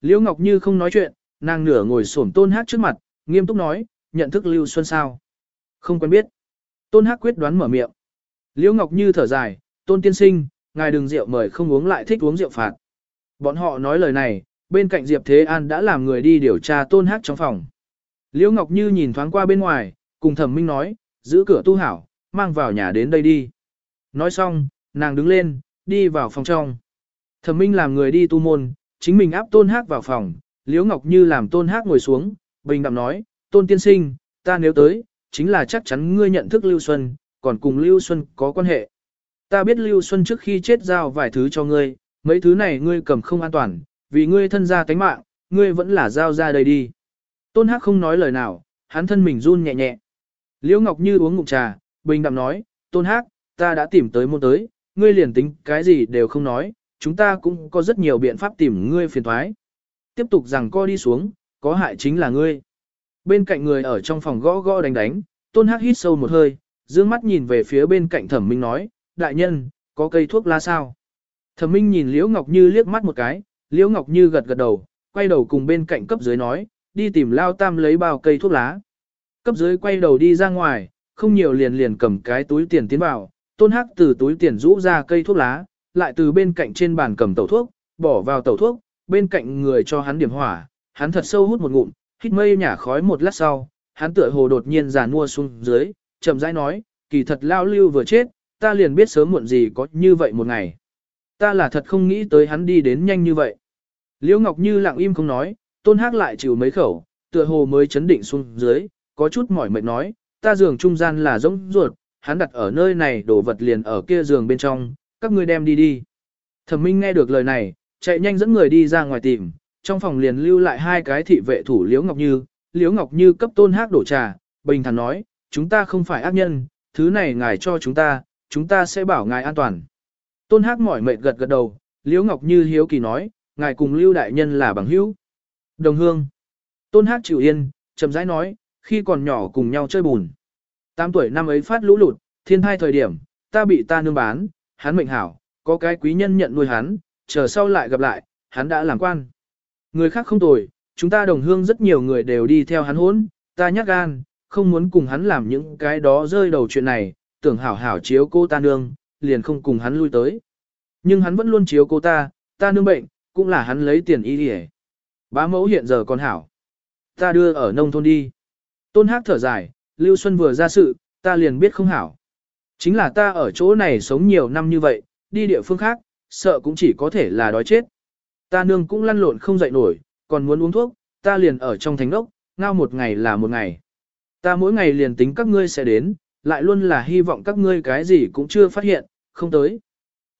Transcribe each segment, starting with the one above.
Liễu Ngọc Như không nói chuyện, nàng nửa ngồi xổm Tôn Hắc trước mặt, nghiêm túc nói, nhận thức Lưu Xuân sao? Không quen biết. Tôn Hắc quyết đoán mở miệng. Liễu Ngọc Như thở dài, Tôn tiên sinh, ngài đừng rượu mời không uống lại thích uống rượu phạt. Bọn họ nói lời này, bên cạnh Diệp Thế An đã làm người đi điều tra Tôn Hắc trong phòng. Liễu Ngọc Như nhìn thoáng qua bên ngoài, cùng Thẩm Minh nói, giữ cửa tu hảo, mang vào nhà đến đây đi. Nói xong, nàng đứng lên, đi vào phòng trong. Thẩm Minh làm người đi tu môn, chính mình áp Tôn hát vào phòng, Liễu Ngọc Như làm Tôn hát ngồi xuống, bình đạm nói, Tôn tiên sinh, ta nếu tới, chính là chắc chắn ngươi nhận thức Lưu Xuân, còn cùng Lưu Xuân có quan hệ. Ta biết Lưu Xuân trước khi chết giao vài thứ cho ngươi, mấy thứ này ngươi cầm không an toàn, vì ngươi thân gia tánh mạng, ngươi vẫn là giao ra đây đi. Tôn Hắc không nói lời nào, hắn thân mình run nhẹ nhẹ. Liễu Ngọc Như uống ngụm trà, bình đạm nói, Tôn Hắc, ta đã tìm tới môn tới, ngươi liền tính cái gì đều không nói, chúng ta cũng có rất nhiều biện pháp tìm ngươi phiền thoái. Tiếp tục rằng co đi xuống, có hại chính là ngươi. Bên cạnh người ở trong phòng gõ gõ đánh đánh, Tôn Hắc hít sâu một hơi, dương mắt nhìn về phía bên cạnh Thẩm Minh nói, đại nhân, có cây thuốc lá sao? Thẩm Minh nhìn Liễu Ngọc Như liếc mắt một cái, Liễu Ngọc Như gật gật đầu, quay đầu cùng bên cạnh cấp dưới nói, đi tìm Lao Tam lấy bao cây thuốc lá. Cấp dưới quay đầu đi ra ngoài, không nhiều liền liền cầm cái túi tiền tiến vào, Tôn Hắc từ túi tiền rũ ra cây thuốc lá, lại từ bên cạnh trên bàn cầm tẩu thuốc, bỏ vào tẩu thuốc, bên cạnh người cho hắn điểm hỏa, hắn thật sâu hút một ngụm, hít mây nhả khói một lát sau, hắn tựa hồ đột nhiên giàn mua xuống dưới, chậm rãi nói, kỳ thật lao lưu vừa chết, ta liền biết sớm muộn gì có như vậy một ngày. Ta là thật không nghĩ tới hắn đi đến nhanh như vậy. Liễu Ngọc Như lặng im không nói, Tôn Hắc lại chịu mấy khẩu, tựa hồ mới chấn định xuống dưới, có chút mỏi mệt nói, ta giường trung gian là rỗng ruột, hắn đặt ở nơi này đổ vật liền ở kia giường bên trong, các ngươi đem đi đi. Thẩm Minh nghe được lời này, chạy nhanh dẫn người đi ra ngoài tìm, trong phòng liền lưu lại hai cái thị vệ thủ Liễu Ngọc Như, Liễu Ngọc Như cấp Tôn Hắc đổ trà, bình thản nói, chúng ta không phải ác nhân, thứ này ngài cho chúng ta, chúng ta sẽ bảo ngài an toàn. Tôn Hắc mỏi mệt gật gật đầu, Liễu Ngọc Như hiếu kỳ nói, ngài cùng Lưu đại nhân là bằng hữu. Đồng hương. Tôn Hắc chịu yên, chậm rãi nói, khi còn nhỏ cùng nhau chơi bùn. Tám tuổi năm ấy phát lũ lụt, thiên thai thời điểm, ta bị ta nương bán, hắn mệnh hảo, có cái quý nhân nhận nuôi hắn, chờ sau lại gặp lại, hắn đã làm quan. Người khác không tồi, chúng ta đồng hương rất nhiều người đều đi theo hắn hốn, ta nhắc gan, không muốn cùng hắn làm những cái đó rơi đầu chuyện này, tưởng hảo hảo chiếu cô ta nương, liền không cùng hắn lui tới. Nhưng hắn vẫn luôn chiếu cô ta, ta nương bệnh, cũng là hắn lấy tiền y đi Bá mẫu hiện giờ còn hảo. Ta đưa ở nông thôn đi. Tôn Hác thở dài, Lưu Xuân vừa ra sự, ta liền biết không hảo. Chính là ta ở chỗ này sống nhiều năm như vậy, đi địa phương khác, sợ cũng chỉ có thể là đói chết. Ta nương cũng lăn lộn không dậy nổi, còn muốn uống thuốc, ta liền ở trong thành đốc, ngao một ngày là một ngày. Ta mỗi ngày liền tính các ngươi sẽ đến, lại luôn là hy vọng các ngươi cái gì cũng chưa phát hiện, không tới.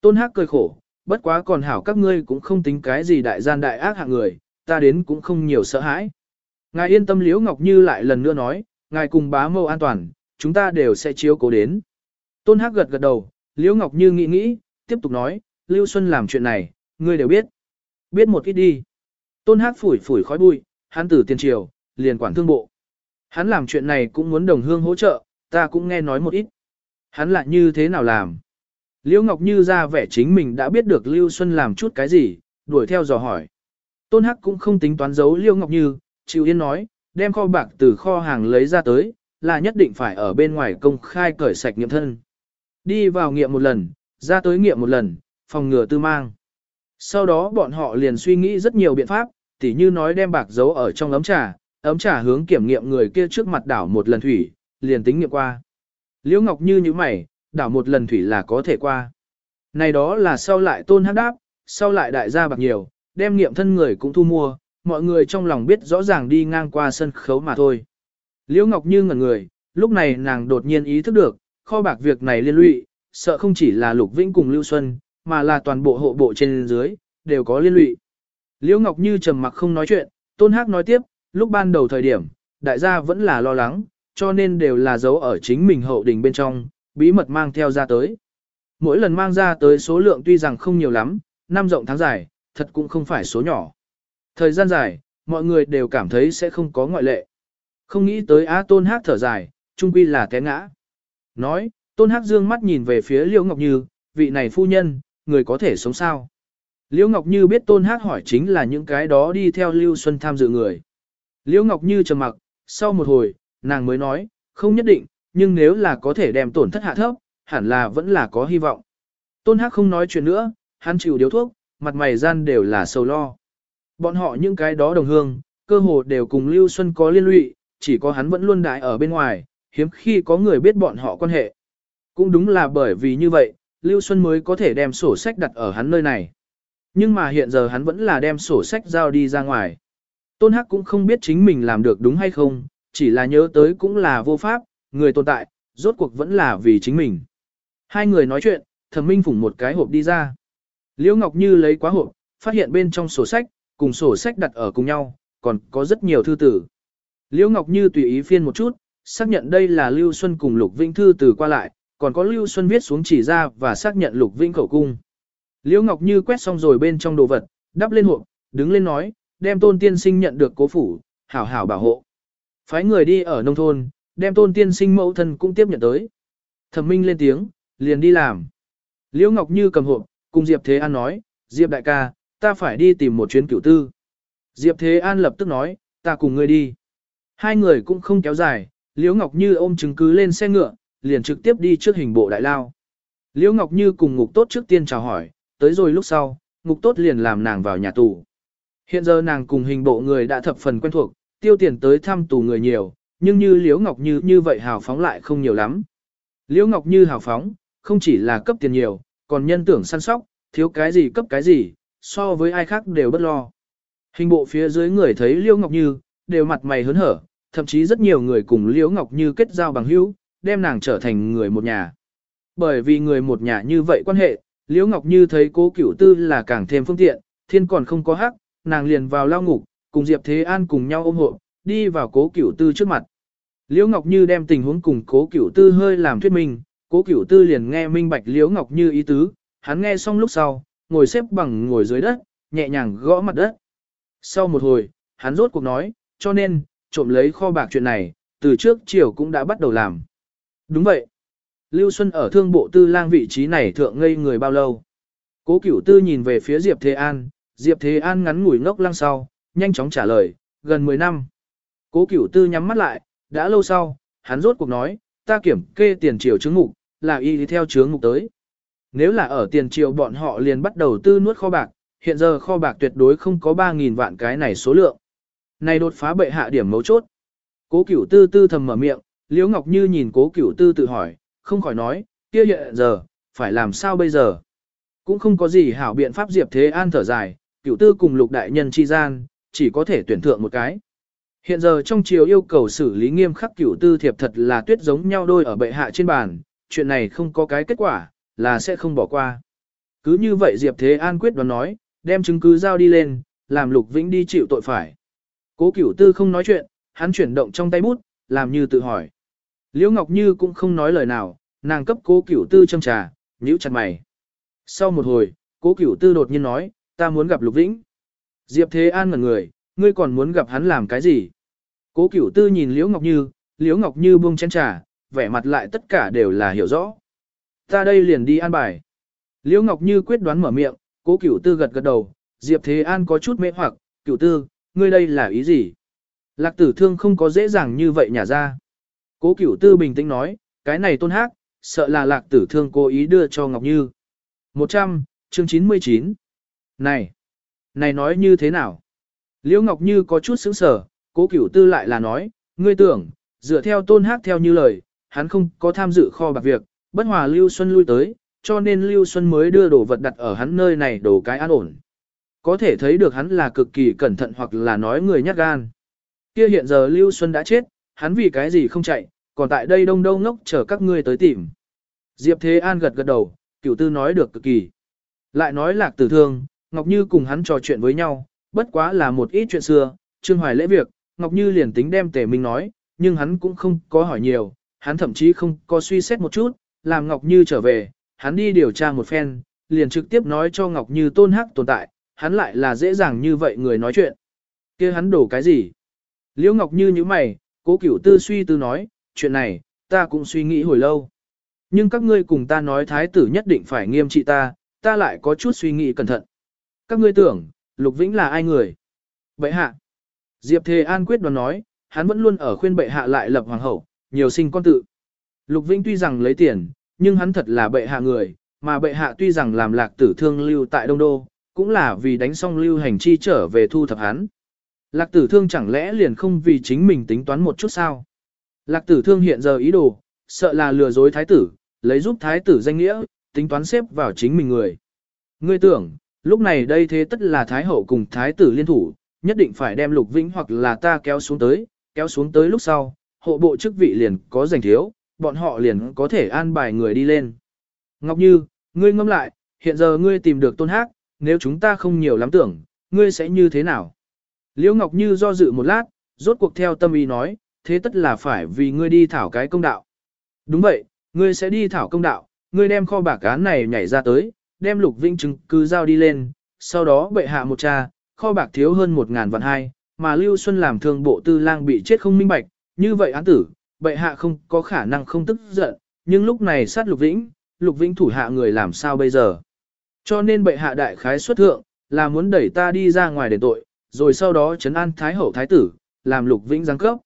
Tôn Hắc cười khổ, bất quá còn hảo các ngươi cũng không tính cái gì đại gian đại ác hạng người, ta đến cũng không nhiều sợ hãi. Ngài yên tâm Liễu Ngọc Như lại lần nữa nói, ngài cùng bá mâu an toàn, chúng ta đều sẽ chiếu cố đến. Tôn Hắc gật gật đầu, Liễu Ngọc Như nghĩ nghĩ, tiếp tục nói, Lưu Xuân làm chuyện này, ngươi đều biết. Biết một ít đi. Tôn Hắc phủi phủi khói bụi, hắn tử tiền triều, liền quản thương bộ. Hắn làm chuyện này cũng muốn đồng hương hỗ trợ, ta cũng nghe nói một ít. Hắn lại như thế nào làm? Liễu Ngọc Như ra vẻ chính mình đã biết được Lưu Xuân làm chút cái gì, đuổi theo dò hỏi. Tôn Hắc cũng không tính toán giấu Liễu Ngọc Như, chịu yên nói, đem kho bạc từ kho hàng lấy ra tới, là nhất định phải ở bên ngoài công khai cởi sạch nghiệm thân. Đi vào nghiệm một lần, ra tới nghiệm một lần, phòng ngừa tư mang. Sau đó bọn họ liền suy nghĩ rất nhiều biện pháp, tỉ như nói đem bạc giấu ở trong ấm trà, ấm trà hướng kiểm nghiệm người kia trước mặt đảo một lần thủy, liền tính nghiệm qua. Liễu Ngọc Như như mày, đảo một lần thủy là có thể qua. Này đó là sau lại tôn hắc đáp, sau lại đại gia bạc nhiều, đem nghiệm thân người cũng thu mua, mọi người trong lòng biết rõ ràng đi ngang qua sân khấu mà thôi. Liễu Ngọc Như ngẩn người, lúc này nàng đột nhiên ý thức được, kho bạc việc này liên lụy, sợ không chỉ là Lục Vĩnh cùng Lưu Xuân, mà là toàn bộ hộ bộ trên dưới, đều có liên lụy. Liễu Ngọc Như trầm mặc không nói chuyện, Tôn Hắc nói tiếp, lúc ban đầu thời điểm, đại gia vẫn là lo lắng, cho nên đều là giấu ở chính mình hậu đình bên trong, bí mật mang theo ra tới. Mỗi lần mang ra tới số lượng tuy rằng không nhiều lắm, năm rộng tháng dài, thật cũng không phải số nhỏ. Thời gian dài, mọi người đều cảm thấy sẽ không có ngoại lệ. Không nghĩ tới Á Tôn Hát thở dài, trung quy là té ngã. Nói, Tôn hắc dương mắt nhìn về phía Liễu Ngọc Như, vị này phu nhân, người có thể sống sao? Liễu Ngọc Như biết Tôn hắc hỏi chính là những cái đó đi theo Lưu Xuân tham dự người. Liễu Ngọc Như trầm mặc, sau một hồi, nàng mới nói, không nhất định, nhưng nếu là có thể đem tổn thất hạ thấp, hẳn là vẫn là có hy vọng. Tôn Hắc không nói chuyện nữa, hắn chịu điếu thuốc, mặt mày gian đều là sầu lo. Bọn họ những cái đó đồng hương, cơ hồ đều cùng Lưu Xuân có liên lụy, chỉ có hắn vẫn luôn đại ở bên ngoài, hiếm khi có người biết bọn họ quan hệ. Cũng đúng là bởi vì như vậy, Lưu Xuân mới có thể đem sổ sách đặt ở hắn nơi này. Nhưng mà hiện giờ hắn vẫn là đem sổ sách giao đi ra ngoài. Tôn Hắc cũng không biết chính mình làm được đúng hay không, chỉ là nhớ tới cũng là vô pháp, người tồn tại, rốt cuộc vẫn là vì chính mình. Hai người nói chuyện, thẩm minh phủng một cái hộp đi ra. Liễu Ngọc Như lấy quá hộp, phát hiện bên trong sổ sách, cùng sổ sách đặt ở cùng nhau, còn có rất nhiều thư tử. Liễu Ngọc Như tùy ý phiên một chút, xác nhận đây là Lưu Xuân cùng Lục Vĩnh thư từ qua lại, còn có Lưu Xuân viết xuống chỉ ra và xác nhận Lục Vĩnh khẩu cung. Liễu Ngọc Như quét xong rồi bên trong đồ vật, đắp lên hộp, đứng lên nói, đem tôn tiên sinh nhận được cố phủ, hảo hảo bảo hộ. Phái người đi ở nông thôn, đem tôn tiên sinh mẫu thân cũng tiếp nhận tới. Thẩm Minh lên tiếng, liền đi làm. Liễu Ngọc Như cầm hộp, cùng Diệp Thế An nói, Diệp đại ca, ta phải đi tìm một chuyến cửu tư. Diệp Thế An lập tức nói, ta cùng ngươi đi. Hai người cũng không kéo dài, Liễu Ngọc Như ôm chứng cứ lên xe ngựa, liền trực tiếp đi trước hình bộ đại lao. Liễu Ngọc Như cùng ngục tốt trước tiên chào hỏi, tới rồi lúc sau, ngục tốt liền làm nàng vào nhà tù. Hiện giờ nàng cùng hình bộ người đã thập phần quen thuộc, tiêu tiền tới thăm tù người nhiều, nhưng như Liễu Ngọc Như như vậy hào phóng lại không nhiều lắm. Liễu Ngọc Như hào phóng, không chỉ là cấp tiền nhiều, còn nhân tưởng săn sóc, thiếu cái gì cấp cái gì, so với ai khác đều bất lo. Hình bộ phía dưới người thấy Liễu Ngọc Như, đều mặt mày hớn hở, thậm chí rất nhiều người cùng Liễu Ngọc Như kết giao bằng hữu, đem nàng trở thành người một nhà. Bởi vì người một nhà như vậy quan hệ, Liễu Ngọc Như thấy cố cửu tư là càng thêm phương tiện, thiên còn không có hắc, nàng liền vào lao ngục, cùng Diệp Thế An cùng nhau ôm hộ, đi vào cố cửu tư trước mặt. Liễu Ngọc Như đem tình huống cùng cố cửu tư hơi làm thuyết minh, cố cửu tư liền nghe minh bạch Liễu Ngọc Như ý tứ, hắn nghe xong lúc sau, ngồi xếp bằng ngồi dưới đất, nhẹ nhàng gõ mặt đất. Sau một hồi, hắn rốt cuộc nói, cho nên, trộm lấy kho bạc chuyện này, từ trước chiều cũng đã bắt đầu làm. Đúng vậy. Lưu Xuân ở thương bộ tư lang vị trí này thượng ngây người bao lâu. Cố cửu tư nhìn về phía Diệp Thế An, Diệp Thế An ngắn ngủi ngốc lăng sau, nhanh chóng trả lời, gần 10 năm. Cố cửu tư nhắm mắt lại, đã lâu sau, hắn rốt cuộc nói, ta kiểm kê tiền triều chứng mục, là y đi theo chứng mục tới. Nếu là ở tiền triều bọn họ liền bắt đầu tư nuốt kho bạc, hiện giờ kho bạc tuyệt đối không có 3.000 vạn cái này số lượng. Này đột phá bệ hạ điểm mấu chốt. Cố cửu tư tư thầm mở miệng, Liễu Ngọc Như nhìn cố cửu tư tự hỏi, không khỏi nói, kia hiện giờ, phải làm sao bây giờ? Cũng không có gì hảo biện pháp Diệp Thế An thở dài, cửu tư cùng lục đại nhân chi gian, chỉ có thể tuyển thượng một cái. Hiện giờ trong triều yêu cầu xử lý nghiêm khắc cửu tư thiệp thật là tuyết giống nhau đôi ở bệ hạ trên bàn, chuyện này không có cái kết quả, là sẽ không bỏ qua. Cứ như vậy Diệp Thế An quyết đoán nói, đem chứng cứ giao đi lên, làm Lục Vĩnh đi chịu tội phải. Cố cửu tư không nói chuyện, hắn chuyển động trong tay bút, làm như tự hỏi. Liễu Ngọc Như cũng không nói lời nào, nàng cấp cố cửu tư châm trà, nhíu chặt mày. Sau một hồi, cố cửu tư đột nhiên nói, ta muốn gặp Lục Vĩnh. Diệp Thế An ngẩn người, ngươi còn muốn gặp hắn làm cái gì? Cố cửu tư nhìn Liễu Ngọc Như, Liễu Ngọc Như buông chén trà, vẻ mặt lại tất cả đều là hiểu rõ. Ta đây liền đi an bài. Liễu Ngọc Như quyết đoán mở miệng, cố cửu tư gật gật đầu, Diệp Thế An có chút mê hoặc, cửu tư, ngươi đây là ý gì? Lạc tử thương không có dễ dàng như vậy nhả ra. Cố cửu tư bình tĩnh nói, cái này tôn hát, sợ là lạc tử thương cố ý đưa cho Ngọc Như. 100, chương 99. Này, này nói như thế nào? Liễu Ngọc Như có chút sững sờ, cố cửu tư lại là nói, ngươi tưởng, dựa theo tôn hát theo như lời, hắn không có tham dự kho bạc việc, bất hòa Lưu Xuân lui tới, cho nên Lưu Xuân mới đưa đồ vật đặt ở hắn nơi này đồ cái an ổn. Có thể thấy được hắn là cực kỳ cẩn thận hoặc là nói người nhát gan. Kia hiện giờ Lưu Xuân đã chết, hắn vì cái gì không chạy, còn tại đây đông đâu ngốc chờ các ngươi tới tìm. Diệp Thế An gật gật đầu, cửu tư nói được cực kỳ. Lại nói lạc tử thương, Ngọc Như cùng hắn trò chuyện với nhau, bất quá là một ít chuyện xưa, Trương Hoài lễ việc, Ngọc Như liền tính đem tể mình nói, nhưng hắn cũng không có hỏi nhiều, hắn thậm chí không có suy xét một chút, làm Ngọc Như trở về, hắn đi điều tra một phen, liền trực tiếp nói cho Ngọc Như tôn hắc tồn tại, hắn lại là dễ dàng như vậy người nói chuyện. kia hắn đổ cái gì? Liễu Ngọc Như như mày, cố cửu tư suy tư nói, chuyện này, ta cũng suy nghĩ hồi lâu. Nhưng các ngươi cùng ta nói thái tử nhất định phải nghiêm trị ta, ta lại có chút suy nghĩ cẩn thận. Các ngươi tưởng, Lục Vĩnh là ai người? Bệ hạ. Diệp Thề An quyết đoán nói, hắn vẫn luôn ở khuyên bệ hạ lại lập hoàng hậu, nhiều sinh con tự. Lục Vĩnh tuy rằng lấy tiền, nhưng hắn thật là bệ hạ người, mà bệ hạ tuy rằng làm lạc tử thương lưu tại Đông Đô, cũng là vì đánh xong lưu hành chi trở về thu thập hắn. Lạc tử thương chẳng lẽ liền không vì chính mình tính toán một chút sao? Lạc tử thương hiện giờ ý đồ, sợ là lừa dối thái tử, lấy giúp thái tử danh nghĩa, tính toán xếp vào chính mình người. Ngươi tưởng, lúc này đây thế tất là thái hậu cùng thái tử liên thủ, nhất định phải đem lục vĩnh hoặc là ta kéo xuống tới, kéo xuống tới lúc sau, hộ bộ chức vị liền có giành thiếu, bọn họ liền có thể an bài người đi lên. Ngọc Như, ngươi ngâm lại, hiện giờ ngươi tìm được tôn hát, nếu chúng ta không nhiều lắm tưởng, ngươi sẽ như thế nào? Liễu Ngọc Như do dự một lát, rốt cuộc theo tâm ý nói, thế tất là phải vì ngươi đi thảo cái công đạo. Đúng vậy, ngươi sẽ đi thảo công đạo, ngươi đem kho bạc án này nhảy ra tới, đem lục vinh chứng cứ giao đi lên, sau đó bệ hạ một cha, kho bạc thiếu hơn một ngàn vạn hai, mà Lưu Xuân làm thương bộ tư lang bị chết không minh bạch, như vậy án tử, bệ hạ không có khả năng không tức giận, nhưng lúc này sát lục vĩnh, lục vĩnh thủ hạ người làm sao bây giờ. Cho nên bệ hạ đại khái xuất thượng, là muốn đẩy ta đi ra ngoài để tội, rồi sau đó chấn an thái hậu thái tử, làm lục vĩnh giáng cấp.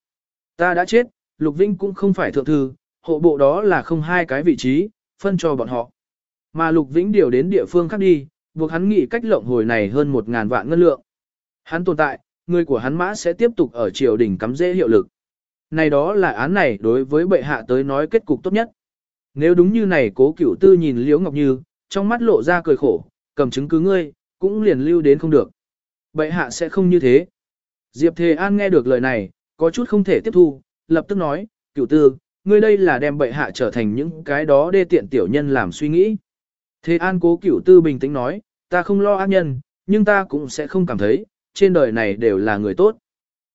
Ta đã chết, lục vĩnh cũng không phải thượng thư, hộ bộ đó là không hai cái vị trí, phân cho bọn họ. Mà lục vĩnh điều đến địa phương khác đi, buộc hắn nghĩ cách lộng hồi này hơn một ngàn vạn ngân lượng. Hắn tồn tại, người của hắn mã sẽ tiếp tục ở triều đình cắm dễ hiệu lực. Này đó là án này đối với bệ hạ tới nói kết cục tốt nhất. Nếu đúng như này cố cửu tư nhìn Liễu Ngọc Như, trong mắt lộ ra cười khổ, cầm chứng cứ ngươi, cũng liền lưu đến không được. Bệ hạ sẽ không như thế. Diệp Thề An nghe được lời này, có chút không thể tiếp thu, lập tức nói, cửu tư, ngươi đây là đem bệ hạ trở thành những cái đó đê tiện tiểu nhân làm suy nghĩ. Thế An cố cửu tư bình tĩnh nói, ta không lo ác nhân, nhưng ta cũng sẽ không cảm thấy, trên đời này đều là người tốt.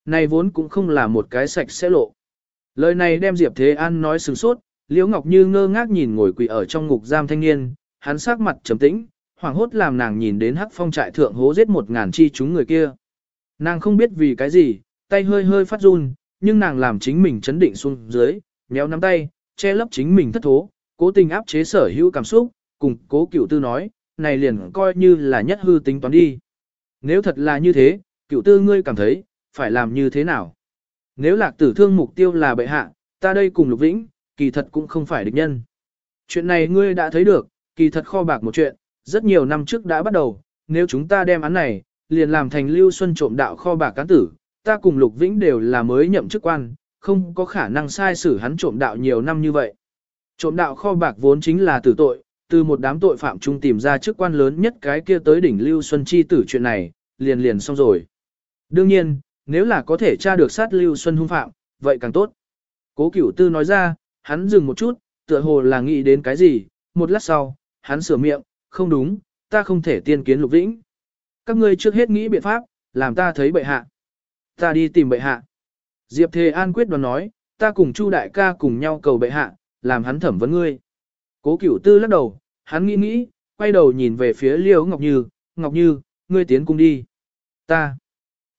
Này vốn cũng không là một cái sạch sẽ lộ. Lời này đem Diệp Thế An nói sừng sốt, Liễu Ngọc Như ngơ ngác nhìn ngồi quỳ ở trong ngục giam thanh niên, hắn sắc mặt trầm tĩnh, hoảng hốt làm nàng nhìn đến hắc phong trại thượng hố giết một ngàn chi chúng người kia. Nàng không biết vì cái gì, tay hơi hơi phát run, nhưng nàng làm chính mình chấn định xuống dưới, méo nắm tay, che lấp chính mình thất thố, cố tình áp chế sở hữu cảm xúc, cùng cố cựu tư nói, này liền coi như là nhất hư tính toán đi. Nếu thật là như thế, cựu tư ngươi cảm thấy, phải làm như thế nào? Nếu lạc tử thương mục tiêu là bệ hạ, ta đây cùng lục vĩnh, kỳ thật cũng không phải địch nhân. Chuyện này ngươi đã thấy được, kỳ thật kho bạc một chuyện, rất nhiều năm trước đã bắt đầu, nếu chúng ta đem án này, liền làm thành lưu xuân trộm đạo kho bạc cán tử, ta cùng lục vĩnh đều là mới nhậm chức quan, không có khả năng sai xử hắn trộm đạo nhiều năm như vậy. Trộm đạo kho bạc vốn chính là tử tội, từ một đám tội phạm chung tìm ra chức quan lớn nhất cái kia tới đỉnh Lưu Xuân Chi tử chuyện này, liền liền xong rồi. Đương nhiên, nếu là có thể tra được sát Lưu Xuân hung phạm, vậy càng tốt. Cố Cửu Tư nói ra, hắn dừng một chút, tựa hồ là nghĩ đến cái gì, một lát sau, hắn sửa miệng, không đúng, ta không thể tiên kiến lục vĩnh. Các ngươi trước hết nghĩ biện pháp, làm ta thấy bệ hạ. Ta đi tìm bệ hạ. Diệp Thề An quyết đoán nói, ta cùng Chu đại ca cùng nhau cầu bệ hạ, làm hắn thẩm vấn ngươi. Cố Cửu Tư lắc đầu, hắn nghĩ nghĩ, quay đầu nhìn về phía Liễu Ngọc Như, Ngọc Như, ngươi tiến cung đi. Ta.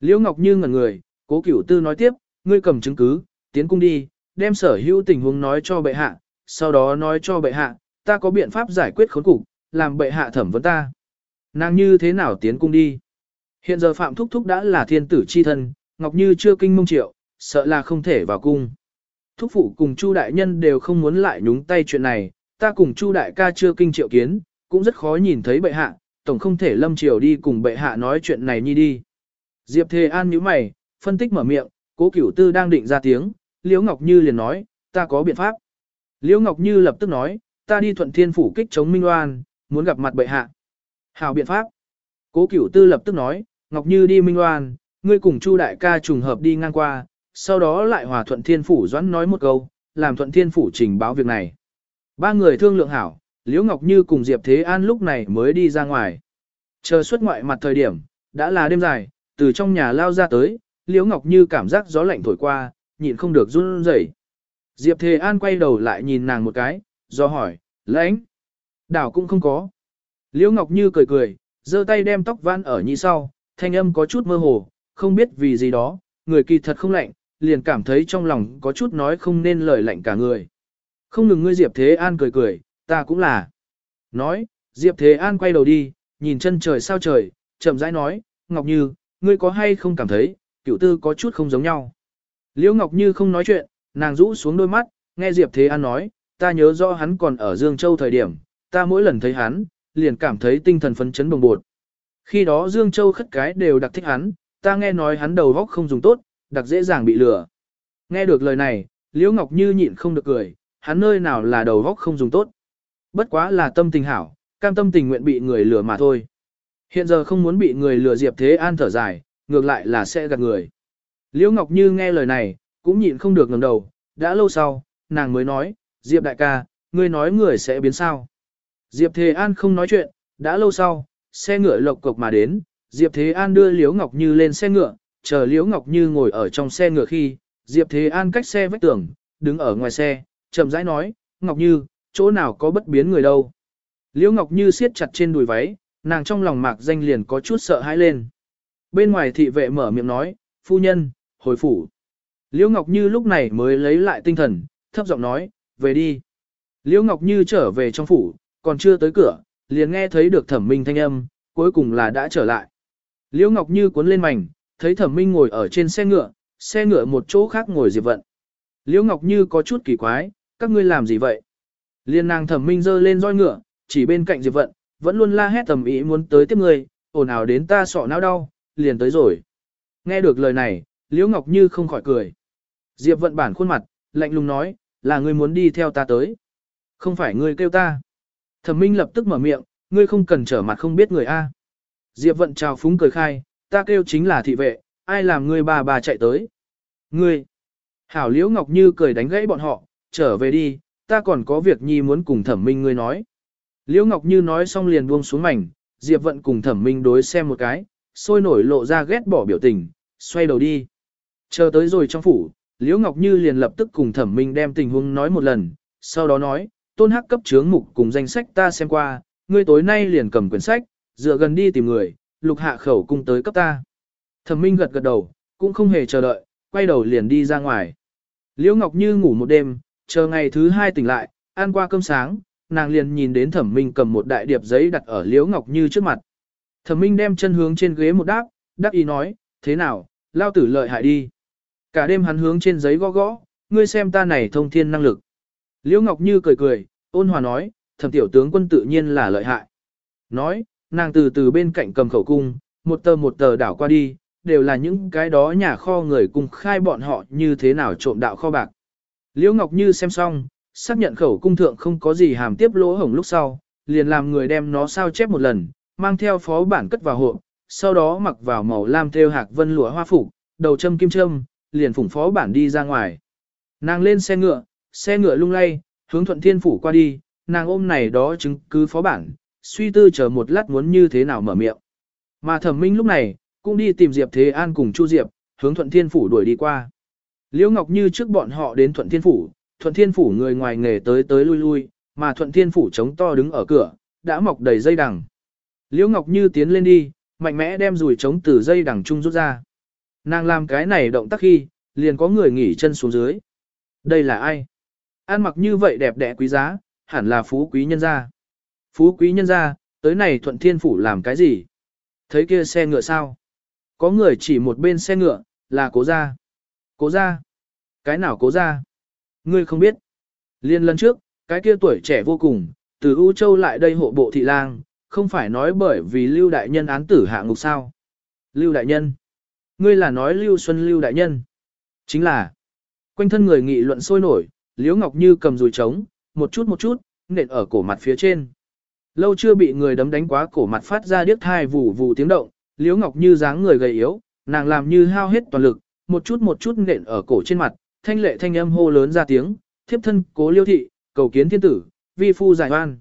Liễu Ngọc Như ngẩn người, Cố Cửu Tư nói tiếp, ngươi cầm chứng cứ, tiến cung đi, đem sở hữu tình huống nói cho bệ hạ, sau đó nói cho bệ hạ, ta có biện pháp giải quyết khốn cục, làm bệ hạ thẩm vấn ta. Nàng như thế nào tiến cung đi? Hiện giờ Phạm Thúc Thúc đã là thiên tử chi thân, Ngọc Như chưa kinh mông triệu, sợ là không thể vào cung. Thúc phụ cùng Chu đại nhân đều không muốn lại nhúng tay chuyện này, ta cùng Chu đại ca chưa kinh triệu kiến, cũng rất khó nhìn thấy bệ hạ, tổng không thể lâm triều đi cùng bệ hạ nói chuyện này nhi đi. Diệp Thề An nhíu mày, phân tích mở miệng, Cố Cửu Tư đang định ra tiếng, Liễu Ngọc Như liền nói, ta có biện pháp. Liễu Ngọc Như lập tức nói, ta đi thuận thiên phủ kích chống Minh Loan, muốn gặp mặt bệ hạ. Hảo biện pháp. Cố Cửu Tư lập tức nói, Ngọc Như đi Minh Loan, ngươi cùng Chu đại ca trùng hợp đi ngang qua, sau đó lại hòa thuận thiên phủ doãn nói một câu, làm thuận thiên phủ trình báo việc này. Ba người thương lượng hảo, Liễu Ngọc Như cùng Diệp Thế An lúc này mới đi ra ngoài. Chờ xuất ngoại mặt thời điểm, đã là đêm dài, từ trong nhà lao ra tới, Liễu Ngọc Như cảm giác gió lạnh thổi qua, nhịn không được run rẩy. Diệp Thế An quay đầu lại nhìn nàng một cái, do hỏi, lãnh. Đảo cũng không có. Liễu Ngọc Như cười cười, giơ tay đem tóc van ở như sau, thanh âm có chút mơ hồ, không biết vì gì đó, người kỳ thật không lạnh, liền cảm thấy trong lòng có chút nói không nên lời lạnh cả người. Không ngừng ngươi Diệp Thế An cười cười, ta cũng là. Nói, Diệp Thế An quay đầu đi, nhìn chân trời sao trời, chậm rãi nói, Ngọc Như, ngươi có hay không cảm thấy, cửu tư có chút không giống nhau. Liễu Ngọc Như không nói chuyện, nàng rũ xuống đôi mắt, nghe Diệp Thế An nói, ta nhớ rõ hắn còn ở Dương Châu thời điểm, ta mỗi lần thấy hắn, liền cảm thấy tinh thần phấn chấn bồng bột. Khi đó Dương Châu khất cái đều đặc thích hắn, ta nghe nói hắn đầu góc không dùng tốt, đặc dễ dàng bị lừa. Nghe được lời này, Liễu Ngọc Như nhịn không được cười, hắn nơi nào là đầu góc không dùng tốt. Bất quá là tâm tình hảo, cam tâm tình nguyện bị người lừa mà thôi. Hiện giờ không muốn bị người lừa Diệp Thế An thở dài, ngược lại là sẽ gạt người. Liễu Ngọc Như nghe lời này, cũng nhịn không được ngẩng đầu, đã lâu sau, nàng mới nói, Diệp đại ca, ngươi nói người sẽ biến sao. Diệp Thế An không nói chuyện, đã lâu sau, xe ngựa lộc cộc mà đến, Diệp Thế An đưa Liễu Ngọc Như lên xe ngựa, chờ Liễu Ngọc Như ngồi ở trong xe ngựa khi, Diệp Thế An cách xe vách tường, đứng ở ngoài xe, chậm rãi nói, Ngọc Như, chỗ nào có bất biến người đâu. Liễu Ngọc Như siết chặt trên đùi váy, nàng trong lòng mạc danh liền có chút sợ hãi lên. Bên ngoài thị vệ mở miệng nói, phu nhân, hồi phủ. Liễu Ngọc Như lúc này mới lấy lại tinh thần, thấp giọng nói, về đi. Liễu Ngọc Như trở về trong phủ, còn chưa tới cửa, liền nghe thấy được thẩm minh thanh âm, cuối cùng là đã trở lại. Liễu Ngọc Như cuốn lên mảnh, thấy thẩm minh ngồi ở trên xe ngựa, xe ngựa một chỗ khác ngồi Diệp Vận. Liễu Ngọc Như có chút kỳ quái, các ngươi làm gì vậy? Liên nàng thẩm minh giơ lên roi ngựa, chỉ bên cạnh Diệp Vận, vẫn luôn la hét tầm ý muốn tới tiếp người, ồn ào đến ta sọ não đau, liền tới rồi. Nghe được lời này, Liễu Ngọc Như không khỏi cười. Diệp Vận bản khuôn mặt, lạnh lùng nói, là ngươi muốn đi theo ta tới. Không phải ngươi kêu ta. Thẩm Minh lập tức mở miệng, ngươi không cần trở mặt không biết người A. Diệp Vận chào phúng cười khai, ta kêu chính là thị vệ, ai làm ngươi bà bà chạy tới. Ngươi. Hảo Liễu Ngọc Như cười đánh gãy bọn họ, trở về đi, ta còn có việc nhi muốn cùng thẩm minh ngươi nói. Liễu Ngọc Như nói xong liền buông xuống mảnh, Diệp Vận cùng thẩm minh đối xem một cái, sôi nổi lộ ra ghét bỏ biểu tình, xoay đầu đi. Chờ tới rồi trong phủ, Liễu Ngọc Như liền lập tức cùng thẩm minh đem tình huống nói một lần, sau đó nói, tôn hắc cấp chướng mục cùng danh sách ta xem qua, ngươi tối nay liền cầm quyển sách, dựa gần đi tìm người, lục hạ khẩu cung tới cấp ta. Thẩm minh gật gật đầu, cũng không hề chờ đợi, quay đầu liền đi ra ngoài. Liễu Ngọc Như ngủ một đêm, chờ ngày thứ hai tỉnh lại, ăn qua cơm sáng, nàng liền nhìn đến thẩm minh cầm một đại điệp giấy đặt ở Liễu Ngọc Như trước mặt. Thẩm minh đem chân hướng trên ghế một đáp, đáp ý nói, thế nào, lao tử lợi hại đi. Cả đêm hắn hướng trên giấy gõ gõ, ngươi xem ta này thông thiên năng lực. Liễu Ngọc Như cười cười, ôn hòa nói, thẩm tiểu tướng quân tự nhiên là lợi hại. Nói, nàng từ từ bên cạnh cầm khẩu cung, một tờ một tờ đảo qua đi, đều là những cái đó nhà kho người cùng khai bọn họ như thế nào trộm đạo kho bạc. Liễu Ngọc Như xem xong, xác nhận khẩu cung thượng không có gì hàm tiếp lỗ hổng lúc sau, liền làm người đem nó sao chép một lần, mang theo phó bản cất vào hộp, sau đó mặc vào màu lam theo hạc vân lụa hoa phục, đầu châm kim châm, liền phủng phó bản đi ra ngoài. Nàng lên xe ngựa, xe ngựa lung lay, hướng thuận thiên phủ qua đi, nàng ôm này đó chứng cứ phó bản, suy tư chờ một lát muốn như thế nào mở miệng. Mà thẩm minh lúc này, cũng đi tìm Diệp Thế An cùng Chu Diệp, hướng thuận thiên phủ đuổi đi qua. Liễu Ngọc Như trước bọn họ đến thuận thiên phủ, thuận thiên phủ người ngoài nghề tới tới lui lui, mà thuận thiên phủ chống to đứng ở cửa, đã mọc đầy dây đằng. Liễu Ngọc Như tiến lên đi, mạnh mẽ đem rùi chống từ dây đằng trung rút ra. Nàng làm cái này động tác khi, liền có người nghỉ chân xuống dưới. Đây là ai? An mặc như vậy đẹp đẽ quý giá, hẳn là phú quý nhân gia. Phú quý nhân gia, tới này thuận thiên phủ làm cái gì? Thấy kia xe ngựa sao? Có người chỉ một bên xe ngựa, là cố gia. Cố gia? Cái nào cố gia? Ngươi không biết. Liên lần trước, cái kia tuổi trẻ vô cùng, từ U Châu lại đây hộ bộ thị lang, không phải nói bởi vì Lưu Đại Nhân án tử hạ ngục sao. Lưu Đại Nhân. Ngươi là nói Lưu Xuân Lưu Đại Nhân. Chính là, quanh thân người nghị luận sôi nổi, Liễu Ngọc Như cầm dùi trống, một chút một chút, nện ở cổ mặt phía trên. Lâu chưa bị người đấm đánh quá cổ mặt phát ra điếc thai vù vù tiếng động, Liễu Ngọc Như dáng người gầy yếu, nàng làm như hao hết toàn lực, một chút một chút nện ở cổ trên mặt, thanh lệ thanh âm hô lớn ra tiếng, thiếp thân cố liêu thị, cầu kiến thiên tử, vi phu giải oan.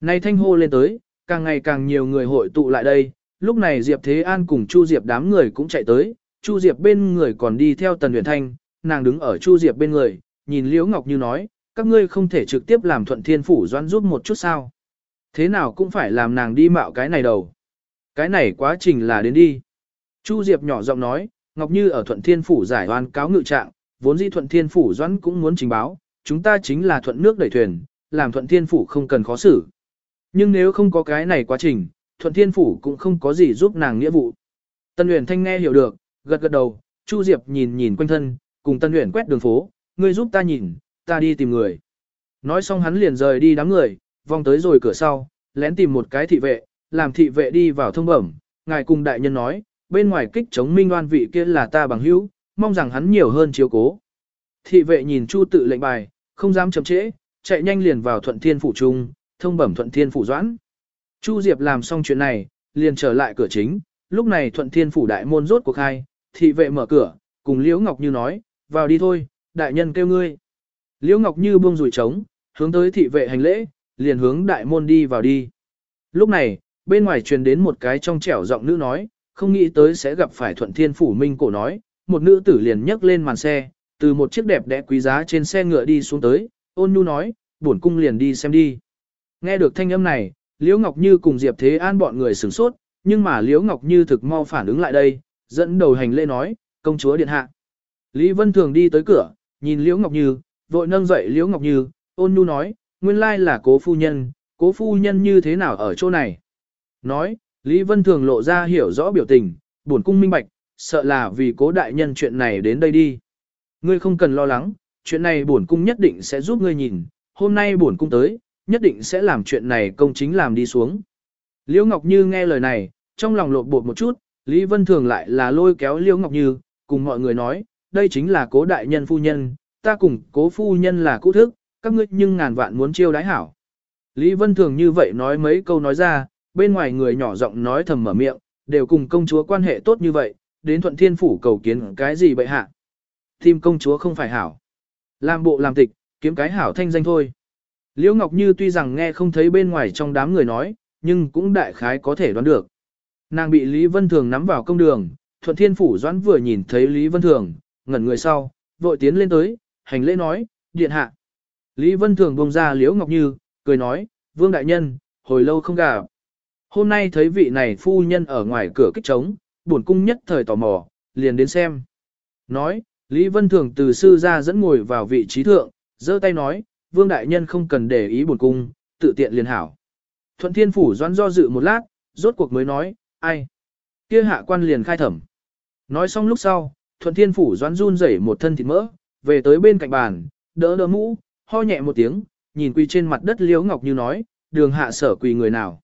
Nay thanh hô lên tới, càng ngày càng nhiều người hội tụ lại đây, lúc này Diệp Thế An cùng Chu Diệp đám người cũng chạy tới, Chu Diệp bên người còn đi theo Tần Uyển Thanh, nàng đứng ở Chu Diệp bên người, nhìn Liễu Ngọc Như nói, các ngươi không thể trực tiếp làm thuận thiên phủ doan giúp một chút sao. Thế nào cũng phải làm nàng đi mạo cái này đầu. Cái này quá trình là đến đi. Chu Diệp nhỏ giọng nói, Ngọc Như ở thuận thiên phủ giải oan cáo ngự trạng, vốn dĩ thuận thiên phủ doãn cũng muốn trình báo, chúng ta chính là thuận nước đẩy thuyền, làm thuận thiên phủ không cần khó xử. Nhưng nếu không có cái này quá trình, thuận thiên phủ cũng không có gì giúp nàng nghĩa vụ. Tân Uyển Thanh nghe hiểu được, gật gật đầu, Chu Diệp nhìn nhìn quanh thân, cùng Tân Uyển quét đường phố, ngươi giúp ta nhìn, ta đi tìm người. Nói xong hắn liền rời đi đám người, vòng tới rồi cửa sau, lén tìm một cái thị vệ, làm thị vệ đi vào thông bẩm, ngài cùng đại nhân nói, bên ngoài kích chống minh oan vị kia là ta bằng hữu, mong rằng hắn nhiều hơn chiếu cố. Thị vệ nhìn Chu tự lệnh bài, không dám chậm trễ, chạy nhanh liền vào thuận thiên phủ trung, thông bẩm thuận thiên phủ doãn. Chu Diệp làm xong chuyện này, liền trở lại cửa chính, lúc này thuận thiên phủ đại môn rốt cuộc hai, thị vệ mở cửa, cùng Liễu Ngọc Như nói, vào đi thôi, đại nhân kêu ngươi. Liễu Ngọc Như buông rủi trống, hướng tới thị vệ hành lễ, liền hướng đại môn đi vào đi. Lúc này, bên ngoài truyền đến một cái trong trẻo giọng nữ nói, không nghĩ tới sẽ gặp phải thuận thiên phủ minh cổ nói, một nữ tử liền nhấc lên màn xe, từ một chiếc đẹp đẽ quý giá trên xe ngựa đi xuống tới, ôn nhu nói, bổn cung liền đi xem đi. Nghe được thanh âm này, Liễu Ngọc Như cùng Diệp Thế An bọn người sửng sốt, nhưng mà Liễu Ngọc Như thực mau phản ứng lại đây, dẫn đầu hành lễ nói, công chúa điện hạ. Lý Vân Thường đi tới cửa, nhìn Liễu Ngọc Như, vội nâng dậy Liễu Ngọc Như, ôn nhu nói, nguyên lai là cố phu nhân, cố phu nhân như thế nào ở chỗ này. Nói, Lý Vân Thường lộ ra hiểu rõ biểu tình, buồn cung minh bạch, sợ là vì cố đại nhân chuyện này đến đây đi. Ngươi không cần lo lắng, chuyện này bổn cung nhất định sẽ giúp ngươi nhìn, hôm nay bổn cung tới, nhất định sẽ làm chuyện này công chính làm đi xuống. Liễu Ngọc Như nghe lời này, trong lòng lột bột một chút, Lý Vân Thường lại là lôi kéo Liễu Ngọc Như, cùng mọi người nói, đây chính là cố đại nhân phu nhân, ta cùng cố phu nhân là cũ thức, các ngươi nhưng ngàn vạn muốn chiêu đái hảo. Lý Vân Thường như vậy nói mấy câu nói ra, bên ngoài người nhỏ giọng nói thầm mở miệng, đều cùng công chúa quan hệ tốt như vậy, đến thuận thiên phủ cầu kiến cái gì bệ hạ. Tìm công chúa không phải hảo. Làm bộ làm tịch, kiếm cái hảo thanh danh thôi. Liễu Ngọc Như tuy rằng nghe không thấy bên ngoài trong đám người nói, nhưng cũng đại khái có thể đoán được. Nàng bị Lý Vân Thường nắm vào công đường, Thuận Thiên Phủ Doãn vừa nhìn thấy Lý Vân Thường, ngẩn người sau, vội tiến lên tới, hành lễ nói, điện hạ. Lý Vân Thường bông ra Liễu Ngọc Như, cười nói, Vương Đại Nhân, hồi lâu không gặp. Hôm nay thấy vị này phu nhân ở ngoài cửa kích trống, buồn cung nhất thời tò mò, liền đến xem. Nói, Lý Vân Thường từ sư ra dẫn ngồi vào vị trí thượng, giơ tay nói, Vương Đại Nhân không cần để ý buồn cung, tự tiện liền hảo. Thuận Thiên Phủ doãn do dự một lát, rốt cuộc mới nói, ai? Kia hạ quan liền khai thẩm. Nói xong lúc sau, Thuận Thiên Phủ doãn run rẩy một thân thịt mỡ, về tới bên cạnh bàn, đỡ đỡ mũ, ho nhẹ một tiếng, nhìn quỳ trên mặt đất Liễu Ngọc Như nói, đường hạ sở quỳ người nào.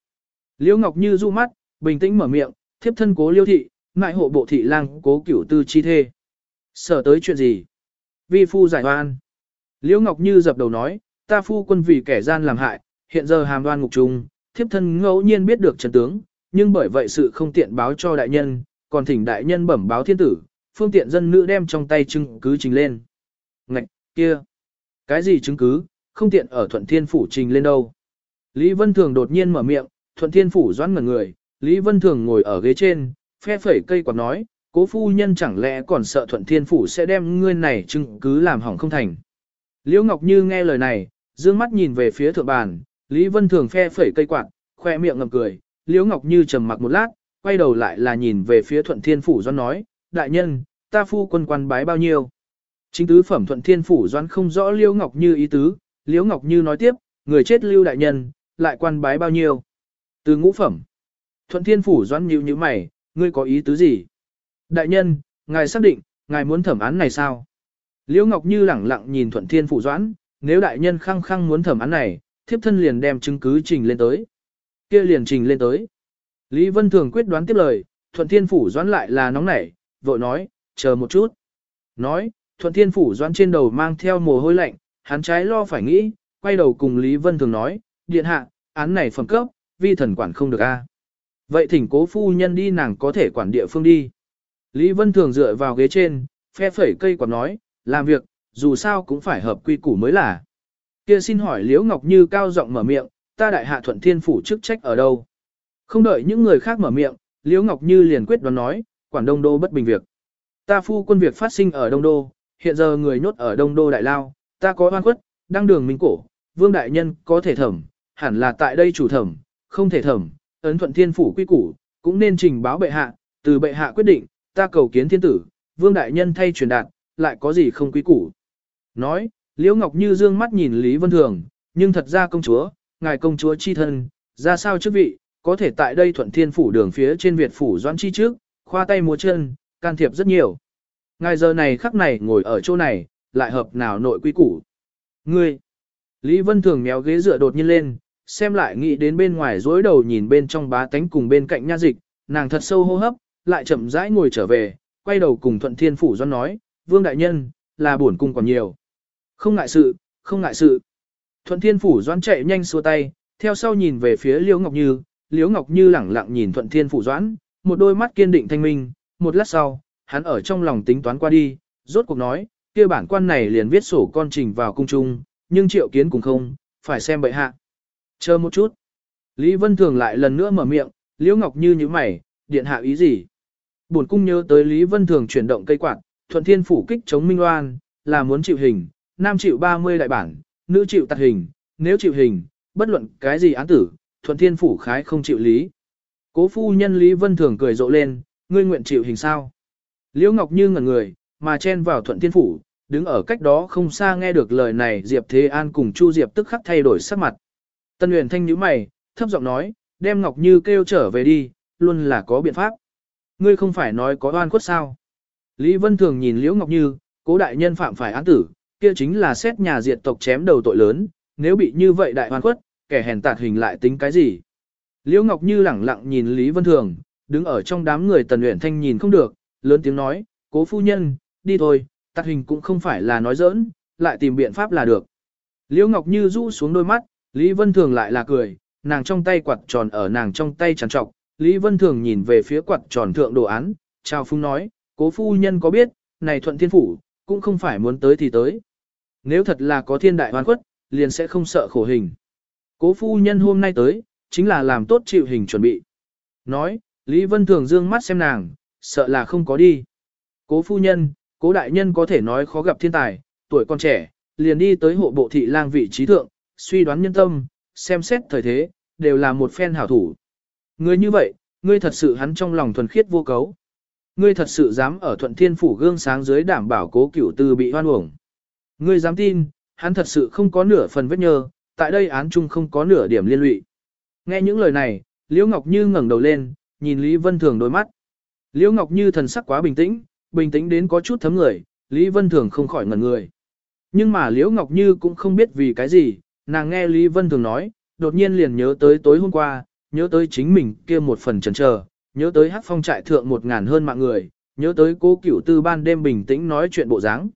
Liễu Ngọc Như du mắt, bình tĩnh mở miệng, thiếp thân cố liêu thị, ngại hộ bộ thị lang cố cửu tư chi thê. Sở tới chuyện gì? Vi phu giải oan. Liễu Ngọc Như dập đầu nói, ta phu quân vì kẻ gian làm hại, hiện giờ hàm đoan ngục trùng, thiếp thân ngẫu nhiên biết được trần tướng, nhưng bởi vậy sự không tiện báo cho đại nhân, còn thỉnh đại nhân bẩm báo thiên tử, phương tiện dân nữ đem trong tay chứng cứ trình lên. Ngạch, kia, cái gì chứng cứ, không tiện ở thuận thiên phủ trình lên đâu. Lý Vân Thường đột nhiên mở miệng, thuận thiên phủ doãn ngẩn người, Lý Vân Thường ngồi ở ghế trên, phe phẩy cây quạt nói, cố phu nhân chẳng lẽ còn sợ thuận thiên phủ sẽ đem ngươi này chứng cứ làm hỏng không thành. Liễu Ngọc Như nghe lời này, dương mắt nhìn về phía thượng bàn, Lý Vân Thường phe phẩy cây quạt, khoe miệng ngậm cười, Liễu Ngọc Như trầm mặc một lát, quay đầu lại là nhìn về phía thuận thiên phủ doãn nói, đại nhân, ta phu quân quan bái bao nhiêu. Chính tứ phẩm thuận thiên phủ doãn không rõ Liễu Ngọc Như ý tứ, Liễu Ngọc Như nói tiếp, người chết lưu đại nhân, lại quan bái bao nhiêu. Từ ngũ phẩm. Thuận thiên phủ doãn nhíu như mày, ngươi có ý tứ gì? Đại nhân, ngài xác định, ngài muốn thẩm án này sao? Liễu Ngọc Như lẳng lặng nhìn Thuận Thiên Phủ Doãn, nếu đại nhân khăng khăng muốn thẩm án này, thiếp thân liền đem chứng cứ trình lên tới. Kia liền trình lên tới. Lý Vân Thường quyết đoán tiếp lời, Thuận Thiên Phủ Doãn lại là nóng nảy, vội nói, chờ một chút. Nói, Thuận Thiên Phủ Doãn trên đầu mang theo mồ hôi lạnh, hắn trái lo phải nghĩ, quay đầu cùng Lý Vân Thường nói, điện hạ, án này phẩm cấp, vi thần quản không được a. Vậy thỉnh cố phu nhân đi nàng có thể quản địa phương đi. Lý Vân Thường dựa vào ghế trên, phe phẩy cây quạt nói, làm việc, dù sao cũng phải hợp quy củ mới là. Kia xin hỏi Liễu Ngọc Như cao giọng mở miệng, ta đại hạ thuận thiên phủ chức trách ở đâu? Không đợi những người khác mở miệng, Liễu Ngọc Như liền quyết đoán nói, quản đông đô bất bình việc. Ta phu quân việc phát sinh ở đông đô, hiện giờ người nhốt ở đông đô đại lao, ta có oan khuất, đang đường minh cổ, vương đại nhân có thể thẩm, hẳn là tại đây chủ thẩm, không thể thẩm, ấn thuận thiên phủ quy củ, cũng nên trình báo bệ hạ, từ bệ hạ quyết định, ta cầu kiến thiên tử, vương đại nhân thay truyền đạt, lại có gì không quý củ. Nói, Liễu Ngọc Như dương mắt nhìn Lý Vân Thường, nhưng thật ra công chúa, ngài công chúa chi thân, ra sao chức vị, có thể tại đây thuận thiên phủ đường phía trên Việt phủ doãn chi trước, khoa tay múa chân, can thiệp rất nhiều. Ngài giờ này khắc này ngồi ở chỗ này, lại hợp nào nội quy củ. Ngươi, Lý Vân Thường méo ghế dựa đột nhiên lên, xem lại nghĩ đến bên ngoài dối đầu nhìn bên trong bá tánh cùng bên cạnh nha dịch, nàng thật sâu hô hấp, lại chậm rãi ngồi trở về, quay đầu cùng thuận thiên phủ doãn nói, vương đại nhân, là buồn cung còn nhiều. Không ngại sự, không ngại sự. Thuận thiên phủ doãn chạy nhanh xua tay, theo sau nhìn về phía Liễu Ngọc Như, Liễu Ngọc Như lẳng lặng nhìn thuận thiên phủ doãn, một đôi mắt kiên định thanh minh, một lát sau, hắn ở trong lòng tính toán qua đi, rốt cuộc nói, kia bản quan này liền viết sổ con trình vào cung trung, nhưng triệu kiến cũng không, phải xem bệ hạ. Chờ một chút. Lý Vân Thường lại lần nữa mở miệng, Liễu Ngọc Như như mày, điện hạ ý gì? Bổn cung nhớ tới Lý Vân Thường chuyển động cây quạt, thuận thiên phủ kích chống Minh Loan, là muốn chịu hình, nam chịu 30 đại bản, nữ chịu tạt hình, nếu chịu hình, bất luận cái gì án tử, thuận thiên phủ khái không chịu lý. Cố phu nhân Lý Vân Thường cười rộ lên, ngươi nguyện chịu hình sao? Liễu Ngọc Như ngẩn người, mà chen vào thuận thiên phủ, đứng ở cách đó không xa nghe được lời này Diệp Thế An cùng Chu Diệp tức khắc thay đổi sắc mặt. Tân Huyền Thanh nhíu mày, thấp giọng nói, đem Ngọc Như kêu trở về đi, luôn là có biện pháp. Ngươi không phải nói có oan khuất sao? Lý Vân Thường nhìn Liễu Ngọc Như, cố đại nhân phạm phải án tử, kia chính là xét nhà diệt tộc chém đầu tội lớn, nếu bị như vậy đại hoàn khuất, kẻ hèn tạt hình lại tính cái gì? Liễu Ngọc Như lẳng lặng nhìn Lý Vân Thường, đứng ở trong đám người Tần luyện Thanh nhìn không được, lớn tiếng nói, cố phu nhân, đi thôi, tạt hình cũng không phải là nói giỡn, lại tìm biện pháp là được. Liễu Ngọc Như rũ xuống đôi mắt, Lý Vân Thường lại là cười, nàng trong tay quạt tròn ở nàng trong tay tràn trọc, Lý Vân Thường nhìn về phía quạt tròn thượng đồ án, trao phung nói, cố phu nhân có biết, này thuận thiên phủ, cũng không phải muốn tới thì tới. Nếu thật là có thiên đại hoàn khuất, liền sẽ không sợ khổ hình. Cố phu nhân hôm nay tới, chính là làm tốt chịu hình chuẩn bị. Nói, Lý Vân Thường dương mắt xem nàng, sợ là không có đi. Cố phu nhân, cố đại nhân có thể nói khó gặp thiên tài, tuổi còn trẻ, liền đi tới hộ bộ thị lang vị trí thượng, suy đoán nhân tâm, xem xét thời thế, đều là một phen hảo thủ. Ngươi như vậy, ngươi thật sự hắn trong lòng thuần khiết vô cấu. Ngươi thật sự dám ở thuận thiên phủ gương sáng dưới đảm bảo cố cửu tư bị hoan uổng. Ngươi dám tin, hắn thật sự không có nửa phần vết nhơ, tại đây án chung không có nửa điểm liên lụy. Nghe những lời này, Liễu Ngọc Như ngẩng đầu lên, nhìn Lý Vân Thường đôi mắt. Liễu Ngọc Như thần sắc quá bình tĩnh, bình tĩnh đến có chút thấm người, Lý Vân Thường không khỏi ngẩn người. Nhưng mà Liễu Ngọc Như cũng không biết vì cái gì, nàng nghe Lý Vân Thường nói, đột nhiên liền nhớ tới tối hôm qua, nhớ tới chính mình kia một phần chần chờ, nhớ tới hát phong trại thượng một ngàn hơn mạng người, nhớ tới cố cửu tư ban đêm bình tĩnh nói chuyện bộ dáng.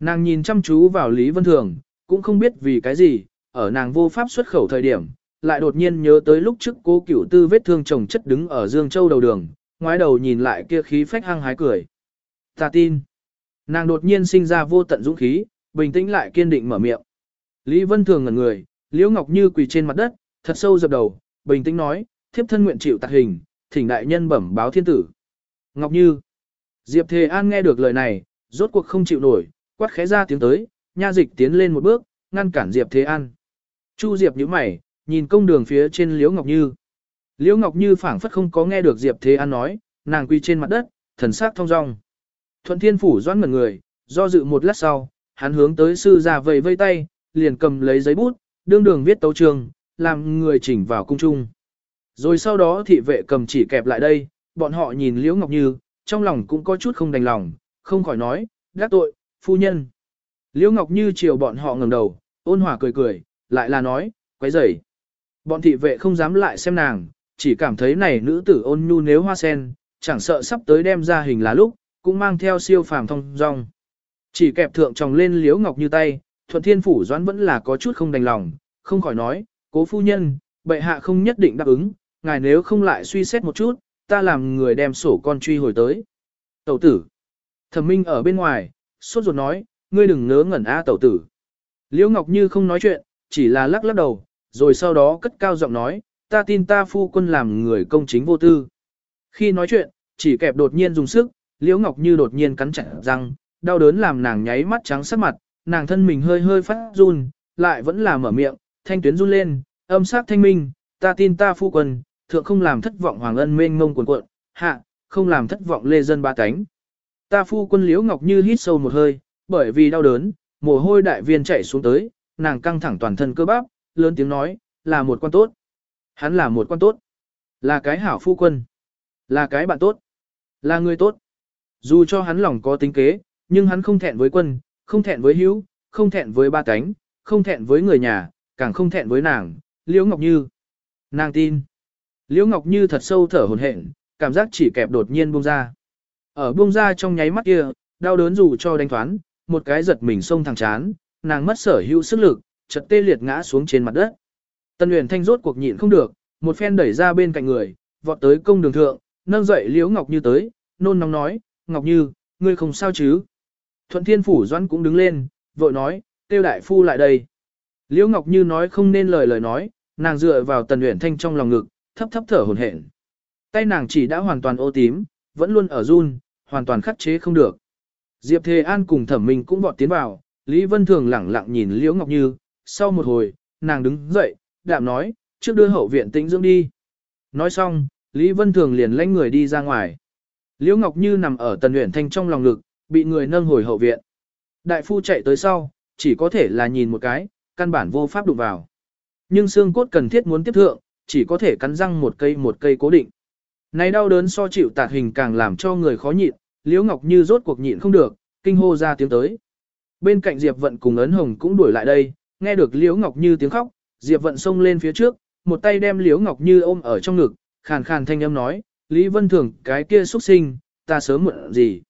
Nàng nhìn chăm chú vào Lý Vân Thường, cũng không biết vì cái gì, ở nàng vô pháp xuất khẩu thời điểm, lại đột nhiên nhớ tới lúc trước cố cửu tư vết thương chồng chất đứng ở Dương Châu đầu đường, ngoái đầu nhìn lại kia khí phách hăng hái cười. Ta tin. Nàng đột nhiên sinh ra vô tận dũng khí, bình tĩnh lại kiên định mở miệng. Lý Vân Thường ngẩn người, Liễu Ngọc Như quỳ trên mặt đất, thật sâu dập đầu, bình tĩnh nói, thiếp thân nguyện chịu tạc hình, thỉnh đại nhân bẩm báo thiên tử. Ngọc Như. Diệp Thề An nghe được lời này, rốt cuộc không chịu nổi, quát khẽ ra tiếng tới, nha dịch tiến lên một bước, ngăn cản Diệp Thế An. Chu Diệp nhíu mày, nhìn công đường phía trên Liễu Ngọc Như. Liễu Ngọc Như phảng phất không có nghe được Diệp Thế An nói, nàng quỳ trên mặt đất, thần sắc thong dong. Thuận Thiên phủ doãn ngẩn người, do dự một lát sau, hắn hướng tới sư già vẫy vây tay, liền cầm lấy giấy bút, đương đường viết tấu trường, làm người chỉnh vào cung trung. Rồi sau đó thị vệ cầm chỉ kẹp lại đây, bọn họ nhìn Liễu Ngọc Như, trong lòng cũng có chút không đành lòng, không khỏi nói, đắc tội, phu nhân. Liễu Ngọc Như chiều bọn họ ngẩng đầu, ôn hòa cười cười, lại là nói, quấy rầy. Bọn thị vệ không dám lại xem nàng, chỉ cảm thấy này nữ tử ôn nhu nếu hoa sen, chẳng sợ sắp tới đem ra hình là lúc, cũng mang theo siêu phàm thông dong. Chỉ kẹp thượng tròng lên Liễu Ngọc Như tay, Thuận Thiên Phủ Doãn vẫn là có chút không đành lòng, không khỏi nói, cố phu nhân, bệ hạ không nhất định đáp ứng, ngài nếu không lại suy xét một chút, ta làm người đem sổ con truy hồi tới. Tẩu tử. Thẩm Minh ở bên ngoài, sốt ruột nói, ngươi đừng ngớ ngẩn a tẩu tử. Liễu Ngọc Như không nói chuyện, chỉ là lắc lắc đầu, rồi sau đó cất cao giọng nói, ta tin ta phu quân làm người công chính vô tư. Khi nói chuyện, chỉ kẹp đột nhiên dùng sức, Liễu Ngọc Như đột nhiên cắn chặt răng, đau đớn làm nàng nháy mắt trắng sắc mặt, nàng thân mình hơi hơi phát run, lại vẫn là mở miệng, thanh tuyến run lên, âm sắc thanh minh, ta tin ta phu quân, thượng không làm thất vọng hoàng ân mênh ngông cuồn cuộn, hạ, không làm thất vọng lê dân ba cánh. Ta phu quân liễu ngọc như hít sâu một hơi, bởi vì đau đớn, mồ hôi đại viên chảy xuống tới, nàng căng thẳng toàn thân cơ bắp, lớn tiếng nói, là một quan tốt. Hắn là một quan tốt. Là cái hảo phu quân. Là cái bạn tốt. Là người tốt. Dù cho hắn lòng có tính kế, nhưng hắn không thẹn với quân, không thẹn với hữu, không thẹn với ba cánh, không thẹn với người nhà, càng không thẹn với nàng, Liễu Ngọc Như. Nàng tin. Liễu Ngọc Như thật sâu thở hồn hển, cảm giác chỉ kẹp đột nhiên buông ra. Ở buông ra trong nháy mắt kia, đau đớn dù cho đánh thoán, một cái giật mình xông thẳng chán, nàng mất sở hữu sức lực, chật tê liệt ngã xuống trên mặt đất. Tân Uyển Thanh rốt cuộc nhịn không được, một phen đẩy ra bên cạnh người, vọt tới công đường thượng, nâng dậy Liễu Ngọc Như tới, nôn nóng nói, Ngọc Như, ngươi không sao chứ? Thuận Thiên Phủ Doãn cũng đứng lên, vội nói, tiêu đại phu lại đây. Liễu Ngọc Như nói không nên lời lời nói, nàng dựa vào Tần Uyển Thanh trong lòng ngực, thấp thấp thở hổn hển. Tay nàng chỉ đã hoàn toàn ô tím, vẫn luôn ở run, hoàn toàn khắc chế không được. Diệp Thề An cùng Thẩm Minh cũng vọt tiến vào, Lý Vân Thường lẳng lặng nhìn Liễu Ngọc Như, sau một hồi, nàng đứng dậy, đạm nói, trước đưa hậu viện tĩnh dưỡng đi. Nói xong, Lý Vân Thường liền lãnh người đi ra ngoài. Liễu Ngọc Như nằm ở Tần Uyển Thanh trong lòng ngực, bị người nâng hồi hậu viện. Đại phu chạy tới sau, chỉ có thể là nhìn một cái, căn bản vô pháp đụng vào. Nhưng xương cốt cần thiết muốn tiếp thượng, chỉ có thể cắn răng một cây một cây cố định. Này đau đớn so chịu tạt hình càng làm cho người khó nhịn, Liễu Ngọc Như rốt cuộc nhịn không được, kinh hô ra tiếng tới. Bên cạnh Diệp Vận cùng ấn hồng cũng đuổi lại đây, nghe được Liễu Ngọc Như tiếng khóc, Diệp Vận xông lên phía trước, một tay đem Liễu Ngọc Như ôm ở trong ngực, khàn khàn thanh âm nói, Lý Vân Thường, cái kia xuất sinh, ta sớm muộn gì.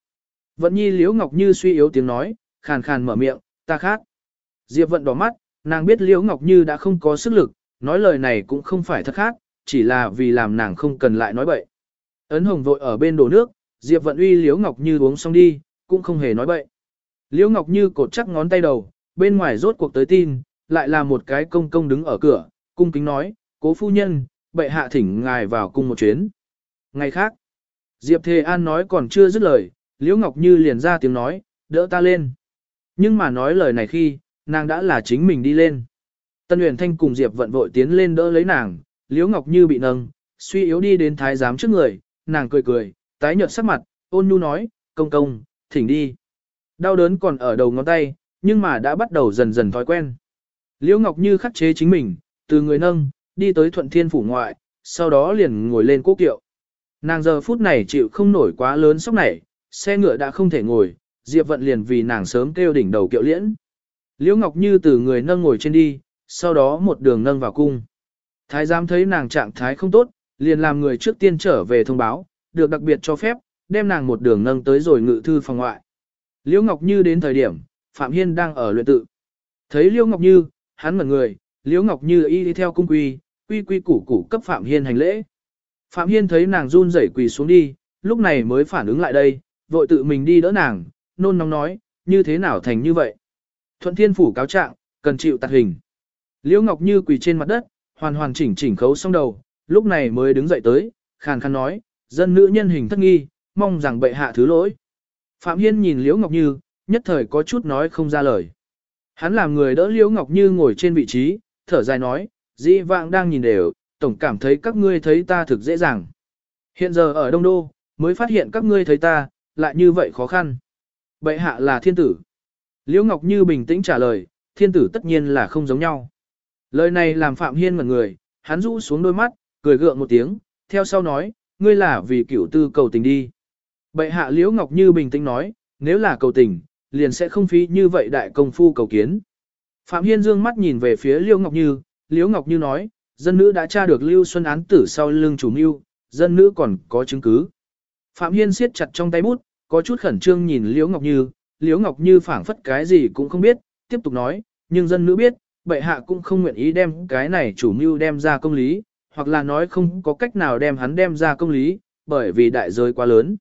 Vận nhi Liễu Ngọc Như suy yếu tiếng nói, khàn khàn mở miệng, ta khát. Diệp Vận đỏ mắt, nàng biết Liễu Ngọc Như đã không có sức lực, nói lời này cũng không phải thật khác, chỉ là vì làm nàng không cần lại nói bậy. Ấn Hồng vội ở bên đổ nước, Diệp Vận uy Liễu Ngọc Như uống xong đi, cũng không hề nói bậy. Liễu Ngọc Như cột chắc ngón tay đầu, bên ngoài rốt cuộc tới tin, lại là một cái công công đứng ở cửa, cung kính nói, cố phu nhân, bệ hạ thỉnh ngài vào cung một chuyến. Ngày khác, Diệp Thề An nói còn chưa dứt lời, Liễu Ngọc Như liền ra tiếng nói, đỡ ta lên. Nhưng mà nói lời này khi, nàng đã là chính mình đi lên. Tân Uyển Thanh cùng Diệp Vận vội tiến lên đỡ lấy nàng, Liễu Ngọc Như bị nâng, suy yếu đi đến thái giám trước người, nàng cười cười, tái nhợt sắc mặt, ôn nhu nói, công công, thỉnh đi. Đau đớn còn ở đầu ngón tay, nhưng mà đã bắt đầu dần dần thói quen. Liễu Ngọc Như khắc chế chính mình, từ người nâng, đi tới thuận thiên phủ ngoại, sau đó liền ngồi lên cố kiệu. Nàng giờ phút này chịu không nổi quá lớn sốc này, xe ngựa đã không thể ngồi, Diệp Vận liền vì nàng sớm kêu đỉnh đầu kiệu liễn. Liễu Ngọc Như từ người nâng ngồi trên đi, sau đó một đường nâng vào cung. Thái giám thấy nàng trạng thái không tốt, liền làm người trước tiên trở về thông báo, được đặc biệt cho phép, đem nàng một đường nâng tới rồi ngự thư phòng ngoại. Liễu Ngọc Như đến thời điểm, Phạm Hiên đang ở luyện tự. Thấy Liễu Ngọc Như, hắn ngẩn người, Liễu Ngọc Như y đi theo cung quy, quy quy củ củ cấp Phạm Hiên hành lễ. Phạm Hiên thấy nàng run rẩy quỳ xuống đi, lúc này mới phản ứng lại đây, vội tự mình đi đỡ nàng, nôn nóng nói, như thế nào thành như vậy. Thuận Thiên Phủ cáo trạng, cần chịu tạt hình. Liễu Ngọc Như quỳ trên mặt đất, hoàn hoàn chỉnh chỉnh khấu xong đầu, lúc này mới đứng dậy tới, khàn khàn nói, dân nữ nhân hình thất nghi, mong rằng bệ hạ thứ lỗi. Phạm Hiên nhìn Liễu Ngọc Như, nhất thời có chút nói không ra lời. Hắn làm người đỡ Liễu Ngọc Như ngồi trên vị trí, thở dài nói, dĩ vãng đang nhìn đều, tổng cảm thấy các ngươi thấy ta thực dễ dàng. Hiện giờ ở Đông Đô, mới phát hiện các ngươi thấy ta, lại như vậy khó khăn. Bệ hạ là thiên tử. Liễu Ngọc Như bình tĩnh trả lời, thiên tử tất nhiên là không giống nhau. Lời này làm Phạm Hiên ngẩn người, hắn rũ xuống đôi mắt, cười gượng một tiếng, theo sau nói, ngươi là vì cửu tư cầu tình đi. Bệ hạ Liễu Ngọc Như bình tĩnh nói, nếu là cầu tình, liền sẽ không phí như vậy đại công phu cầu kiến. Phạm Hiên dương mắt nhìn về phía Liễu Ngọc Như, Liễu Ngọc Như nói, dân nữ đã tra được Lưu Xuân án tử sau lưng chủ mưu, dân nữ còn có chứng cứ. Phạm Hiên siết chặt trong tay bút, có chút khẩn trương nhìn Liễu Ngọc Như, Liễu Ngọc Như phảng phất cái gì cũng không biết, tiếp tục nói, nhưng dân nữ biết, bệ hạ cũng không nguyện ý đem cái này chủ mưu đem ra công lý, hoặc là nói không có cách nào đem hắn đem ra công lý, bởi vì đại giới quá lớn.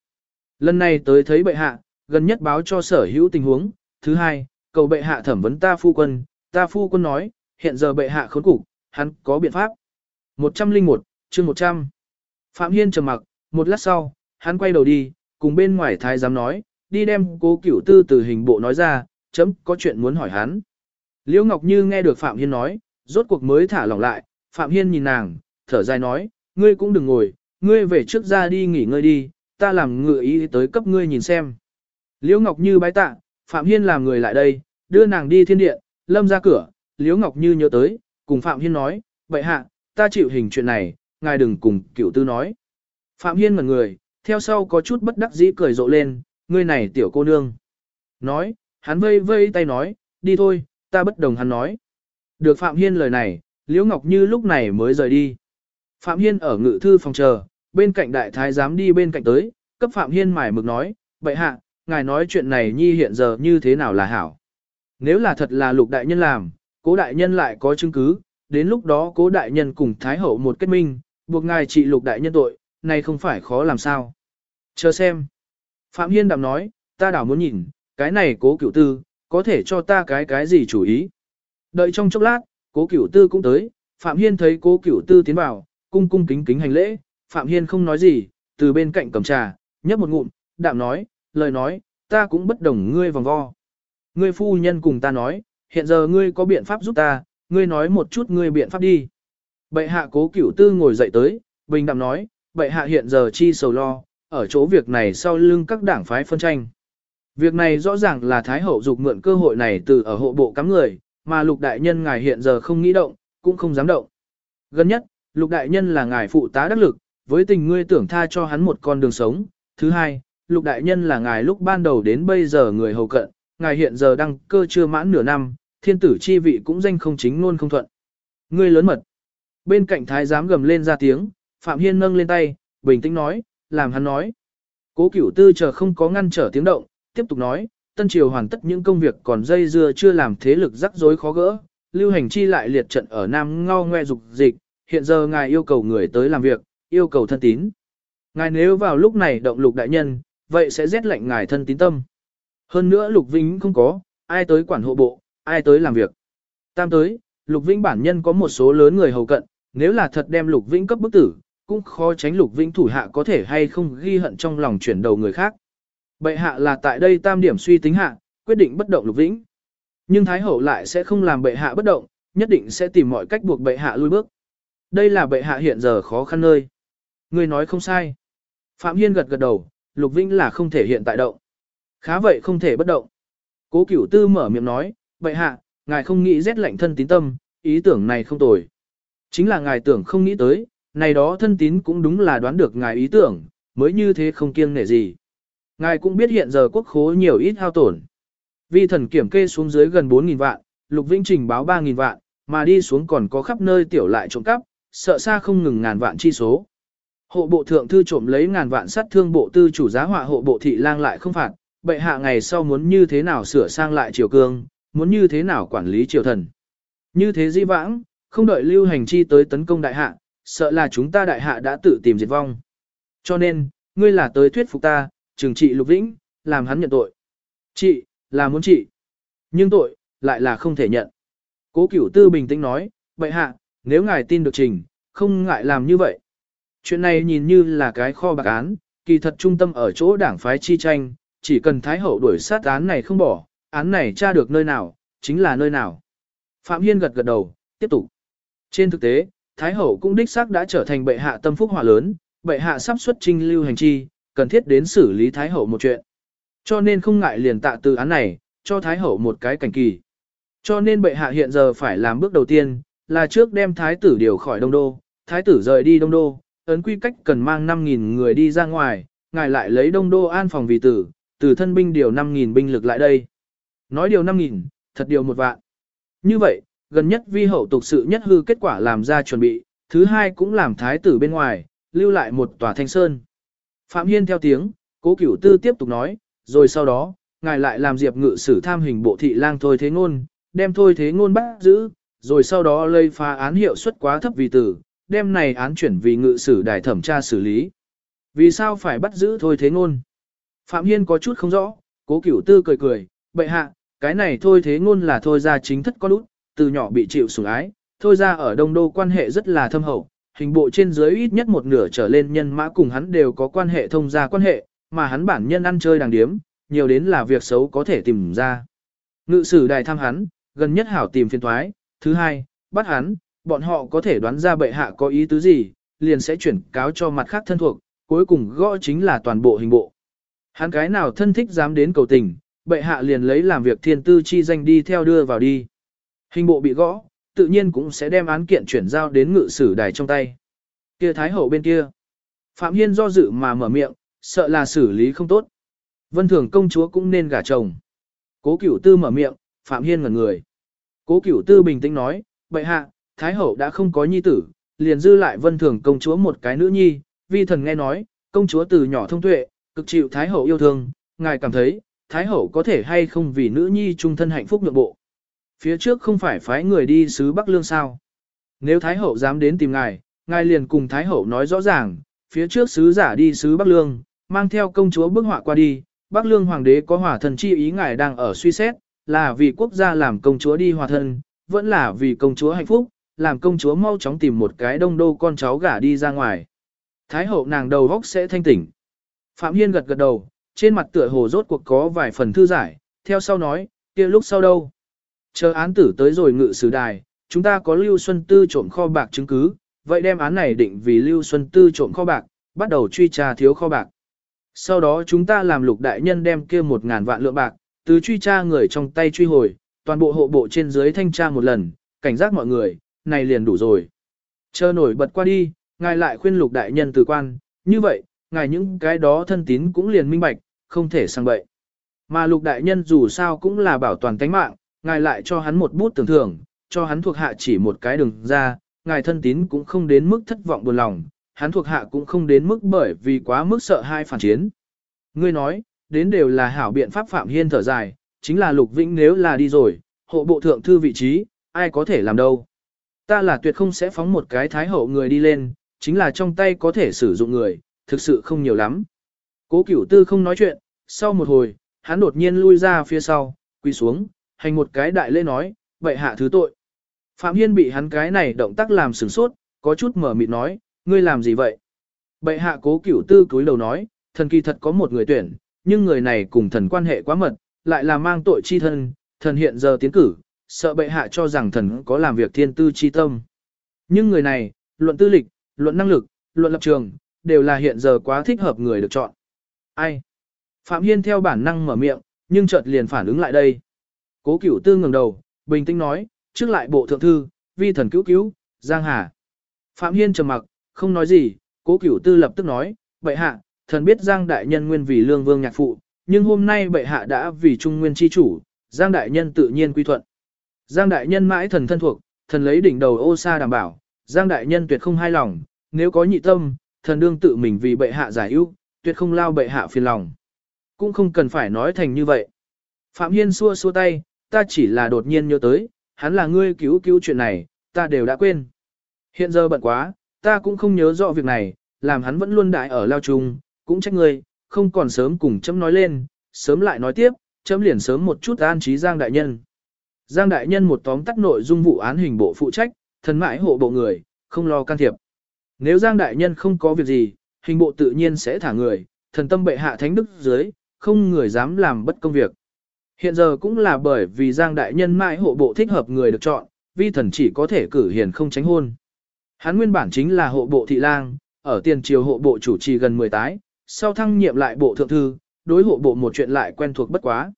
Lần này tới thấy bệ hạ, gần nhất báo cho sở hữu tình huống, thứ hai, cầu bệ hạ thẩm vấn ta phu quân, ta phu quân nói, hiện giờ bệ hạ khốn cục, hắn có biện pháp. 101, chương 100. Phạm Hiên trầm mặc, một lát sau, hắn quay đầu đi, cùng bên ngoài thái giám nói, đi đem cố cửu tư từ hình bộ nói ra, chấm có chuyện muốn hỏi hắn. Liễu Ngọc Như nghe được Phạm Hiên nói, rốt cuộc mới thả lỏng lại, Phạm Hiên nhìn nàng, thở dài nói, ngươi cũng đừng ngồi, ngươi về trước ra đi nghỉ ngơi đi, ta làm ngựa ý tới cấp ngươi nhìn xem. Liễu Ngọc Như bái tạ, Phạm Hiên làm người lại đây, đưa nàng đi thiên điện, lâm ra cửa, Liễu Ngọc Như nhớ tới, cùng Phạm Hiên nói, vậy hạ, ta chịu hình chuyện này, ngài đừng cùng cửu tư nói. Phạm Hiên ngẩn người, theo sau có chút bất đắc dĩ cười rộ lên, ngươi này tiểu cô nương. Nói, hắn vây vây tay nói, đi thôi, ta bất đồng hắn nói. Được Phạm Hiên lời này, Liễu Ngọc Như lúc này mới rời đi. Phạm Hiên ở ngự thư phòng chờ, bên cạnh đại thái giám đi bên cạnh tới, cấp Phạm Hiên mải mực nói, vậy hạ, ngài nói chuyện này nhi hiện giờ như thế nào là hảo. Nếu là thật là lục đại nhân làm, cố đại nhân lại có chứng cứ, đến lúc đó cố đại nhân cùng thái hậu một kết minh, buộc ngài trị lục đại nhân tội, này không phải khó làm sao. Chờ xem. Phạm Hiên đạm nói, ta đảo muốn nhìn, cái này cố cửu tư, có thể cho ta cái cái gì chủ ý. Đợi trong chốc lát, cố cửu tư cũng tới, Phạm Hiên thấy cố cửu tư tiến vào, cung cung kính kính hành lễ, Phạm Hiên không nói gì, từ bên cạnh cầm trà, nhấp một ngụm, đạm nói, lời nói, ta cũng bất đồng ngươi vòng vo. Ngươi phu nhân cùng ta nói, hiện giờ ngươi có biện pháp giúp ta, ngươi nói một chút ngươi biện pháp đi. Bệ hạ cố cửu tư ngồi dậy tới, bình đạm nói, bệ hạ hiện giờ chi sầu lo, ở chỗ việc này sau lưng các đảng phái phân tranh. Việc này rõ ràng là Thái Hậu dục mượn cơ hội này từ ở hộ bộ cắm người, mà lục đại nhân ngài hiện giờ không nghĩ động, cũng không dám động. Gần nhất, lục đại nhân là ngài phụ tá đắc lực, với tình ngươi tưởng tha cho hắn một con đường sống. Thứ hai, lục đại nhân là ngài lúc ban đầu đến bây giờ người hầu cận, ngài hiện giờ đăng cơ chưa mãn nửa năm, thiên tử chi vị cũng danh không chính luôn không thuận. Ngươi lớn mật. Bên cạnh thái giám gầm lên ra tiếng, Phạm Hiên nâng lên tay, bình tĩnh nói, làm hắn nói. Cố cửu tư chờ không có ngăn trở tiếng động, tiếp tục nói, Tân Triều hoàn tất những công việc còn dây dưa chưa làm thế lực rắc rối khó gỡ, lưu hành chi lại liệt trận ở Nam ngao ngoe dục dịch, hiện giờ ngài yêu cầu người tới làm việc, yêu cầu thân tín. Ngài nếu vào lúc này động lục đại nhân, vậy sẽ rét lạnh ngài thân tín tâm. Hơn nữa lục vĩnh không có, ai tới quản hộ bộ, ai tới làm việc. Tam tới, lục vĩnh bản nhân có một số lớn người hầu cận, nếu là thật đem lục vĩnh cấp bức tử, cũng khó tránh lục vĩnh thủ hạ có thể hay không ghi hận trong lòng chuyển đầu người khác. Bệ hạ là tại đây tam điểm suy tính hạ, quyết định bất động lục vĩnh. Nhưng Thái Hậu lại sẽ không làm bệ hạ bất động, nhất định sẽ tìm mọi cách buộc bệ hạ lui bước. Đây là bệ hạ hiện giờ khó khăn nơi. Người nói không sai. Phạm Hiên gật gật đầu, lục vĩnh là không thể hiện tại động. Khá vậy không thể bất động. Cố cửu tư mở miệng nói, bệ hạ, ngài không nghĩ rét lạnh thân tín tâm, ý tưởng này không tồi. Chính là ngài tưởng không nghĩ tới, này đó thân tín cũng đúng là đoán được ngài ý tưởng, mới như thế không kiêng nể gì. Ngài cũng biết hiện giờ quốc khố nhiều ít hao tổn. Vi thần kiểm kê xuống dưới gần 4.000 vạn, Lục Vĩnh trình báo 3.000 vạn, mà đi xuống còn có khắp nơi tiểu lại trộm cắp, sợ xa không ngừng ngàn vạn chi số. Hộ bộ thượng thư trộm lấy ngàn vạn sát thương bộ tư chủ giá họa hộ bộ thị lang lại không phạt, bệ hạ ngày sau muốn như thế nào sửa sang lại triều cương, muốn như thế nào quản lý triều thần. Như thế di vãng, không đợi lưu hành chi tới tấn công đại hạ, sợ là chúng ta đại hạ đã tự tìm diệt vong. Cho nên, ngươi là tới thuyết phục ta, trừng trị lục vĩnh, làm hắn nhận tội. Chị, là muốn trị. Nhưng tội, lại là không thể nhận. Cố cửu tư bình tĩnh nói, vậy hạ, nếu ngài tin được trình, không ngại làm như vậy. Chuyện này nhìn như là cái kho bạc án, kỳ thật trung tâm ở chỗ đảng phái chi tranh, chỉ cần Thái Hậu đuổi sát án này không bỏ, án này tra được nơi nào, chính là nơi nào. Phạm Hiên gật gật đầu, tiếp tục. Trên thực tế, Thái Hậu cũng đích xác đã trở thành bệ hạ tâm phúc hỏa lớn, bệ hạ sắp xuất trinh lưu hành chi, cần thiết đến xử lý Thái Hậu một chuyện. Cho nên không ngại liền tạ từ án này, cho Thái Hậu một cái cảnh kỳ. Cho nên bệ hạ hiện giờ phải làm bước đầu tiên, là trước đem Thái tử điều khỏi Đông Đô, Thái tử rời đi Đông Đô, ấn quy cách cần mang 5.000 người đi ra ngoài, ngài lại lấy Đông Đô an phòng vì tử, từ thân binh điều 5.000 binh lực lại đây. Nói điều 5.000, thật điều một vạn. Như vậy, gần nhất vi hậu tục sự nhất hư kết quả làm ra chuẩn bị, thứ hai cũng làm thái tử bên ngoài, lưu lại một tòa thanh sơn. Phạm Hiên theo tiếng, cố cửu tư tiếp tục nói, rồi sau đó, ngài lại làm diệp ngự sử tham hình bộ thị lang thôi thế ngôn, đem thôi thế ngôn bắt giữ, rồi sau đó lây phá án hiệu suất quá thấp vì tử, đem này án chuyển vì ngự sử đài thẩm tra xử lý. Vì sao phải bắt giữ thôi thế ngôn? Phạm Hiên có chút không rõ, cố cửu tư cười cười, bệ hạ, cái này thôi thế ngôn là thôi ra chính thất con út, từ nhỏ bị chịu sủng ái, thôi ra ở đông đô quan hệ rất là thâm hậu, hình bộ trên dưới ít nhất một nửa trở lên nhân mã cùng hắn đều có quan hệ thông gia quan hệ, mà hắn bản nhân ăn chơi đàng điếm, nhiều đến là việc xấu có thể tìm ra. Ngự sử đài thăm hắn, gần nhất hảo tìm phiên thoái, thứ hai, bắt hắn, bọn họ có thể đoán ra bệ hạ có ý tứ gì, liền sẽ chuyển cáo cho mặt khác thân thuộc, cuối cùng gõ chính là toàn bộ hình bộ. Hắn cái nào thân thích dám đến cầu tình, bệ hạ liền lấy làm việc thiên tư chi danh đi theo đưa vào đi. Hình bộ bị gõ, tự nhiên cũng sẽ đem án kiện chuyển giao đến ngự sử đài trong tay. Kia thái hậu bên kia. Phạm Hiên do dự mà mở miệng, sợ là xử lý không tốt. Vân thường công chúa cũng nên gả chồng. Cố cửu tư mở miệng, Phạm Hiên ngẩn người. Cố cửu tư bình tĩnh nói, bệ hạ, thái hậu đã không có nhi tử, liền dư lại vân thường công chúa một cái nữ nhi, vi thần nghe nói, công chúa từ nhỏ thông tuệ, cực chịu thái hậu yêu thương, ngài cảm thấy, thái hậu có thể hay không vì nữ nhi trung thân hạnh phúc nhượng bộ. Phía trước không phải phái người đi sứ Bắc Lương sao. Nếu thái hậu dám đến tìm ngài, ngài liền cùng thái hậu nói rõ ràng, phía trước sứ giả đi sứ Bắc Lương, mang theo công chúa bức họa qua đi, Bắc Lương hoàng đế có hỏa thần chi ý ngài đang ở suy xét, là vì quốc gia làm công chúa đi hòa thân, vẫn là vì công chúa hạnh phúc, làm công chúa mau chóng tìm một cái đông đô con cháu gả đi ra ngoài. Thái hậu nàng đầu góc sẽ thanh tỉnh. Phạm Hiên gật gật đầu, trên mặt tựa hồ rốt cuộc có vài phần thư giải, theo sau nói, kia lúc sau đâu. Chờ án tử tới rồi ngự sử đài, chúng ta có Lưu Xuân Tư trộm kho bạc chứng cứ, vậy đem án này định vì Lưu Xuân Tư trộm kho bạc, bắt đầu truy tra thiếu kho bạc. Sau đó chúng ta làm lục đại nhân đem kia một ngàn vạn lượng bạc, từ truy tra người trong tay truy hồi, toàn bộ hộ bộ trên dưới thanh tra một lần, cảnh giác mọi người, này liền đủ rồi. Chờ nổi bật qua đi, ngài lại khuyên lục đại nhân từ quan, như vậy, ngài những cái đó thân tín cũng liền minh bạch, không thể sang bậy. Mà lục đại nhân dù sao cũng là bảo toàn tánh mạng, ngài lại cho hắn một bút tưởng thưởng, cho hắn thuộc hạ chỉ một cái đường ra, ngài thân tín cũng không đến mức thất vọng buồn lòng, hắn thuộc hạ cũng không đến mức bởi vì quá mức sợ hai phản chiến. Ngươi nói, đến đều là hảo biện pháp phạm hiên thở dài, chính là lục vĩnh nếu là đi rồi, hộ bộ thượng thư vị trí, ai có thể làm đâu. Ta là tuyệt không sẽ phóng một cái thái hậu người đi lên, chính là trong tay có thể sử dụng người, thực sự không nhiều lắm. Cố cửu tư không nói chuyện, sau một hồi, hắn đột nhiên lui ra phía sau, quỳ xuống, hành một cái đại lễ nói, vậy hạ thứ tội. Phạm Hiên bị hắn cái này động tác làm sửng sốt, có chút mở mịt nói, ngươi làm gì vậy? Bệ hạ cố cửu tư cúi đầu nói, thần kỳ thật có một người tuyển, nhưng người này cùng thần quan hệ quá mật, lại là mang tội chi thân, thần hiện giờ tiến cử, sợ bệ hạ cho rằng thần có làm việc thiên tư chi tâm. Nhưng người này, luận tư lịch, luận năng lực, luận lập trường, đều là hiện giờ quá thích hợp người được chọn. Ai? Phạm Hiên theo bản năng mở miệng, nhưng chợt liền phản ứng lại đây. Cố cửu tư ngẩng đầu, bình tĩnh nói, trước lại bộ thượng thư, vi thần cứu cứu, Giang Hà. Phạm Hiên trầm mặc, không nói gì, cố cửu tư lập tức nói, bệ hạ, thần biết Giang Đại Nhân nguyên vì lương vương nhạc phụ, nhưng hôm nay bệ hạ đã vì trung nguyên chi chủ, Giang Đại Nhân tự nhiên quy thuận. Giang Đại Nhân mãi thần thân thuộc, thần lấy đỉnh đầu ô sa đảm bảo, Giang Đại Nhân tuyệt không hai lòng, nếu có nhị tâm, thần đương tự mình vì bệ hạ giải ưu, tuyệt không lao bệ hạ phiền lòng. Cũng không cần phải nói thành như vậy. Phạm Hiên xua xua tay, ta chỉ là đột nhiên nhớ tới, hắn là ngươi cứu cứu chuyện này, ta đều đã quên. Hiện giờ bận quá, ta cũng không nhớ rõ việc này, làm hắn vẫn luôn đại ở lao trùng, cũng trách ngươi, không còn sớm cùng chấm nói lên, sớm lại nói tiếp, chấm liền sớm một chút an trí Giang Đại Nhân. Giang Đại Nhân một tóm tắt nội dung vụ án hình bộ phụ trách, thần mãi hộ bộ người, không lo can thiệp. Nếu Giang Đại Nhân không có việc gì, hình bộ tự nhiên sẽ thả người, thần tâm bệ hạ thánh đức dưới, không người dám làm bất công việc. Hiện giờ cũng là bởi vì Giang Đại Nhân mãi hộ bộ thích hợp người được chọn, vi thần chỉ có thể cử hiền không tránh hôn. Hắn nguyên bản chính là hộ bộ thị lang, ở tiền triều hộ bộ chủ trì gần 10 tái, sau thăng nhiệm lại bộ thượng thư, đối hộ bộ một chuyện lại quen thuộc bất quá.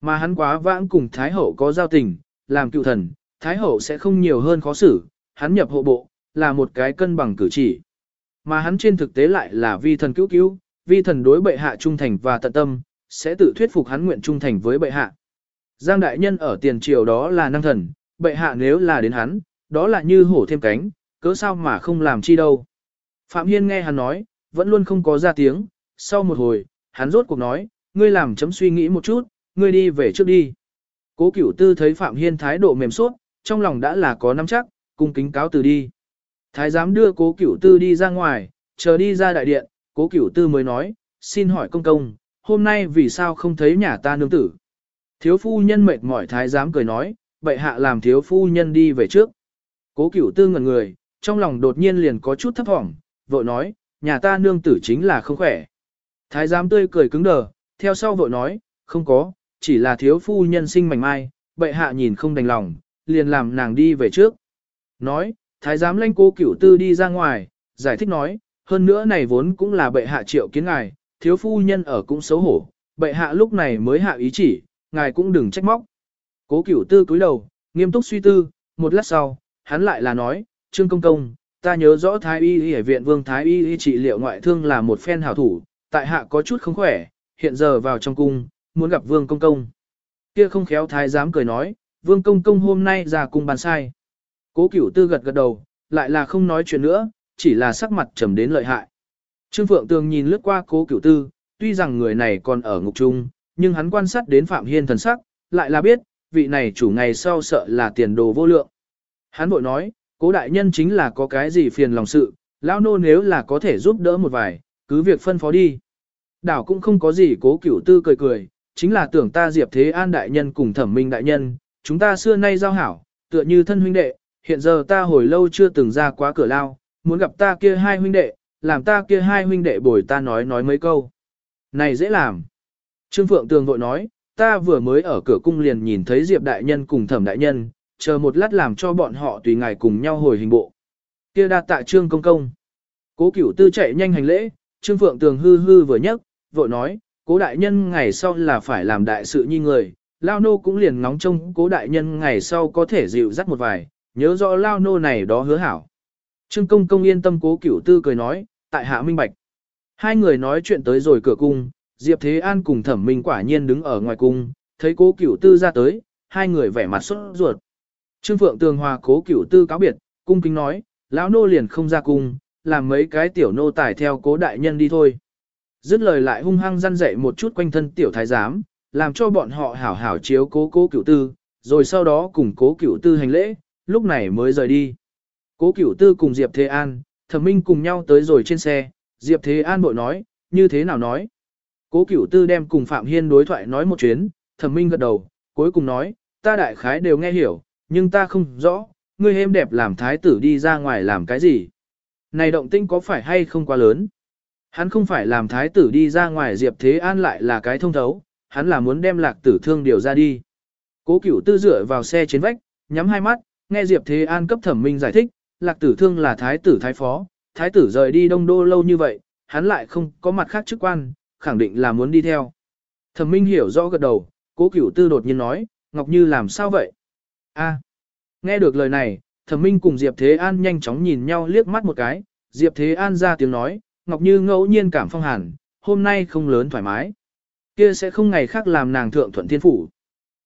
Mà hắn quá vãng cùng Thái Hậu có giao tình, làm cựu thần, Thái Hậu sẽ không nhiều hơn khó xử, hắn nhập hộ bộ, là một cái cân bằng cử chỉ. Mà hắn trên thực tế lại là vi thần cứu cứu, vi thần đối bệ hạ trung thành và tận tâm, sẽ tự thuyết phục hắn nguyện trung thành với bệ hạ. Giang đại nhân ở tiền triều đó là năng thần, bệ hạ nếu là đến hắn, đó là như hổ thêm cánh, cớ sao mà không làm chi đâu. Phạm Hiên nghe hắn nói, vẫn luôn không có ra tiếng, sau một hồi, hắn rốt cuộc nói, ngươi làm chấm suy nghĩ một chút, ngươi đi về trước đi. Cố cửu tư thấy Phạm Hiên thái độ mềm suốt, trong lòng đã là có nắm chắc, cung kính cáo từ đi. Thái giám đưa cố cửu tư đi ra ngoài, chờ đi ra đại điện, cố cửu tư mới nói, xin hỏi công công, hôm nay vì sao không thấy nhà ta nương tử. Thiếu phu nhân mệt mỏi thái giám cười nói, bệ hạ làm thiếu phu nhân đi về trước. Cố cửu tư ngẩn người, trong lòng đột nhiên liền có chút thấp thỏm, vội nói, nhà ta nương tử chính là không khỏe. Thái giám tươi cười cứng đờ, theo sau vội nói, không có, chỉ là thiếu phu nhân sinh mảnh mai, bệ hạ nhìn không đành lòng, liền làm nàng đi về trước. Nói, thái giám lanh cô cửu tư đi ra ngoài, giải thích nói, hơn nữa này vốn cũng là bệ hạ triệu kiến ngài, thiếu phu nhân ở cũng xấu hổ, bệ hạ lúc này mới hạ ý chỉ, ngài cũng đừng trách móc. Cố cửu tư cúi đầu, nghiêm túc suy tư, một lát sau, hắn lại là nói, trương công công, ta nhớ rõ Thái Y Y viện Vương Thái Y Y trị liệu ngoại thương là một phen hảo thủ, tại hạ có chút không khỏe, hiện giờ vào trong cung, muốn gặp Vương Công Công. Kia không khéo Thái dám cười nói, Vương Công Công hôm nay ra cung bàn sai. Cố cửu tư gật gật đầu, lại là không nói chuyện nữa, chỉ là sắc mặt trầm đến lợi hại. Trương Phượng Tường nhìn lướt qua cố cửu tư, tuy rằng người này còn ở ngục trung, nhưng hắn quan sát đến Phạm Hiên thần sắc, lại là biết, vị này chủ ngày sau sợ là tiền đồ vô lượng. Hắn bội nói, cố đại nhân chính là có cái gì phiền lòng sự, lão nô nếu là có thể giúp đỡ một vài, cứ việc phân phó đi. Đảo cũng không có gì cố cửu tư cười cười, chính là tưởng ta Diệp Thế An đại nhân cùng thẩm minh đại nhân, chúng ta xưa nay giao hảo, tựa như thân huynh đệ, hiện giờ ta hồi lâu chưa từng ra quá cửa lao, muốn gặp ta kia hai huynh đệ, làm ta kia hai huynh đệ bồi ta nói nói mấy câu. Này dễ làm. Trương Phượng Tường vội nói, ta vừa mới ở cửa cung liền nhìn thấy Diệp đại nhân cùng thẩm đại nhân, chờ một lát làm cho bọn họ tùy ngài cùng nhau hồi hình bộ. Kia đa tạ Trương công công. Cố Cửu Tư chạy nhanh hành lễ, Trương Phượng Tường hư hư vừa nhấc, vội nói, Cố đại nhân ngày sau là phải làm đại sự như người, Lao nô cũng liền ngóng trông Cố đại nhân ngày sau có thể dịu dắt một vài, nhớ rõ Lao nô này đó hứa hảo. Trương công công yên tâm Cố Cửu Tư cười nói, tại hạ minh bạch. Hai người nói chuyện tới rồi cửa cung, Diệp Thế An cùng Thẩm Minh quả nhiên đứng ở ngoài cung, thấy Cố Cửu Tư ra tới, hai người vẻ mặt sốt ruột. Trương Phượng Tường Hòa Cố Cửu Tư cáo biệt, cung kính nói, lão nô liền không ra cung, làm mấy cái tiểu nô tải theo Cố đại nhân đi thôi. Dứt lời lại hung hăng răn dạy một chút quanh thân tiểu thái giám, làm cho bọn họ hảo hảo chiếu Cố Cố Cửu Tư, rồi sau đó cùng Cố Cửu Tư hành lễ, lúc này mới rời đi. Cố Cửu Tư cùng Diệp Thế An, Thẩm Minh cùng nhau tới rồi trên xe, Diệp Thế An bội nói, như thế nào nói. Cố Cửu Tư đem cùng Phạm Hiên đối thoại nói một chuyến, Thẩm Minh gật đầu, cuối cùng nói, ta đại khái đều nghe hiểu, nhưng ta không rõ, ngươi êm đẹp làm thái tử đi ra ngoài làm cái gì. Này động tinh có phải hay không quá lớn? Hắn không phải làm thái tử đi ra ngoài Diệp Thế An lại là cái thông thấu, hắn là muốn đem lạc tử thương điều ra đi. Cố Cửu Tư dựa vào xe trên vách, nhắm hai mắt, nghe Diệp Thế An cấp Thẩm Minh giải thích, lạc tử thương là thái tử thái phó, thái tử rời đi đông đô lâu như vậy, hắn lại không có mặt khác chức quan, khẳng định là muốn đi theo. Thẩm Minh hiểu rõ gật đầu, cố cửu tư đột nhiên nói, Ngọc Như làm sao vậy? A. Nghe được lời này, Thẩm Minh cùng Diệp Thế An nhanh chóng nhìn nhau liếc mắt một cái, Diệp Thế An ra tiếng nói, Ngọc Như ngẫu nhiên cảm phong hàn, hôm nay không lớn thoải mái. Kia sẽ không ngày khác làm nàng thượng thuận thiên phủ.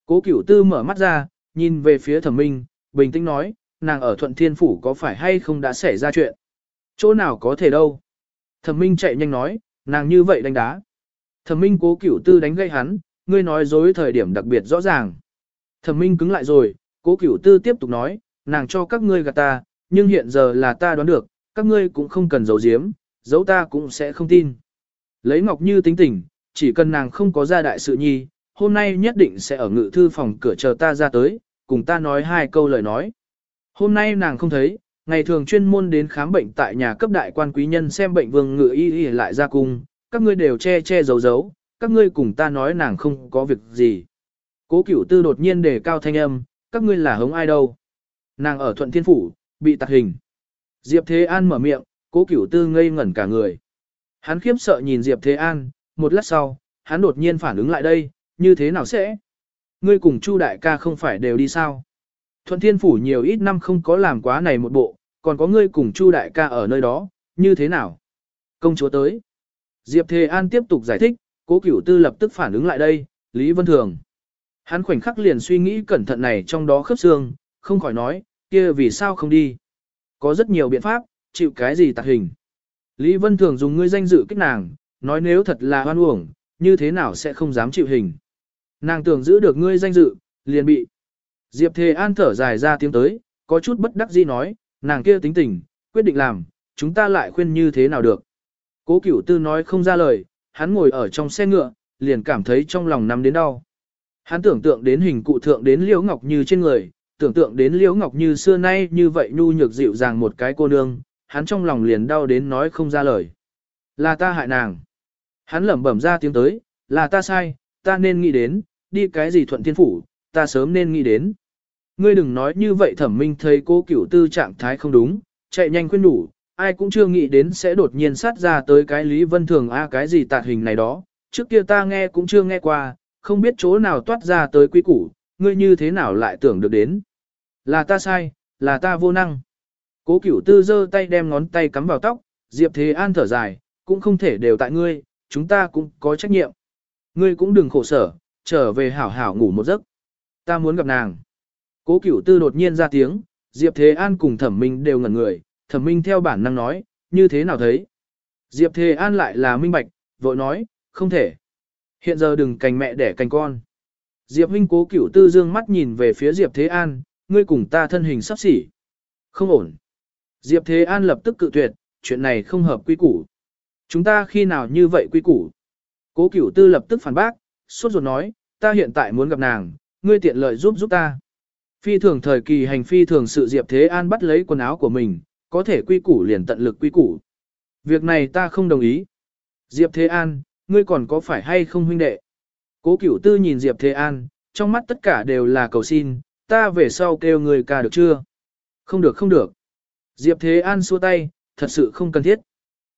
Cố cửu tư mở mắt ra, nhìn về phía Thẩm Minh, bình tĩnh nói, nàng ở thuận thiên phủ có phải hay không đã xảy ra chuyện. Chỗ nào có thể đâu. Thẩm Minh chạy nhanh nói, nàng như vậy đánh đá. Thẩm Minh cố cửu tư đánh gây hắn, ngươi nói dối thời điểm đặc biệt rõ ràng. Thẩm Minh cứng lại rồi, cố cửu tư tiếp tục nói, nàng cho các ngươi gạt ta, nhưng hiện giờ là ta đoán được, các ngươi cũng không cần giấu giếm, giấu ta cũng sẽ không tin. Lấy Ngọc Như tính tình, chỉ cần nàng không có ra đại sự nhi, hôm nay nhất định sẽ ở ngự thư phòng cửa chờ ta ra tới, cùng ta nói hai câu lời nói. Hôm nay nàng không thấy, ngày thường chuyên môn đến khám bệnh tại nhà cấp đại quan quý nhân xem bệnh vương ngự y y lại ra cung, các ngươi đều che che giấu giấu, các ngươi cùng ta nói nàng không có việc gì. Cố cửu tư đột nhiên đề cao thanh âm, các ngươi là hống ai đâu. Nàng ở thuận thiên phủ, bị tạc hình. Diệp Thế An mở miệng, cố cửu tư ngây ngẩn cả người. Hắn khiếp sợ nhìn Diệp Thế An, một lát sau, hắn đột nhiên phản ứng lại đây, như thế nào sẽ? Ngươi cùng Chu đại ca không phải đều đi sao? Thuận Thiên Phủ nhiều ít năm không có làm quá này một bộ, còn có ngươi cùng Chu đại ca ở nơi đó, như thế nào? Công chúa tới. Diệp Thề An tiếp tục giải thích, cố cửu tư lập tức phản ứng lại đây, Lý Vân Thường. Hắn khoảnh khắc liền suy nghĩ cẩn thận này trong đó khớp xương, không khỏi nói, kia vì sao không đi? Có rất nhiều biện pháp, chịu cái gì tạc hình. Lý Vân Thường dùng ngươi danh dự kích nàng, nói nếu thật là hoan uổng, như thế nào sẽ không dám chịu hình. Nàng tưởng giữ được ngươi danh dự, liền bị. Diệp Thề An thở dài ra tiếng tới, có chút bất đắc dĩ nói, nàng kia tính tình, quyết định làm, chúng ta lại khuyên như thế nào được. Cố Cửu Tư nói không ra lời, hắn ngồi ở trong xe ngựa, liền cảm thấy trong lòng nắm đến đau. Hắn tưởng tượng đến hình cụ thượng đến Liễu Ngọc Như trên người, tưởng tượng đến Liễu Ngọc Như xưa nay như vậy nhu nhược dịu dàng một cái cô nương, hắn trong lòng liền đau đến nói không ra lời. Là ta hại nàng. Hắn lẩm bẩm ra tiếng tới, là ta sai, ta nên nghĩ đến, đi cái gì thuận thiên phủ, ta sớm nên nghĩ đến. Ngươi đừng nói như vậy thẩm minh thấy cô cửu tư trạng thái không đúng, chạy nhanh khuyên đủ, ai cũng chưa nghĩ đến sẽ đột nhiên sát ra tới cái Lý Vân Thường a cái gì tạt hình này đó, trước kia ta nghe cũng chưa nghe qua, không biết chỗ nào toát ra tới quy củ, ngươi như thế nào lại tưởng được đến. Là ta sai, là ta vô năng. Cố cửu tư giơ tay đem ngón tay cắm vào tóc, Diệp Thế An thở dài, cũng không thể đều tại ngươi, chúng ta cũng có trách nhiệm. Ngươi cũng đừng khổ sở, trở về hảo hảo ngủ một giấc. Ta muốn gặp nàng. Cố cửu tư đột nhiên ra tiếng, Diệp Thế An cùng thẩm minh đều ngẩn người, thẩm minh theo bản năng nói, như thế nào thấy. Diệp Thế An lại là minh bạch, vội nói, không thể. Hiện giờ đừng cành mẹ đẻ cành con. Diệp huynh cố cửu tư dương mắt nhìn về phía Diệp Thế An, ngươi cùng ta thân hình sắp xỉ. Không ổn. Diệp Thế An lập tức cự tuyệt, chuyện này không hợp quy củ. Chúng ta khi nào như vậy quy củ? Cố cửu tư lập tức phản bác, sốt ruột nói, ta hiện tại muốn gặp nàng, ngươi tiện lợi giúp giúp ta. Phi thường thời kỳ hành phi thường sự Diệp Thế An bắt lấy quần áo của mình, có thể quy củ liền tận lực quy củ. Việc này ta không đồng ý. Diệp Thế An, ngươi còn có phải hay không huynh đệ? Cố cửu tư nhìn Diệp Thế An, trong mắt tất cả đều là cầu xin, ta về sau kêu người ca được chưa? Không được không được. Diệp Thế An xua tay, thật sự không cần thiết.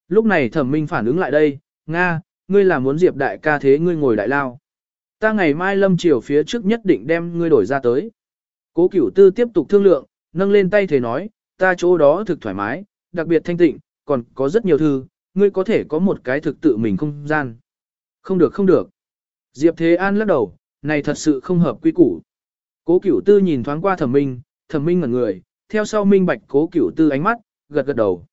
Lúc này thẩm minh phản ứng lại đây, Nga, ngươi là muốn Diệp đại ca thế ngươi ngồi đại lao. Ta ngày mai lâm chiều phía trước nhất định đem ngươi đổi ra tới. Cố cửu tư tiếp tục thương lượng, nâng lên tay thề nói, ta chỗ đó thực thoải mái, đặc biệt thanh tịnh, còn có rất nhiều thư, ngươi có thể có một cái thực tự mình không gian. Không được không được. Diệp Thế An lắc đầu, này thật sự không hợp quy củ. Cố cửu tư nhìn thoáng qua thẩm minh, thẩm minh ngẩn người, theo sau minh bạch cố cửu tư ánh mắt, gật gật đầu.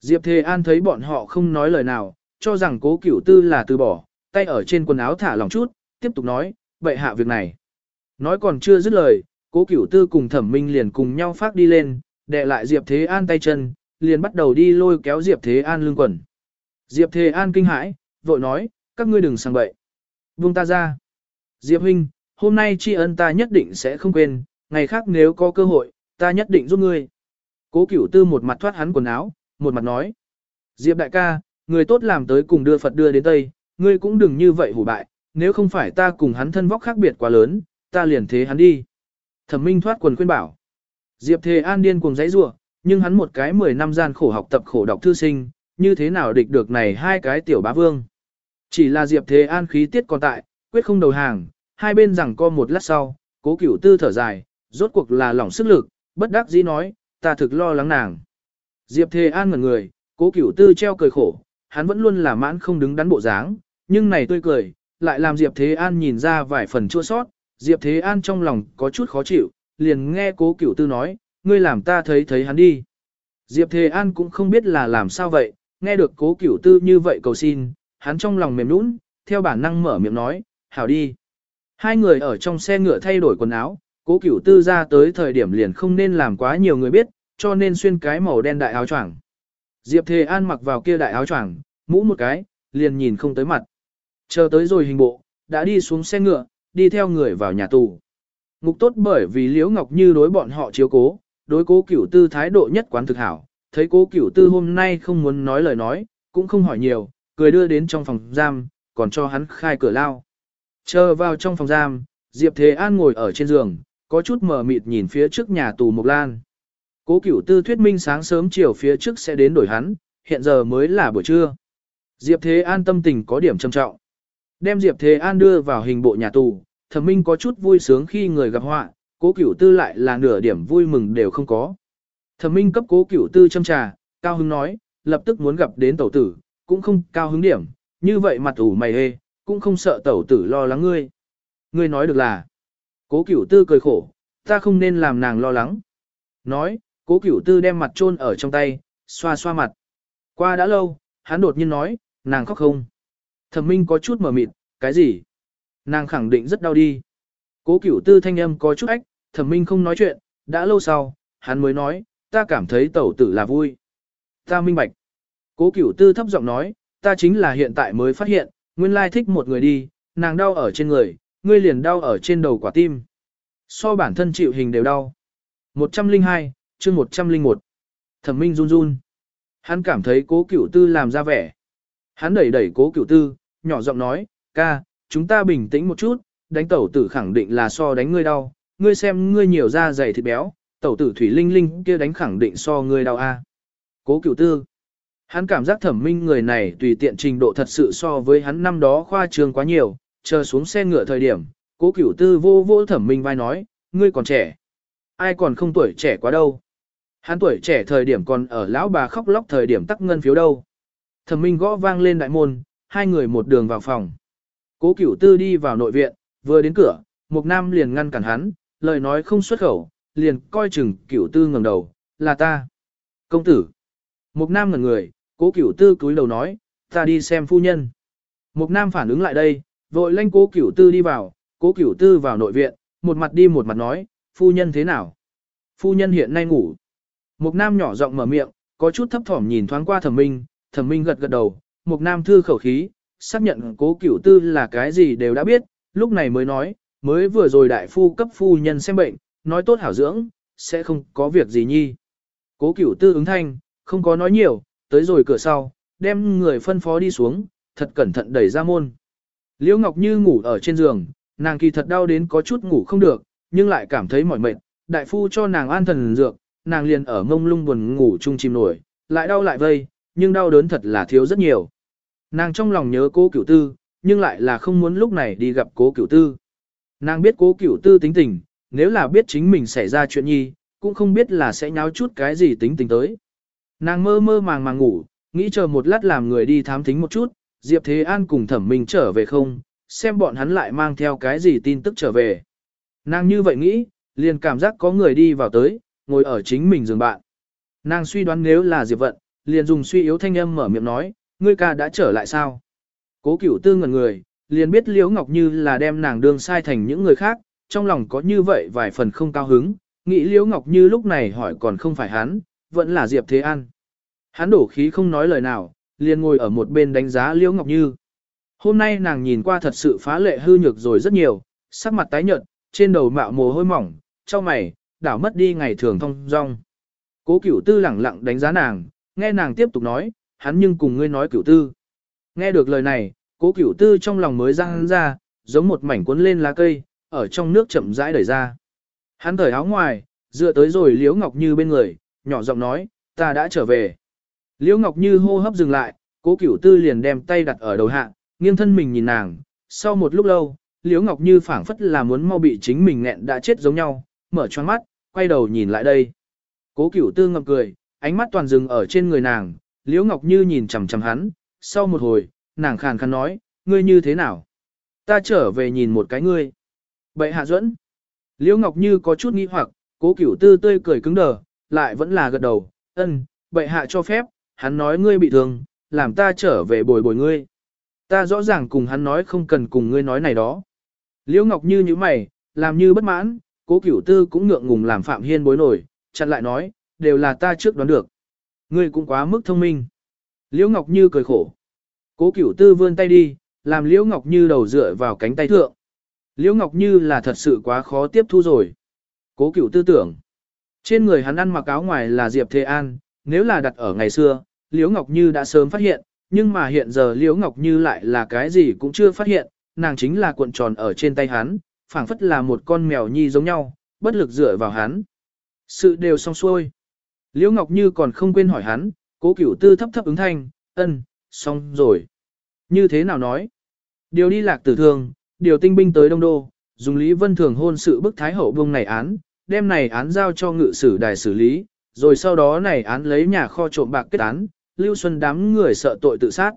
Diệp Thế An thấy bọn họ không nói lời nào, cho rằng cố cửu tư là từ bỏ, tay ở trên quần áo thả lỏng chút, tiếp tục nói, vậy hạ việc này. Nói còn chưa dứt lời, cố cửu tư cùng thẩm minh liền cùng nhau phát đi lên, đệ lại Diệp Thế An tay chân, liền bắt đầu đi lôi kéo Diệp Thế An lưng quần. Diệp Thế An kinh hãi, vội nói, các ngươi đừng sang bậy. Buông ta ra. Diệp huynh, hôm nay tri ân ta nhất định sẽ không quên, ngày khác nếu có cơ hội, ta nhất định giúp ngươi. Cố cửu tư một mặt thoát hắn quần áo, một mặt nói. Diệp đại ca, người tốt làm tới cùng đưa Phật đưa đến Tây, ngươi cũng đừng như vậy hủ bại, nếu không phải ta cùng hắn thân vóc khác biệt quá lớn, ta liền thế hắn đi. Thẩm Minh thoát quần khuyên bảo. Diệp Thề An điên cuồng giấy rủa, nhưng hắn một cái 10 năm gian khổ học tập khổ đọc thư sinh, như thế nào địch được này hai cái tiểu bá vương. Chỉ là Diệp Thề An khí tiết còn tại, quyết không đầu hàng, hai bên rằng co một lát sau, cố cửu tư thở dài, rốt cuộc là lỏng sức lực, bất đắc dĩ nói, ta thực lo lắng nàng. Diệp Thề An ngẩn người, cố cửu tư treo cười khổ, hắn vẫn luôn là mãn không đứng đắn bộ dáng, nhưng này tươi cười, lại làm Diệp Thế An nhìn ra vài phần chua sót, Diệp Thế An trong lòng có chút khó chịu, liền nghe cố cửu tư nói, ngươi làm ta thấy thấy hắn đi. Diệp Thế An cũng không biết là làm sao vậy, nghe được cố cửu tư như vậy cầu xin, hắn trong lòng mềm nũng, theo bản năng mở miệng nói, hảo đi. Hai người ở trong xe ngựa thay đổi quần áo, cố cửu tư ra tới thời điểm liền không nên làm quá nhiều người biết, cho nên xuyên cái màu đen đại áo choàng. Diệp Thế An mặc vào kia đại áo choàng, mũ một cái, liền nhìn không tới mặt. Chờ tới rồi hình bộ, đã đi xuống xe ngựa, đi theo người vào nhà tù. Ngục tốt bởi vì Liễu Ngọc Như đối bọn họ chiếu cố, đối cố cửu tư thái độ nhất quán thực hảo, thấy cố cửu tư hôm nay không muốn nói lời nói, cũng không hỏi nhiều, cười đưa đến trong phòng giam, còn cho hắn khai cửa lao. Chờ vào trong phòng giam, Diệp Thế An ngồi ở trên giường, có chút mờ mịt nhìn phía trước nhà tù Mộc Lan. Cố cửu tư thuyết minh sáng sớm chiều phía trước sẽ đến đổi hắn, hiện giờ mới là buổi trưa. Diệp Thế An tâm tình có điểm trầm trọng. Đem Diệp Thế An đưa vào hình bộ nhà tù, thẩm minh có chút vui sướng khi người gặp họa, cố cửu tư lại là nửa điểm vui mừng đều không có. Thẩm minh cấp cố cửu tư châm trà, cao hứng nói, lập tức muốn gặp đến tẩu tử, cũng không cao hứng điểm, như vậy mặt ủ mày hê, cũng không sợ tẩu tử lo lắng ngươi. Ngươi nói được là, cố cửu tư cười khổ, ta không nên làm nàng lo lắng. Nói, cố cửu tư đem mặt chôn ở trong tay, xoa xoa mặt. Qua đã lâu, hắn đột nhiên nói, nàng khóc không. Thẩm minh có chút mở mịt, cái gì? Nàng khẳng định rất đau đi. Cố cửu tư thanh âm có chút ách, thẩm minh không nói chuyện, đã lâu sau, hắn mới nói, ta cảm thấy tẩu tử là vui. Ta minh bạch. Cố cửu tư thấp giọng nói, ta chính là hiện tại mới phát hiện, nguyên lai thích một người đi, nàng đau ở trên người, ngươi liền đau ở trên đầu quả tim. So bản thân chịu hình đều đau. 102, chương 101. Thẩm minh run run. Hắn cảm thấy cố cửu tư làm ra vẻ. Hắn đẩy đẩy cố cửu tư, nhỏ giọng nói, ca, chúng ta bình tĩnh một chút, đánh tẩu tử khẳng định là so đánh ngươi đau, ngươi xem ngươi nhiều da dày thịt béo, tẩu tử thủy linh linh kia đánh khẳng định so ngươi đau a. Cố cửu tư. Hắn cảm giác thẩm minh người này tùy tiện trình độ thật sự so với hắn năm đó khoa trường quá nhiều, chờ xuống xe ngựa thời điểm, cố cửu tư vô vô thẩm minh vai nói, ngươi còn trẻ. Ai còn không tuổi trẻ quá đâu. Hắn tuổi trẻ thời điểm còn ở lão bà khóc lóc thời điểm tắc ngân phiếu đâu. Thẩm minh gõ vang lên đại môn, hai người một đường vào phòng. Cố cửu tư đi vào nội viện, vừa đến cửa, một nam liền ngăn cản hắn, lời nói không xuất khẩu, liền coi chừng cửu tư ngẩng đầu, là ta. Công tử. Một nam ngẩn người, cố cửu tư cúi đầu nói, ta đi xem phu nhân. Một nam phản ứng lại đây, vội lanh cố cửu tư đi vào, cố cửu tư vào nội viện, một mặt đi một mặt nói, phu nhân thế nào? Phu nhân hiện nay ngủ. Một nam nhỏ giọng mở miệng, có chút thấp thỏm nhìn thoáng qua thẩm minh, thẩm minh gật gật đầu, một nam thư khẩu khí, xác nhận cố cửu tư là cái gì đều đã biết, lúc này mới nói, mới vừa rồi đại phu cấp phu nhân xem bệnh, nói tốt hảo dưỡng, sẽ không có việc gì nhi. Cố cửu tư ứng thanh, không có nói nhiều, tới rồi cửa sau, đem người phân phó đi xuống, thật cẩn thận đẩy ra môn. Liễu Ngọc Như ngủ ở trên giường, nàng kỳ thật đau đến có chút ngủ không được, nhưng lại cảm thấy mỏi mệt, đại phu cho nàng an thần dược, nàng liền ở ngông lung buồn ngủ chung chìm nổi, lại đau lại vây, nhưng đau đớn thật là thiếu rất nhiều. Nàng trong lòng nhớ cố cửu tư, nhưng lại là không muốn lúc này đi gặp cố cửu tư. Nàng biết cố cửu tư tính tình, nếu là biết chính mình xảy ra chuyện nhi, cũng không biết là sẽ nháo chút cái gì tính tình tới. Nàng mơ mơ màng màng ngủ, nghĩ chờ một lát làm người đi thám thính một chút, Diệp Thế An cùng thẩm minh trở về không, xem bọn hắn lại mang theo cái gì tin tức trở về. Nàng như vậy nghĩ, liền cảm giác có người đi vào tới, ngồi ở chính mình giường bạn. Nàng suy đoán nếu là Diệp Vận, liền dùng suy yếu thanh âm mở miệng nói, ngươi ca đã trở lại sao? Cố cửu tư ngẩn người, liền biết Liễu Ngọc Như là đem nàng đương sai thành những người khác, trong lòng có như vậy vài phần không cao hứng, nghĩ Liễu Ngọc Như lúc này hỏi còn không phải hắn, vẫn là Diệp Thế An. Hắn đổ khí không nói lời nào, liền ngồi ở một bên đánh giá Liễu Ngọc Như. Hôm nay nàng nhìn qua thật sự phá lệ hư nhược rồi rất nhiều, sắc mặt tái nhợt, trên đầu mạo mồ hôi mỏng, trong mày, đảo mất đi ngày thường thông dong. Cố cửu tư lẳng lặng đánh giá nàng, nghe nàng tiếp tục nói, hắn nhưng cùng ngươi nói cửu tư. Nghe được lời này, cố cửu tư trong lòng mới ra hắn ra, giống một mảnh cuốn lên lá cây, ở trong nước chậm rãi đẩy ra. Hắn thở áo ngoài, dựa tới rồi Liễu Ngọc Như bên người, nhỏ giọng nói, ta đã trở về. Liễu Ngọc Như hô hấp dừng lại, cố cửu tư liền đem tay đặt ở đầu hạ, nghiêng thân mình nhìn nàng. Sau một lúc lâu, Liễu Ngọc Như phảng phất là muốn mau bị chính mình nghẹn đã chết giống nhau, mở choáng mắt, quay đầu nhìn lại đây. Cố cửu tư ngậm cười, ánh mắt toàn dừng ở trên người nàng, Liễu Ngọc Như nhìn chằm chằm hắn, sau một hồi, nàng khàn khàn nói, ngươi như thế nào? Ta trở về nhìn một cái ngươi. Bệ hạ duẫn. Liễu Ngọc Như có chút nghi hoặc, cố cửu tư tươi cười cứng đờ, lại vẫn là gật đầu, ân, bệ hạ cho phép, hắn nói ngươi bị thương, làm ta trở về bồi bồi ngươi. Ta rõ ràng cùng hắn nói không cần cùng ngươi nói này đó. Liễu Ngọc Như như mày, làm như bất mãn, cố cửu tư cũng ngượng ngùng làm Phạm Hiên bối nổi, chặn lại nói, đều là ta trước đoán được. Ngươi cũng quá mức thông minh. Liễu Ngọc Như cười khổ. Cố cửu tư vươn tay đi, làm Liễu Ngọc Như đầu dựa vào cánh tay thượng. Liễu Ngọc Như là thật sự quá khó tiếp thu rồi. Cố cửu tư tưởng. Trên người hắn ăn mặc áo ngoài là Diệp Thế An, nếu là đặt ở ngày xưa, Liễu Ngọc Như đã sớm phát hiện, nhưng mà hiện giờ Liễu Ngọc Như lại là cái gì cũng chưa phát hiện, nàng chính là cuộn tròn ở trên tay hắn, phảng phất là một con mèo nhi giống nhau, bất lực dựa vào hắn. Sự đều xong xuôi. Liễu Ngọc Như còn không quên hỏi hắn, cố cửu tư thấp thấp ứng thanh, ân, xong rồi. Như thế nào nói? Điều đi lạc tử thường, điều tinh binh tới Đông Đô, dùng Lý Vân Thường hôn sự bức Thái Hậu vương này án, đem này án giao cho ngự sử đài xử lý, rồi sau đó này án lấy nhà kho trộm bạc kết án, Lưu Xuân đám người sợ tội tự sát.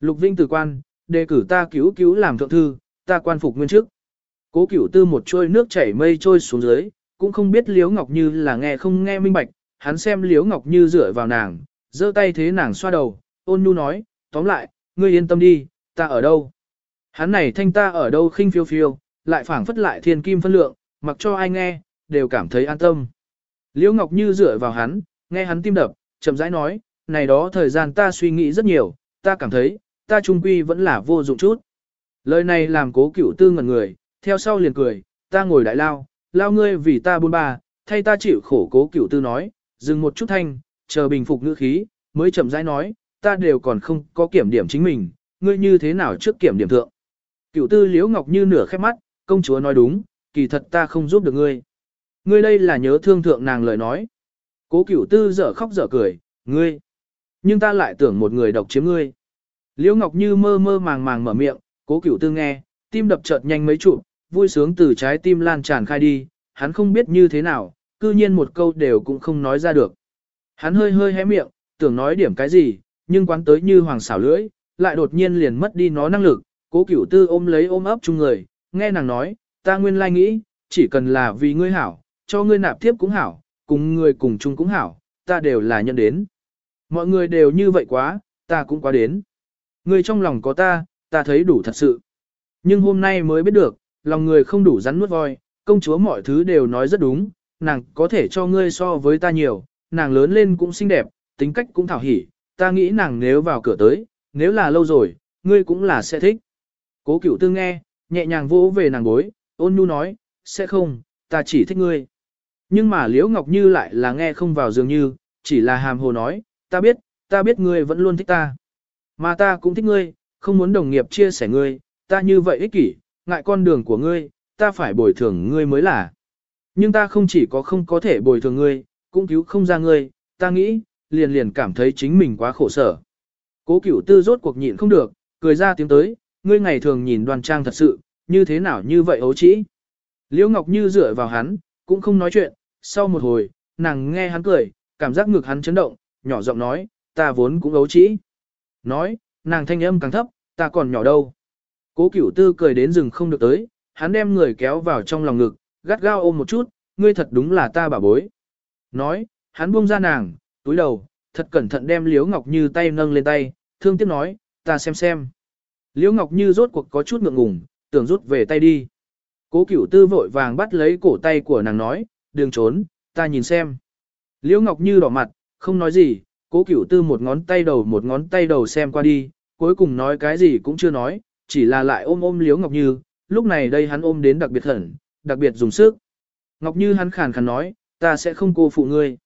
Lục Vinh tử quan, đề cử ta cứu cứu làm thượng thư, ta quan phục nguyên chức. Cố cửu tư một trôi nước chảy mây trôi xuống dưới, cũng không biết Liễu Ngọc Như là nghe không nghe minh bạch, hắn xem Liễu Ngọc Như dựa vào nàng, giơ tay thế nàng xoa đầu, ôn nhu nói, tóm lại, ngươi yên tâm đi, ta ở đâu. Hắn này thanh ta ở đâu khinh phiêu phiêu, lại phảng phất lại thiên kim phân lượng, mặc cho ai nghe, đều cảm thấy an tâm. Liễu Ngọc Như dựa vào hắn, nghe hắn tim đập, chậm rãi nói, này đó thời gian ta suy nghĩ rất nhiều, ta cảm thấy, ta trung quy vẫn là vô dụng chút. Lời này làm cố cửu tư ngẩn người, theo sau liền cười, ta ngồi đại lao, lao ngươi vì ta buôn ba, thay ta chịu khổ cố cửu tư nói, dừng một chút thanh, chờ bình phục ngữ khí, mới chậm rãi nói, ta đều còn không có kiểm điểm chính mình, ngươi như thế nào trước kiểm điểm thượng. Cựu tư liễu ngọc như nửa khép mắt, công chúa nói đúng, kỳ thật ta không giúp được ngươi. Ngươi đây là nhớ thương thượng nàng lời nói. Cố cửu tư dở khóc dở cười, ngươi. Nhưng ta lại tưởng một người độc chiếm ngươi. Liễu Ngọc Như mơ mơ màng màng mở miệng, cố cửu tư nghe, tim đập chợt nhanh mấy chụp, vui sướng từ trái tim lan tràn khai đi, hắn không biết như thế nào, cư nhiên một câu đều cũng không nói ra được. Hắn hơi hơi hé miệng, tưởng nói điểm cái gì, nhưng quán tới như hoàng xảo lưỡi, lại đột nhiên liền mất đi nó năng lực, cố cửu tư ôm lấy ôm ấp chung người, nghe nàng nói, ta nguyên lai nghĩ, chỉ cần là vì ngươi hảo, cho ngươi nạp tiếp cũng hảo, cùng ngươi cùng chung cũng hảo, ta đều là nhân đến. Mọi người đều như vậy quá, ta cũng quá đến. Ngươi trong lòng có ta, ta thấy đủ thật sự. Nhưng hôm nay mới biết được, lòng người không đủ rắn nuốt voi, công chúa mọi thứ đều nói rất đúng, nàng có thể cho ngươi so với ta nhiều, nàng lớn lên cũng xinh đẹp, tính cách cũng thảo hỉ, ta nghĩ nàng nếu vào cửa tới, nếu là lâu rồi, ngươi cũng là sẽ thích. Cố cửu tư nghe, nhẹ nhàng vỗ về nàng bối, ôn nhu nói, sẽ không, ta chỉ thích ngươi. Nhưng mà Liễu Ngọc Như lại là nghe không vào dường như, chỉ là hàm hồ nói, ta biết, ta biết ngươi vẫn luôn thích ta. Mà ta cũng thích ngươi, không muốn đồng nghiệp chia sẻ ngươi, ta như vậy ích kỷ, ngại con đường của ngươi, ta phải bồi thường ngươi mới là. Nhưng ta không chỉ có không có thể bồi thường ngươi, cũng cứu không ra ngươi, ta nghĩ, liền liền cảm thấy chính mình quá khổ sở. Cố cửu tư rốt cuộc nhịn không được, cười ra tiếng tới, ngươi ngày thường nhìn đoan trang thật sự, như thế nào như vậy ấu trĩ. Liễu Ngọc Như dựa vào hắn, cũng không nói chuyện, sau một hồi, nàng nghe hắn cười, cảm giác ngực hắn chấn động, nhỏ giọng nói, ta vốn cũng ấu trĩ. Nói, nàng thanh âm càng thấp, ta còn nhỏ đâu. Cố cửu tư cười đến rừng không được tới, hắn đem người kéo vào trong lòng ngực, gắt gao ôm một chút, ngươi thật đúng là ta bà bối. Nói, hắn buông ra nàng, túi đầu, thật cẩn thận đem Liễu Ngọc Như tay nâng lên tay, thương tiếc nói, ta xem xem. Liễu Ngọc Như rốt cuộc có chút ngượng ngùng, tưởng rút về tay đi. Cố cửu tư vội vàng bắt lấy cổ tay của nàng nói, đừng trốn, ta nhìn xem. Liễu Ngọc Như đỏ mặt, không nói gì, cố cửu tư một ngón tay đầu một ngón tay đầu xem qua đi, cuối cùng nói cái gì cũng chưa nói, chỉ là lại ôm ôm Liễu Ngọc Như, lúc này đây hắn ôm đến đặc biệt khẩn, đặc biệt dùng sức. Ngọc Như hắn khàn khàn nói, ta sẽ không cô phụ ngươi.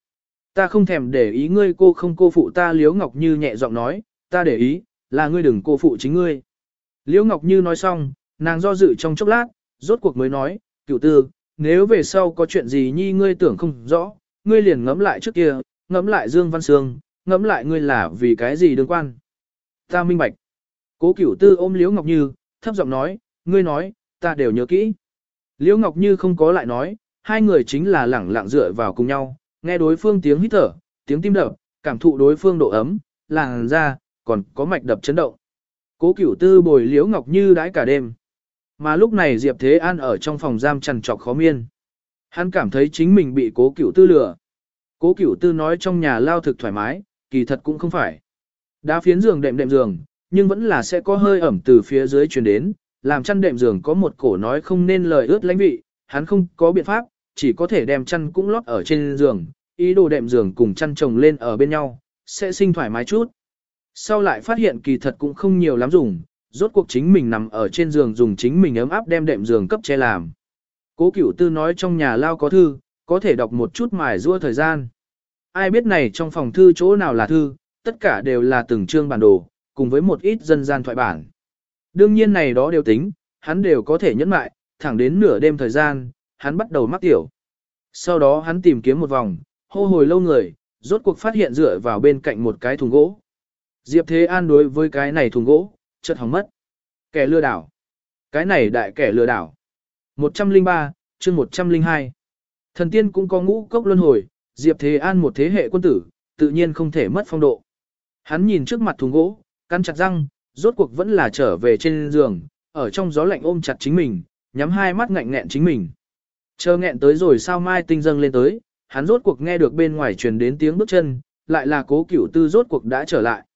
Ta không thèm để ý ngươi cô không cô phụ ta Liễu Ngọc Như nhẹ giọng nói, ta để ý, là ngươi đừng cô phụ chính ngươi. Liễu Ngọc Như nói xong, nàng do dự trong chốc lát, rốt cuộc mới nói, cửu tư, nếu về sau có chuyện gì nhi ngươi tưởng không rõ, ngươi liền ngẫm lại trước kia, ngẫm lại Dương Văn Sương, ngẫm lại ngươi là vì cái gì đương quan. Ta minh bạch. Cố cửu tư ôm Liễu Ngọc Như, thấp giọng nói, ngươi nói, ta đều nhớ kỹ. Liễu Ngọc Như không có lại nói, hai người chính là lẳng lặng dựa vào cùng nhau, nghe đối phương tiếng hít thở, tiếng tim đập, cảm thụ đối phương độ ấm, làn da, còn có mạch đập chấn động. Cố cửu tư bồi Liễu Ngọc Như đãi cả đêm. Mà lúc này Diệp Thế An ở trong phòng giam trằn trọc khó miên. Hắn cảm thấy chính mình bị cố cửu tư lừa. Cố cửu tư nói trong nhà lao thực thoải mái, kỳ thật cũng không phải. Đá phiến giường đệm đệm giường, nhưng vẫn là sẽ có hơi ẩm từ phía dưới truyền đến, làm chăn đệm giường có một cổ nói không nên lời ướt lãnh vị, hắn không có biện pháp, chỉ có thể đem chăn cũng lót ở trên giường, ý đồ đệm giường cùng chăn chồng lên ở bên nhau, sẽ sinh thoải mái chút. Sau lại phát hiện kỳ thật cũng không nhiều lắm dùng, rốt cuộc chính mình nằm ở trên giường dùng chính mình ấm áp đem đệm giường cấp che làm. Cố cửu tư nói trong nhà lao có thư, có thể đọc một chút mài rua thời gian. Ai biết này trong phòng thư chỗ nào là thư, tất cả đều là từng chương bản đồ, cùng với một ít dân gian thoại bản. Đương nhiên này đó đều tính, hắn đều có thể nhẫn mại, thẳng đến nửa đêm thời gian, hắn bắt đầu mắc tiểu. Sau đó hắn tìm kiếm một vòng, hô hồi lâu người, rốt cuộc phát hiện dựa vào bên cạnh một cái thùng gỗ. Diệp Thế An đối với cái này thùng gỗ, chợt hỏng mất. Kẻ lừa đảo. Cái này đại kẻ lừa đảo. 103, chương 102. Thần tiên cũng có ngũ cốc luân hồi, Diệp Thế An một thế hệ quân tử, tự nhiên không thể mất phong độ. Hắn nhìn trước mặt thùng gỗ, cắn chặt răng, rốt cuộc vẫn là trở về trên giường, ở trong gió lạnh ôm chặt chính mình, nhắm hai mắt ngạnh nghẹn chính mình. Chờ nghẹn tới rồi sao mai tinh dâng lên tới, hắn rốt cuộc nghe được bên ngoài truyền đến tiếng bước chân, lại là cố cửu tư rốt cuộc đã trở lại.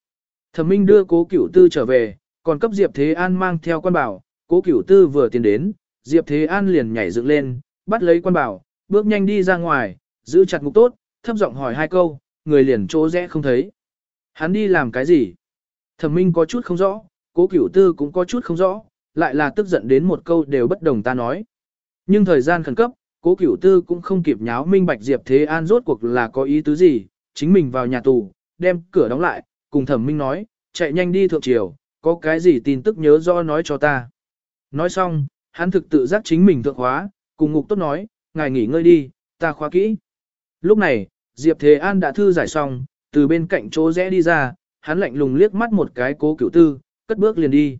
Thẩm Minh đưa cố cửu tư trở về, còn cấp Diệp Thế An mang theo quan bảo, cố cửu tư vừa tiến đến, Diệp Thế An liền nhảy dựng lên, bắt lấy quan bảo, bước nhanh đi ra ngoài, giữ chặt ngục tốt, thấp giọng hỏi hai câu, người liền chỗ rẽ không thấy. Hắn đi làm cái gì? Thẩm Minh có chút không rõ, cố cửu tư cũng có chút không rõ, lại là tức giận đến một câu đều bất đồng ta nói. Nhưng thời gian khẩn cấp, cố cửu tư cũng không kịp nháo minh bạch Diệp Thế An rốt cuộc là có ý tứ gì, chính mình vào nhà tù, đem cửa đóng lại, cùng thẩm minh nói, chạy nhanh đi thượng triều, có cái gì tin tức nhớ do nói cho ta. Nói xong, hắn thực tự giác chính mình thượng hóa, cùng ngục tốt nói, ngài nghỉ ngơi đi, ta khóa kỹ. Lúc này, Diệp Thế An đã thư giải xong, từ bên cạnh chỗ rẽ đi ra, hắn lạnh lùng liếc mắt một cái cố cửu tư, cất bước liền đi.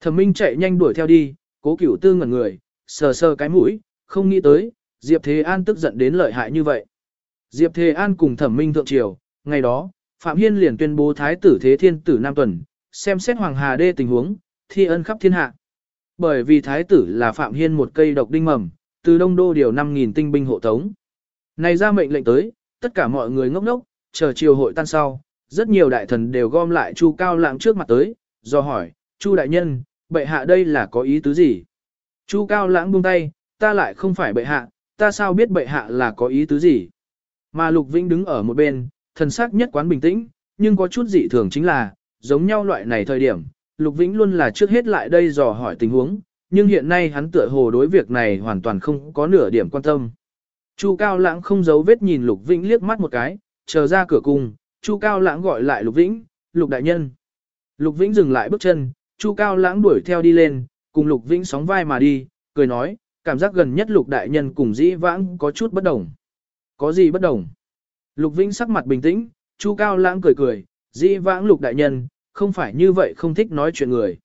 Thẩm minh chạy nhanh đuổi theo đi, cố cửu tư ngẩn người, sờ sờ cái mũi, không nghĩ tới, Diệp Thế An tức giận đến lợi hại như vậy. Diệp Thế An cùng thẩm minh thượng triều, ngày đó, Phạm Hiên liền tuyên bố Thái tử Thế Thiên tử Nam Tuần, xem xét Hoàng Hà Đê tình huống, thi ân khắp thiên hạ. Bởi vì Thái tử là Phạm Hiên một cây độc đinh mầm, từ Đông Đô điều 5.000 tinh binh hộ tống. Này ra mệnh lệnh tới, tất cả mọi người ngốc ngốc, chờ triều hội tan sau, rất nhiều đại thần đều gom lại Chu Cao Lãng trước mặt tới, do hỏi, Chu đại nhân, bệ hạ đây là có ý tứ gì? Chu Cao Lãng buông tay, ta lại không phải bệ hạ, ta sao biết bệ hạ là có ý tứ gì? Mà Lục Vĩnh đứng ở một bên, thần sắc nhất quán bình tĩnh, nhưng có chút dị thường chính là, giống nhau loại này thời điểm, Lục Vĩnh luôn là trước hết lại đây dò hỏi tình huống, nhưng hiện nay hắn tựa hồ đối việc này hoàn toàn không có nửa điểm quan tâm. Chu Cao Lãng không giấu vết nhìn Lục Vĩnh liếc mắt một cái, chờ ra cửa cung, Chu Cao Lãng gọi lại Lục Vĩnh, Lục Đại Nhân. Lục Vĩnh dừng lại bước chân, Chu Cao Lãng đuổi theo đi lên, cùng Lục Vĩnh sóng vai mà đi, cười nói, cảm giác gần nhất Lục Đại Nhân cùng dĩ vãng có chút bất đồng. Có gì bất đồng? Lục Vĩnh sắc mặt bình tĩnh, Chu Cao Lãng cười cười, dĩ vãng Lục Đại Nhân, không phải như vậy không thích nói chuyện người.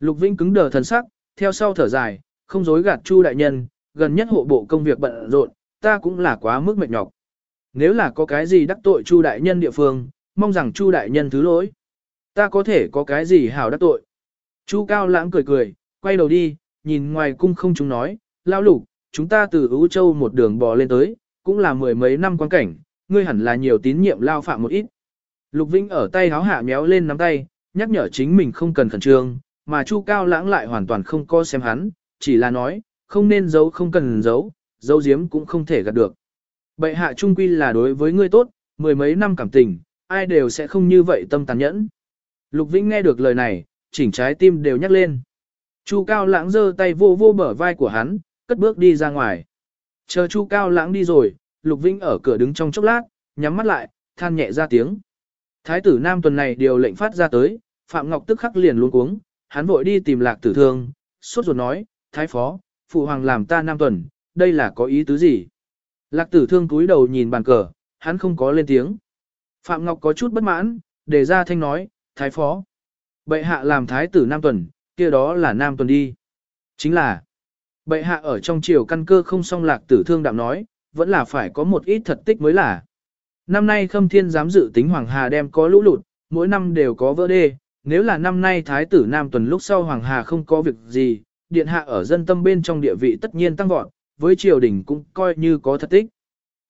Lục Vĩnh cứng đờ thần sắc, theo sau thở dài, không dối gạt Chu Đại Nhân, gần nhất hộ bộ công việc bận rộn, ta cũng là quá mức mệt nhọc. Nếu là có cái gì đắc tội Chu Đại Nhân địa phương, mong rằng Chu Đại Nhân thứ lỗi. Ta có thể có cái gì hảo đắc tội. Chu Cao Lãng cười cười, quay đầu đi, nhìn ngoài cung không chúng nói, lao lục, chúng ta từ Ú Châu một đường bò lên tới, cũng là mười mấy năm quan cảnh, ngươi hẳn là nhiều tín nhiệm lao phạm một ít. Lục Vĩnh ở tay háo hạ méo lên nắm tay, nhắc nhở chính mình không cần khẩn trương, mà Chu Cao Lãng lại hoàn toàn không co xem hắn, chỉ là nói, không nên giấu không cần giấu, giấu giếm cũng không thể gạt được. Bệ hạ trung quy là đối với ngươi tốt, mười mấy năm cảm tình, ai đều sẽ không như vậy tâm tàn nhẫn. Lục Vĩnh nghe được lời này, chỉnh trái tim đều nhắc lên. Chu Cao Lãng giơ tay vô vô bờ vai của hắn, cất bước đi ra ngoài. Chờ Chu Cao Lãng đi rồi, Lục Vĩnh ở cửa đứng trong chốc lát, nhắm mắt lại, than nhẹ ra tiếng. Thái tử Nam tuần này điều lệnh phát ra tới, Phạm Ngọc tức khắc liền luống cuống, hắn vội đi tìm lạc tử thương, suốt ruột nói, Thái Phó, Phụ Hoàng làm ta Nam tuần, đây là có ý tứ gì? Lạc tử thương cúi đầu nhìn bàn cờ, hắn không có lên tiếng. Phạm Ngọc có chút bất mãn, để ra thanh nói, Thái Phó. Bệ hạ làm Thái tử Nam tuần, kia đó là Nam tuần đi. Chính là, bệ hạ ở trong triều căn cơ không song lạc tử thương đạm nói, vẫn là phải có một ít thật tích mới là. Năm nay khâm thiên dám dự tính Hoàng Hà đem có lũ lụt, mỗi năm đều có vỡ đê, nếu là năm nay Thái tử Nam tuần lúc sau Hoàng Hà không có việc gì, điện hạ ở dân tâm bên trong địa vị tất nhiên tăng vọt, với triều đình cũng coi như có thật tích.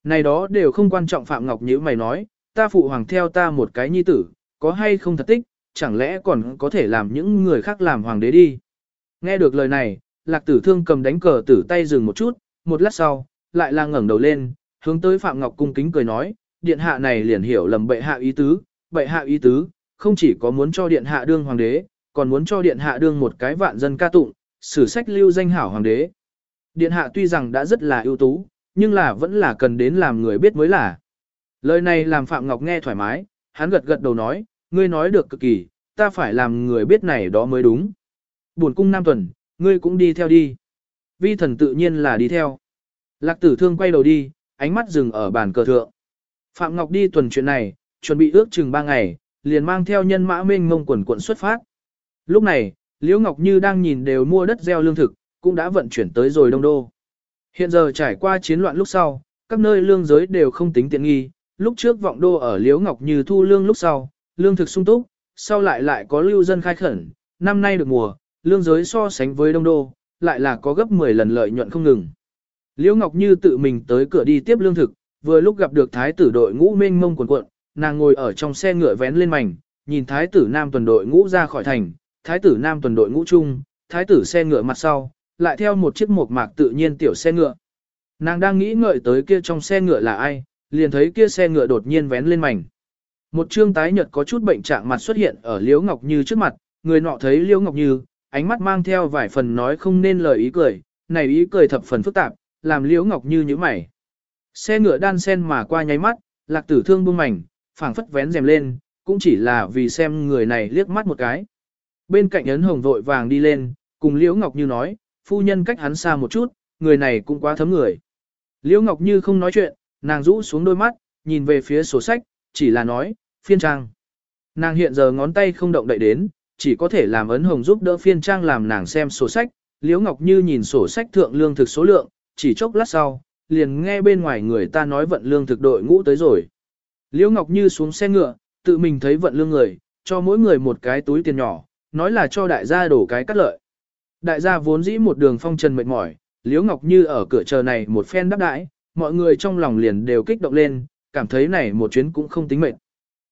Này đó đều không quan trọng Phạm Ngọc như mày nói, ta phụ hoàng theo ta một cái nhi tử, có hay không thật tích, chẳng lẽ còn có thể làm những người khác làm hoàng đế đi. Nghe được lời này, lạc tử thương cầm đánh cờ tử tay dừng một chút, một lát sau, lại là ngẩng đầu lên, hướng tới Phạm Ngọc cung kính cười nói, điện hạ này liền hiểu lầm bệ hạ ý tứ, bệ hạ ý tứ, không chỉ có muốn cho điện hạ đương hoàng đế, còn muốn cho điện hạ đương một cái vạn dân ca tụng, sử sách lưu danh hảo hoàng đế. Điện hạ tuy rằng đã rất là ưu tú, nhưng là vẫn là cần đến làm người biết mới là. Lời này làm Phạm Ngọc nghe thoải mái, hắn gật gật đầu nói, ngươi nói được cực kỳ, ta phải làm người biết này đó mới đúng. Buồn cung Nam Tuần, ngươi cũng đi theo đi. Vi thần tự nhiên là đi theo. Lạc tử thương quay đầu đi, ánh mắt dừng ở bàn cờ thượng. Phạm Ngọc đi tuần chuyện này, chuẩn bị ước chừng 3 ngày, liền mang theo nhân mã mênh mông quần quận xuất phát. Lúc này, Liễu Ngọc Như đang nhìn đều mua đất gieo lương thực, cũng đã vận chuyển tới rồi Đông Đô. Hiện giờ trải qua chiến loạn lúc sau, các nơi lương giới đều không tính tiện nghi, lúc trước vọng đô ở Liễu Ngọc Như thu lương lúc sau, lương thực sung túc, sau lại lại có lưu dân khai khẩn, năm nay được mùa, lương giới so sánh với Đông Đô, lại là có gấp 10 lần lợi nhuận không ngừng. Liễu Ngọc Như tự mình tới cửa đi tiếp lương thực, vừa lúc gặp được thái tử đội ngũ mênh mông quần cuộn, nàng ngồi ở trong xe ngựa vén lên mảnh, nhìn thái tử nam tuần đội ngũ ra khỏi thành, thái tử nam tuần đội ngũ chung, thái tử xe ngựa mặt sau, lại theo một chiếc mộc mạc tự nhiên tiểu xe ngựa. Nàng đang nghĩ ngợi tới kia trong xe ngựa là ai, liền thấy kia xe ngựa đột nhiên vén lên mảnh. Một trương tái nhợt có chút bệnh trạng mặt xuất hiện ở Liễu Ngọc Như trước mặt, người nọ thấy Liễu Ngọc Như, ánh mắt mang theo vài phần nói không nên lời ý cười, này ý cười thập phần phức tạp, làm Liễu Ngọc Như nhíu mày. Xe ngựa đan sen mà qua nháy mắt, Lạc Tử Thương buông mảnh, phảng phất vén rèm lên, cũng chỉ là vì xem người này liếc mắt một cái. Bên cạnh ấn hồng vội vàng đi lên, cùng Liễu Ngọc Như nói, phu nhân cách hắn xa một chút, người này cũng quá thấm người. Liễu Ngọc Như không nói chuyện, nàng rũ xuống đôi mắt, nhìn về phía sổ sách, chỉ là nói, phiên trang. Nàng hiện giờ ngón tay không động đậy đến, chỉ có thể làm ấn hồng giúp đỡ phiên trang làm nàng xem sổ sách. Liễu Ngọc Như nhìn sổ sách thượng lương thực số lượng, chỉ chốc lát sau, liền nghe bên ngoài người ta nói vận lương thực đội ngũ tới rồi. Liễu Ngọc Như xuống xe ngựa, tự mình thấy vận lương người, cho mỗi người một cái túi tiền nhỏ, nói là cho đại gia đổ cái cắt lợi. Đại gia vốn dĩ một đường phong trần mệt mỏi, Liễu Ngọc Như ở cửa chờ này một phen đáp đãi, mọi người trong lòng liền đều kích động lên, cảm thấy này một chuyến cũng không tính mệt.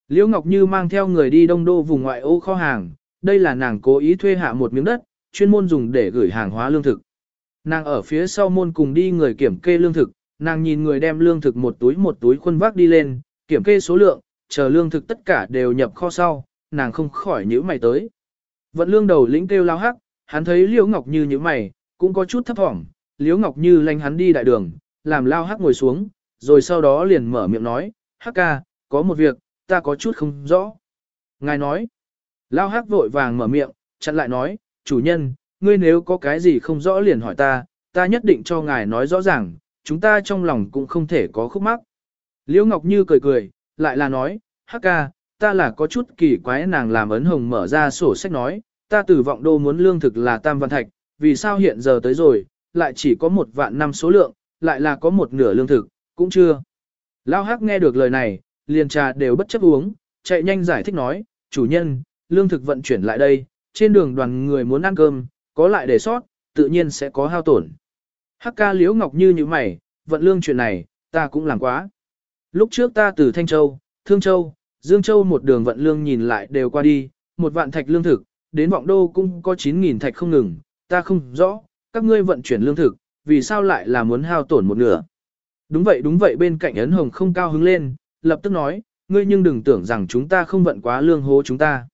Liễu Ngọc Như mang theo người đi đông đô vùng ngoại ô kho hàng, đây là nàng cố ý thuê hạ một miếng đất, chuyên môn dùng để gửi hàng hóa lương thực. Nàng ở phía sau môn cùng đi người kiểm kê lương thực, nàng nhìn người đem lương thực một túi một túi khuôn vác đi lên, kiểm kê số lượng, chờ lương thực tất cả đều nhập kho sau, nàng không khỏi nhíu mày tới. Vận lương đầu lĩnh kêu lao hắc, hắn thấy Liễu Ngọc Như như mày, cũng có chút thấp thỏm, Liễu Ngọc Như lanh hắn đi đại đường, làm lao hắc ngồi xuống, rồi sau đó liền mở miệng nói, hắc ca, có một việc, ta có chút không rõ. Ngài nói, lao hắc vội vàng mở miệng, chặn lại nói, chủ nhân, ngươi nếu có cái gì không rõ liền hỏi ta, ta nhất định cho ngài nói rõ ràng, chúng ta trong lòng cũng không thể có khúc mắc. Liễu Ngọc Như cười cười, lại là nói, hắc ca, ta là có chút kỳ quái nàng làm ấn hồng mở ra sổ sách nói, ta từ vọng đô muốn lương thực là tam văn thạch, vì sao hiện giờ tới rồi, lại chỉ có một vạn năm số lượng, lại là có một nửa lương thực, cũng chưa. Lao Hắc nghe được lời này, liền trà đều bất chấp uống, chạy nhanh giải thích nói, chủ nhân, lương thực vận chuyển lại đây, trên đường đoàn người muốn ăn cơm, có lại để sót, tự nhiên sẽ có hao tổn. Hắc ca liễu ngọc như như mày, vận lương chuyện này, ta cũng làm quá. Lúc trước ta từ Thanh Châu, Thương Châu, Dương Châu một đường vận lương nhìn lại đều qua đi, một vạn thạch lương thực, đến vọng đô cũng có 9.000 thạch không ngừng, ta không rõ, các ngươi vận chuyển lương thực, vì sao lại là muốn hao tổn một nửa. Đúng vậy đúng vậy bên cạnh ấn hồng không cao hứng lên, lập tức nói, ngươi nhưng đừng tưởng rằng chúng ta không vận quá lương hố chúng ta.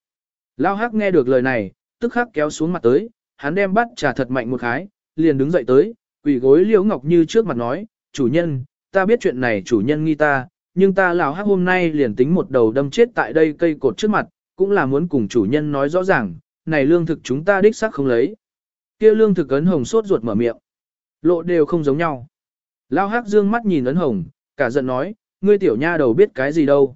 Lao hắc nghe được lời này, tức khắc kéo xuống mặt tới, hắn đem bắt trà thật mạnh một khái, liền đứng dậy tới, quỳ gối liễu ngọc như trước mặt nói, chủ nhân, ta biết chuyện này chủ nhân nghi ta, nhưng ta lão hắc hôm nay liền tính một đầu đâm chết tại đây cây cột trước mặt, cũng là muốn cùng chủ nhân nói rõ ràng, này lương thực chúng ta đích xác không lấy. Kia lương thực ấn hồng sốt ruột mở miệng. Lộ đều không giống nhau. Lao hắc dương mắt nhìn ấn hồng, cả giận nói, ngươi tiểu nha đầu biết cái gì đâu.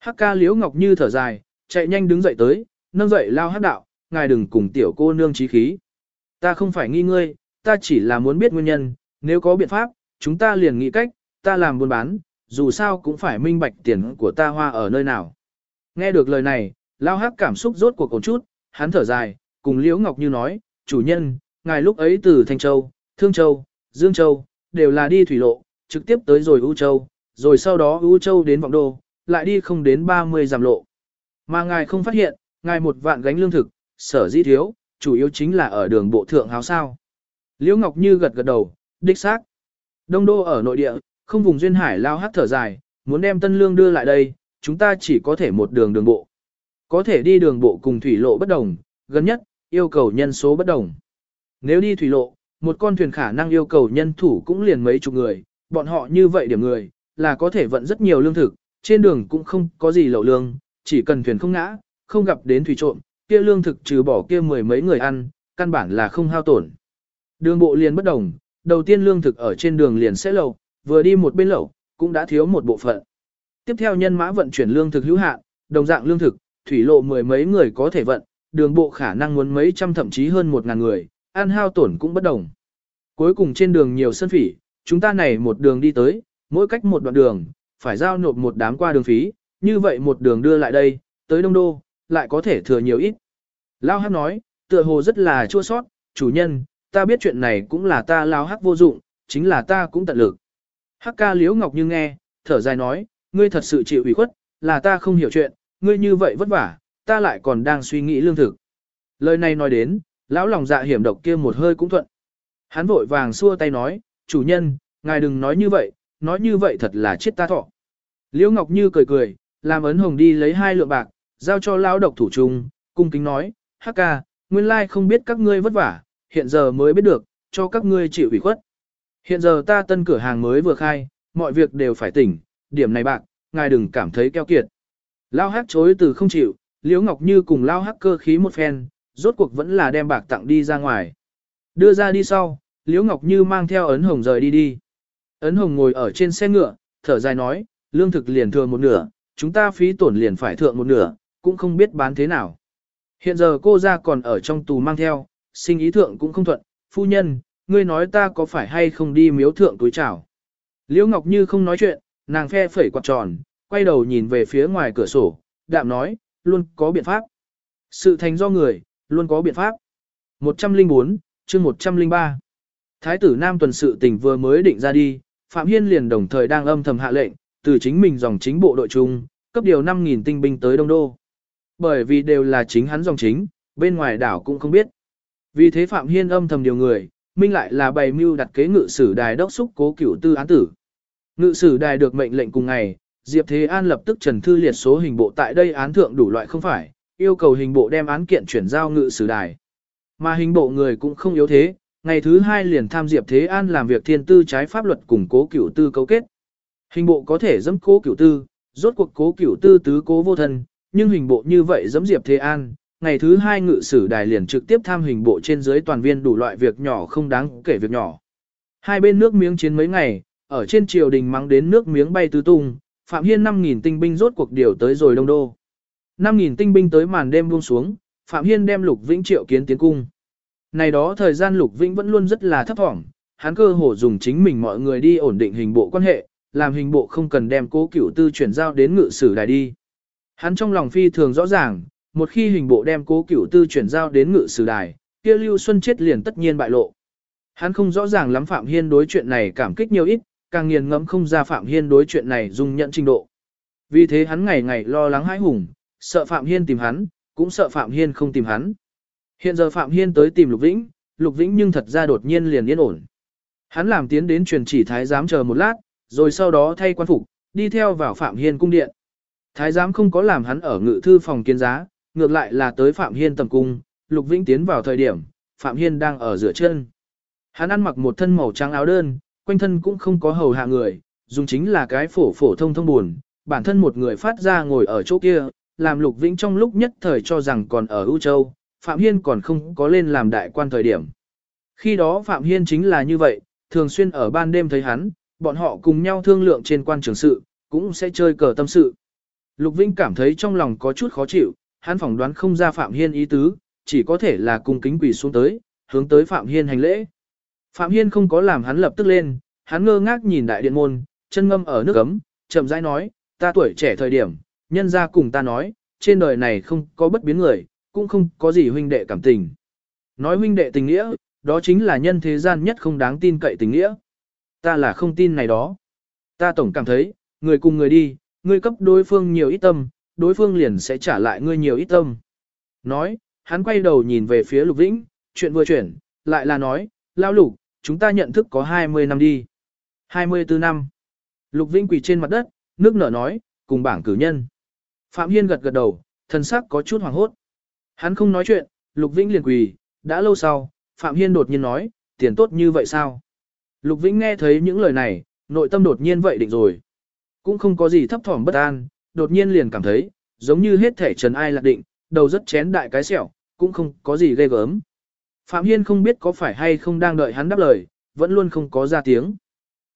Hắc ca liễu ngọc như thở dài, chạy nhanh đứng dậy tới, nâng dậy lao hắc đạo, ngài đừng cùng tiểu cô nương trí khí. Ta không phải nghi ngươi, ta chỉ là muốn biết nguyên nhân, nếu có biện pháp, chúng ta liền nghĩ cách, ta làm buôn bán, dù sao cũng phải minh bạch tiền của ta hoa ở nơi nào. Nghe được lời này, lao hắc cảm xúc rốt cuộc một chút, hắn thở dài, cùng liễu ngọc như nói, chủ nhân, ngài lúc ấy từ Thanh Châu, Thương Châu, Dương Châu, đều là đi thủy lộ, trực tiếp tới rồi U Châu, rồi sau đó U Châu đến Vọng Đô, lại đi không đến 30 giảm lộ. Mà ngài không phát hiện, ngài một vạn gánh lương thực, sở dĩ thiếu, chủ yếu chính là ở đường bộ thượng háo sao. Liễu Ngọc Như gật gật đầu, đích xác. Đông Đô ở nội địa, không vùng duyên hải lao hát thở dài, muốn đem tân lương đưa lại đây, chúng ta chỉ có thể một đường đường bộ. Có thể đi đường bộ cùng thủy lộ bất đồng, gần nhất, yêu cầu nhân số bất đồng. Nếu đi thủy lộ, một con thuyền khả năng yêu cầu nhân thủ cũng liền mấy chục người, bọn họ như vậy điểm người, là có thể vận rất nhiều lương thực, trên đường cũng không có gì lậu lương, chỉ cần thuyền không ngã, không gặp đến thủy trộm, kia lương thực trừ bỏ kia mười mấy người ăn, căn bản là không hao tổn. Đường bộ liền bất đồng, đầu tiên lương thực ở trên đường liền sẽ lậu, vừa đi một bên lậu, cũng đã thiếu một bộ phận. Tiếp theo nhân mã vận chuyển lương thực hữu hạn, đồng dạng lương thực, thủy lộ mười mấy người có thể vận, đường bộ khả năng muốn mấy trăm thậm chí hơn một ngàn người, ăn hao tổn cũng bất đồng. Cuối cùng trên đường nhiều sân phỉ, chúng ta này một đường đi tới, mỗi cách một đoạn đường, phải giao nộp một đám qua đường phí, như vậy một đường đưa lại đây, tới Đông Đô, lại có thể thừa nhiều ít. Lao Hắc nói, tựa hồ rất là chua sót, chủ nhân, ta biết chuyện này cũng là ta Lao Hắc vô dụng, chính là ta cũng tận lực. Hắc ca Liễu Ngọc Như nghe, thở dài nói, ngươi thật sự chịu ủy khuất, là ta không hiểu chuyện, ngươi như vậy vất vả, ta lại còn đang suy nghĩ lương thực. Lời này nói đến, lão lòng dạ hiểm độc kia một hơi cũng thuận. Hắn vội vàng xua tay nói, chủ nhân, ngài đừng nói như vậy, nói như vậy thật là chết ta thọ. Liễu Ngọc Như cười cười, làm ấn hồng đi lấy hai lượng bạc, giao cho lão độc thủ trung, cung kính nói, hắc ca, nguyên lai không biết các ngươi vất vả, hiện giờ mới biết được, cho các ngươi chịu ủy khuất. Hiện giờ ta tân cửa hàng mới vừa khai, mọi việc đều phải tỉnh, điểm này bạc, ngài đừng cảm thấy keo kiệt. Lao hắc chối từ không chịu, Liễu Ngọc Như cùng Lao hắc cơ khí một phen, rốt cuộc vẫn là đem bạc tặng đi ra ngoài. Đưa ra đi sau, Liễu Ngọc Như mang theo ấn hồng rời đi đi. Ấn hồng ngồi ở trên xe ngựa, thở dài nói, lương thực liền thừa một nửa, chúng ta phí tổn liền phải thượng một nửa, cũng không biết bán thế nào. Hiện giờ cô ra còn ở trong tù mang theo, sinh ý thượng cũng không thuận, phu nhân, ngươi nói ta có phải hay không đi miếu thượng túi chảo. Liễu Ngọc Như không nói chuyện, nàng phe phẩy quạt tròn, quay đầu nhìn về phía ngoài cửa sổ, đạm nói, luôn có biện pháp. Sự thành do người, luôn có biện pháp. 104, chương 103. Thái tử Nam tuần sự tình vừa mới định ra đi, Phạm Hiên liền đồng thời đang âm thầm hạ lệnh, từ chính mình dòng chính bộ đội chung, cấp điều 5.000 tinh binh tới Đông Đô. Bởi vì đều là chính hắn dòng chính, bên ngoài đảo cũng không biết. Vì thế Phạm Hiên âm thầm điều người, minh lại là bày mưu đặt kế ngự sử đài đốc xúc cố cửu tư án tử. Ngự sử đài được mệnh lệnh cùng ngày, Diệp Thế An lập tức trần thư liệt số hình bộ tại đây án thượng đủ loại không phải, yêu cầu hình bộ đem án kiện chuyển giao ngự sử đài. Mà hình bộ người cũng không yếu thế, ngày thứ hai liền tham Diệp Thế An làm việc thiên tư trái pháp luật cùng cố cửu tư cấu kết. Hình bộ có thể dẫm cố cửu tư, rốt cuộc cố cửu tư tứ cố vô thân, nhưng hình bộ như vậy dẫm Diệp Thế An, ngày thứ hai ngự sử đài liền trực tiếp tham hình bộ trên dưới toàn viên đủ loại việc nhỏ không đáng kể việc nhỏ. Hai bên nước miếng chiến mấy ngày, ở trên triều đình mắng đến nước miếng bay tứ tung, Phạm Hiên 5.000 tinh binh rốt cuộc điều tới rồi đông đô. 5.000 tinh binh tới màn đêm buông xuống, Phạm Hiên đem Lục Vĩnh triệu kiến tiến cung. Này đó thời gian Lục Vĩnh vẫn luôn rất là thấp thỏm, hắn cơ hồ dùng chính mình mọi người đi ổn định hình bộ quan hệ, làm hình bộ không cần đem cố cửu tư chuyển giao đến ngự sử đài đi. Hắn trong lòng phi thường rõ ràng, một khi hình bộ đem cố cửu tư chuyển giao đến ngự sử đài, kia Lưu Xuân chết liền tất nhiên bại lộ. Hắn không rõ ràng lắm Phạm Hiên đối chuyện này cảm kích nhiều ít, càng nghiền ngẫm không ra Phạm Hiên đối chuyện này dung nhận trình độ. Vì thế hắn ngày ngày lo lắng hãi hùng, sợ Phạm Hiên tìm hắn, cũng sợ Phạm Hiên không tìm hắn. Hiện giờ Phạm Hiên tới tìm Lục Vĩnh, Lục Vĩnh nhưng thật ra đột nhiên liền yên ổn. Hắn làm tiến đến truyền chỉ thái giám chờ một lát, rồi sau đó thay quan phục, đi theo vào Phạm Hiên cung điện. Thái giám không có làm hắn ở ngự thư phòng kiến giá, ngược lại là tới Phạm Hiên tầm cung, Lục Vĩnh tiến vào thời điểm, Phạm Hiên đang ở rửa chân. Hắn ăn mặc một thân màu trắng áo đơn, quanh thân cũng không có hầu hạ người, dùng chính là cái phổ phổ thông thông buồn, bản thân một người phát ra ngồi ở chỗ kia, làm Lục Vĩnh trong lúc nhất thời cho rằng còn ở ưu châu, Phạm Hiên còn không có lên làm đại quan thời điểm. Khi đó Phạm Hiên chính là như vậy, thường xuyên ở ban đêm thấy hắn, bọn họ cùng nhau thương lượng trên quan trường sự, cũng sẽ chơi cờ tâm sự. Lục Vĩnh cảm thấy trong lòng có chút khó chịu, hắn phỏng đoán không ra Phạm Hiên ý tứ, chỉ có thể là cung kính quỳ xuống tới, hướng tới Phạm Hiên hành lễ. Phạm Hiên không có làm hắn lập tức lên, hắn ngơ ngác nhìn đại điện môn, chân ngâm ở nước ấm, chậm rãi nói, ta tuổi trẻ thời điểm, nhân ra cùng ta nói, trên đời này không có bất biến người, cũng không có gì huynh đệ cảm tình. Nói huynh đệ tình nghĩa, đó chính là nhân thế gian nhất không đáng tin cậy tình nghĩa. Ta là không tin này đó. Ta tổng cảm thấy, người cùng người đi, ngươi cấp đối phương nhiều ít tâm, đối phương liền sẽ trả lại ngươi nhiều ít tâm. Nói, hắn quay đầu nhìn về phía Lục Vĩnh, chuyện vừa chuyển, lại là nói, lao lục, chúng ta nhận thức có 20 năm đi. 24 năm. Lục Vĩnh quỳ trên mặt đất, nước nở nói, cùng bảng cử nhân. Phạm Hiên gật gật đầu, thân sắc có chút hoàng hốt. Hắn không nói chuyện, Lục Vĩnh liền quỳ, đã lâu sau, Phạm Hiên đột nhiên nói, tiền tốt như vậy sao? Lục Vĩnh nghe thấy những lời này, nội tâm đột nhiên vậy định rồi. Cũng không có gì thấp thỏm bất an, đột nhiên liền cảm thấy, giống như hết thể trần ai lạc định, đầu rất chén đại cái sẹo, cũng không có gì ghê gớm. Phạm Hiên không biết có phải hay không đang đợi hắn đáp lời, vẫn luôn không có ra tiếng.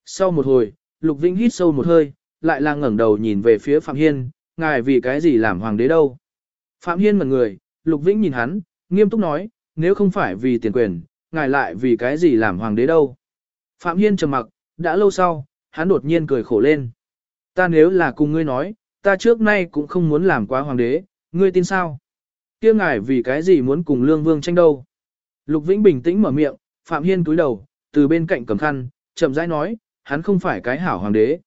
Sau một hồi, Lục Vĩnh hít sâu một hơi, lại là ngẩng đầu nhìn về phía Phạm Hiên, ngài vì cái gì làm hoàng đế đâu. Phạm Hiên ngẩn người, Lục Vĩnh nhìn hắn, nghiêm túc nói, nếu không phải vì tiền quyền, ngài lại vì cái gì làm hoàng đế đâu. Phạm Hiên trầm mặc, đã lâu sau, hắn đột nhiên cười khổ lên. Ta nếu là cùng ngươi nói, ta trước nay cũng không muốn làm quá hoàng đế, ngươi tin sao? kia ngài vì cái gì muốn cùng Lương Vương tranh đâu? Lục Vĩnh bình tĩnh mở miệng, Phạm Hiên túi đầu, từ bên cạnh cầm khăn, chậm rãi nói, hắn không phải cái hảo hoàng đế.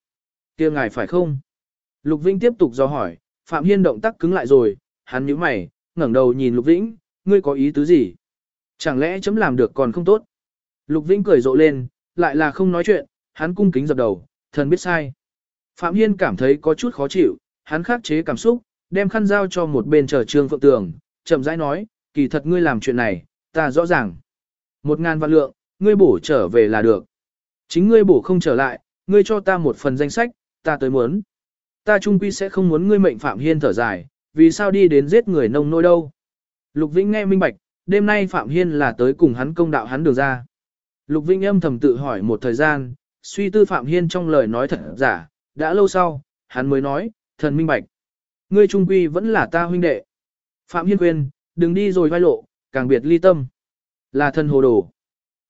kia ngài phải không? Lục Vĩnh tiếp tục do hỏi, Phạm Hiên động tác cứng lại rồi, hắn nhíu mày, ngẩng đầu nhìn Lục Vĩnh, ngươi có ý tứ gì? Chẳng lẽ chấm làm được còn không tốt? Lục Vĩnh cười rộ lên, lại là không nói chuyện, hắn cung kính dập đầu, thần biết sai. Phạm Hiên cảm thấy có chút khó chịu, hắn khắc chế cảm xúc, đem khăn giao cho một bên chờ Trương Phượng Tường, chậm rãi nói, kỳ thật ngươi làm chuyện này, ta rõ ràng. Một ngàn vạn lượng, ngươi bổ trở về là được. Chính ngươi bổ không trở lại, ngươi cho ta một phần danh sách, ta tới muốn. Ta trung quy sẽ không muốn ngươi mệnh Phạm Hiên thở dài, vì sao đi đến giết người nông nôi đâu. Lục Vĩnh nghe minh bạch, đêm nay Phạm Hiên là tới cùng hắn công đạo hắn đường ra. Lục Vĩnh âm thầm tự hỏi một thời gian, suy tư Phạm Hiên trong lời nói thật giả, đã lâu sau, hắn mới nói, thần minh bạch. Ngươi trung quy vẫn là ta huynh đệ. Phạm Hiên khuyên, đừng đi rồi vai lộ, càng biệt ly tâm. Là thân hồ đồ.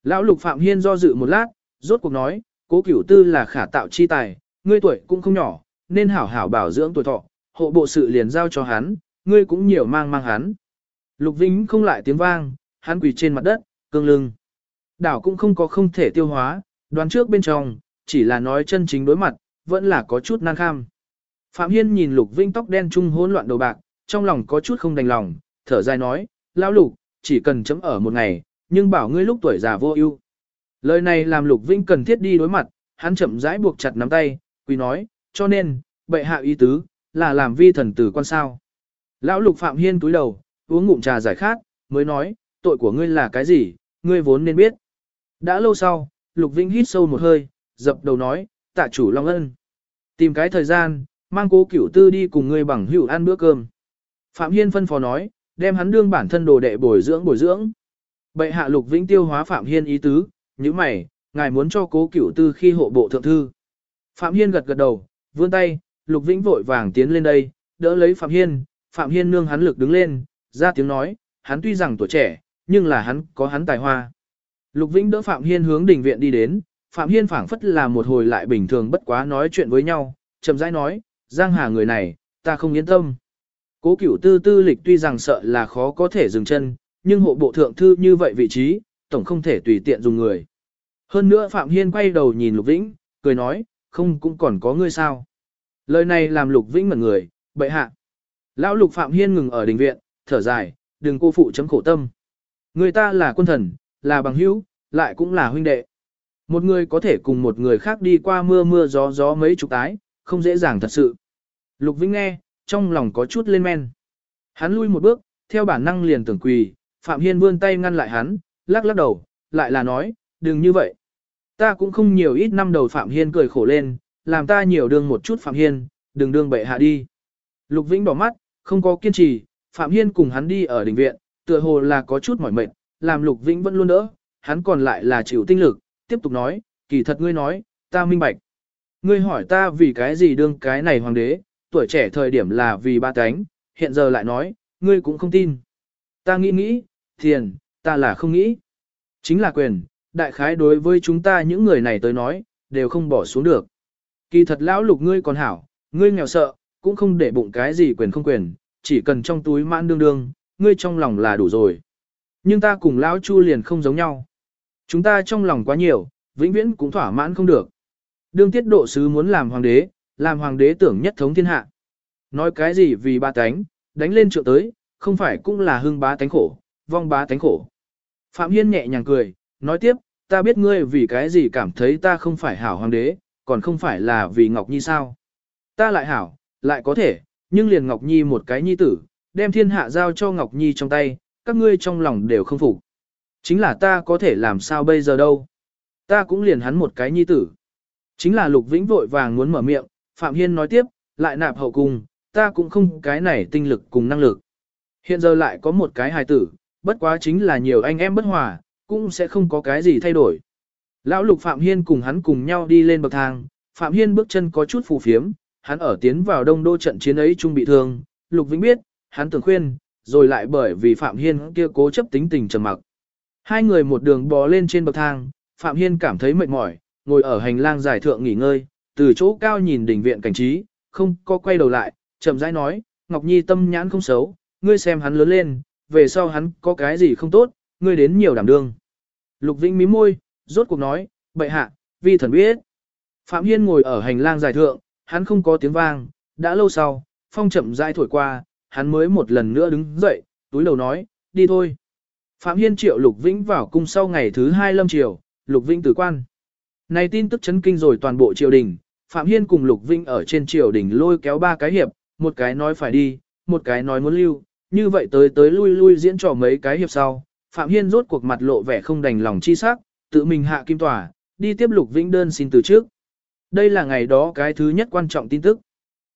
Lão lục Phạm Hiên do dự một lát, rốt cuộc nói, Cố cửu tư là khả tạo chi tài, ngươi tuổi cũng không nhỏ, nên hảo hảo bảo dưỡng tuổi thọ, hộ bộ sự liền giao cho hắn, ngươi cũng nhiều mang mang hắn. Lục Vĩnh không lại tiếng vang, hắn quỳ trên mặt đất, cương lưng. Đảo cũng không có không thể tiêu hóa, đoán trước bên trong, chỉ là nói chân chính đối mặt, vẫn là có chút nan kham. Phạm Hiên nhìn Lục Vĩnh tóc đen trung hỗn loạn đầu bạc, trong lòng có chút không đành lòng, thở dài nói, lão Lục, chỉ cần chấm ở một ngày, nhưng bảo ngươi lúc tuổi già vô ưu. Lời này làm Lục Vĩnh cần thiết đi đối mặt, hắn chậm rãi buộc chặt nắm tay, quỳ nói, cho nên, bệ hạ ý tứ, là làm vi thần tử quan sao. Lão Lục Phạm Hiên túi đầu, uống ngụm trà giải khát, mới nói, tội của ngươi là cái gì, ngươi vốn nên biết. Đã lâu sau, Lục Vĩnh hít sâu một hơi, dập đầu nói, tạ chủ Long Ân. Tìm cái thời gian, mang cố cửu tư đi cùng ngươi bằng hữu ăn bữa cơm. Phạm Hiên phân phó nói, đem hắn đương bản thân đồ đệ bồi dưỡng bồi dưỡng. Bệ hạ Lục Vĩnh tiêu hóa Phạm Hiên ý tứ, như mày, ngài muốn cho cố cửu tư khi hộ bộ thượng thư. Phạm Hiên gật gật đầu, vươn tay, Lục Vĩnh vội vàng tiến lên đây, đỡ lấy Phạm Hiên, Phạm Hiên nương hắn lực đứng lên, ra tiếng nói, hắn tuy rằng tuổi trẻ, nhưng là hắn có hắn tài hoa. Lục Vĩnh đỡ Phạm Hiên hướng đình viện đi đến, Phạm Hiên phảng phất là một hồi lại bình thường bất quá nói chuyện với nhau, chậm rãi nói, Giang Hà người này, ta không yên tâm. Cố cửu tư tư lịch tuy rằng sợ là khó có thể dừng chân, nhưng hộ bộ thượng thư như vậy vị trí, tổng không thể tùy tiện dùng người. Hơn nữa Phạm Hiên quay đầu nhìn Lục Vĩnh, cười nói, không cũng còn có ngươi sao. Lời này làm Lục Vĩnh ngẩn người, bậy hạ. Lão Lục Phạm Hiên ngừng ở đình viện, thở dài, đừng cô phụ chấm khổ tâm. Người ta là quân thần, là bằng hữu, lại cũng là huynh đệ. Một người có thể cùng một người khác đi qua mưa mưa gió gió mấy chục tái, không dễ dàng thật sự. Lục Vĩnh nghe, trong lòng có chút lên men. Hắn lui một bước, theo bản năng liền tưởng quỳ, Phạm Hiên vươn tay ngăn lại hắn, lắc lắc đầu, lại là nói, đừng như vậy. Ta cũng không nhiều ít năm đầu Phạm Hiên cười khổ lên, làm ta nhiều đương một chút Phạm Hiên, đừng đương bệ hạ đi. Lục Vĩnh đỏ mắt, không có kiên trì, Phạm Hiên cùng hắn đi ở đình viện, tựa hồ là có chút mỏi mệt, làm Lục Vĩnh vẫn luôn đỡ, hắn còn lại là chịu tinh lực, tiếp tục nói, kỳ thật ngươi nói, ta minh bạch. Ngươi hỏi ta vì cái gì đương cái này hoàng đế, tuổi trẻ thời điểm là vì ba cánh, hiện giờ lại nói, ngươi cũng không tin. Ta nghĩ nghĩ, thiền, ta là không nghĩ. Chính là quyền, đại khái đối với chúng ta những người này tới nói, đều không bỏ xuống được. Kỳ thật lão lục ngươi còn hảo, ngươi nghèo sợ, cũng không để bụng cái gì quyền không quyền, chỉ cần trong túi mãn đương đương, ngươi trong lòng là đủ rồi. Nhưng ta cùng lão chu liền không giống nhau. Chúng ta trong lòng quá nhiều, vĩnh viễn cũng thỏa mãn không được. Đương tiết độ sứ muốn làm hoàng đế, làm hoàng đế tưởng nhất thống thiên hạ. Nói cái gì vì ba tánh, đánh lên trượng tới, không phải cũng là hưng bá tánh khổ, vong bá tánh khổ. Phạm Hiên nhẹ nhàng cười, nói tiếp, ta biết ngươi vì cái gì cảm thấy ta không phải hảo hoàng đế, còn không phải là vì Ngọc Nhi sao. Ta lại hảo, lại có thể, nhưng liền Ngọc Nhi một cái nhi tử, đem thiên hạ giao cho Ngọc Nhi trong tay, các ngươi trong lòng đều không phục. Chính là ta có thể làm sao bây giờ đâu. Ta cũng liền hắn một cái nhi tử. Chính là Lục Vĩnh vội vàng muốn mở miệng, Phạm Hiên nói tiếp, lại nạp hậu cung, ta cũng không cái này tinh lực cùng năng lực. Hiện giờ lại có một cái hài tử, bất quá chính là nhiều anh em bất hòa, cũng sẽ không có cái gì thay đổi. Lão Lục Phạm Hiên cùng hắn cùng nhau đi lên bậc thang, Phạm Hiên bước chân có chút phù phiếm, hắn ở tiến vào đông đô trận chiến ấy trung bị thương, Lục Vĩnh biết, hắn tưởng khuyên, rồi lại bởi vì Phạm Hiên kia cố chấp tính tình trầm mặc. Hai người một đường bò lên trên bậc thang, Phạm Hiên cảm thấy mệt mỏi, ngồi ở hành lang giải thượng nghỉ ngơi, từ chỗ cao nhìn đỉnh viện cảnh trí, không có quay đầu lại, chậm rãi nói, Ngọc Nhi tâm nhãn không xấu, ngươi xem hắn lớn lên, về sau hắn có cái gì không tốt, ngươi đến nhiều đảm đương. Lục Vĩnh mím môi, rốt cuộc nói, bệ hạ, vi thần biết. Phạm Hiên ngồi ở hành lang dài thượng, hắn không có tiếng vang, đã lâu sau, phong chậm rãi thổi qua, hắn mới một lần nữa đứng dậy, túi đầu nói, đi thôi. Phạm Hiên triệu Lục Vĩnh vào cung sau ngày thứ hai lâm triều, Lục Vĩnh tử quan. Này tin tức chấn kinh rồi toàn bộ triều đình, Phạm Hiên cùng Lục Vĩnh ở trên triều đình lôi kéo ba cái hiệp, một cái nói phải đi, một cái nói muốn lưu, như vậy tới tới lui lui diễn trò mấy cái hiệp sau. Phạm Hiên rốt cuộc mặt lộ vẻ không đành lòng chi sắc, tự mình hạ kim tòa, đi tiếp Lục Vĩnh đơn xin từ trước. Đây là ngày đó cái thứ nhất quan trọng tin tức.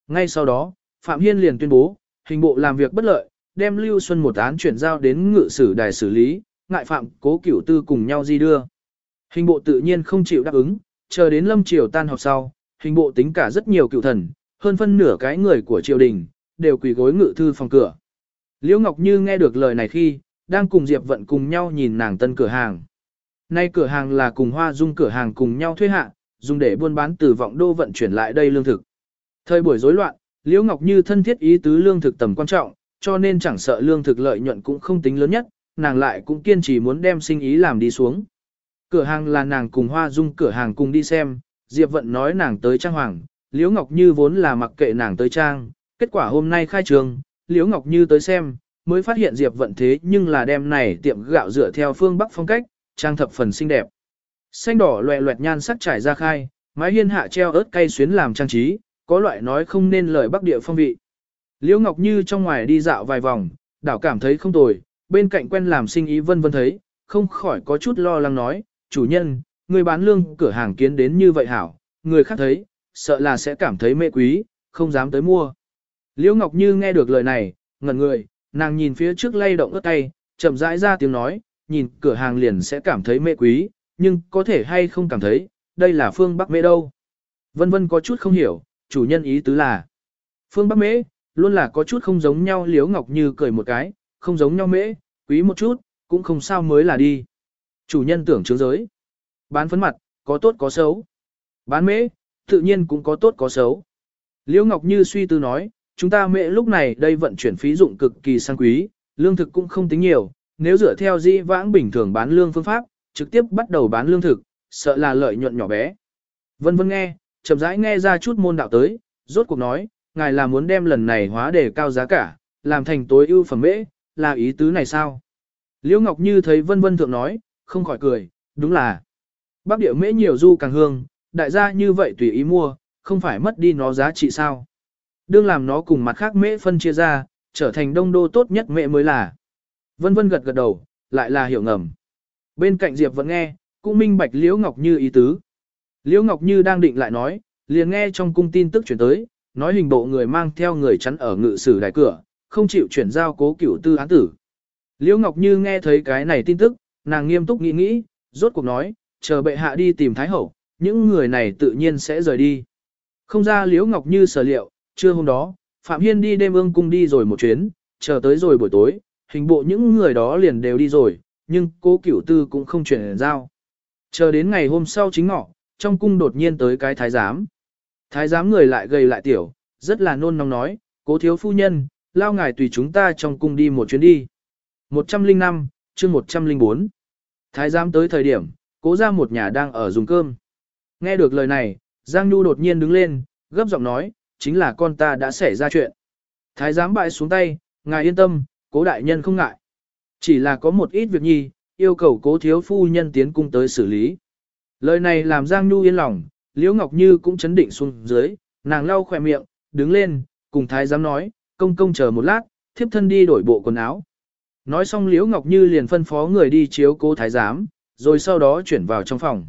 Ngay sau đó, Phạm Hiên liền tuyên bố, hình bộ làm việc bất lợi, đem Lưu Xuân một án chuyển giao đến ngự sử đài xử lý, ngại phạm cố cửu tư cùng nhau di đưa. Hình bộ tự nhiên không chịu đáp ứng, chờ đến lâm triều tan học sau, hình bộ tính cả rất nhiều cựu thần, hơn phân nửa cái người của triều đình, đều quỳ gối ngự thư phòng cửa. Liễu Ngọc Như nghe được lời này khi, đang cùng Diệp Vận cùng nhau nhìn nàng tân cửa hàng. Nay cửa hàng là cùng Hoa Dung cửa hàng cùng nhau thuê hạ, dùng để buôn bán từ vọng đô vận chuyển lại đây lương thực. Thời buổi rối loạn, Liễu Ngọc Như thân thiết ý tứ lương thực tầm quan trọng, cho nên chẳng sợ lương thực lợi nhuận cũng không tính lớn nhất, nàng lại cũng kiên trì muốn đem sinh ý làm đi xuống. Cửa hàng là nàng cùng Hoa Dung cửa hàng cùng đi xem, Diệp Vận nói nàng tới trang hoàng, Liễu Ngọc Như vốn là mặc kệ nàng tới trang, kết quả hôm nay khai trường, Liễu Ngọc Như tới xem, mới phát hiện Diệp Vận thế nhưng là đem này tiệm gạo dựa theo phương Bắc phong cách, trang thập phần xinh đẹp. Xanh đỏ loẹ loẹt nhan sắc trải ra khai, mái hiên hạ treo ớt cây xuyến làm trang trí, có loại nói không nên lời Bắc địa phong vị. Liễu Ngọc Như trong ngoài đi dạo vài vòng, đảo cảm thấy không tồi, bên cạnh quen làm sinh ý vân vân thấy, không khỏi có chút lo lắng nói, chủ nhân, người bán lương cửa hàng kiến đến như vậy hảo, người khác thấy, sợ là sẽ cảm thấy mê quý, không dám tới mua. Liễu Ngọc Như nghe được lời này, ngẩn người, nàng nhìn phía trước lay động ớt tay, chậm rãi ra tiếng nói, nhìn cửa hàng liền sẽ cảm thấy mê quý, nhưng có thể hay không cảm thấy, đây là phương Bắc mê đâu. Vân vân có chút không hiểu, chủ nhân ý tứ là, phương Bắc mễ, luôn là có chút không giống nhau Liễu Ngọc Như cười một cái, không giống nhau mễ, quý một chút, cũng không sao mới là đi. Chủ nhân tưởng chứng giới. Bán phấn mặt, có tốt có xấu. Bán mễ, tự nhiên cũng có tốt có xấu. Liễu Ngọc Như suy tư nói, chúng ta mễ lúc này đây vận chuyển phí dụng cực kỳ sang quý, lương thực cũng không tính nhiều, nếu dựa theo di vãng bình thường bán lương phương pháp, trực tiếp bắt đầu bán lương thực, sợ là lợi nhuận nhỏ bé. Vân vân nghe, chậm rãi nghe ra chút môn đạo tới, rốt cuộc nói, ngài là muốn đem lần này hóa để cao giá cả, làm thành tối ưu phẩm mễ, là ý tứ này sao? Liễu Ngọc Như thấy vân vân thượng nói, không khỏi cười, đúng là. Bắc địa mễ nhiều du càng hương, đại gia như vậy tùy ý mua, không phải mất đi nó giá trị sao. Đương làm nó cùng mặt khác mễ phân chia ra, trở thành đông đô tốt nhất mễ mới là. Vân vân gật gật đầu, lại là hiểu ngầm. Bên cạnh Diệp vẫn nghe, cũng minh bạch Liễu Ngọc Như ý tứ. Liễu Ngọc Như đang định lại nói, liền nghe trong cung tin tức chuyển tới, nói hình bộ người mang theo người chắn ở ngự sử đại cửa, không chịu chuyển giao cố cửu tư án tử. Liễu Ngọc Như nghe thấy cái này tin tức, nàng nghiêm túc nghĩ nghĩ, rốt cuộc nói, chờ bệ hạ đi tìm Thái Hậu, những người này tự nhiên sẽ rời đi. Không ra Liễu Ngọc Như sở liệu, trưa hôm đó, Phạm Hiên đi đêm ương cung đi rồi một chuyến, chờ tới rồi buổi tối, hình bộ những người đó liền đều đi rồi, nhưng cố cửu tư cũng không chuyển giao. Chờ đến ngày hôm sau chính ngọ, trong cung đột nhiên tới cái thái giám. Thái giám người lại gầy lại tiểu, rất là nôn nóng nói, cố thiếu phu nhân, lao ngài tùy chúng ta trong cung đi một chuyến đi. 105, chương 104. Thái giám tới thời điểm, cố ra một nhà đang ở dùng cơm. Nghe được lời này, Giang Nhu đột nhiên đứng lên, gấp giọng nói, chính là con ta đã xảy ra chuyện. Thái giám bại xuống tay, ngài yên tâm, cố đại nhân không ngại. Chỉ là có một ít việc nhi, yêu cầu cố thiếu phu nhân tiến cung tới xử lý. Lời này làm Giang Nhu yên lòng, Liễu Ngọc Như cũng chấn định xuống dưới, nàng lau khỏe miệng, đứng lên, cùng thái giám nói, công công chờ một lát, thiếp thân đi đổi bộ quần áo. Nói xong Liễu Ngọc Như liền phân phó người đi chiếu cố thái giám, rồi sau đó chuyển vào trong phòng.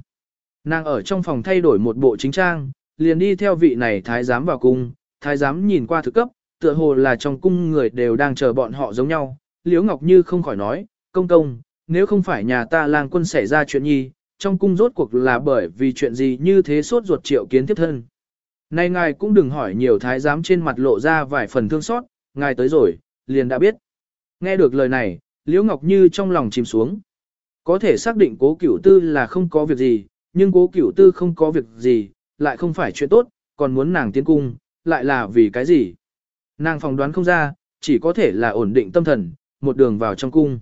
Nàng ở trong phòng thay đổi một bộ chính trang, liền đi theo vị này thái giám vào cung, thái giám nhìn qua thực cấp, tựa hồ là trong cung người đều đang chờ bọn họ giống nhau. Liễu Ngọc Như không khỏi nói, công công, nếu không phải nhà ta lang quân xảy ra chuyện nhi, trong cung rốt cuộc là bởi vì chuyện gì như thế sốt ruột triệu kiến tiếp thân. Này ngài cũng đừng hỏi nhiều thái giám trên mặt lộ ra vài phần thương xót, ngài tới rồi, liền đã biết. Nghe được lời này, Liễu Ngọc Như trong lòng chìm xuống. Có thể xác định cố cửu tư là không có việc gì, nhưng cố cửu tư không có việc gì, lại không phải chuyện tốt, còn muốn nàng tiến cung, lại là vì cái gì. Nàng phỏng đoán không ra, chỉ có thể là ổn định tâm thần, một đường vào trong cung.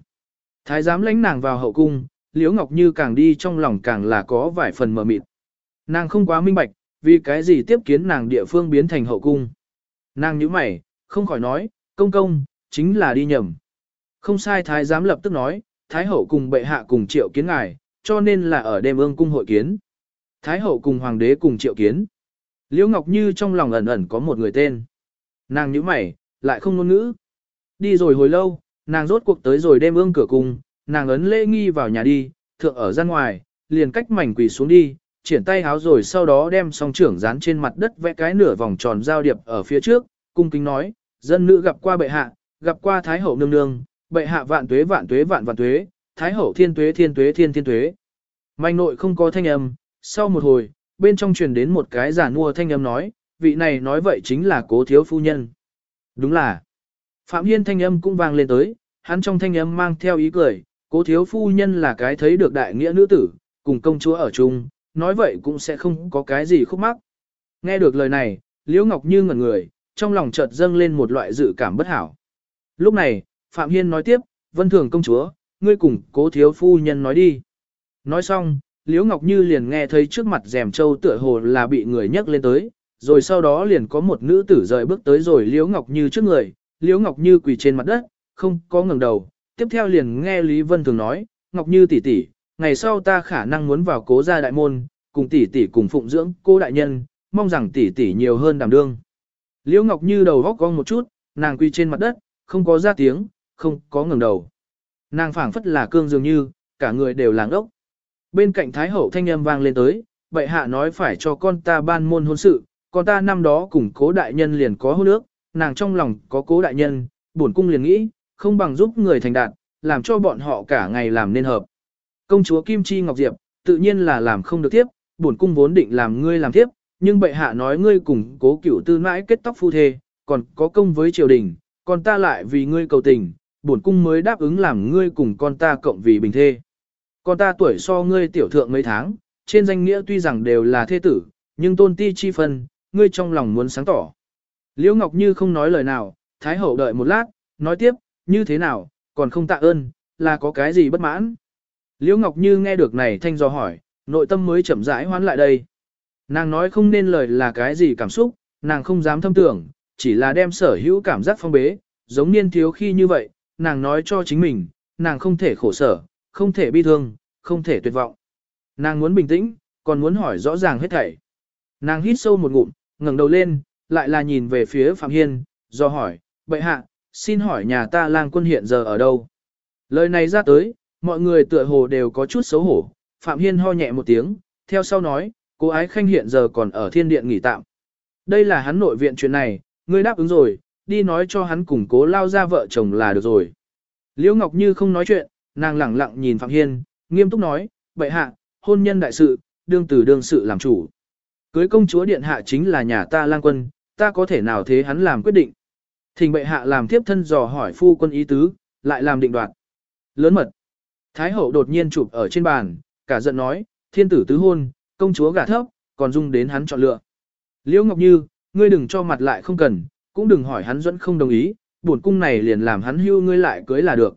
Thái giám lãnh nàng vào hậu cung, Liễu Ngọc Như càng đi trong lòng càng là có vài phần mờ mịt. Nàng không quá minh bạch, vì cái gì tiếp kiến nàng địa phương biến thành hậu cung. Nàng nhíu mày, không khỏi nói, công công, chính là đi nhầm. Không sai thái giám lập tức nói, thái hậu cùng bệ hạ cùng triệu kiến ngài, cho nên là ở đêm ương cung hội kiến. Thái hậu cùng hoàng đế cùng triệu kiến. Liễu Ngọc Như trong lòng ẩn ẩn có một người tên. Nàng nhíu mày, lại không ngôn ngữ. Đi rồi hồi lâu, nàng rốt cuộc tới rồi đêm ương cửa cung, nàng ấn lễ nghi vào nhà đi, thượng ở gian ngoài, liền cách mảnh quỳ xuống đi, triển tay háo rồi sau đó đem song trưởng dán trên mặt đất vẽ cái nửa vòng tròn giao điệp ở phía trước, cung kính nói, dân nữ gặp qua bệ hạ, gặp qua thái hậu nương nương, bệ hạ vạn tuế vạn tuế vạn vạn tuế, thái hậu thiên tuế thiên tuế thiên thiên tuế. Manh nội không có thanh âm, sau một hồi, bên trong truyền đến một cái giả mua thanh âm nói, vị này nói vậy chính là cố thiếu phu nhân. Đúng là, Phạm Hiên thanh âm cũng vang lên tới, hắn trong thanh âm mang theo ý cười, cố thiếu phu nhân là cái thấy được đại nghĩa nữ tử, cùng công chúa ở chung, nói vậy cũng sẽ không có cái gì khúc mắc. Nghe được lời này, Liễu Ngọc Như ngẩn người, trong lòng chợt dâng lên một loại dự cảm bất hảo. Lúc này, Phạm Hiên nói tiếp, Vân Thường công chúa, ngươi cùng cố thiếu phu nhân nói đi. Nói xong, Liễu Ngọc Như liền nghe thấy trước mặt rèm châu tựa hồ là bị người nhấc lên tới, rồi sau đó liền có một nữ tử rời bước tới rồi Liễu Ngọc Như trước người, Liễu Ngọc Như quỳ trên mặt đất, không có ngẩng đầu, tiếp theo liền nghe Lý Vân Thường nói, Ngọc Như tỷ tỷ, ngày sau ta khả năng muốn vào cố gia đại môn, cùng tỷ tỷ cùng phụng dưỡng cô đại nhân, mong rằng tỷ tỷ nhiều hơn đảm đương. Liễu Ngọc Như đầu góc cong một chút, nàng quỳ trên mặt đất, không có ra tiếng, không có ngẩng đầu. Nàng phảng phất là cương dường như, cả người đều làng ốc. Bên cạnh Thái Hậu thanh âm vang lên tới, bệ hạ nói phải cho con ta ban môn hôn sự, con ta năm đó cùng cố đại nhân liền có hôn ước, nàng trong lòng có cố đại nhân, bổn cung liền nghĩ, không bằng giúp người thành đạt, làm cho bọn họ cả ngày làm nên hợp. Công chúa Kim Chi Ngọc Diệp, tự nhiên là làm không được tiếp, bổn cung vốn định làm ngươi làm tiếp, nhưng bệ hạ nói ngươi cùng cố cửu tư mãi kết tóc phu thê, còn có công với triều đình, còn ta lại vì ngươi cầu tình, bổn cung mới đáp ứng làm ngươi cùng con ta cộng vì bình thê. Con ta tuổi so ngươi tiểu thượng mấy tháng, trên danh nghĩa tuy rằng đều là thê tử, nhưng tôn ti chi phân, ngươi trong lòng muốn sáng tỏ. Liễu Ngọc Như không nói lời nào, Thái Hậu đợi một lát, nói tiếp, như thế nào, còn không tạ ơn, là có cái gì bất mãn. Liễu Ngọc Như nghe được này thanh do hỏi, nội tâm mới chậm rãi hoán lại đây. Nàng nói không nên lời là cái gì cảm xúc, nàng không dám thâm tưởng, chỉ là đem sở hữu cảm giác phong bế, giống niên thiếu khi như vậy, nàng nói cho chính mình, nàng không thể khổ sở, không thể bi thương, không thể tuyệt vọng. Nàng muốn bình tĩnh, còn muốn hỏi rõ ràng hết thảy. Nàng hít sâu một ngụm, ngẩng đầu lên, lại là nhìn về phía Phạm Hiên, do hỏi, bệ hạ, xin hỏi nhà ta lang quân hiện giờ ở đâu? Lời này ra tới, mọi người tựa hồ đều có chút xấu hổ, Phạm Hiên ho nhẹ một tiếng, theo sau nói, cô ái khanh hiện giờ còn ở thiên điện nghỉ tạm. Đây là hắn nội viện chuyện này, ngươi đáp ứng rồi, đi nói cho hắn củng cố lao ra vợ chồng là được rồi. Liễu Ngọc Như không nói chuyện, nàng lẳng lặng nhìn Phạm Hiên, nghiêm túc nói, bệ hạ, hôn nhân đại sự, đương tử đương sự làm chủ. Cưới công chúa điện hạ chính là nhà ta lang quân, ta có thể nào thế hắn làm quyết định. Thỉnh bệ hạ làm tiếp thân dò hỏi phu quân ý tứ, lại làm định đoạt. Lớn mật. Thái hậu đột nhiên chụp ở trên bàn, cả giận nói, thiên tử tứ hôn, công chúa gả thấp, còn dung đến hắn chọn lựa. Liễu Ngọc Như, ngươi đừng cho mặt lại không cần, cũng đừng hỏi hắn dẫn không đồng ý, buồn cung này liền làm hắn hưu ngươi lại cưới là được.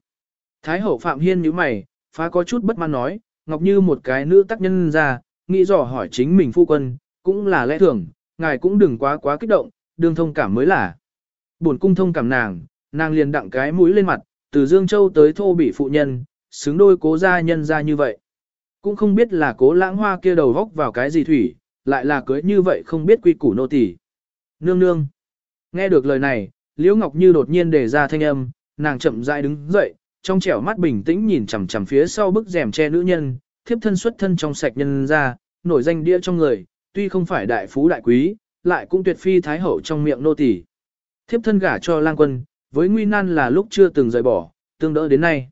Thái hậu Phạm Hiên như mày, phá có chút bất mãn nói, Ngọc Như một cái nữ tác nhân ra, nghĩ dò hỏi chính mình phu quân, cũng là lẽ thường, ngài cũng đừng quá quá kích động, đương thông cảm mới là. Buồn cung thông cảm nàng, nàng liền đặng cái mũi lên mặt, từ Dương Châu tới thô bị phụ nhân, xứng đôi cố gia nhân ra như vậy. Cũng không biết là cố lãng hoa kia đầu góc vào cái gì thủy, lại là cưới như vậy không biết quy củ nô tỳ. Nương nương. Nghe được lời này, Liễu Ngọc Như đột nhiên đề ra thanh âm, nàng chậm rãi đứng dậy, trong trẻo mắt bình tĩnh nhìn chằm chằm phía sau bức rèm che nữ nhân, thiếp thân xuất thân trong sạch nhân ra, nổi danh đĩa trong người, tuy không phải đại phú đại quý, lại cũng tuyệt phi thái hậu trong miệng nô tỳ. Thiếp thân gả cho lang quân, với nguy nan là lúc chưa từng rời bỏ, tương đỡ đến nay.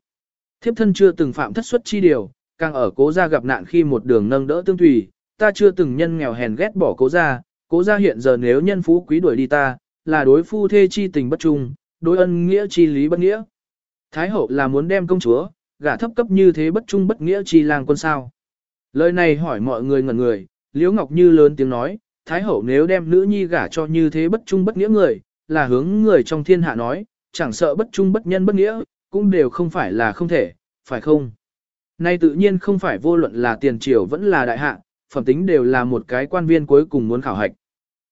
Thiếp thân chưa từng phạm thất xuất chi điều, càng ở cố gia gặp nạn khi một đường nâng đỡ tương tùy, ta chưa từng nhân nghèo hèn ghét bỏ cố gia, cố gia hiện giờ nếu nhân phú quý đuổi đi ta, là đối phu thê chi tình bất trung, đối ân nghĩa chi lý bất nghĩa. Thái hậu là muốn đem công chúa, gả thấp cấp như thế bất trung bất nghĩa chi làng quân sao. Lời này hỏi mọi người ngẩn người, Liễu Ngọc Như lớn tiếng nói, Thái hậu nếu đem nữ nhi gả cho như thế bất trung bất nghĩa người, là hướng người trong thiên hạ nói, chẳng sợ bất trung bất nhân bất nghĩa, cũng đều không phải là không thể, phải không? Nay tự nhiên không phải vô luận là tiền triều vẫn là đại hạ, phẩm tính đều là một cái quan viên cuối cùng muốn khảo hạch.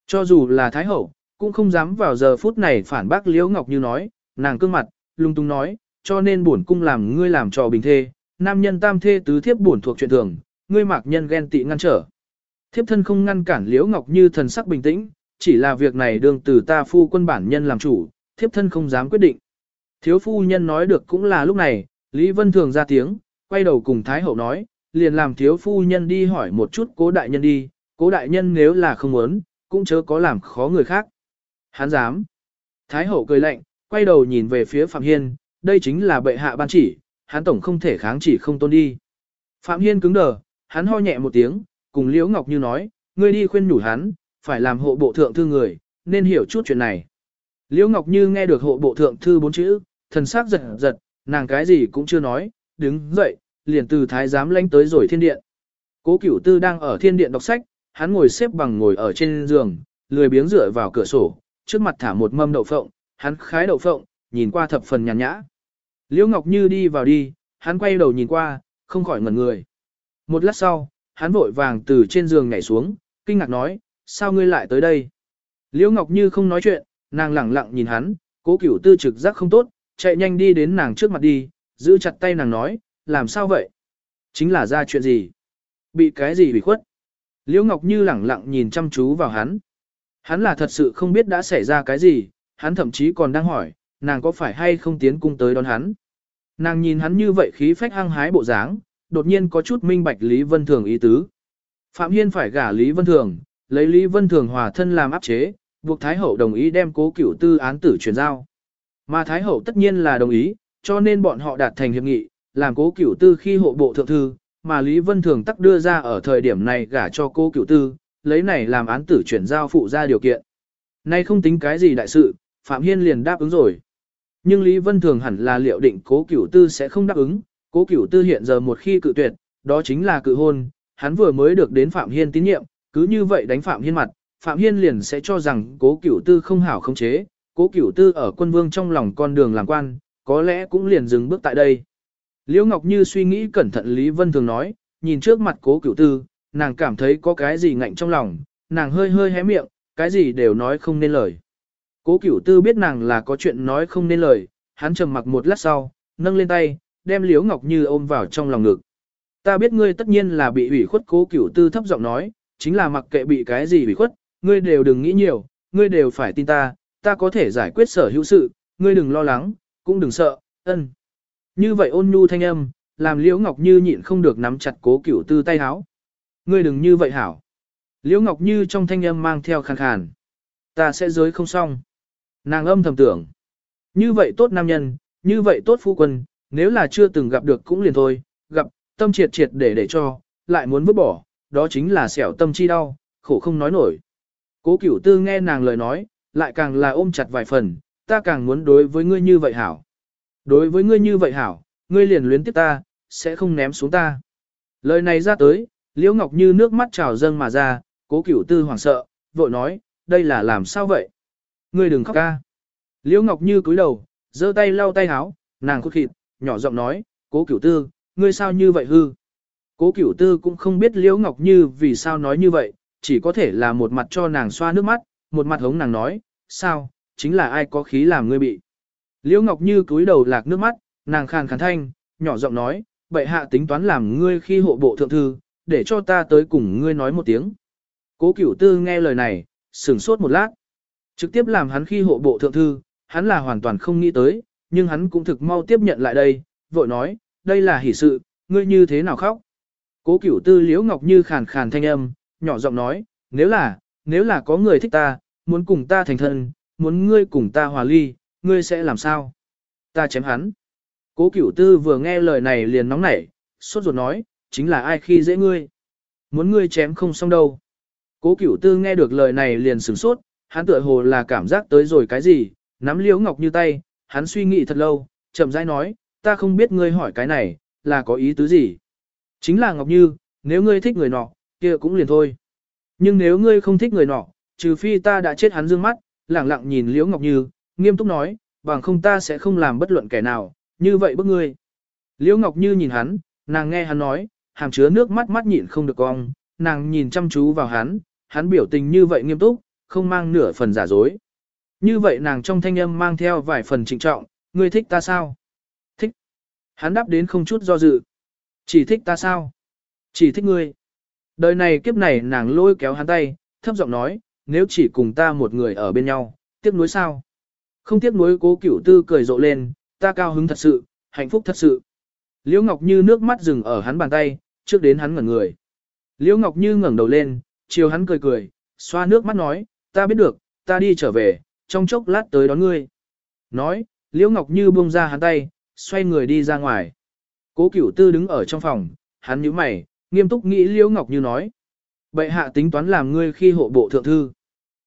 Cho dù là Thái hậu, cũng không dám vào giờ phút này phản bác Liễu Ngọc Như nói, nàng cương mặt, lung tung nói, cho nên bổn cung làm ngươi làm trò bình thê, nam nhân tam thê tứ thiếp bổn thuộc chuyện thường, ngươi mạc nhân ghen tị ngăn trở. Thiếp thân không ngăn cản Liễu Ngọc Như thần sắc bình tĩnh, chỉ là việc này đương từ ta phu quân bản nhân làm chủ, thiếp thân không dám quyết định. Thiếu phu nhân nói được cũng là lúc này, Lý Vân Thường ra tiếng, quay đầu cùng Thái Hậu nói, liền làm thiếu phu nhân đi hỏi một chút cố đại nhân đi, cố đại nhân nếu là không muốn, cũng chớ có làm khó người khác. Hắn dám. Thái Hậu cười lạnh, quay đầu nhìn về phía Phạm Hiên, đây chính là bệ hạ ban chỉ, hắn tổng không thể kháng chỉ không tôn đi. Phạm Hiên cứng đờ, hắn ho nhẹ một tiếng, cùng Liễu Ngọc Như nói, ngươi đi khuyên nhủ hắn, phải làm hộ bộ thượng thư người, nên hiểu chút chuyện này. Liễu Ngọc Như nghe được hộ bộ thượng thư bốn chữ, thần sắc giật giật, nàng cái gì cũng chưa nói, đứng dậy, liền từ thái giám lánh tới rồi thiên điện. Cố Cửu Tư đang ở thiên điện đọc sách, hắn ngồi xếp bằng ngồi ở trên giường, lười biếng dựa vào cửa sổ, trước mặt thả một mâm đậu phộng, hắn khái đậu phộng, nhìn qua thập phần nhàn nhã. Liễu Ngọc Như đi vào đi, hắn quay đầu nhìn qua, không khỏi ngẩn người. Một lát sau, hắn vội vàng từ trên giường nhảy xuống, kinh ngạc nói, sao ngươi lại tới đây? Liễu Ngọc Như không nói chuyện, nàng lẳng lặng nhìn hắn, cố cửu tư trực giác không tốt, chạy nhanh đi đến nàng trước mặt đi, giữ chặt tay nàng nói, làm sao vậy? Chính là ra chuyện gì? Bị cái gì bị khuất? Liễu Ngọc Như lẳng lặng nhìn chăm chú vào hắn. Hắn là thật sự không biết đã xảy ra cái gì, hắn thậm chí còn đang hỏi, nàng có phải hay không tiến cung tới đón hắn. Nàng nhìn hắn như vậy khí phách hăng hái bộ dáng, đột nhiên có chút minh bạch Lý Vân Thường ý tứ. Phạm Hiên phải gả Lý Vân Thường, lấy Lý Vân Thường hòa thân làm áp chế, buộc Thái Hậu đồng ý đem cố cửu tư án tử chuyển giao. Mà Thái Hậu tất nhiên là đồng ý, cho nên bọn họ đạt thành hiệp nghị, làm cố cửu tư khi hộ bộ thượng thư, mà Lý Vân Thường tắc đưa ra ở thời điểm này gả cho cố cửu tư, lấy này làm án tử chuyển giao phụ ra điều kiện. Nay không tính cái gì đại sự, Phạm Hiên liền đáp ứng rồi. Nhưng Lý Vân Thường hẳn là liệu định cố cửu tư sẽ không đáp ứng, cố cửu tư hiện giờ một khi cự tuyệt, đó chính là cự hôn, hắn vừa mới được đến Phạm Hiên tín nhiệm, cứ như vậy đánh Phạm Hiên mặt, Phạm Hiên liền sẽ cho rằng cố cửu tư không hảo không chế, cố cửu tư ở quân vương trong lòng con đường làm quan, có lẽ cũng liền dừng bước tại đây. Liễu Ngọc Như suy nghĩ cẩn thận Lý Vân Thường nói, nhìn trước mặt cố cửu tư, nàng cảm thấy có cái gì ngạnh trong lòng, nàng hơi hơi hé miệng, cái gì đều nói không nên lời. Cố cửu tư biết nàng là có chuyện nói không nên lời, hắn trầm mặc một lát sau, nâng lên tay, đem Liễu Ngọc Như ôm vào trong lòng ngực. Ta biết ngươi tất nhiên là bị ủy khuất cố cửu tư thấp giọng nói, chính là mặc kệ bị cái gì ủy khuất, ngươi đều đừng nghĩ nhiều, ngươi đều phải tin ta, ta có thể giải quyết sở hữu sự, ngươi đừng lo lắng, cũng đừng sợ, ân. Như vậy ôn nhu thanh âm, làm Liễu Ngọc Như nhịn không được nắm chặt cố cửu tư tay áo. Ngươi đừng như vậy hảo. Liễu Ngọc Như trong thanh âm mang theo khàn khàn. Ta sẽ giới không xong. Nàng âm thầm tưởng. Như vậy tốt nam nhân, như vậy tốt phu quân, nếu là chưa từng gặp được cũng liền thôi, gặp, tâm triệt triệt để để cho, lại muốn vứt bỏ, đó chính là xẻo tâm chi đau, khổ không nói nổi. Cố cửu tư nghe nàng lời nói, lại càng là ôm chặt vài phần, ta càng muốn đối với ngươi như vậy hảo. Đối với ngươi như vậy hảo, ngươi liền luyến tiếp ta, sẽ không ném xuống ta. Lời này ra tới, Liễu Ngọc Như nước mắt trào dâng mà ra, cố cửu tư hoảng sợ, vội nói, đây là làm sao vậy? Ngươi đừng khóc ca. Liễu Ngọc Như cúi đầu, giơ tay lau tay áo, nàng cốt khịt, nhỏ giọng nói, cố cửu tư, ngươi sao như vậy hư? Cố cửu tư cũng không biết Liễu Ngọc Như vì sao nói như vậy, chỉ có thể là một mặt cho nàng xoa nước mắt, một mặt hống nàng nói, sao, chính là ai có khí làm ngươi bị. Liễu Ngọc Như cúi đầu lạc nước mắt, nàng khàn khàn thanh, nhỏ giọng nói, bệ hạ tính toán làm ngươi khi hộ bộ thượng thư, để cho ta tới cùng ngươi nói một tiếng. Cố cửu tư nghe lời này, sửng sốt một lát. Trực tiếp làm hắn khi hộ bộ thượng thư, hắn là hoàn toàn không nghĩ tới, nhưng hắn cũng thực mau tiếp nhận lại đây, vội nói, đây là hỷ sự, ngươi như thế nào khóc. Cố cửu tư liễu ngọc như khàn khàn thanh âm, nhỏ giọng nói, nếu là, nếu là có người thích ta, muốn cùng ta thành thân, muốn ngươi cùng ta hòa ly, ngươi sẽ làm sao? Ta chém hắn. Cố cửu tư vừa nghe lời này liền nóng nảy, sốt ruột nói, chính là ai khi dễ ngươi. Muốn ngươi chém không xong đâu. Cố cửu tư nghe được lời này liền sửng sốt, hắn tựa hồ là cảm giác tới rồi cái gì, nắm liễu ngọc như tay, hắn suy nghĩ thật lâu, chậm rãi nói, ta không biết ngươi hỏi cái này, là có ý tứ gì. Chính là ngọc như, nếu ngươi thích người nọ, kia cũng liền thôi. Nhưng nếu ngươi không thích người nọ, trừ phi ta đã chết hắn dương mắt, lẳng lặng nhìn liễu ngọc như, nghiêm túc nói, bằng không ta sẽ không làm bất luận kẻ nào, như vậy bức ngươi. Liễu ngọc như nhìn hắn, nàng nghe hắn nói, hàm chứa nước mắt mắt nhịn không được cong, nàng nhìn chăm chú vào hắn, hắn biểu tình như vậy nghiêm túc, không mang nửa phần giả dối. Như vậy nàng trong thanh âm mang theo vài phần trịnh trọng, ngươi thích ta sao? Thích. Hắn đáp đến không chút do dự. Chỉ thích ta sao? Chỉ thích ngươi. Đời này kiếp này nàng lôi kéo hắn tay, thấp giọng nói, nếu chỉ cùng ta một người ở bên nhau, tiếc nuối sao? Không tiếc nuối cố cửu tư cười rộ lên, ta cao hứng thật sự, hạnh phúc thật sự. Liễu Ngọc Như nước mắt dừng ở hắn bàn tay, trước đến hắn ngẩn người. Liễu Ngọc Như ngẩng đầu lên, chiều hắn cười cười, xoa nước mắt nói, ta biết được, ta đi trở về, trong chốc lát tới đón ngươi. Nói, Liễu Ngọc Như buông ra hắn tay, xoay người đi ra ngoài. Cố Cửu Tư đứng ở trong phòng, hắn nhíu mày, nghiêm túc nghĩ Liễu Ngọc Như nói. Bệ hạ tính toán làm ngươi khi hộ bộ thượng thư.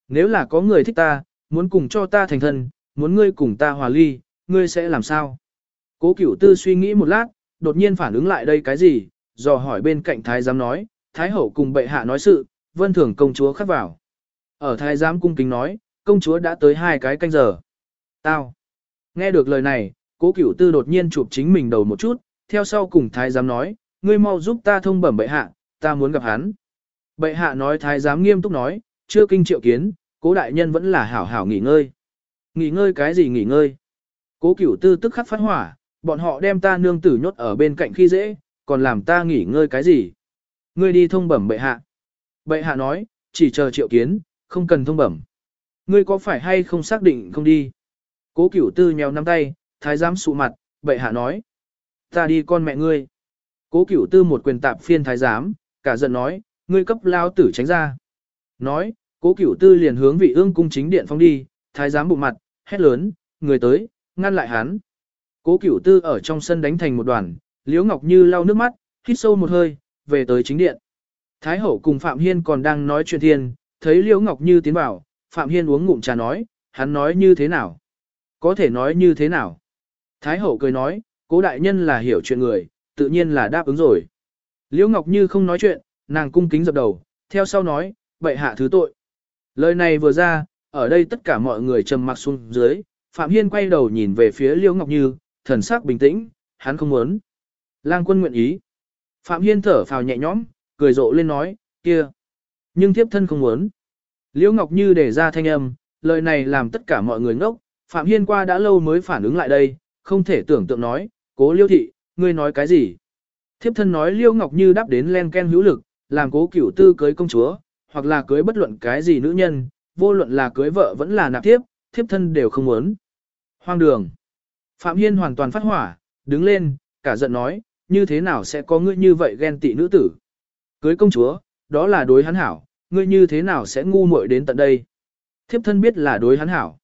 Nếu là có người thích ta, muốn cùng cho ta thành thân, muốn ngươi cùng ta hòa ly, ngươi sẽ làm sao? Cố Cửu Tư suy nghĩ một lát, đột nhiên phản ứng lại đây cái gì, dò hỏi bên cạnh thái giám nói, Thái hậu cùng bệ hạ nói sự, vân thường công chúa khắc vào. Ở thái giám cung kính nói, công chúa đã tới hai cái canh giờ. Tao. Nghe được lời này, cố cửu tư đột nhiên chụp chính mình đầu một chút, theo sau cùng thái giám nói, ngươi mau giúp ta thông bẩm bệ hạ, ta muốn gặp hắn. Bệ hạ nói thái giám nghiêm túc nói, chưa kinh triệu kiến, cố đại nhân vẫn là hảo hảo nghỉ ngơi. Nghỉ ngơi cái gì nghỉ ngơi? Cố cửu tư tức khắc phát hỏa, bọn họ đem ta nương tử nhốt ở bên cạnh khi dễ, còn làm ta nghỉ ngơi cái gì? Ngươi đi thông bẩm bệ hạ. Bệ hạ nói, chỉ chờ triệu kiến, không cần thông bẩm. Ngươi có phải hay không xác định không đi? Cố cửu tư nhéo nắm tay, thái giám sụ mặt, bệ hạ nói. Ta đi con mẹ ngươi. Cố cửu tư một quyền tạp phiên thái giám, cả giận nói, ngươi cấp lao tử tránh ra. Nói, cố cửu tư liền hướng vị ương cung chính điện phong đi, thái giám bụng mặt, hét lớn, người tới, ngăn lại hắn. Cố cửu tư ở trong sân đánh thành một đoàn, liễu ngọc như lau nước mắt, hít sâu một hơi, về tới chính điện. Thái hậu cùng Phạm Hiên còn đang nói chuyện thiên, thấy liễu ngọc như tiến vào, Phạm Hiên uống ngụm trà nói, hắn nói như thế nào? Có thể nói như thế nào? Thái hậu cười nói, cố đại nhân là hiểu chuyện người, tự nhiên là đáp ứng rồi. Liễu Ngọc Như không nói chuyện, nàng cung kính dập đầu, theo sau nói, bệ hạ thứ tội. Lời này vừa ra, ở đây tất cả mọi người trầm mặc xuống dưới, Phạm Hiên quay đầu nhìn về phía Liễu Ngọc Như, thần sắc bình tĩnh, hắn không muốn. Lang quân nguyện ý. Phạm Hiên thở phào nhẹ nhõm, cười rộ lên nói, kia. Nhưng thiếp thân không muốn. Liễu Ngọc Như để ra thanh âm, lời này làm tất cả mọi người ngốc, Phạm Hiên qua đã lâu mới phản ứng lại đây, không thể tưởng tượng nói, cố liêu thị, ngươi nói cái gì? Thiếp thân nói Liêu Ngọc Như đáp đến len ken hữu lực, làm cố cửu tư cưới công chúa, hoặc là cưới bất luận cái gì nữ nhân, vô luận là cưới vợ vẫn là nạp thiếp, thiếp thân đều không muốn. Hoang đường. Phạm Hiên hoàn toàn phát hỏa, đứng lên, cả giận nói, như thế nào sẽ có ngươi như vậy ghen tị nữ tử? Cưới công chúa, đó là đối hắn hảo, ngươi như thế nào sẽ ngu muội đến tận đây? Thiếp thân biết là đối hắn hảo.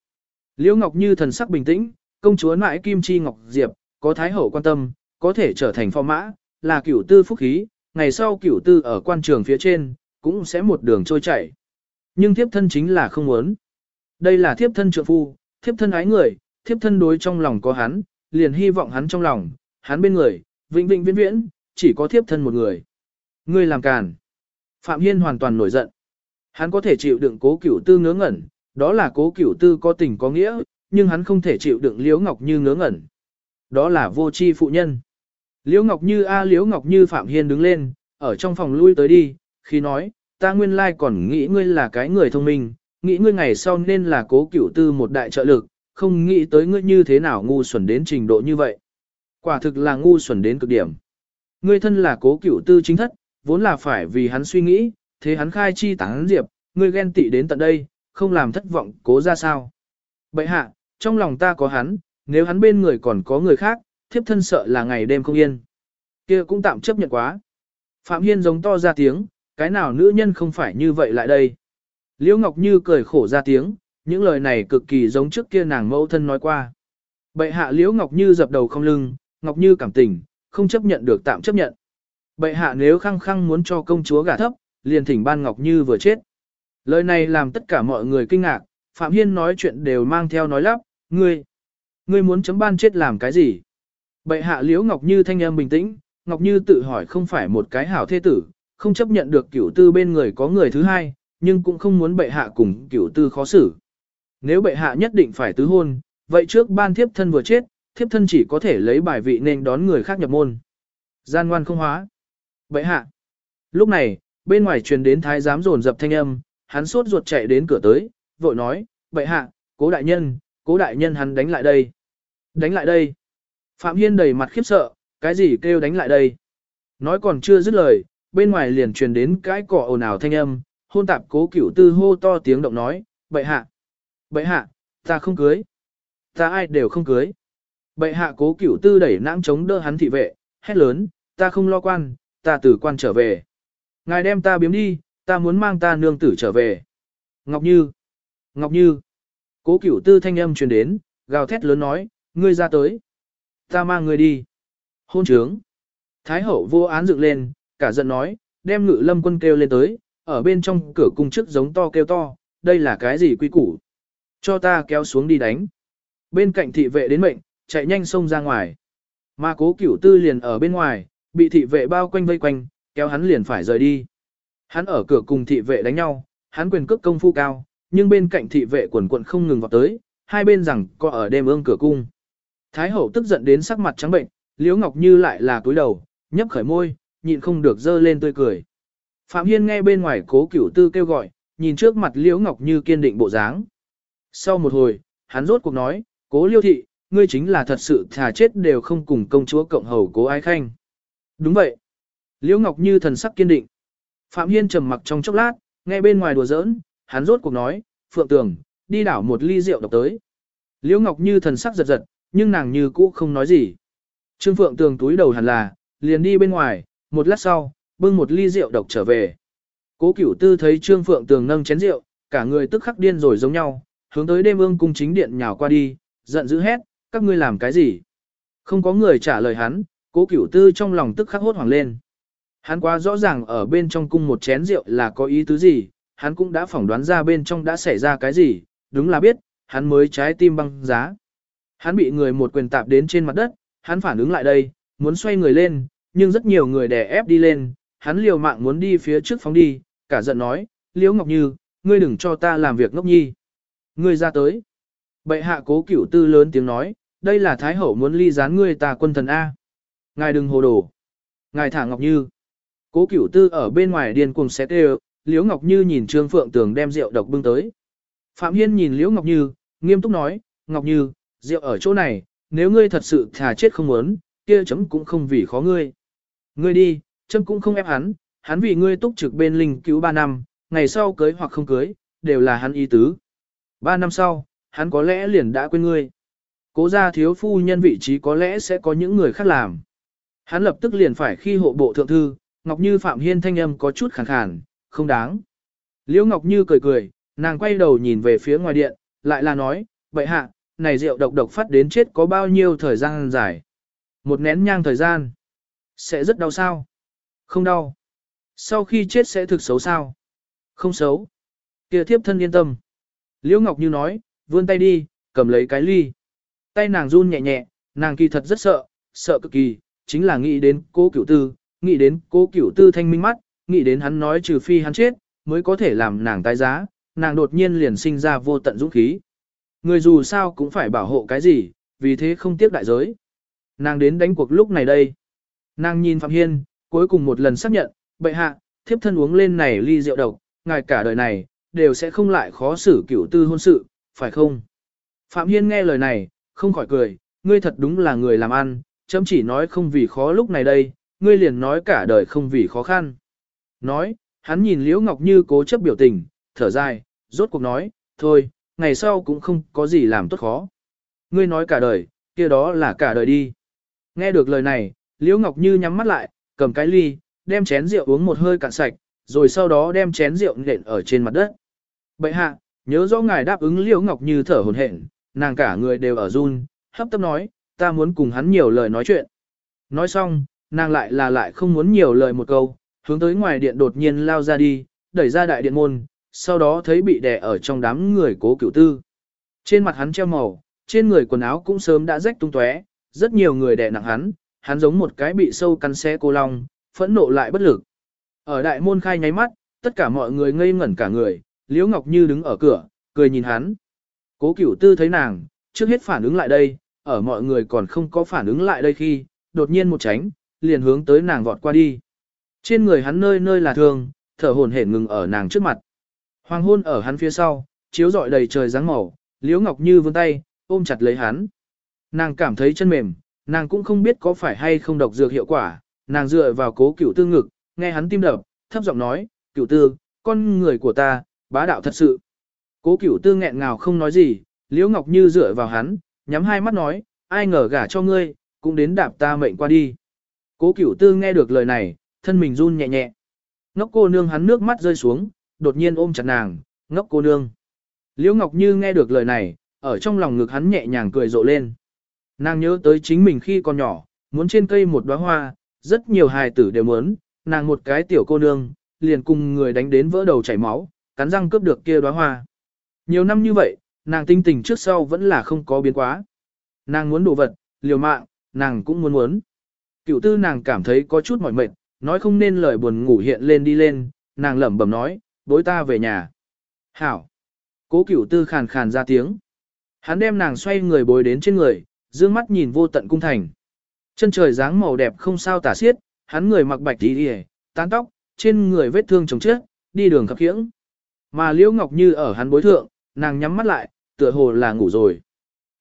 Liễu Ngọc Như thần sắc bình tĩnh, công chúa nãi Kim Chi Ngọc Diệp, có thái hậu quan tâm, có thể trở thành phò mã, là cửu tư phúc khí, ngày sau cửu tư ở quan trường phía trên, cũng sẽ một đường trôi chảy. Nhưng thiếp thân chính là không muốn. Đây là thiếp thân trượng phu, thiếp thân ái người, thiếp thân đối trong lòng có hắn, liền hy vọng hắn trong lòng, hắn bên người, vĩnh vĩnh viễn viễn, chỉ có thiếp thân một người. Ngươi làm càn. Phạm Hiên hoàn toàn nổi giận. Hắn có thể chịu đựng cố cửu tư ngớ ngẩn, đó là cố cửu tư có tình có nghĩa, nhưng hắn không thể chịu đựng liễu ngọc như ngớ ngẩn. Đó là vô tri phụ nhân. Liễu Ngọc Như a Liễu Ngọc Như Phạm Hiên đứng lên, ở trong phòng lui tới đi, khi nói, ta nguyên lai còn nghĩ ngươi là cái người thông minh, nghĩ ngươi ngày sau nên là cố cửu tư một đại trợ lực, không nghĩ tới ngươi như thế nào ngu xuẩn đến trình độ như vậy. Quả thực là ngu xuẩn đến cực điểm. Ngươi thân là cố cửu tư chính thất, vốn là phải vì hắn suy nghĩ, thế hắn khai chi tán diệp, ngươi ghen tị đến tận đây, không làm thất vọng cố ra sao. Bậy hạ, trong lòng ta có hắn, nếu hắn bên người còn có người khác, thiếp thân sợ là ngày đêm không yên. kia cũng tạm chấp nhận quá. Phạm Hiên giống to ra tiếng, cái nào nữ nhân không phải như vậy lại đây. Liễu Ngọc Như cười khổ ra tiếng, những lời này cực kỳ giống trước kia nàng mẫu thân nói qua. Bệ hạ Liễu Ngọc Như dập đầu không lưng, Ngọc Như cảm tình, không chấp nhận được tạm chấp nhận. Bệ hạ nếu khăng khăng muốn cho công chúa gả thấp, liền thỉnh ban Ngọc Như vừa chết. Lời này làm tất cả mọi người kinh ngạc, Phạm Hiên nói chuyện đều mang theo nói lắp, ngươi, ngươi muốn chấm ban chết làm cái gì? Bệ hạ liễu Ngọc Như thanh âm bình tĩnh, Ngọc Như tự hỏi không phải một cái hảo thế tử, không chấp nhận được cửu tư bên người có người thứ hai, nhưng cũng không muốn bệ hạ cùng cửu tư khó xử. Nếu bệ hạ nhất định phải tứ hôn, vậy trước ban thiếp thân vừa chết, thiếp thân chỉ có thể lấy bài vị nên đón người khác nhập môn. Gian ngoan không hóa. vậy hạ. Lúc này, bên ngoài truyền đến thái giám rồn dập thanh âm, hắn sốt ruột chạy đến cửa tới, vội nói, vậy hạ, cố đại nhân, cố đại nhân hắn đánh lại đây. Đánh lại đây. Phạm Hiên đầy mặt khiếp sợ, cái gì kêu đánh lại đây? Nói còn chưa dứt lời, bên ngoài liền truyền đến cái cỏ ồn ào thanh âm, hôn tạp cố cửu tư hô to tiếng động nói, bệ hạ, bệ hạ, ta không cưới, ta ai đều không cưới. Bệ hạ cố cửu tư đẩy nãng chống đỡ hắn thị vệ, hét lớn, ta không lo quan, ta từ quan trở về. Ngài đem ta biếm đi, ta muốn mang ta nương tử trở về. Ngọc Như, Ngọc Như, cố cửu tư thanh âm truyền đến, gào thét lớn nói, ngươi ra tới. Ta mang ngươi đi. Hôn trướng. Thái hậu vô án dựng lên, cả giận nói, đem ngự lâm quân kêu lên tới, ở bên trong cửa cung chức giống to kêu to, đây là cái gì quy củ. Cho ta kéo xuống đi đánh. Bên cạnh thị vệ đến mệnh, chạy nhanh xông ra ngoài. Mà cố cửu tư liền ở bên ngoài, bị thị vệ bao quanh vây quanh, kéo hắn liền phải rời đi. Hắn ở cửa cùng thị vệ đánh nhau, hắn quyền cước công phu cao, nhưng bên cạnh thị vệ quần quận không ngừng vào tới, hai bên rằng có ở đêm ương cửa cung. Thái hậu tức giận đến sắc mặt trắng bệnh, Liễu Ngọc Như lại là cúi đầu, nhấp khởi môi, nhịn không được dơ lên tươi cười. Phạm Hiên nghe bên ngoài cố cửu tư kêu gọi, nhìn trước mặt Liễu Ngọc Như kiên định bộ dáng. Sau một hồi, hắn rốt cuộc nói, cố liêu thị, ngươi chính là thật sự thà chết đều không cùng công chúa cộng hầu cố ái khanh. Đúng vậy. Liễu Ngọc Như thần sắc kiên định. Phạm Hiên trầm mặc trong chốc lát, nghe bên ngoài đùa giỡn, hắn rốt cuộc nói, Phượng Tường, đi đảo một ly rượu độc tới. Liễu Ngọc Như thần sắc giật giật, nhưng nàng như cũ không nói gì. Trương Phượng Tường túi đầu hẳn là, liền đi bên ngoài, một lát sau, bưng một ly rượu độc trở về. Cố Cửu Tư thấy Trương Phượng Tường nâng chén rượu, cả người tức khắc điên rồi giống nhau, hướng tới đêm ương cung chính điện nhào qua đi, giận dữ hét, các ngươi làm cái gì? Không có người trả lời hắn, Cố Cửu Tư trong lòng tức khắc hốt hoảng lên. Hắn quá rõ ràng ở bên trong cung một chén rượu là có ý tứ gì, hắn cũng đã phỏng đoán ra bên trong đã xảy ra cái gì, đúng là biết, hắn mới trái tim băng giá. Hắn bị người một quyền tạp đến trên mặt đất, hắn phản ứng lại đây, muốn xoay người lên, nhưng rất nhiều người đè ép đi lên, hắn liều mạng muốn đi phía trước phóng đi, cả giận nói, Liễu Ngọc Như, ngươi đừng cho ta làm việc ngốc nhi. Ngươi ra tới. Bệ hạ cố cửu tư lớn tiếng nói, đây là Thái Hậu muốn ly gián ngươi ta quân thần A. Ngài đừng hồ đồ. Ngài thả Ngọc Như. Cố cửu tư ở bên ngoài điên cuồng xét đều, Liễu Ngọc Như nhìn Trương Phượng Tường đem rượu độc bưng tới. Phạm Hiên nhìn Liễu Ngọc Như, nghiêm túc nói, Ngọc Như, rượu ở chỗ này, nếu ngươi thật sự thà chết không muốn, kia chấm cũng không vì khó ngươi. Ngươi đi, chấm cũng không ép hắn, hắn vì ngươi túc trực bên linh cứu ba năm, ngày sau cưới hoặc không cưới, đều là hắn ý tứ. Ba năm sau, hắn có lẽ liền đã quên ngươi. Cố gia thiếu phu nhân vị trí có lẽ sẽ có những người khác làm. Hắn lập tức liền phải khi hộ bộ thượng thư, Ngọc Như Phạm Hiên thanh âm có chút khàn khàn, không đáng. Liễu Ngọc Như cười cười, nàng quay đầu nhìn về phía ngoài điện, lại là nói, vậy hạ, này rượu độc độc phát đến chết có bao nhiêu thời gian dài? Một nén nhang thời gian. Sẽ rất đau sao? Không đau. Sau khi chết sẽ thực xấu sao? Không xấu. kia thiếp thân yên tâm. Liễu Ngọc Như nói, vươn tay đi, cầm lấy cái ly. Tay nàng run nhẹ nhẹ, nàng kỳ thật rất sợ, sợ cực kỳ, chính là nghĩ đến cố cửu tư, nghĩ đến cố cửu tư thanh minh mắt, nghĩ đến hắn nói trừ phi hắn chết, mới có thể làm nàng tái giá, nàng đột nhiên liền sinh ra vô tận dũng khí. Người dù sao cũng phải bảo hộ cái gì, vì thế không tiếc đại giới. Nàng đến đánh cuộc lúc này đây. Nàng nhìn Phạm Hiên, cuối cùng một lần xác nhận, bệ hạ, thiếp thân uống lên này ly rượu độc, ngài cả đời này, đều sẽ không lại khó xử cửu tư hôn sự, phải không? Phạm Hiên nghe lời này, không khỏi cười, ngươi thật đúng là người làm ăn, chấm chỉ nói không vì khó lúc này đây, ngươi liền nói cả đời không vì khó khăn. Nói, hắn nhìn Liễu Ngọc Như cố chấp biểu tình, thở dài, rốt cuộc nói, thôi, ngày sau cũng không có gì làm tốt khó. Ngươi nói cả đời, kia đó là cả đời đi. Nghe được lời này, Liễu Ngọc Như nhắm mắt lại, cầm cái ly, đem chén rượu uống một hơi cạn sạch, rồi sau đó đem chén rượu nện ở trên mặt đất. Bậy hạ, nhớ rõ ngài đáp ứng Liễu Ngọc Như thở hổn hển, nàng cả người đều ở run, hấp tấp nói, ta muốn cùng hắn nhiều lời nói chuyện. Nói xong, nàng lại là lại không muốn nhiều lời một câu, hướng tới ngoài điện đột nhiên lao ra đi, đẩy ra đại điện môn, sau đó thấy bị đè ở trong đám người cố cửu tư. Trên mặt hắn treo màu, trên người quần áo cũng sớm đã rách tung tóe, rất nhiều người đè nặng hắn, hắn giống một cái bị sâu cắn xé cô long, phẫn nộ lại bất lực. Ở đại môn khai nháy mắt, tất cả mọi người ngây ngẩn cả người, Liễu Ngọc Như đứng ở cửa, cười nhìn hắn. Cố Cửu Tư thấy nàng, trước hết phản ứng lại đây, ở mọi người còn không có phản ứng lại đây khi, đột nhiên một tránh, liền hướng tới nàng vọt qua đi. Trên người hắn nơi nơi là thương, thở hổn hển ngừng ở nàng trước mặt. Hoàng hôn ở hắn phía sau, chiếu rọi đầy trời dáng màu, Liễu Ngọc Như vươn tay, ôm chặt lấy hắn. Nàng cảm thấy chân mềm, nàng cũng không biết có phải hay không độc dược hiệu quả, nàng dựa vào cố cửu tư ngực, nghe hắn tim đập, thấp giọng nói, cửu tư, con người của ta, bá đạo thật sự. Cố cửu tư nghẹn ngào không nói gì, Liễu Ngọc Như dựa vào hắn, nhắm hai mắt nói, ai ngờ gả cho ngươi, cũng đến đạp ta mệnh qua đi. Cố cửu tư nghe được lời này, thân mình run nhẹ nhẹ. Ngốc cô nương hắn nước mắt rơi xuống, đột nhiên ôm chặt nàng, ngốc cô nương. Liễu Ngọc Như nghe được lời này, ở trong lòng ngực hắn nhẹ nhàng cười rộ lên. Nàng nhớ tới chính mình khi còn nhỏ, muốn trên cây một đóa hoa, rất nhiều hài tử đều muốn, nàng một cái tiểu cô nương, liền cùng người đánh đến vỡ đầu chảy máu, cắn răng cướp được kia đóa hoa. Nhiều năm như vậy, nàng tinh tình trước sau vẫn là không có biến quá. Nàng muốn đồ vật, liều mạng, nàng cũng muốn muốn. Cựu tư nàng cảm thấy có chút mỏi mệt, nói không nên lời buồn ngủ hiện lên đi lên, nàng lẩm bẩm nói, bối ta về nhà. Hảo. Cố Cựu tư khàn khàn ra tiếng. Hắn đem nàng xoay người bồi đến trên người, dương mắt nhìn vô tận cung thành. Chân trời dáng màu đẹp không sao tả xiết, hắn người mặc bạch tí đi tán tóc, trên người vết thương chồng chết, đi đường khập khiễng. Mà Liễu Ngọc Như ở hắn bối thượng, nàng nhắm mắt lại, tựa hồ là ngủ rồi.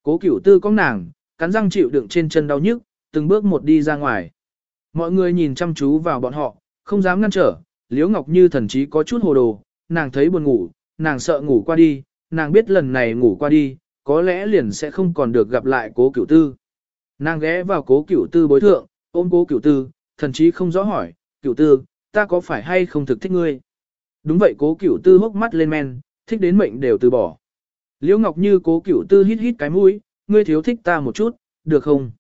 Cố cửu tư có nàng, cắn răng chịu đựng trên chân đau nhức, từng bước một đi ra ngoài. Mọi người nhìn chăm chú vào bọn họ, không dám ngăn trở, Liễu Ngọc Như thần chí có chút hồ đồ, nàng thấy buồn ngủ, nàng sợ ngủ qua đi, nàng biết lần này ngủ qua đi, có lẽ liền sẽ không còn được gặp lại cố cửu tư. Nàng ghé vào cố cửu tư bối thượng, ôm cố cửu tư, thần chí không rõ hỏi, cửu tư, ta có phải hay không thực thích ngươi? Đúng vậy cố cửu tư hốc mắt lên men, thích đến mệnh đều từ bỏ. Liễu Ngọc Như cố cửu tư hít hít cái mũi, ngươi thiếu thích ta một chút, được không?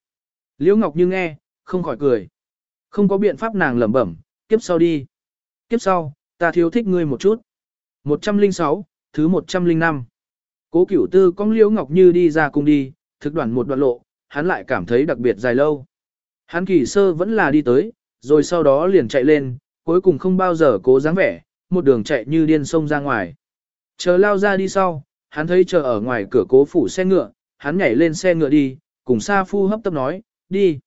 Liễu Ngọc Như nghe, không khỏi cười. Không có biện pháp nàng lẩm bẩm, kiếp sau đi. Kiếp sau, ta thiếu thích ngươi một chút. 106, thứ 105. Cố cửu tư con Liễu Ngọc Như đi ra cung đi, thực đoạn một đoạn lộ, hắn lại cảm thấy đặc biệt dài lâu. Hắn kỳ sơ vẫn là đi tới, rồi sau đó liền chạy lên, cuối cùng không bao giờ cố dáng vẻ, một đường chạy như điên sông ra ngoài. Chờ lao ra đi sau, hắn thấy chờ ở ngoài cửa cố phủ xe ngựa, hắn nhảy lên xe ngựa đi, cùng Sa Phu hấp tấp nói, đi.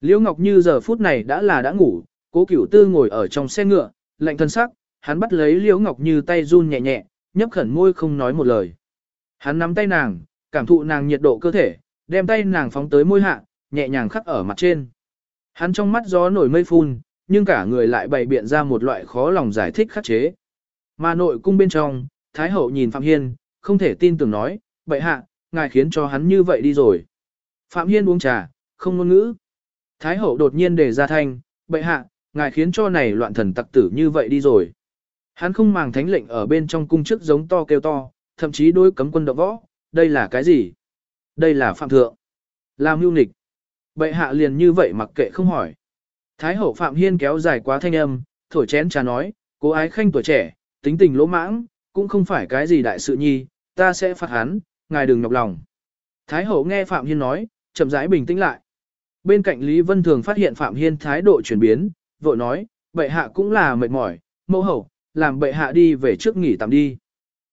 Liễu Ngọc Như giờ phút này đã là đã ngủ, cố cửu tư ngồi ở trong xe ngựa, lạnh thân sắc, hắn bắt lấy Liễu Ngọc Như tay run nhẹ nhẹ, nhấp khẩn môi không nói một lời. Hắn nắm tay nàng, cảm thụ nàng nhiệt độ cơ thể, đem tay nàng phóng tới môi hạ, nhẹ nhàng khắc ở mặt trên. Hắn trong mắt gió nổi mây phun, nhưng cả người lại bày biện ra một loại khó lòng giải thích khắc chế. Mà nội cung bên trong, Thái Hậu nhìn Phạm Hiên, không thể tin tưởng nói, bệ hạ, ngài khiến cho hắn như vậy đi rồi. Phạm Hiên uống trà, không ngôn ngữ. Thái Hậu đột nhiên đề ra thanh, bệ hạ, ngài khiến cho này loạn thần tặc tử như vậy đi rồi. Hắn không màng thánh lệnh ở bên trong cung chức giống to kêu to, thậm chí đối cấm quân động võ, đây là cái gì? Đây là phạm thượng. Làm mưu nịch. Bệ hạ liền như vậy mặc kệ không hỏi. Thái hậu Phạm Hiên kéo dài quá thanh âm, thổi chén trà nói, cô ái khanh tuổi trẻ, tính tình lỗ mãng, cũng không phải cái gì đại sự nhi, ta sẽ phạt hắn, ngài đừng nhọc lòng. Thái hậu nghe Phạm Hiên nói, chậm rãi bình tĩnh lại. Bên cạnh Lý Vân Thường phát hiện Phạm Hiên thái độ chuyển biến, vội nói, bệ hạ cũng là mệt mỏi, mẫu hậu, làm bệ hạ đi về trước nghỉ tạm đi.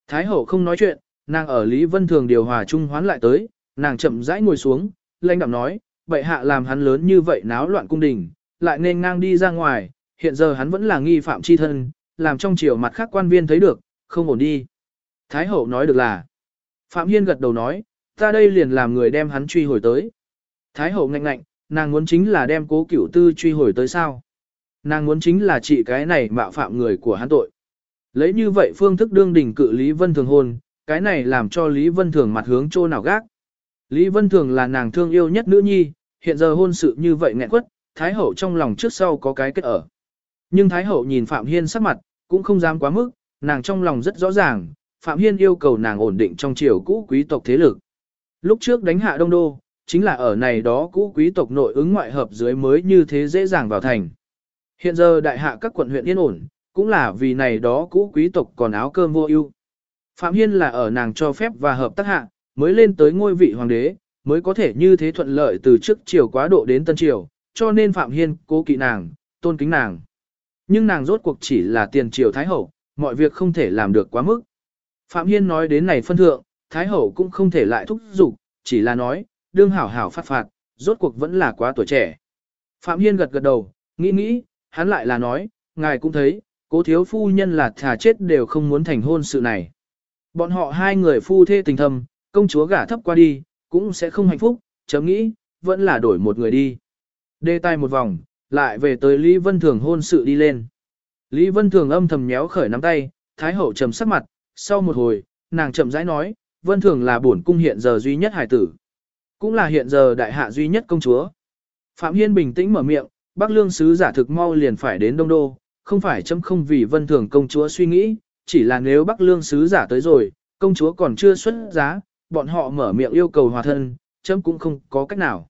Thái hậu không nói chuyện, nàng ở Lý Vân Thường điều hòa trung hoán lại tới, nàng chậm rãi ngồi xuống, lãnh đạm nói, bệ hạ làm hắn lớn như vậy náo loạn cung đình, lại nên ngang đi ra ngoài, hiện giờ hắn vẫn là nghi phạm chi thân, làm trong triều mặt khác quan viên thấy được, không ổn đi. Thái hậu nói được là, Phạm Hiên gật đầu nói, ta đây liền làm người đem hắn truy hồi tới. Thái hậu ngạnh ngạnh, nàng muốn chính là đem cố cửu tư truy hồi tới sao. Nàng muốn chính là trị cái này mạo phạm người của hắn tội. Lấy như vậy phương thức đương đỉnh cự Lý Vân Thường hôn, cái này làm cho Lý Vân Thường mặt hướng chỗ nào gác. Lý Vân Thường là nàng thương yêu nhất nữ nhi, hiện giờ hôn sự như vậy nghẹn quất, Thái Hậu trong lòng trước sau có cái kết ở. Nhưng Thái Hậu nhìn Phạm Hiên sắc mặt, cũng không dám quá mức, nàng trong lòng rất rõ ràng, Phạm Hiên yêu cầu nàng ổn định trong triều cũ quý tộc thế lực. Lúc trước đánh hạ Đông Đô, chính là ở này đó cũ quý tộc nội ứng ngoại hợp dưới mới như thế dễ dàng vào thành. Hiện giờ đại hạ các quận huyện yên ổn, cũng là vì này đó cũ quý tộc còn áo cơm vô ưu. Phạm Hiên là ở nàng cho phép và hợp tác hạ, mới lên tới ngôi vị hoàng đế, mới có thể như thế thuận lợi từ trước triều quá độ đến tân triều, cho nên Phạm Hiên cố kỵ nàng, tôn kính nàng. Nhưng nàng rốt cuộc chỉ là tiền triều Thái Hậu, mọi việc không thể làm được quá mức. Phạm Hiên nói đến này phân thượng, Thái Hậu cũng không thể lại thúc giục, chỉ là nói, đương hảo hảo phát phạt, rốt cuộc vẫn là quá tuổi trẻ. Phạm Hiên gật gật đầu, nghĩ nghĩ, hắn lại là nói, ngài cũng thấy, cố thiếu phu nhân là thà chết đều không muốn thành hôn sự này. Bọn họ hai người phu thê tình thâm, công chúa gả thấp qua đi, cũng sẽ không hạnh phúc, chấm nghĩ, vẫn là đổi một người đi. Đê tay một vòng, lại về tới Lý Vân Thường hôn sự đi lên. Lý Vân Thường âm thầm nhéo khởi nắm tay, Thái Hậu trầm sắc mặt, sau một hồi, nàng chậm rãi nói, Vân Thường là bổn cung hiện giờ duy nhất hải tử. Cũng là hiện giờ đại hạ duy nhất công chúa. Phạm Hiên bình tĩnh mở miệng, Bắc Lương sứ giả thực mau liền phải đến Đông Đô, không phải chấm không vì Vân Thường công chúa suy nghĩ, chỉ là nếu Bắc Lương sứ giả tới rồi, công chúa còn chưa xuất giá, bọn họ mở miệng yêu cầu hòa thân, chấm cũng không có cách nào.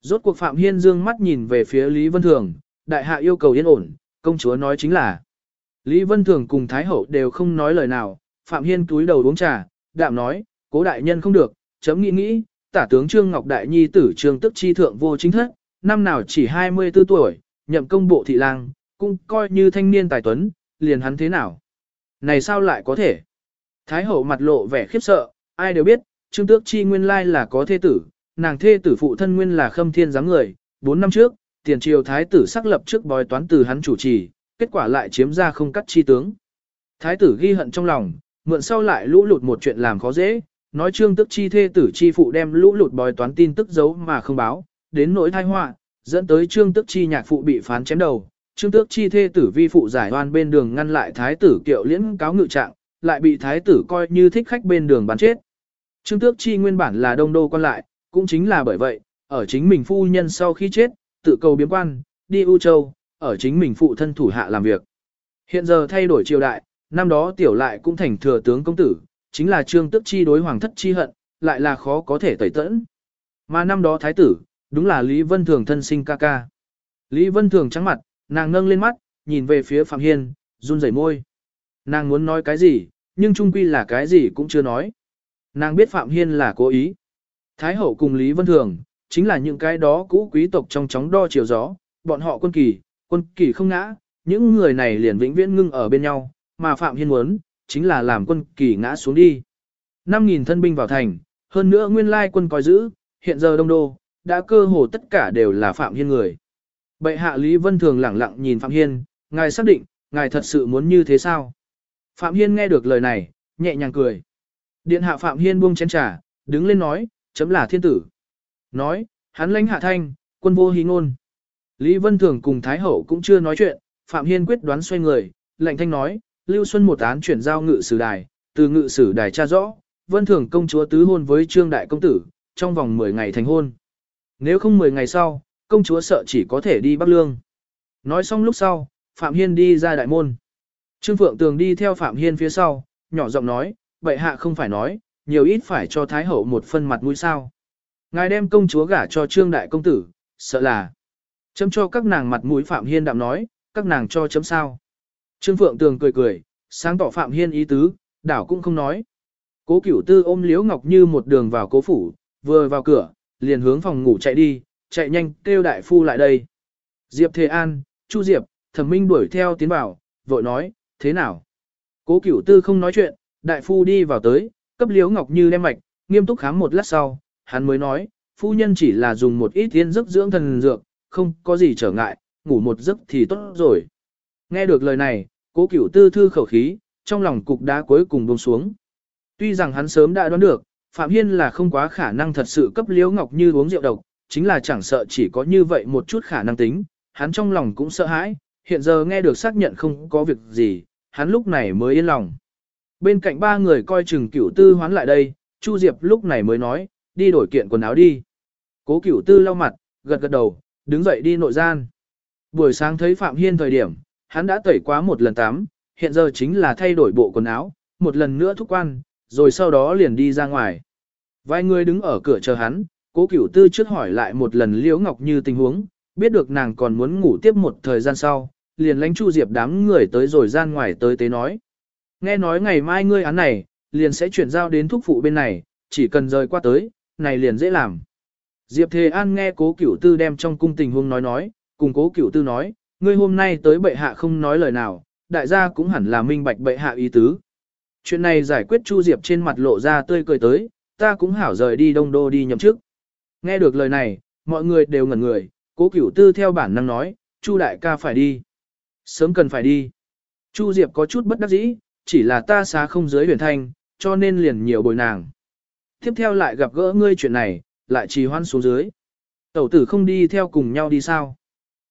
Rốt cuộc Phạm Hiên dương mắt nhìn về phía Lý Vân Thường, đại hạ yêu cầu yên ổn, công chúa nói chính là. Lý Vân Thường cùng Thái Hậu đều không nói lời nào, Phạm Hiên túi đầu uống trà, đạm nói, cố đại nhân không được, chấm nghĩ nghĩ, tả tướng Trương Ngọc Đại Nhi tử Trương Tức Chi Thượng vô chính thất, năm nào chỉ 24 tuổi, nhậm công bộ thị lang, cũng coi như thanh niên tài tuấn, liền hắn thế nào? Này sao lại có thể? Thái hậu mặt lộ vẻ khiếp sợ, ai đều biết, Trương Tước Chi nguyên lai là có thê tử, nàng thê tử phụ thân nguyên là khâm thiên giám người, 4 năm trước, tiền triều thái tử xác lập trước bói toán từ hắn chủ trì, kết quả lại chiếm ra không cắt chi tướng. Thái tử ghi hận trong lòng, mượn sau lại lũ lụt một chuyện làm khó dễ, nói Trương Tước Chi thê tử chi phụ đem lũ lụt bói toán tin tức giấu mà không báo, đến nỗi tai họa, dẫn tới Trương Tước Chi nhạc phụ bị phán chém đầu. Trương Tước Chi thê tử vi phụ giải oan bên đường ngăn lại thái tử kiệu liễn cáo ngự trạng, lại bị thái tử coi như thích khách bên đường bắn chết. Trương Tước Chi nguyên bản là đông đô quan lại, cũng chính là bởi vậy, ở chính mình phu nhân sau khi chết, tự cầu biếm quan, đi U Châu, ở chính mình phụ thân thủ hạ làm việc. Hiện giờ thay đổi triều đại, năm đó tiểu lại cũng thành thừa tướng công tử, chính là Trương Tước Chi đối hoàng thất chi hận, lại là khó có thể tẩy tẫn. Mà năm đó thái tử, đúng là Lý Vân Thường thân sinh ca ca. Lý Vân Thường trắng mặt, nàng nâng lên mắt, nhìn về phía Phạm Hiên, run rẩy môi. Nàng muốn nói cái gì, nhưng trung quy là cái gì cũng chưa nói. Nàng biết Phạm Hiên là cố ý. Thái hậu cùng Lý Vân Thường, chính là những cái đó cũ quý tộc trong chóng đo chiều gió, bọn họ quân kỳ, quân kỳ không ngã, những người này liền vĩnh viễn ngưng ở bên nhau, mà Phạm Hiên muốn, chính là làm quân kỳ ngã xuống đi. 5.000 thân binh vào thành, hơn nữa nguyên lai quân coi giữ, hiện giờ đông đô, đã cơ hồ tất cả đều là Phạm Hiên người. Bệ hạ Lý Vân Thường lẳng lặng nhìn Phạm Hiên, ngài xác định, ngài thật sự muốn như thế sao? Phạm Hiên nghe được lời này, nhẹ nhàng cười. Điện hạ Phạm Hiên buông chén trà, đứng lên nói, chấm là thiên tử. Nói, hắn lãnh hạ thanh, quân vô hí ngôn. Lý Vân Thường cùng Thái Hậu cũng chưa nói chuyện, Phạm Hiên quyết đoán xoay người, lệnh thanh nói, Lưu Xuân một án chuyển giao ngự sử đài, từ ngự sử đài tra rõ, Vân Thường công chúa tứ hôn với Trương Đại Công Tử, trong vòng 10 ngày thành hôn. Nếu không 10 ngày sau, công chúa sợ chỉ có thể đi Bắc Lương. Nói xong lúc sau, Phạm Hiên đi ra đại môn. Trương Phượng Tường đi theo Phạm Hiên phía sau, nhỏ giọng nói, bệ hạ không phải nói, nhiều ít phải cho Thái Hậu một phân mặt mũi sao. Ngài đem công chúa gả cho Trương Đại Công Tử, sợ là. Chấm cho các nàng mặt mũi Phạm Hiên đạm nói, các nàng cho chấm sao. Trương Phượng Tường cười cười, sáng tỏ Phạm Hiên ý tứ, đảo cũng không nói. Cố Cửu Tư ôm Liễu Ngọc Như một đường vào cố phủ, vừa vào cửa, liền hướng phòng ngủ chạy đi, chạy nhanh kêu đại phu lại đây. Diệp Thế An, Chu Diệp, Thẩm Minh đuổi theo tiến vào, vội nói, thế nào? Cố Cửu Tư không nói chuyện, đại phu đi vào tới, cấp Liễu Ngọc Như đem mạch, nghiêm túc khám một lát sau, hắn mới nói, phu nhân chỉ là dùng một ít thiên giấc dưỡng thần dược, không có gì trở ngại, ngủ một giấc thì tốt rồi. Nghe được lời này, cố cửu tư thư khẩu khí, trong lòng cục đá cuối cùng buông xuống. Tuy rằng hắn sớm đã đoán được, Phạm Hiên là không quá khả năng thật sự cấp Liễu Ngọc Như uống rượu độc, chính là chẳng sợ chỉ có như vậy một chút khả năng tính, hắn trong lòng cũng sợ hãi, hiện giờ nghe được xác nhận không có việc gì, hắn lúc này mới yên lòng. Bên cạnh ba người coi chừng cửu tư hoán lại đây, Chu Diệp lúc này mới nói, đi đổi kiện quần áo đi. Cố cửu tư lau mặt, gật gật đầu, đứng dậy đi nội gian. Buổi sáng thấy Phạm Hiên thời điểm, hắn đã tẩy quá một lần tắm, hiện giờ chính là thay đổi bộ quần áo, một lần nữa thúc quan, rồi sau đó liền đi ra ngoài. Vài người đứng ở cửa chờ hắn, cố cửu tư trước hỏi lại một lần Liễu Ngọc Như tình huống, biết được nàng còn muốn ngủ tiếp một thời gian sau, liền lánh Chu Diệp đám người tới rồi gian ngoài tới tế nói. Nghe nói ngày mai ngươi án này, liền sẽ chuyển giao đến thúc phụ bên này, chỉ cần rời qua tới, này liền dễ làm. Diệp Thề An nghe cố cửu tư đem trong cung tình huống nói nói, cùng cố cửu tư nói, ngươi hôm nay tới bệ hạ không nói lời nào, đại gia cũng hẳn là minh bạch bệ hạ ý tứ. Chuyện này giải quyết Chu Diệp trên mặt lộ ra tươi cười tới, ta cũng hảo rời đi đông đô đi nhậm chức. Nghe được lời này, mọi người đều ngẩn người, cố cửu tư theo bản năng nói, Chu đại ca phải đi. Sớm cần phải đi. Chu Diệp có chút bất đắc dĩ, chỉ là ta xá không dưới huyền thanh, cho nên liền nhiều bồi nàng. Tiếp theo lại gặp gỡ ngươi chuyện này, lại trì hoan xuống dưới. Tẩu tử không đi theo cùng nhau đi sao?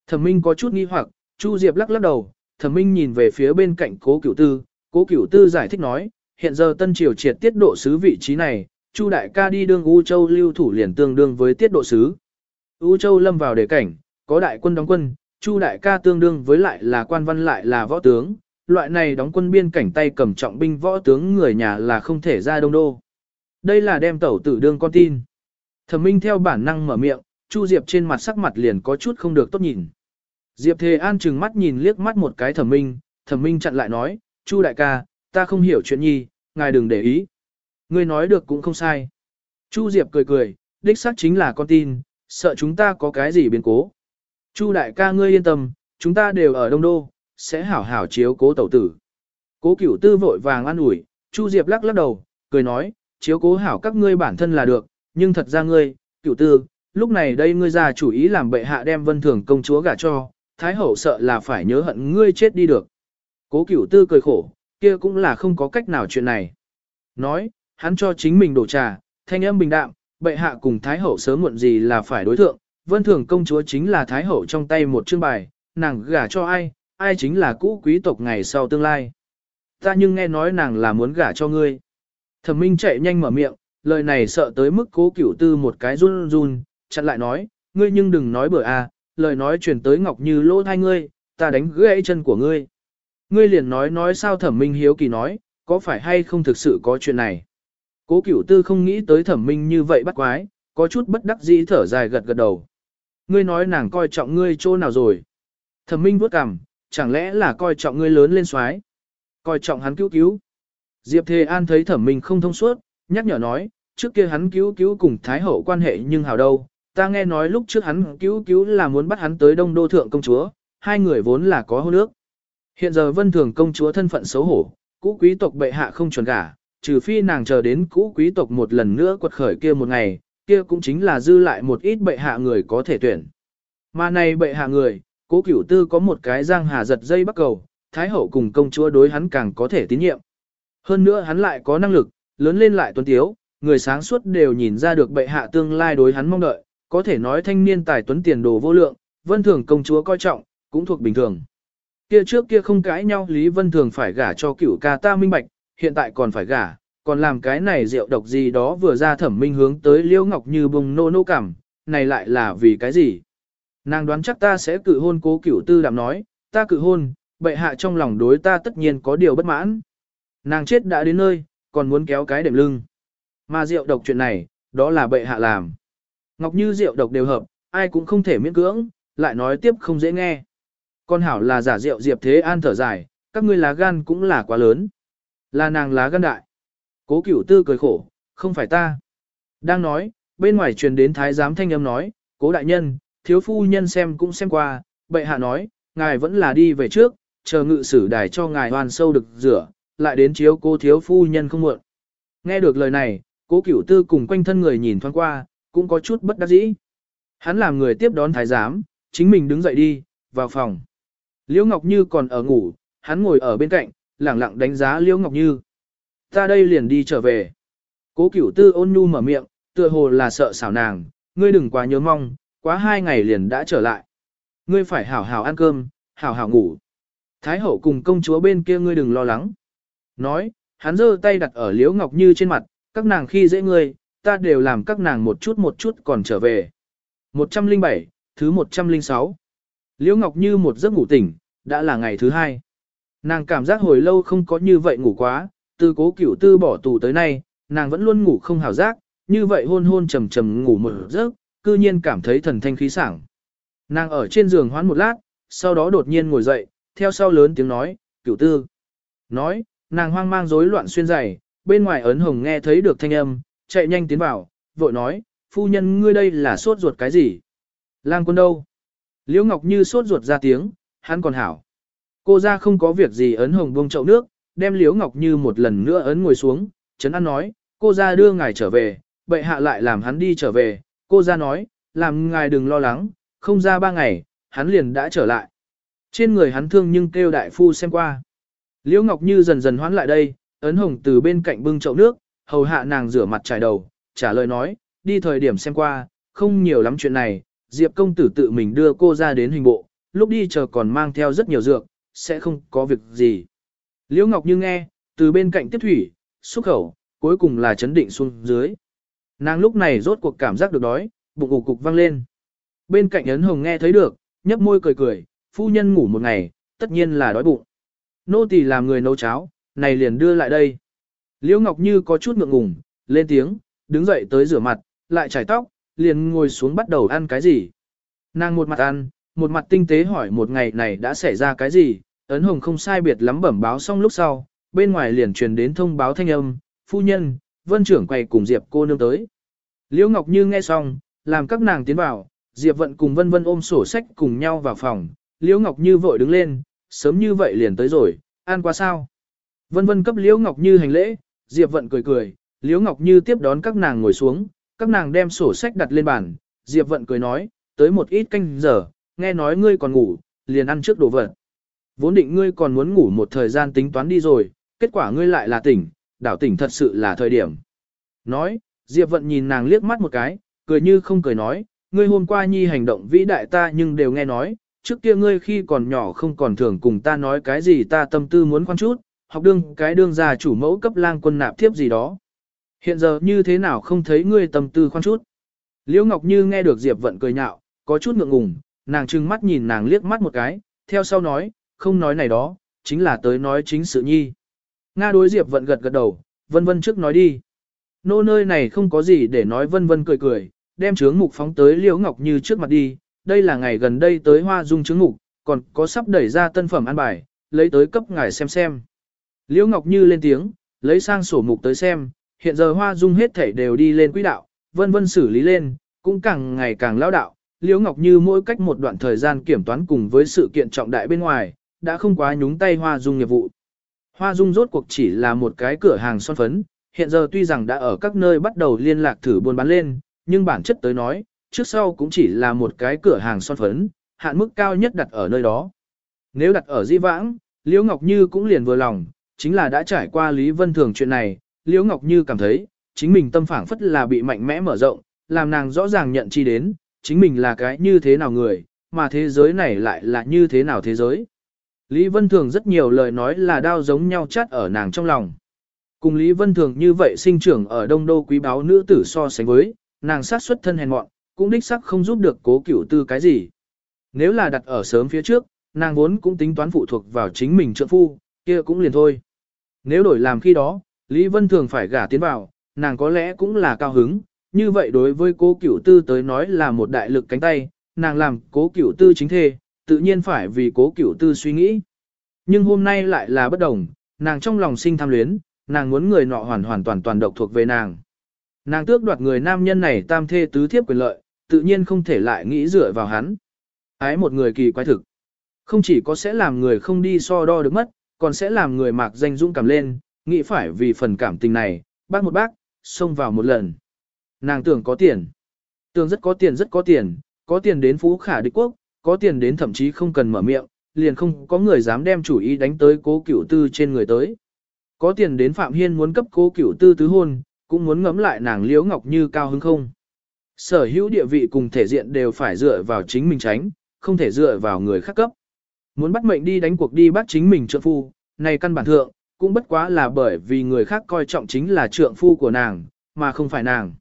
Thẩm Minh có chút nghi hoặc, Chu Diệp lắc lắc đầu, Thẩm Minh nhìn về phía bên cạnh Cố Cửu Tư, Cố Cửu Tư giải thích nói, hiện giờ Tân Triều triệt tiết độ sứ vị trí này, Chu đại ca đi đương U Châu lưu thủ liền tương đương với tiết độ sứ. U Châu lâm vào đề cảnh, có đại quân đóng quân, Chu đại ca tương đương với lại là quan văn lại là võ tướng, loại này đóng quân biên cảnh tay cầm trọng binh võ tướng người nhà là không thể ra đông đô. Đây là đem tẩu tử đương con tin. Thẩm Minh theo bản năng mở miệng, Chu Diệp trên mặt sắc mặt liền có chút không được tốt nhìn. Diệp Thề An chừng mắt nhìn liếc mắt một cái Thẩm Minh, Thẩm Minh chặn lại nói, Chu đại ca, ta không hiểu chuyện nhi, ngài đừng để ý. Ngươi nói được cũng không sai. Chu Diệp cười cười, đích xác chính là con tin, sợ chúng ta có cái gì biến cố. Chu đại ca ngươi yên tâm, chúng ta đều ở Đông Đô, sẽ hảo hảo chiếu cố tẩu tử. Cố cửu tư vội vàng an ủi, Chu Diệp lắc lắc đầu, cười nói, chiếu cố hảo các ngươi bản thân là được, nhưng thật ra ngươi, cửu tư, lúc này đây ngươi ra chủ ý làm bệ hạ đem vân thường công chúa gả cho, thái hậu sợ là phải nhớ hận ngươi chết đi được. Cố cửu tư cười khổ, kia cũng là không có cách nào chuyện này. Nói, hắn cho chính mình đổ trà, thanh âm bình đạm, bệ hạ cùng thái hậu sớm muộn gì là phải đối thượng, vân thường công chúa chính là thái hậu trong tay một chương bài, nàng gả cho ai, ai chính là cũ quý tộc ngày sau tương lai. Ta nhưng nghe nói nàng là muốn gả cho ngươi. Thẩm minh chạy nhanh mở miệng, lời này sợ tới mức cố cửu tư một cái run run, chặn lại nói, ngươi nhưng đừng nói bừa a, lời nói truyền tới ngọc như lỗ thai ngươi, ta đánh gãy chân của ngươi. Ngươi liền nói nói sao thẩm minh hiếu kỳ nói, có phải hay không thực sự có chuyện này. Cố cửu tư không nghĩ tới thẩm minh như vậy bắt quái, có chút bất đắc dĩ thở dài gật gật đầu. Ngươi nói nàng coi trọng ngươi chỗ nào rồi. Thẩm minh vuốt cằm, chẳng lẽ là coi trọng ngươi lớn lên xoái. Coi trọng hắn cứu cứu. Diệp Thề An thấy thẩm minh không thông suốt, nhắc nhở nói, trước kia hắn cứu cứu cùng Thái Hậu quan hệ nhưng hào đâu, ta nghe nói lúc trước hắn cứu cứu là muốn bắt hắn tới đông đô thượng công chúa, hai người vốn là có hôn ước. Hiện giờ vân thường công chúa thân phận xấu hổ, cũ quý tộc bệ hạ không chuẩn gả, trừ phi nàng chờ đến cũ quý tộc một lần nữa quật khởi kia một ngày, kia cũng chính là dư lại một ít bệ hạ người có thể tuyển. Mà này bệ hạ người, cố cửu tư có một cái giang hà giật dây bắt cầu, thái hậu cùng công chúa đối hắn càng có thể tín nhiệm. Hơn nữa hắn lại có năng lực, lớn lên lại tuấn tiếu, người sáng suốt đều nhìn ra được bệ hạ tương lai đối hắn mong đợi, có thể nói thanh niên tài tuấn tiền đồ vô lượng, vân thường công chúa coi trọng, cũng thuộc bình thường. Kia trước kia không cãi nhau Lý Vân Thường phải gả cho cửu ca ta minh bạch, hiện tại còn phải gả, còn làm cái này rượu độc gì đó vừa ra thẩm minh hướng tới Liễu Ngọc Như bùng nô nô cảm, này lại là vì cái gì? Nàng đoán chắc ta sẽ cự hôn cố cửu tư đạm nói, ta cự hôn, bệ hạ trong lòng đối ta tất nhiên có điều bất mãn. Nàng chết đã đến nơi, còn muốn kéo cái đệm lưng. Mà rượu độc chuyện này, đó là bệ hạ làm. Ngọc Như rượu độc đều hợp, ai cũng không thể miễn cưỡng, lại nói tiếp không dễ nghe. Con hảo là giả rượu Diệp Thế An thở dài, các ngươi lá gan cũng là quá lớn. Là nàng lá gan đại. Cố cửu tư cười khổ, không phải ta. Đang nói, bên ngoài truyền đến thái giám thanh âm nói, cố đại nhân, thiếu phu nhân xem cũng xem qua, bệ hạ nói, ngài vẫn là đi về trước, chờ ngự sử đài cho ngài hoàn sâu được rửa, lại đến chiếu cô thiếu phu nhân không muộn. Nghe được lời này, cố cửu tư cùng quanh thân người nhìn thoáng qua, cũng có chút bất đắc dĩ. Hắn làm người tiếp đón thái giám, chính mình đứng dậy đi, vào phòng. Liễu Ngọc Như còn ở ngủ, hắn ngồi ở bên cạnh, lẳng lặng đánh giá Liễu Ngọc Như. Ta đây liền đi trở về. Cố cửu tư ôn nhu mở miệng, tựa hồ là sợ xảo nàng, ngươi đừng quá nhớ mong, quá hai ngày liền đã trở lại. Ngươi phải hảo hảo ăn cơm, hảo hảo ngủ. Thái hậu cùng công chúa bên kia ngươi đừng lo lắng. Nói, hắn giơ tay đặt ở Liễu Ngọc Như trên mặt, các nàng khi dễ ngươi, ta đều làm các nàng một chút một chút còn trở về. 107, thứ 106. Liễu Ngọc Như một giấc ngủ tỉnh, đã là ngày thứ hai. Nàng cảm giác hồi lâu không có như vậy ngủ quá, từ cố cửu tư bỏ tù tới nay, nàng vẫn luôn ngủ không hào giác, như vậy hôn hôn trầm trầm ngủ một giấc, cư nhiên cảm thấy thần thanh khí sảng. Nàng ở trên giường hoán một lát, sau đó đột nhiên ngồi dậy, theo sau lớn tiếng nói, cửu tư. Nói, nàng hoang mang rối loạn xuyên giày, bên ngoài ấn hồng nghe thấy được thanh âm, chạy nhanh tiến vào, vội nói, phu nhân ngươi đây là sốt ruột cái gì? Lang quân đâu? Liễu Ngọc Như sốt ruột ra tiếng, hắn còn hảo. Cô ra không có việc gì ấn hồng buông chậu nước, đem Liễu Ngọc Như một lần nữa ấn ngồi xuống, Trấn An nói, cô ra đưa ngài trở về, bệ hạ lại làm hắn đi trở về, cô ra nói, làm ngài đừng lo lắng, không ra ba ngày, hắn liền đã trở lại. Trên người hắn thương nhưng kêu đại phu xem qua. Liễu Ngọc Như dần dần hoán lại đây, ấn hồng từ bên cạnh bưng chậu nước, hầu hạ nàng rửa mặt trải đầu, trả lời nói, đi thời điểm xem qua, không nhiều lắm chuyện này, Diệp công tử tự mình đưa cô ra đến hình bộ, lúc đi chờ còn mang theo rất nhiều dược, sẽ không có việc gì. Liễu Ngọc Như nghe, từ bên cạnh tiếp thủy, xúc khẩu, cuối cùng là chấn định xuống dưới. Nàng lúc này rốt cuộc cảm giác được đói, bụng ủ cục văng lên. Bên cạnh ấn hồng nghe thấy được, nhấp môi cười cười, phu nhân ngủ một ngày, tất nhiên là đói bụng. Nô tỳ làm người nấu cháo, này liền đưa lại đây. Liễu Ngọc Như có chút ngượng ngùng, lên tiếng, đứng dậy tới rửa mặt, lại chải tóc, liền ngồi xuống bắt đầu ăn cái gì. Nàng một mặt ăn, một mặt tinh tế hỏi một ngày này đã xảy ra cái gì, ấn hồng không sai biệt lắm bẩm báo xong lúc sau, bên ngoài liền truyền đến thông báo thanh âm, phu nhân, vân trưởng quay cùng Diệp cô nương tới. Liễu Ngọc Như nghe xong, làm các nàng tiến vào, Diệp vận cùng vân vân ôm sổ sách cùng nhau vào phòng, Liễu Ngọc Như vội đứng lên, sớm như vậy liền tới rồi, ăn qua sao. Vân vân cấp Liễu Ngọc Như hành lễ, Diệp Vận cười cười, Liễu Ngọc Như tiếp đón các nàng ngồi xuống, các nàng đem sổ sách đặt lên bàn, Diệp Vận cười nói, tới một ít canh giờ, nghe nói ngươi còn ngủ, liền ăn trước đồ vật. Vốn định ngươi còn muốn ngủ một thời gian tính toán đi rồi, kết quả ngươi lại là tỉnh, đảo tỉnh thật sự là thời điểm. Nói, Diệp Vận nhìn nàng liếc mắt một cái, cười như không cười nói, ngươi hôm qua nhi hành động vĩ đại ta nhưng đều nghe nói, trước kia ngươi khi còn nhỏ không còn thường cùng ta nói cái gì ta tâm tư muốn quan chút, học đương cái đương gia chủ mẫu cấp lang quân nạp thiếp gì đó. Hiện giờ như thế nào không thấy ngươi tâm tư khoan chút. Liễu Ngọc Như nghe được Diệp Vận cười nhạo, có chút ngượng ngùng, nàng trừng mắt nhìn nàng liếc mắt một cái, theo sau nói, không nói này đó, chính là tới nói chính sự nhi. Nga đối Diệp Vận gật gật đầu, vân vân trước nói đi. Nô nơi này không có gì để nói vân vân cười cười, đem trướng mục phóng tới Liễu Ngọc Như trước mặt đi, đây là ngày gần đây tới hoa dung chứng ngục, còn có sắp đẩy ra tân phẩm ăn bài, lấy tới cấp ngài xem xem. Liễu Ngọc Như lên tiếng, lấy sang sổ mục tới xem, hiện giờ hoa dung hết thể đều đi lên quỹ đạo, vân vân xử lý lên, cũng càng ngày càng lão đạo. Liễu Ngọc Như mỗi cách một đoạn thời gian kiểm toán cùng với sự kiện trọng đại bên ngoài, đã không quá nhúng tay hoa dung nghiệp vụ. Hoa dung rốt cuộc chỉ là một cái cửa hàng son phấn, hiện giờ tuy rằng đã ở các nơi bắt đầu liên lạc thử buôn bán lên, nhưng bản chất tới nói, trước sau cũng chỉ là một cái cửa hàng son phấn, hạn mức cao nhất đặt ở nơi đó. Nếu đặt ở di vãng, Liễu Ngọc Như cũng liền vừa lòng, chính là đã trải qua Lý Vân Thường chuyện này, Liễu Ngọc Như cảm thấy, chính mình tâm phảng phất là bị mạnh mẽ mở rộng, làm nàng rõ ràng nhận chi đến, chính mình là cái như thế nào người, mà thế giới này lại là như thế nào thế giới. Lý Vân Thường rất nhiều lời nói là đao giống nhau chát ở nàng trong lòng. Cùng Lý Vân Thường như vậy sinh trưởng ở đông đô quý báo nữ tử so sánh với, nàng sát xuất thân hèn mọn, cũng đích sắc không giúp được cố cửu tư cái gì. Nếu là đặt ở sớm phía trước, nàng vốn cũng tính toán phụ thuộc vào chính mình trượng phu, kia cũng liền thôi. Nếu đổi làm khi đó, Lý Vân Thường phải gả tiến vào, nàng có lẽ cũng là cao hứng, như vậy đối với cố cửu tư tới nói là một đại lực cánh tay, nàng làm cố cửu tư chính thê, tự nhiên phải vì cố cửu tư suy nghĩ. Nhưng hôm nay lại là bất đồng, nàng trong lòng sinh tham luyến, nàng muốn người nọ hoàn hoàn toàn toàn độc thuộc về nàng. Nàng tước đoạt người nam nhân này tam thê tứ thiếp quyền lợi, tự nhiên không thể lại nghĩ dựa vào hắn. Ái một người kỳ quái thực. Không chỉ có sẽ làm người không đi so đo được mất, còn sẽ làm người mạc danh dũng cảm lên, nghĩ phải vì phần cảm tình này, bác một bác, xông vào một lần. Nàng tưởng có tiền. Tưởng rất có tiền rất có tiền, có tiền đến phú khả địch quốc, có tiền đến thậm chí không cần mở miệng, liền không có người dám đem chủ ý đánh tới cố cửu tư trên người tới. Có tiền đến Phạm Hiên muốn cấp cố cửu tư tứ hôn, cũng muốn ngấm lại nàng liễu ngọc như cao hứng không. Sở hữu địa vị cùng thể diện đều phải dựa vào chính mình tránh, không thể dựa vào người khác cấp. Muốn bắt mệnh đi đánh cuộc đi bắt chính mình trượng phu, này căn bản thượng, cũng bất quá là bởi vì người khác coi trọng chính là trượng phu của nàng, mà không phải nàng.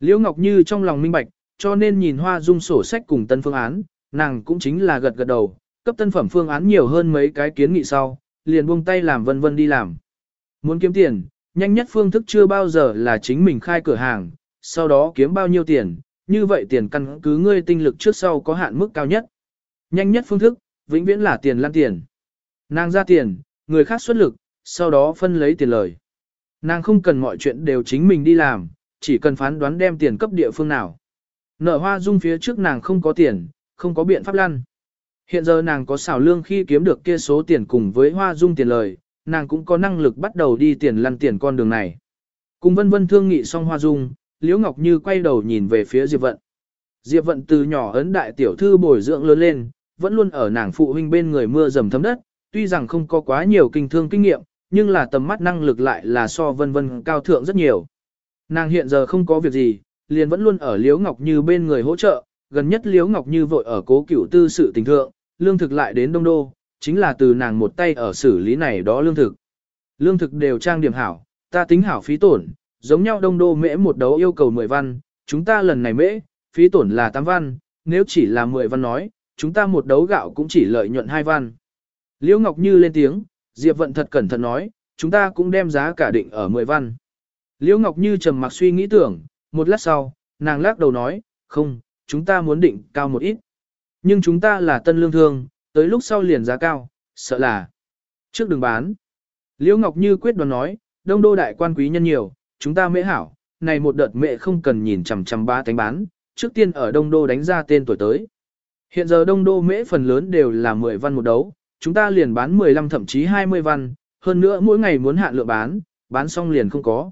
Liễu Ngọc Như trong lòng minh bạch, cho nên nhìn hoa dung sổ sách cùng tân phương án, nàng cũng chính là gật gật đầu, cấp tân phẩm phương án nhiều hơn mấy cái kiến nghị sau, liền buông tay làm vân vân đi làm. Muốn kiếm tiền, nhanh nhất phương thức chưa bao giờ là chính mình khai cửa hàng, sau đó kiếm bao nhiêu tiền, như vậy tiền căn cứ ngươi tinh lực trước sau có hạn mức cao nhất. Nhanh nhất phương thức, vĩnh viễn là tiền lăn tiền. Nàng ra tiền, người khác xuất lực, sau đó phân lấy tiền lời. Nàng không cần mọi chuyện đều chính mình đi làm, chỉ cần phán đoán đem tiền cấp địa phương nào. Nợ hoa dung phía trước nàng không có tiền, không có biện pháp lăn. Hiện giờ nàng có xảo lương khi kiếm được kia số tiền cùng với hoa dung tiền lời, nàng cũng có năng lực bắt đầu đi tiền lăn tiền con đường này. Cùng vân vân thương nghị xong hoa dung, Liễu Ngọc Như quay đầu nhìn về phía Diệp Vận. Diệp Vận từ nhỏ ấn đại tiểu thư bồi dưỡng lớn lên, vẫn luôn ở nàng phụ huynh bên người mưa dầm thấm đất, tuy rằng không có quá nhiều kinh thương kinh nghiệm, nhưng là tầm mắt năng lực lại là so vân vân cao thượng rất nhiều. Nàng hiện giờ không có việc gì, liền vẫn luôn ở Liễu Ngọc Như bên người hỗ trợ, gần nhất Liễu Ngọc Như vội ở cố cửu tư sự tình thượng, lương thực lại đến Đông Đô, chính là từ nàng một tay ở xử lý này đó lương thực. Lương thực đều trang điểm hảo, ta tính hảo phí tổn, giống nhau Đông Đô mễ một đấu yêu cầu 10 văn, chúng ta lần này mễ, phí tổn là 8 văn, nếu chỉ là 10 văn nói, chúng ta một đấu gạo cũng chỉ lợi nhuận 2 văn. Liễu Ngọc Như lên tiếng, Diệp Vận thật cẩn thận nói, chúng ta cũng đem giá cả định ở 10 văn. Liễu Ngọc Như trầm mặc suy nghĩ tưởng, một lát sau, nàng lắc đầu nói, không, chúng ta muốn định cao một ít. Nhưng chúng ta là tân lương thương, tới lúc sau liền giá cao, sợ là trước đừng bán. Liễu Ngọc Như quyết đoán nói, đông đô đại quan quý nhân nhiều, chúng ta mễ hảo, này một đợt mẹ không cần nhìn chằm chằm ba tánh bán, trước tiên ở đông đô đánh ra tên tuổi tới. Hiện giờ đông đô mễ phần lớn đều là 10 văn một đấu, chúng ta liền bán 15 thậm chí 20 văn, hơn nữa mỗi ngày muốn hạn lượng bán, bán xong liền không có.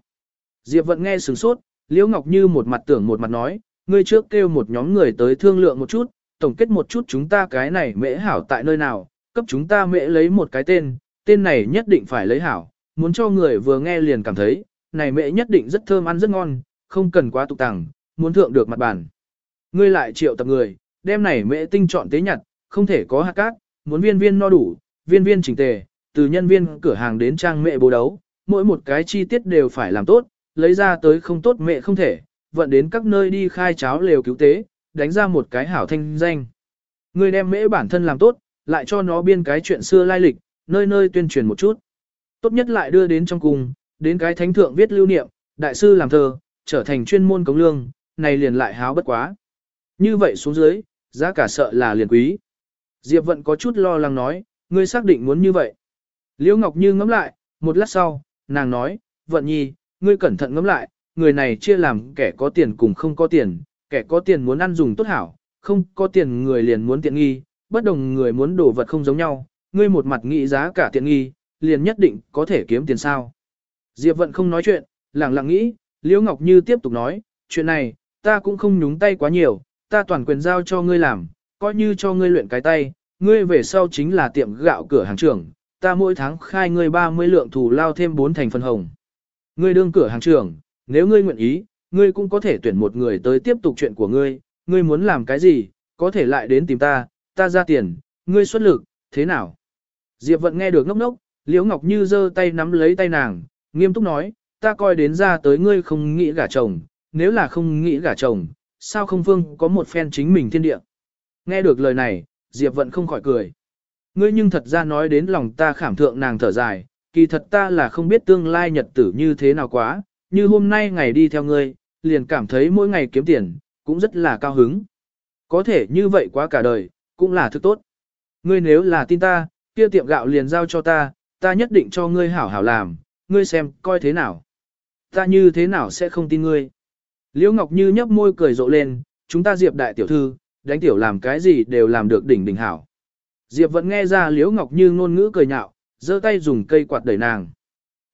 Diệp Vận nghe sửng sốt, Liễu Ngọc Như một mặt tưởng một mặt nói, ngươi trước kêu một nhóm người tới thương lượng một chút, tổng kết một chút chúng ta cái này mễ hảo tại nơi nào, cấp chúng ta mễ lấy một cái tên, tên này nhất định phải lấy hảo, muốn cho người vừa nghe liền cảm thấy, này mẹ nhất định rất thơm ăn rất ngon, không cần quá tục tàng, muốn thượng được mặt bản. Ngươi lại triệu tập người, đem này mẹ tinh chọn tế nhặt, không thể có hạt cát, muốn viên viên no đủ, viên viên chỉnh tề, từ nhân viên cửa hàng đến trang mẹ bố đấu, mỗi một cái chi tiết đều phải làm tốt, lấy ra tới không tốt mẹ không thể, vận đến các nơi đi khai cháo lều cứu tế, đánh ra một cái hảo thanh danh. ngươi đem mễ bản thân làm tốt, lại cho nó biên cái chuyện xưa lai lịch, nơi nơi tuyên truyền một chút. Tốt nhất lại đưa đến trong cung, đến cái thánh thượng viết lưu niệm, đại sư làm thơ, trở thành chuyên môn cống lương, này liền lại háo bất quá. Như vậy xuống dưới, giá cả sợ là liền quý. Diệp Vận có chút lo lắng nói, ngươi xác định muốn như vậy. Liễu Ngọc Như ngẫm lại, một lát sau, nàng nói, Vận Nhi, ngươi cẩn thận ngẫm lại, người này chia làm kẻ có tiền cùng không có tiền, kẻ có tiền muốn ăn dùng tốt hảo, không có tiền người liền muốn tiện nghi, bất đồng người muốn đồ vật không giống nhau, ngươi một mặt nghĩ giá cả tiện nghi, liền nhất định có thể kiếm tiền sao. Diệp Vận không nói chuyện, lặng lặng nghĩ, Liễu Ngọc Như tiếp tục nói, chuyện này, ta cũng không nhúng tay quá nhiều, ta toàn quyền giao cho ngươi làm, coi như cho ngươi luyện cái tay, ngươi về sau chính là tiệm gạo cửa hàng trưởng, ta mỗi tháng khai ngươi 30 lượng thù lao thêm 4 thành phần hồng. Ngươi đương cửa hàng trưởng, nếu ngươi nguyện ý, ngươi cũng có thể tuyển một người tới tiếp tục chuyện của ngươi, ngươi muốn làm cái gì, có thể lại đến tìm ta, ta ra tiền, ngươi xuất lực, thế nào? Diệp Vận nghe được ngốc ngốc, Liễu Ngọc Như giơ tay nắm lấy tay nàng, nghiêm túc nói, ta coi đến ra tới ngươi không nghĩ gả chồng, nếu là không nghĩ gả chồng, sao không vương có một phen chính mình thiên địa. Nghe được lời này, Diệp Vận không khỏi cười. Ngươi nhưng thật ra nói đến lòng ta khảm thượng nàng thở dài, kỳ thật ta là không biết tương lai nhật tử như thế nào quá, như hôm nay ngày đi theo ngươi, liền cảm thấy mỗi ngày kiếm tiền, cũng rất là cao hứng. Có thể như vậy quá cả đời, cũng là thứ tốt. Ngươi nếu là tin ta, kia tiệm gạo liền giao cho ta, ta nhất định cho ngươi hảo hảo làm, ngươi xem, coi thế nào. Ta như thế nào sẽ không tin ngươi. Liễu Ngọc Như nhấp môi cười rộ lên, chúng ta Diệp đại tiểu thư, đánh tiểu làm cái gì đều làm được đỉnh đỉnh hảo. Diệp vẫn nghe ra Liễu Ngọc Như ngôn ngữ cười nhạo, giơ tay dùng cây quạt đẩy nàng.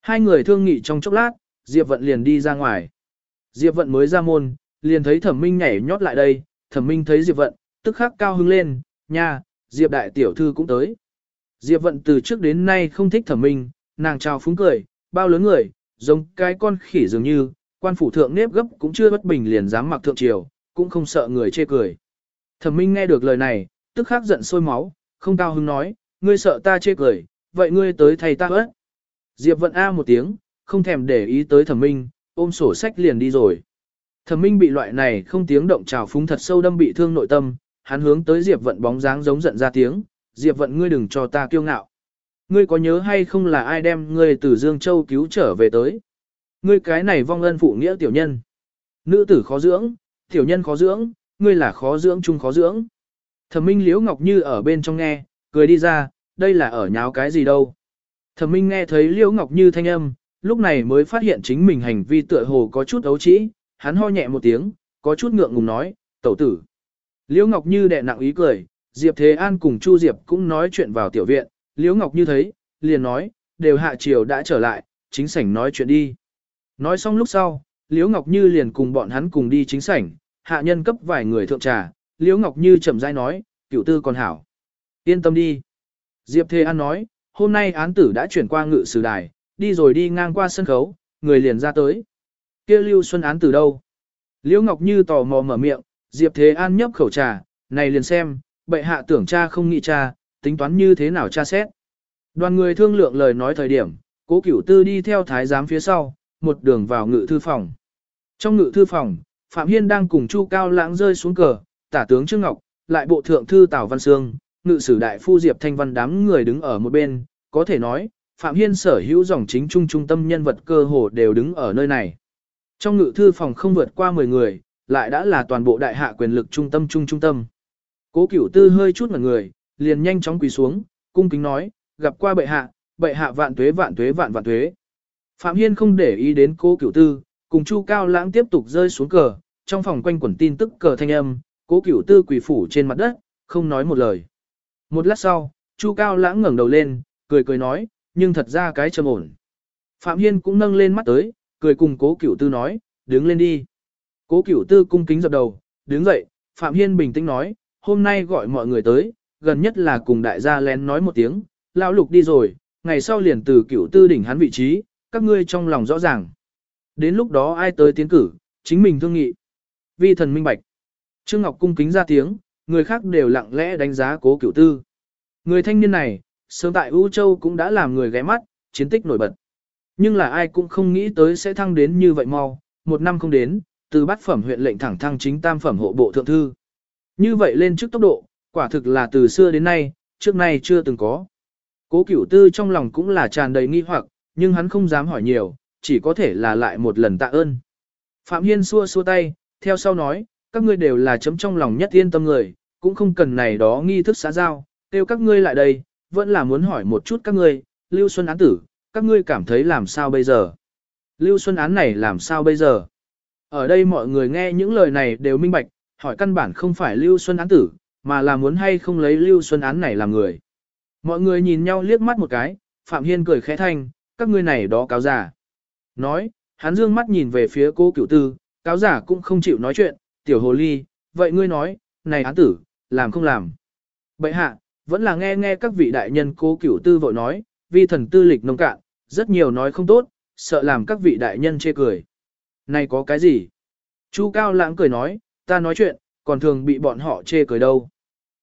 Hai người thương nghị trong chốc lát, Diệp Vận liền đi ra ngoài. Diệp Vận mới ra môn, liền thấy Thẩm Minh nhảy nhót lại đây, Thẩm Minh thấy Diệp Vận, tức khắc cao hứng lên, nha, Diệp đại tiểu thư cũng tới. Diệp Vận từ trước đến nay không thích Thẩm Minh, nàng chào phúng cười, bao lớn người, giống cái con khỉ dường như, quan phủ thượng nếp gấp cũng chưa bất bình liền dám mặc thượng triều, cũng không sợ người chê cười. Thẩm Minh nghe được lời này, tức khắc giận sôi máu, không cao hứng nói, ngươi sợ ta chê cười, vậy ngươi tới thầy ta ớt. Diệp Vận A một tiếng, không thèm để ý tới Thẩm Minh, ôm sổ sách liền đi rồi. Thẩm Minh bị loại này không tiếng động trào phúng thật sâu đâm bị thương nội tâm, hắn hướng tới Diệp Vận bóng dáng giống giận ra tiếng, Diệp Vận ngươi đừng cho ta kiêu ngạo. Ngươi có nhớ hay không là ai đem ngươi từ Dương Châu cứu trở về tới? Ngươi cái này vong ân phụ nghĩa tiểu nhân. Nữ tử khó dưỡng, tiểu nhân khó dưỡng, ngươi là khó dưỡng chung khó dưỡng. Thẩm Minh Liễu Ngọc Như ở bên trong nghe, cười đi ra, đây là ở nháo cái gì đâu. Thẩm Minh nghe thấy Liễu Ngọc Như thanh âm, lúc này mới phát hiện chính mình hành vi tựa hồ có chút ấu trĩ, hắn ho nhẹ một tiếng, có chút ngượng ngùng nói, tẩu tử. Liễu Ngọc Như đẹ nặng ý cười, Diệp Thế An cùng Chu Diệp cũng nói chuyện vào tiểu viện, Liễu Ngọc Như thấy, liền nói, đều hạ triều đã trở lại, chính sảnh nói chuyện đi. Nói xong lúc sau, Liễu Ngọc Như liền cùng bọn hắn cùng đi chính sảnh, hạ nhân cấp vài người thượng trà, Liễu Ngọc Như chậm rãi nói, Cựu tư còn hảo. Yên tâm đi. Diệp Thê An nói, hôm nay án tử đã chuyển qua ngự sử đài, đi rồi đi ngang qua sân khấu, người liền ra tới. kia Lưu Xuân án từ đâu? Liễu Ngọc Như tò mò mở miệng, Diệp Thế An nhấp khẩu trà, này liền xem, bệ hạ tưởng cha không nghĩ cha, tính toán như thế nào tra xét. Đoàn người thương lượng lời nói thời điểm, cố cửu tư đi theo thái giám phía sau, một đường vào ngự thư phòng. Trong ngự thư phòng, Phạm Hiên đang cùng Chu Cao Lãng rơi xuống cờ, tả tướng Trương Ngọc, lại bộ thượng thư Tào Văn Sương, ngự sử đại phu Diệp Thanh Văn đám người đứng ở một bên, có thể nói, Phạm Hiên sở hữu dòng chính trung trung tâm nhân vật cơ hồ đều đứng ở nơi này. Trong ngự thư phòng không vượt qua 10 người, lại đã là toàn bộ đại hạ quyền lực trung tâm trung trung tâm. Cố cửu tư hơi chút mặt người, liền nhanh chóng quỳ xuống, cung kính nói, gặp qua bệ hạ, bệ hạ vạn tuế vạn tuế vạn vạn tuế. Phạm Hiên không để ý đến cố cửu tư, cùng Chu Cao Lãng tiếp tục rơi xuống cờ, trong phòng quanh quẩn tin tức cờ thanh âm, cố cửu tư quỳ phủ trên mặt đất, không nói một lời. Một lát sau, Chu Cao Lãng ngẩng đầu lên, cười cười nói, nhưng thật ra cái trầm ổn. Phạm Hiên cũng nâng lên mắt tới, cười cùng cố cửu tư nói, đứng lên đi. Cố cửu tư cung kính dập đầu, đứng dậy, Phạm Hiên bình tĩnh nói, hôm nay gọi mọi người tới, gần nhất là cùng đại gia lén nói một tiếng, lão lục đi rồi, ngày sau liền từ cửu tư đỉnh hắn vị trí, các ngươi trong lòng rõ ràng. Đến lúc đó ai tới tiến cử, chính mình thương nghị. Vi thần minh bạch. Trương Ngọc cung kính ra tiếng, người khác đều lặng lẽ đánh giá cố cửu tư. Người thanh niên này, sớm tại U Châu cũng đã làm người ghé mắt, chiến tích nổi bật. Nhưng là ai cũng không nghĩ tới sẽ thăng đến như vậy mau, một năm không đến, từ bát phẩm huyện lệnh thẳng thăng chính tam phẩm hộ bộ thượng thư. Như vậy lên trước tốc độ, quả thực là từ xưa đến nay, trước nay chưa từng có. Cố cửu tư trong lòng cũng là tràn đầy nghi hoặc, nhưng hắn không dám hỏi nhiều, chỉ có thể là lại một lần tạ ơn. Phạm Hiên xua xua tay, theo sau nói, các ngươi đều là chấm trong lòng nhất yên tâm người, cũng không cần này đó nghi thức xã giao, kêu các ngươi lại đây, vẫn là muốn hỏi một chút các ngươi, Lưu Xuân án tử, các ngươi cảm thấy làm sao bây giờ? Lưu Xuân án này làm sao bây giờ? Ở đây mọi người nghe những lời này đều minh bạch, hỏi căn bản không phải Lưu Xuân án tử, mà là muốn hay không lấy Lưu Xuân án này làm người. Mọi người nhìn nhau liếc mắt một cái, Phạm Hiên cười khẽ thanh, các ngươi này đó cáo giả. Nói, hắn dương mắt nhìn về phía cô cửu tư, cáo giả cũng không chịu nói chuyện, tiểu hồ ly, vậy ngươi nói, này án tử, làm không làm. Bậy hạ, vẫn là nghe nghe các vị đại nhân cố cửu tư vội nói, vi thần tư lịch nông cạn, rất nhiều nói không tốt, sợ làm các vị đại nhân chê cười. Này có cái gì? Chu Cao Lãng cười nói, ta nói chuyện, còn thường bị bọn họ chê cười đâu.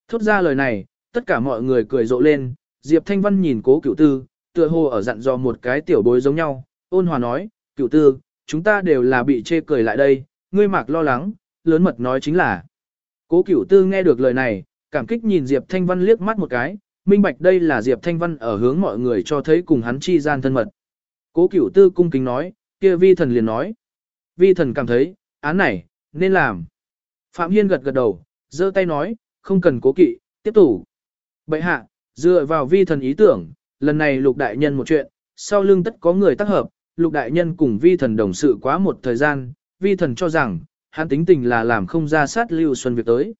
Thốt ra lời này, tất cả mọi người cười rộ lên, Diệp Thanh Văn nhìn cố cửu tư, tựa hồ ở dặn dò một cái tiểu bối giống nhau, ôn hòa nói, cửu tư, chúng ta đều là bị chê cười lại đây, ngươi mạc lo lắng, lớn mật nói chính là. Cố cửu tư nghe được lời này, cảm kích nhìn Diệp Thanh Văn liếc mắt một cái, minh bạch đây là Diệp Thanh Văn ở hướng mọi người cho thấy cùng hắn chi gian thân mật. Cố cửu tư cung kính nói, kia vi thần liền nói. Vi thần cảm thấy, án này, nên làm. Phạm Hiên gật gật đầu, giơ tay nói, không cần cố kỵ, tiếp tục. Bệ hạ, dựa vào vi thần ý tưởng, lần này lục đại nhân một chuyện, sau lưng tất có người tác hợp, lục đại nhân cùng vi thần đồng sự quá một thời gian, vi thần cho rằng, hắn tính tình là làm không ra sát lưu xuân việc tới.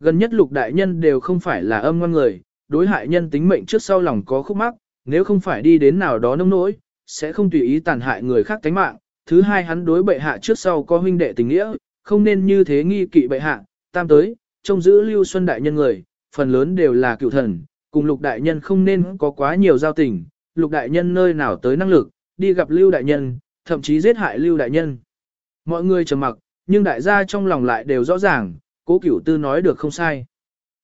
Gần nhất lục đại nhân đều không phải là âm ngoan người, đối hại nhân tính mệnh trước sau lòng có khúc mắc, nếu không phải đi đến nào đó nông nỗi, sẽ không tùy ý tàn hại người khác tánh mạng. Thứ hai hắn đối bệ hạ trước sau có huynh đệ tình nghĩa, không nên như thế nghi kỵ bệ hạ. Tam tới, trông giữ lưu xuân đại nhân người, phần lớn đều là cựu thần, cùng lục đại nhân không nên có quá nhiều giao tình, lục đại nhân nơi nào tới năng lực, đi gặp lưu đại nhân, thậm chí giết hại lưu đại nhân. Mọi người trầm mặc, nhưng đại gia trong lòng lại đều rõ ràng, cố cửu tư nói được không sai.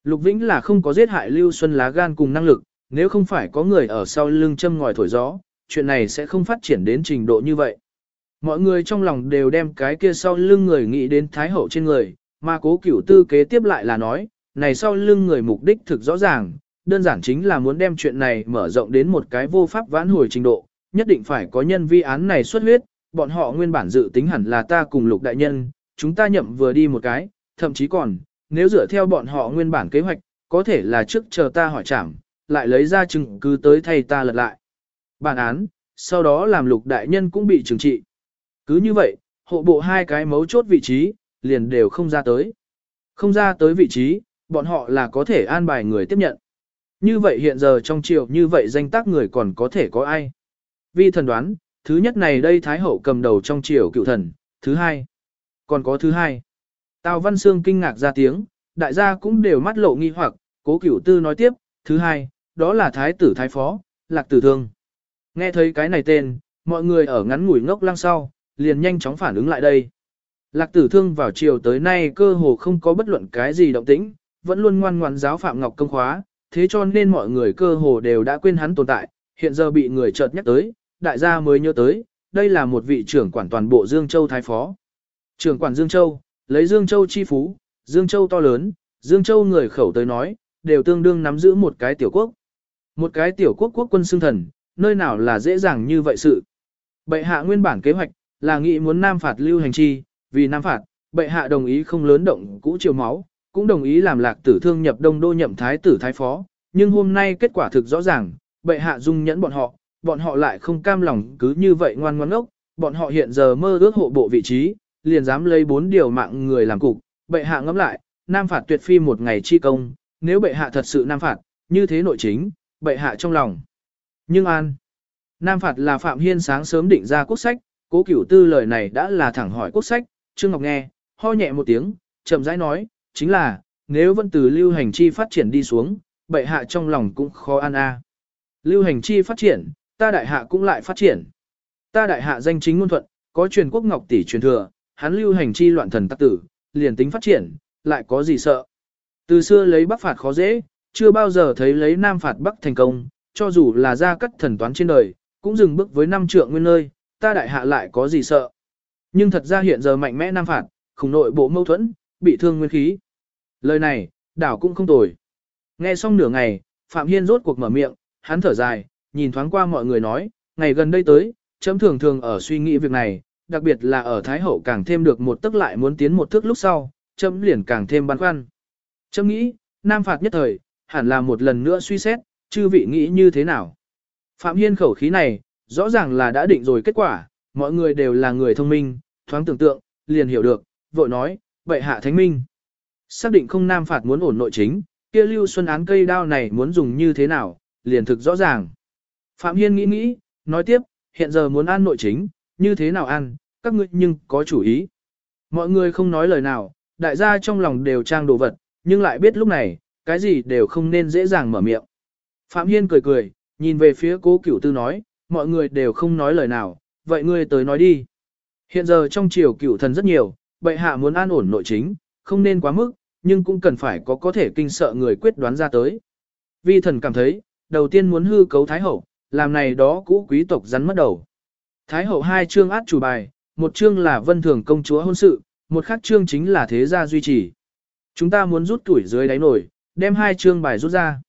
Lục Vĩnh là không có giết hại Lưu Xuân lá gan cùng năng lực, nếu không phải có người ở sau lưng châm ngòi thổi gió, chuyện này sẽ không phát triển đến trình độ như vậy. Mọi người trong lòng đều đem cái kia sau lưng người nghĩ đến Thái Hậu trên người, mà cố cửu tư kế tiếp lại là nói, này sau lưng người mục đích thực rõ ràng, đơn giản chính là muốn đem chuyện này mở rộng đến một cái vô pháp vãn hồi trình độ, nhất định phải có nhân vi án này xuất huyết, bọn họ nguyên bản dự tính hẳn là ta cùng lục đại nhân, chúng ta nhậm vừa đi một cái, thậm chí còn, nếu dựa theo bọn họ nguyên bản kế hoạch, có thể là trước chờ ta hỏi trảm, lại lấy ra chứng cứ tới thay ta lật lại. Bản án, sau đó làm lục đại nhân cũng bị trừng trị. Cứ như vậy, hộ bộ hai cái mấu chốt vị trí, liền đều không ra tới. Không ra tới vị trí, bọn họ là có thể an bài người tiếp nhận. Như vậy hiện giờ trong triều như vậy danh tác người còn có thể có ai? Vi thần đoán, thứ nhất này đây Thái Hậu cầm đầu trong triều cựu thần, thứ hai. Còn có thứ hai. Tào Văn Sương kinh ngạc ra tiếng, đại gia cũng đều mắt lộ nghi hoặc, cố cửu tư nói tiếp, thứ hai, đó là Thái tử Thái Phó, Lạc Tử Thương. Nghe thấy cái này tên, mọi người ở ngắn ngủi ngốc lăng sau, liền nhanh chóng phản ứng lại đây. Lạc Tử Thương vào chiều tới nay cơ hồ không có bất luận cái gì động tĩnh, vẫn luôn ngoan ngoãn giáo Phạm Ngọc công khóa, thế cho nên mọi người cơ hồ đều đã quên hắn tồn tại, hiện giờ bị người chợt nhắc tới, đại gia mới nhớ tới, đây là một vị trưởng quản toàn bộ Dương Châu Thái Phó. Trưởng quản Dương Châu, lấy Dương Châu chi phú, Dương Châu to lớn, Dương Châu người khẩu tới nói, đều tương đương nắm giữ một cái tiểu quốc. Một cái tiểu quốc quốc quân xương thần, nơi nào là dễ dàng như vậy sự. Bệ hạ nguyên bản kế hoạch, là nghĩ muốn nam phạt lưu hành chi, vì nam phạt, bệ hạ đồng ý không lớn động cũ chiều máu, cũng đồng ý làm lạc tử thương nhập đông đô nhậm thái tử thái phó, nhưng hôm nay kết quả thực rõ ràng, bệ hạ dung nhẫn bọn họ, bọn họ lại không cam lòng cứ như vậy ngoan ngoãn ngốc, bọn họ hiện giờ mơ ước hộ bộ vị trí, liền dám lấy bốn điều mạng người làm cục, bệ hạ ngẫm lại, nam phạt tuyệt phi một ngày chi công, nếu bệ hạ thật sự nam phạt, như thế nội chính, bệ hạ trong lòng. Nhưng an, Nam phạt là Phạm Hiên sáng sớm định ra quốc sách, cố cửu tư lời này đã là thẳng hỏi quốc sách, Trương Ngọc nghe, ho nhẹ một tiếng, chậm rãi nói, chính là, nếu vẫn từ lưu hành chi phát triển đi xuống, bệ hạ trong lòng cũng khó an a. Lưu hành chi phát triển, ta đại hạ cũng lại phát triển. Ta đại hạ danh chính ngôn thuận, có truyền quốc ngọc tỷ truyền thừa, hắn lưu hành chi loạn thần tắc tử, liền tính phát triển, lại có gì sợ. Từ xưa lấy bắc phạt khó dễ, chưa bao giờ thấy lấy nam phạt bắc thành công, cho dù là ra cắt thần toán trên đời, cũng dừng bước với năm trượng nguyên nơi, ta đại hạ lại có gì sợ. Nhưng thật ra hiện giờ mạnh mẽ nam phạt, khủng nội bộ mâu thuẫn, bị thương nguyên khí. Lời này, đảo cũng không tồi. Nghe xong nửa ngày, Phạm Hiên rốt cuộc mở miệng, hắn thở dài, nhìn thoáng qua mọi người nói, ngày gần đây tới, chấm thường thường ở suy nghĩ việc này, đặc biệt là ở Thái Hậu càng thêm được một tức lại muốn tiến một thước lúc sau, chấm liền càng thêm băn khoăn. Chấm nghĩ, Nam phạt nhất thời, hẳn là một lần nữa suy xét, chư vị nghĩ như thế nào. Phạm Hiên khẩu khí này, rõ ràng là đã định rồi kết quả, mọi người đều là người thông minh, thoáng tưởng tượng, liền hiểu được, vội nói, vậy hạ thánh minh. Xác định không Nam phạt muốn ổn nội chính, kia lưu xuân án cây đao này muốn dùng như thế nào, liền thực rõ ràng. Phạm Hiên nghĩ nghĩ, nói tiếp, hiện giờ muốn ăn nội chính, như thế nào ăn, các ngươi nhưng có chủ ý. Mọi người không nói lời nào, đại gia trong lòng đều trang đồ vật, nhưng lại biết lúc này, cái gì đều không nên dễ dàng mở miệng. Phạm Hiên cười cười, nhìn về phía cố cửu tư nói, mọi người đều không nói lời nào, vậy ngươi tới nói đi. Hiện giờ trong triều cửu thần rất nhiều, bệ hạ muốn an ổn nội chính, không nên quá mức, nhưng cũng cần phải có có thể kinh sợ người quyết đoán ra tới. Vi thần cảm thấy, đầu tiên muốn hư cấu Thái Hậu, làm này đó cũ quý tộc rắn mất đầu. Thái Hậu hai chương át chủ bài, một chương là vân thường công chúa hôn sự, một khác chương chính là thế gia duy trì. Chúng ta muốn rút tuổi dưới đáy nổi, đem hai chương bài rút ra.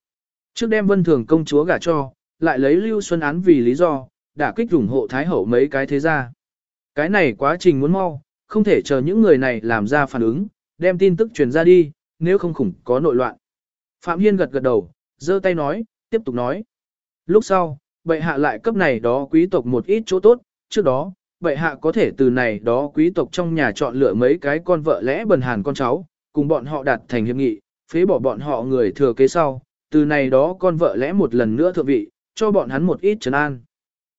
Trước đem vân thường công chúa gả cho, lại lấy Lưu Xuân án vì lý do, đã kích ủng hộ Thái Hậu mấy cái thế gia. Cái này quá trình muốn mau, không thể chờ những người này làm ra phản ứng, đem tin tức truyền ra đi, nếu không khủng có nội loạn. Phạm Hiên gật gật đầu, giơ tay nói, tiếp tục nói. Lúc sau, bệ hạ lại cấp này đó quý tộc một ít chỗ tốt, trước đó, bệ hạ có thể từ này đó quý tộc trong nhà chọn lựa mấy cái con vợ lẽ bần hàn con cháu, cùng bọn họ đạt thành hiệp nghị, phế bỏ bọn họ người thừa kế sau, từ này đó con vợ lẽ một lần nữa thượng vị, cho bọn hắn một ít trấn an.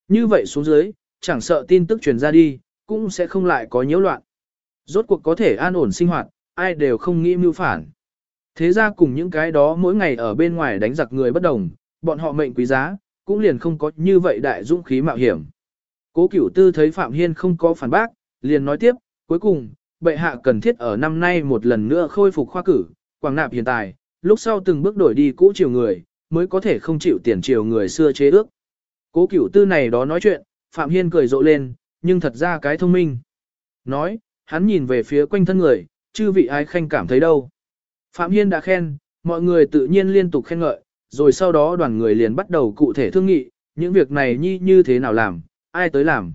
Như vậy xuống dưới, chẳng sợ tin tức truyền ra đi, cũng sẽ không lại có nhiễu loạn. Rốt cuộc có thể an ổn sinh hoạt, ai đều không nghĩ mưu phản. Thế ra cùng những cái đó mỗi ngày ở bên ngoài đánh giặc người bất đồng, bọn họ mệnh quý giá, cũng liền không có như vậy đại dũng khí mạo hiểm. Cố cửu tư thấy Phạm Hiên không có phản bác, liền nói tiếp, cuối cùng, bệ hạ cần thiết ở năm nay một lần nữa khôi phục khoa cử, quảng nạp hiện tại, lúc sau từng bước đổi đi cũ chiều người, mới có thể không chịu tiền triều người xưa chế ước. Cố cửu tư này đó nói chuyện, Phạm Hiên cười rộ lên, nhưng thật ra cái thông minh. Nói, hắn nhìn về phía quanh thân người, chư vị ai khanh cảm thấy đâu. Phạm Hiên đã khen, mọi người tự nhiên liên tục khen ngợi, rồi sau đó đoàn người liền bắt đầu cụ thể thương nghị, những việc này nhi như thế nào làm, ai tới làm.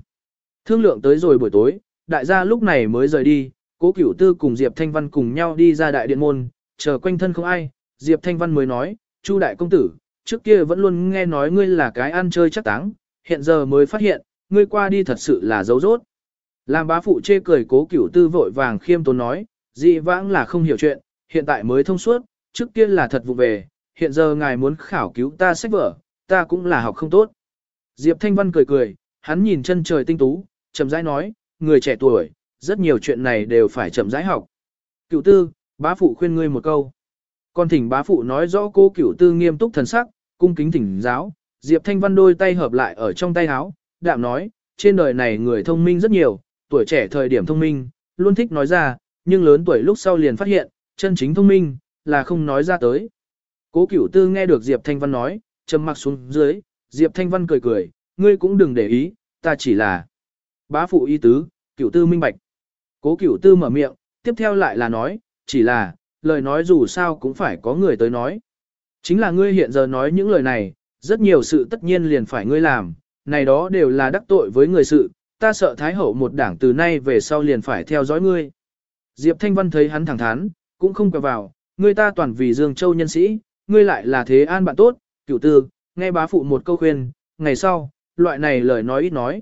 Thương lượng tới rồi buổi tối, đại gia lúc này mới rời đi, cố cửu tư cùng Diệp Thanh Văn cùng nhau đi ra đại điện môn, chờ quanh thân không ai, Diệp Thanh Văn mới nói, Chu đại công tử, trước kia vẫn luôn nghe nói ngươi là cái ăn chơi chắc táng, hiện giờ mới phát hiện, ngươi qua đi thật sự là dấu rốt. Làm bá phụ chê cười cố cửu tư vội vàng khiêm tốn nói, dị vãng là không hiểu chuyện, hiện tại mới thông suốt, trước kia là thật vụ về, hiện giờ ngài muốn khảo cứu ta sách vở, ta cũng là học không tốt. Diệp Thanh Văn cười cười, hắn nhìn chân trời tinh tú, chậm rãi nói, người trẻ tuổi, rất nhiều chuyện này đều phải chậm rãi học. Cửu tư, bá phụ khuyên ngươi một câu. Còn thỉnh bá phụ nói rõ cô cửu tư nghiêm túc thần sắc, cung kính thỉnh giáo, Diệp Thanh Văn đôi tay hợp lại ở trong tay áo, đạm nói, trên đời này người thông minh rất nhiều, tuổi trẻ thời điểm thông minh, luôn thích nói ra, nhưng lớn tuổi lúc sau liền phát hiện, chân chính thông minh, là không nói ra tới. Cố cửu tư nghe được Diệp Thanh Văn nói, trầm mặc xuống dưới, Diệp Thanh Văn cười cười, ngươi cũng đừng để ý, ta chỉ là bá phụ y tứ, cửu tư minh bạch. Cố cửu tư mở miệng, tiếp theo lại là nói, chỉ là, lời nói dù sao cũng phải có người tới nói. Chính là ngươi hiện giờ nói những lời này, rất nhiều sự tất nhiên liền phải ngươi làm, này đó đều là đắc tội với người sự, ta sợ Thái Hậu một đảng từ nay về sau liền phải theo dõi ngươi. Diệp Thanh Văn thấy hắn thẳng thắn, cũng không quẹo vào, ngươi ta toàn vì Dương Châu nhân sĩ, ngươi lại là thế an bạn tốt, cửu tư, nghe bá phụ một câu khuyên, ngày sau, loại này lời nói ít nói.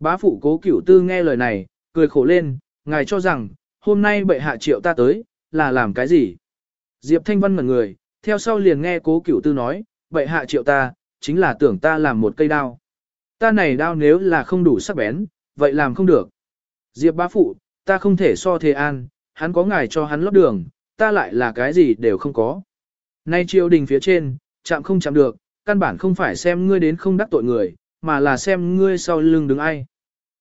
Bá phụ cố cửu tư nghe lời này, cười khổ lên, ngài cho rằng, hôm nay bệ hạ triệu ta tới, là làm cái gì? Diệp Thanh Văn ngẩn người, theo sau liền nghe cố cửu tư nói, bệ hạ triệu ta, chính là tưởng ta làm một cây đao. Ta này đao nếu là không đủ sắc bén, vậy làm không được. Diệp bá phụ, ta không thể so thế an, hắn có ngài cho hắn lót đường, ta lại là cái gì đều không có. Nay triều đình phía trên, chạm không chạm được, căn bản không phải xem ngươi đến không đắc tội người, mà là xem ngươi sau lưng đứng ai.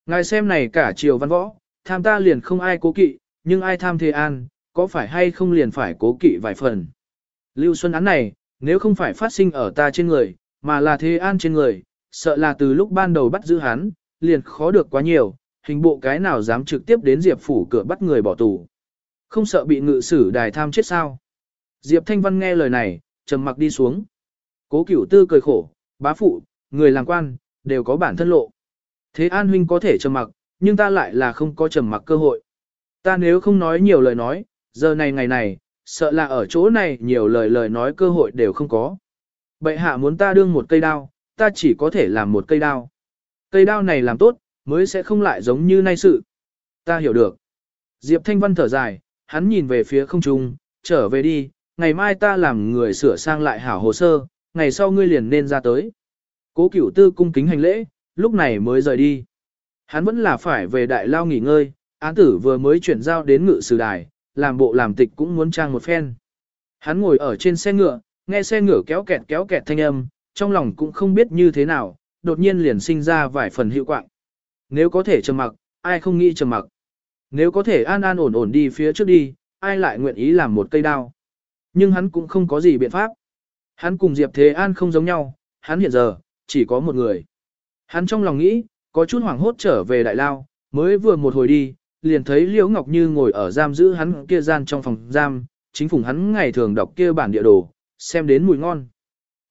Ngài xem này cả triều văn võ, tham ta liền không ai cố kỵ, nhưng ai tham thế an, có phải hay không liền phải cố kỵ vài phần. Lưu Xuân án này, nếu không phải phát sinh ở ta trên người, mà là thế an trên người, sợ là từ lúc ban đầu bắt giữ hắn, liền khó được quá nhiều, hình bộ cái nào dám trực tiếp đến Diệp phủ cửa bắt người bỏ tù. Không sợ bị ngự sử đài tham chết sao. Diệp Thanh Văn nghe lời này, trầm mặc đi xuống. Cố cửu tư cười khổ, bá phụ, người làm quan, đều có bản thân lộ. Thế an huynh có thể trầm mặc, nhưng ta lại là không có trầm mặc cơ hội. Ta nếu không nói nhiều lời nói, giờ này ngày này, sợ là ở chỗ này nhiều lời lời nói cơ hội đều không có. Bệ hạ muốn ta đương một cây đao, ta chỉ có thể làm một cây đao. Cây đao này làm tốt, mới sẽ không lại giống như nay sự. Ta hiểu được. Diệp Thanh Văn thở dài, hắn nhìn về phía không trung, trở về đi, ngày mai ta làm người sửa sang lại hảo hồ sơ, ngày sau ngươi liền nên ra tới. Cố cửu tư cung kính hành lễ, lúc này mới rời đi. Hắn vẫn là phải về đại lao nghỉ ngơi, án tử vừa mới chuyển giao đến ngự sử đài, làm bộ làm tịch cũng muốn trang một phen. Hắn ngồi ở trên xe ngựa, nghe xe ngựa kéo kẹt kéo kẹt thanh âm, trong lòng cũng không biết như thế nào, đột nhiên liền sinh ra vài phần hiệu quạng. Nếu có thể trầm mặc, ai không nghĩ trầm mặc. Nếu có thể an an ổn ổn đi phía trước đi, ai lại nguyện ý làm một cây đao. Nhưng hắn cũng không có gì biện pháp. Hắn cùng Diệp Thế An không giống nhau, hắn hiện giờ, chỉ có một người. Hắn trong lòng nghĩ, có chút hoảng hốt trở về đại lao, mới vừa một hồi đi, liền thấy Liễu Ngọc Như ngồi ở giam giữ hắn kia gian trong phòng giam, chính phủ hắn ngày thường đọc kia bản địa đồ, xem đến mùi ngon.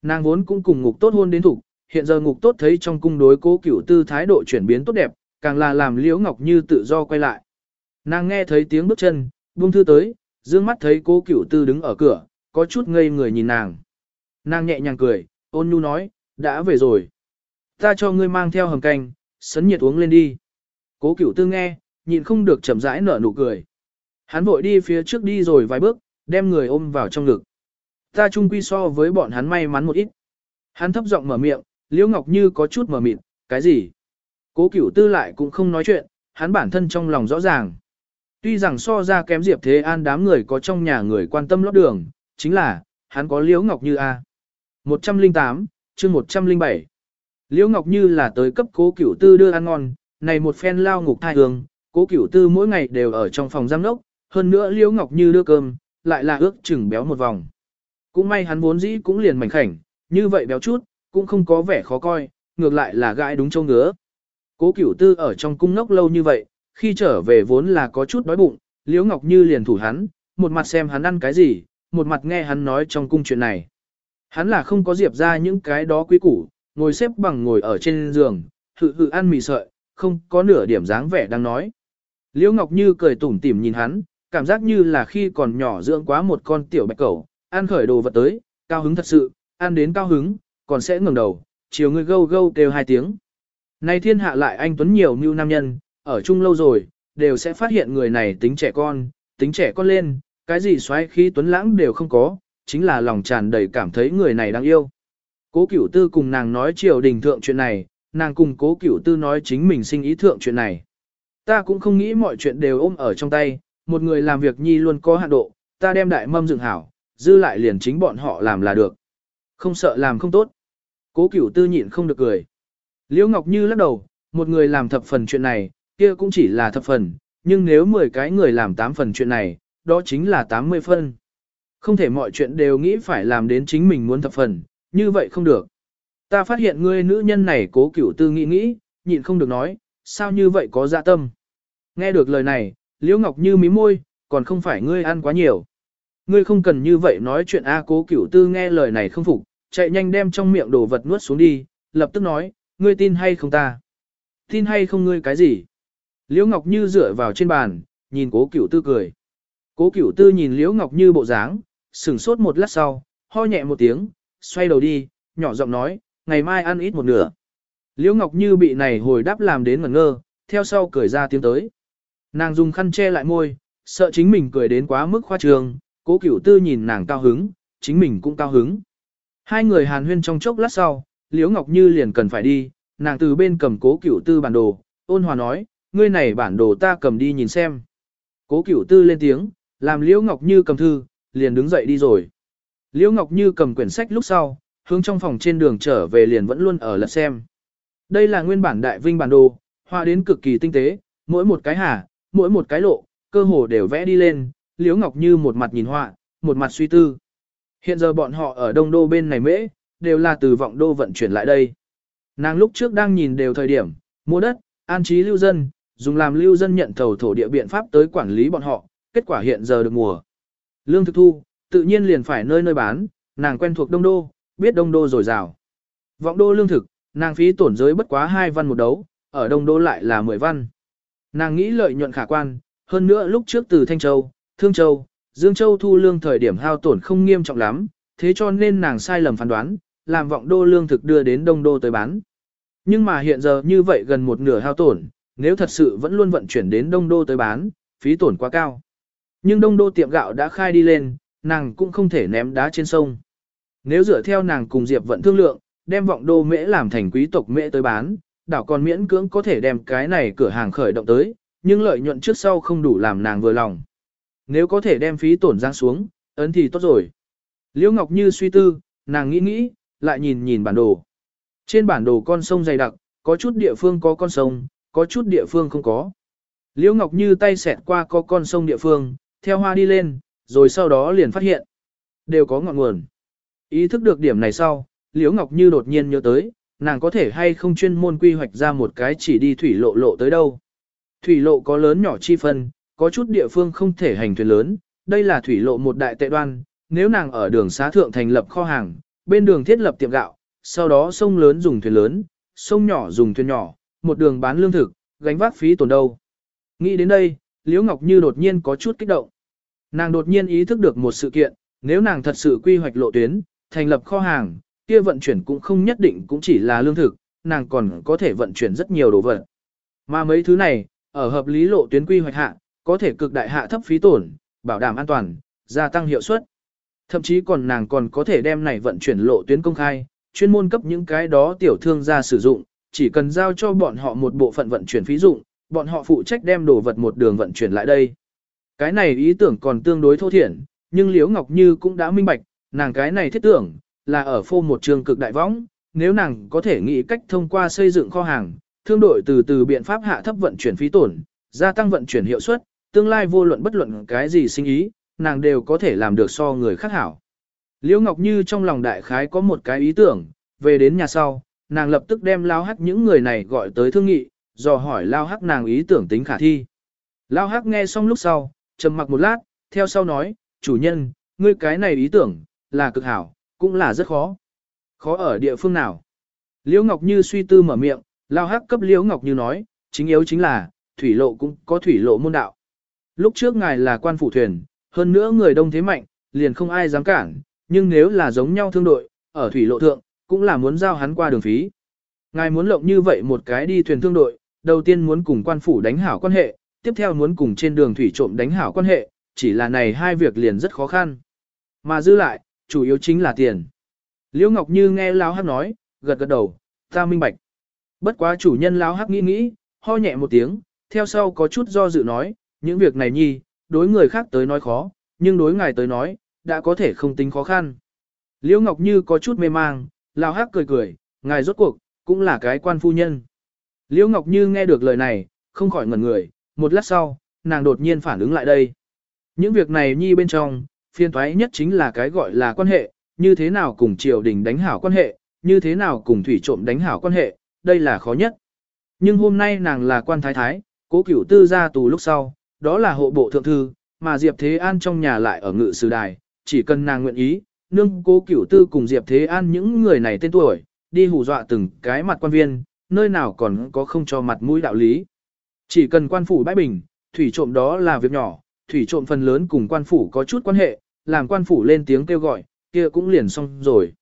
Nàng vốn cũng cùng ngục tốt hôn đến thủ, hiện giờ ngục tốt thấy trong cung đối cố cửu tư thái độ chuyển biến tốt đẹp, càng là làm Liễu Ngọc Như tự do quay lại. Nàng nghe thấy tiếng bước chân, buông thư tới, dương mắt thấy cố cửu tư đứng ở cửa, có chút ngây người nhìn nàng. Nàng nhẹ nhàng cười, ôn nhu nói, đã về rồi. Ta cho ngươi mang theo hầm canh, sấn nhiệt uống lên đi. Cố cửu tư nghe, nhịn không được chậm rãi nở nụ cười. Hắn vội đi phía trước đi rồi vài bước, đem người ôm vào trong ngực. Ta chung quy so với bọn hắn may mắn một ít. Hắn thấp giọng mở miệng, Liễu Ngọc Như có chút mở mịt, cái gì? Cố cửu tư lại cũng không nói chuyện, hắn bản thân trong lòng rõ ràng. Tuy rằng so ra kém Diệp Thế An đám người có trong nhà người quan tâm lót đường, chính là, hắn có Liễu Ngọc Như A. 108, chương 107. Liễu Ngọc Như là tới cấp cố cửu tư đưa ăn ngon, này một phen lao ngục thai hương, cố cửu tư mỗi ngày đều ở trong phòng giam đốc, hơn nữa Liễu Ngọc Như đưa cơm, lại là ước chừng béo một vòng. Cũng may hắn vốn dĩ cũng liền mảnh khảnh, như vậy béo chút, cũng không có vẻ khó coi, ngược lại là gãi đúng châu ngứa. Cố cửu tư ở trong cung nốc lâu như vậy, khi trở về vốn là có chút đói bụng, Liễu Ngọc Như liền thủ hắn, một mặt xem hắn ăn cái gì, một mặt nghe hắn nói trong cung chuyện này. Hắn là không có diệp ra những cái đó quý củ, ngồi xếp bằng ngồi ở trên giường, hự hự ăn mì sợi, không có nửa điểm dáng vẻ đang nói. Liễu Ngọc Như cười tủm tỉm nhìn hắn, cảm giác như là khi còn nhỏ dưỡng quá một con tiểu bạch cẩu, ăn khởi đồ vật tới, cao hứng thật sự, ăn đến cao hứng, còn sẽ ngẩng đầu, chiều người gâu gâu kêu hai tiếng. Nay thiên hạ lại anh Tuấn nhiều mưu nam nhân, ở chung lâu rồi, đều sẽ phát hiện người này tính trẻ con, tính trẻ con lên, cái gì xoáy khí Tuấn lãng đều không có, chính là lòng tràn đầy cảm thấy người này đáng yêu. Cố cửu tư cùng nàng nói triều đình thượng chuyện này, nàng cùng cố cửu tư nói chính mình sinh ý thượng chuyện này. Ta cũng không nghĩ mọi chuyện đều ôm ở trong tay, một người làm việc nhi luôn có hạn độ, ta đem đại mâm dựng hảo, dư lại liền chính bọn họ làm là được. Không sợ làm không tốt. Cố cửu tư nhịn không được cười. Liễu Ngọc Như lắc đầu, một người làm thập phần chuyện này, kia cũng chỉ là thập phần, nhưng nếu 10 cái người làm 8 phần chuyện này, đó chính là 80 phân. Không thể mọi chuyện đều nghĩ phải làm đến chính mình muốn thập phần, như vậy không được. Ta phát hiện ngươi nữ nhân này cố cửu tư nghĩ nghĩ, nhịn không được nói, sao như vậy có dạ tâm. Nghe được lời này, Liễu Ngọc Như mí môi, còn không phải ngươi ăn quá nhiều. Ngươi không cần như vậy nói chuyện A cố cửu tư nghe lời này không phục, chạy nhanh đem trong miệng đồ vật nuốt xuống đi, lập tức nói, ngươi tin hay không ta? Tin hay không ngươi cái gì? Liễu Ngọc Như dựa vào trên bàn, nhìn cố cửu tư cười. Cố cửu tư nhìn Liễu Ngọc Như bộ dáng, sửng sốt một lát sau, ho nhẹ một tiếng, xoay đầu đi, nhỏ giọng nói, ngày mai ăn ít một nửa. Liễu Ngọc Như bị này hồi đáp làm đến ngẩn ngơ, theo sau cười ra tiếng tới. Nàng dùng khăn che lại môi, sợ chính mình cười đến quá mức khoa trương, cố cửu tư nhìn nàng cao hứng, chính mình cũng cao hứng. Hai người hàn huyên trong chốc lát sau, Liễu Ngọc Như liền cần phải đi, nàng từ bên cầm cố cửu tư bản đồ, ôn hòa nói, ngươi này bản đồ ta cầm đi nhìn xem. Cố cửu tư lên tiếng, làm Liễu Ngọc Như cầm thư, liền đứng dậy đi rồi. Liễu Ngọc Như cầm quyển sách lúc sau, hướng trong phòng trên đường trở về liền vẫn luôn ở lật xem. Đây là nguyên bản đại vinh bản đồ, họa đến cực kỳ tinh tế, mỗi một cái hả mỗi một cái lộ, cơ hồ đều vẽ đi lên, Liễu Ngọc Như một mặt nhìn họa, một mặt suy tư. Hiện giờ bọn họ ở đông đô bên này mễ, đều là từ vọng đô vận chuyển lại đây. Nàng lúc trước đang nhìn đều thời điểm, mua đất, an trí lưu dân, dùng làm lưu dân nhận thầu thổ địa biện pháp tới quản lý bọn họ, kết quả hiện giờ được mùa. Lương thực thu, tự nhiên liền phải nơi nơi bán, nàng quen thuộc đông đô, biết đông đô rồi rào. Vọng đô lương thực, nàng phí tổn giới bất quá 2 văn một đấu, ở đông đô lại là 10 văn. Nàng nghĩ lợi nhuận khả quan, hơn nữa lúc trước từ Thanh Châu, Thương Châu, Dương Châu thu lương thời điểm hao tổn không nghiêm trọng lắm, thế cho nên nàng sai lầm phán đoán, làm vọng đô lương thực đưa đến đông đô tới bán. Nhưng mà hiện giờ như vậy gần một nửa hao tổn, nếu thật sự vẫn luôn vận chuyển đến đông đô tới bán, phí tổn quá cao. Nhưng đông đô tiệm gạo đã khai đi lên, nàng cũng không thể ném đá trên sông. Nếu dựa theo nàng cùng Diệp vận thương lượng, đem vọng đô mễ làm thành quý tộc mễ tới bán, đảo còn miễn cưỡng có thể đem cái này cửa hàng khởi động tới, nhưng lợi nhuận trước sau không đủ làm nàng vừa lòng. Nếu có thể đem phí tổn giang xuống, ấn thì tốt rồi. Liễu Ngọc Như suy tư, nàng nghĩ nghĩ, lại nhìn nhìn bản đồ. Trên bản đồ con sông dày đặc, có chút địa phương có con sông, có chút địa phương không có. Liễu Ngọc Như tay xẹt qua có con sông địa phương, theo hoa đi lên, rồi sau đó liền phát hiện. Đều có ngọn nguồn. Ý thức được điểm này sau, Liễu Ngọc Như đột nhiên nhớ tới, nàng có thể hay không chuyên môn quy hoạch ra một cái chỉ đi thủy lộ lộ tới đâu. Thủy lộ có lớn nhỏ chi phân, có chút địa phương không thể hành thuyền lớn, đây là thủy lộ một đại tệ đoan, nếu nàng ở đường xá thượng thành lập kho hàng, bên đường thiết lập tiệm gạo, sau đó sông lớn dùng thuyền lớn, sông nhỏ dùng thuyền nhỏ, một đường bán lương thực, gánh vác phí tổn đâu. Nghĩ đến đây, Liễu Ngọc Như đột nhiên có chút kích động. Nàng đột nhiên ý thức được một sự kiện, nếu nàng thật sự quy hoạch lộ tuyến, thành lập kho hàng, kia vận chuyển cũng không nhất định cũng chỉ là lương thực, nàng còn có thể vận chuyển rất nhiều đồ vật. Mà mấy thứ này, ở hợp lý lộ tuyến quy hoạch hạ, có thể cực đại hạ thấp phí tổn, bảo đảm an toàn, gia tăng hiệu suất. Thậm chí còn nàng còn có thể đem này vận chuyển lộ tuyến công khai, chuyên môn cấp những cái đó tiểu thương ra sử dụng, chỉ cần giao cho bọn họ một bộ phận vận chuyển phí dụng, bọn họ phụ trách đem đồ vật một đường vận chuyển lại đây. Cái này ý tưởng còn tương đối thô thiển, nhưng Liễu Ngọc Như cũng đã minh bạch, nàng cái này thiết tưởng, là ở phô một trường cực đại võng, nếu nàng có thể nghĩ cách thông qua xây dựng kho hàng, thương đội từ từ biện pháp hạ thấp vận chuyển phí tổn, gia tăng vận chuyển hiệu suất, tương lai vô luận bất luận cái gì sinh ý, nàng đều có thể làm được so người khác hảo. Liễu Ngọc Như trong lòng đại khái có một cái ý tưởng, về đến nhà sau, nàng lập tức đem lao hắc những người này gọi tới thương nghị, dò hỏi lao hắc nàng ý tưởng tính khả thi. Lao hắc nghe xong lúc sau, trầm mặc một lát, theo sau nói, chủ nhân, ngươi cái này ý tưởng, là cực hảo, cũng là rất khó. Khó ở địa phương nào? Liễu Ngọc Như suy tư mở miệng, lao hắc cấp Liễu Ngọc Như nói, chính yếu chính là, thủy lộ cũng có thủy lộ môn đạo. Lúc trước ngài là quan phủ thuyền, hơn nữa người đông thế mạnh, liền không ai dám cản, nhưng nếu là giống nhau thương đội, ở thủy lộ thượng, cũng là muốn giao hắn qua đường phí. Ngài muốn lộng như vậy một cái đi thuyền thương đội, đầu tiên muốn cùng quan phủ đánh hảo quan hệ, tiếp theo muốn cùng trên đường thủy trộm đánh hảo quan hệ, chỉ là này hai việc liền rất khó khăn. Mà dư lại, chủ yếu chính là tiền. Liễu Ngọc Như nghe Lão Hắc nói, gật gật đầu, ta minh bạch. Bất quá chủ nhân Lão Hắc nghĩ nghĩ, ho nhẹ một tiếng, theo sau có chút do dự nói, những việc này nhi, đối người khác tới nói khó, nhưng đối ngài tới nói, đã có thể không tính khó khăn. Liễu Ngọc Như có chút mê mang, Lão Hắc cười cười, ngài rốt cuộc, cũng là cái quan phu nhân. Liễu Ngọc Như nghe được lời này, không khỏi ngẩn người, một lát sau, nàng đột nhiên phản ứng lại đây. Những việc này nhi bên trong, phiên thoái nhất chính là cái gọi là quan hệ, như thế nào cùng triều đình đánh hảo quan hệ, như thế nào cùng thủy trộm đánh hảo quan hệ, đây là khó nhất. Nhưng hôm nay nàng là quan thái thái, cố cửu tư ra tù lúc sau, đó là hộ bộ thượng thư, mà Diệp Thế An trong nhà lại ở ngự sử đài, chỉ cần nàng nguyện ý, nương cố cửu tư cùng Diệp Thế An những người này tên tuổi, đi hù dọa từng cái mặt quan viên, nơi nào còn có không cho mặt mũi đạo lý. Chỉ cần quan phủ bãi bình, thủy trộm đó là việc nhỏ, thủy trộm phần lớn cùng quan phủ có chút quan hệ, làm quan phủ lên tiếng kêu gọi, kia cũng liền xong rồi.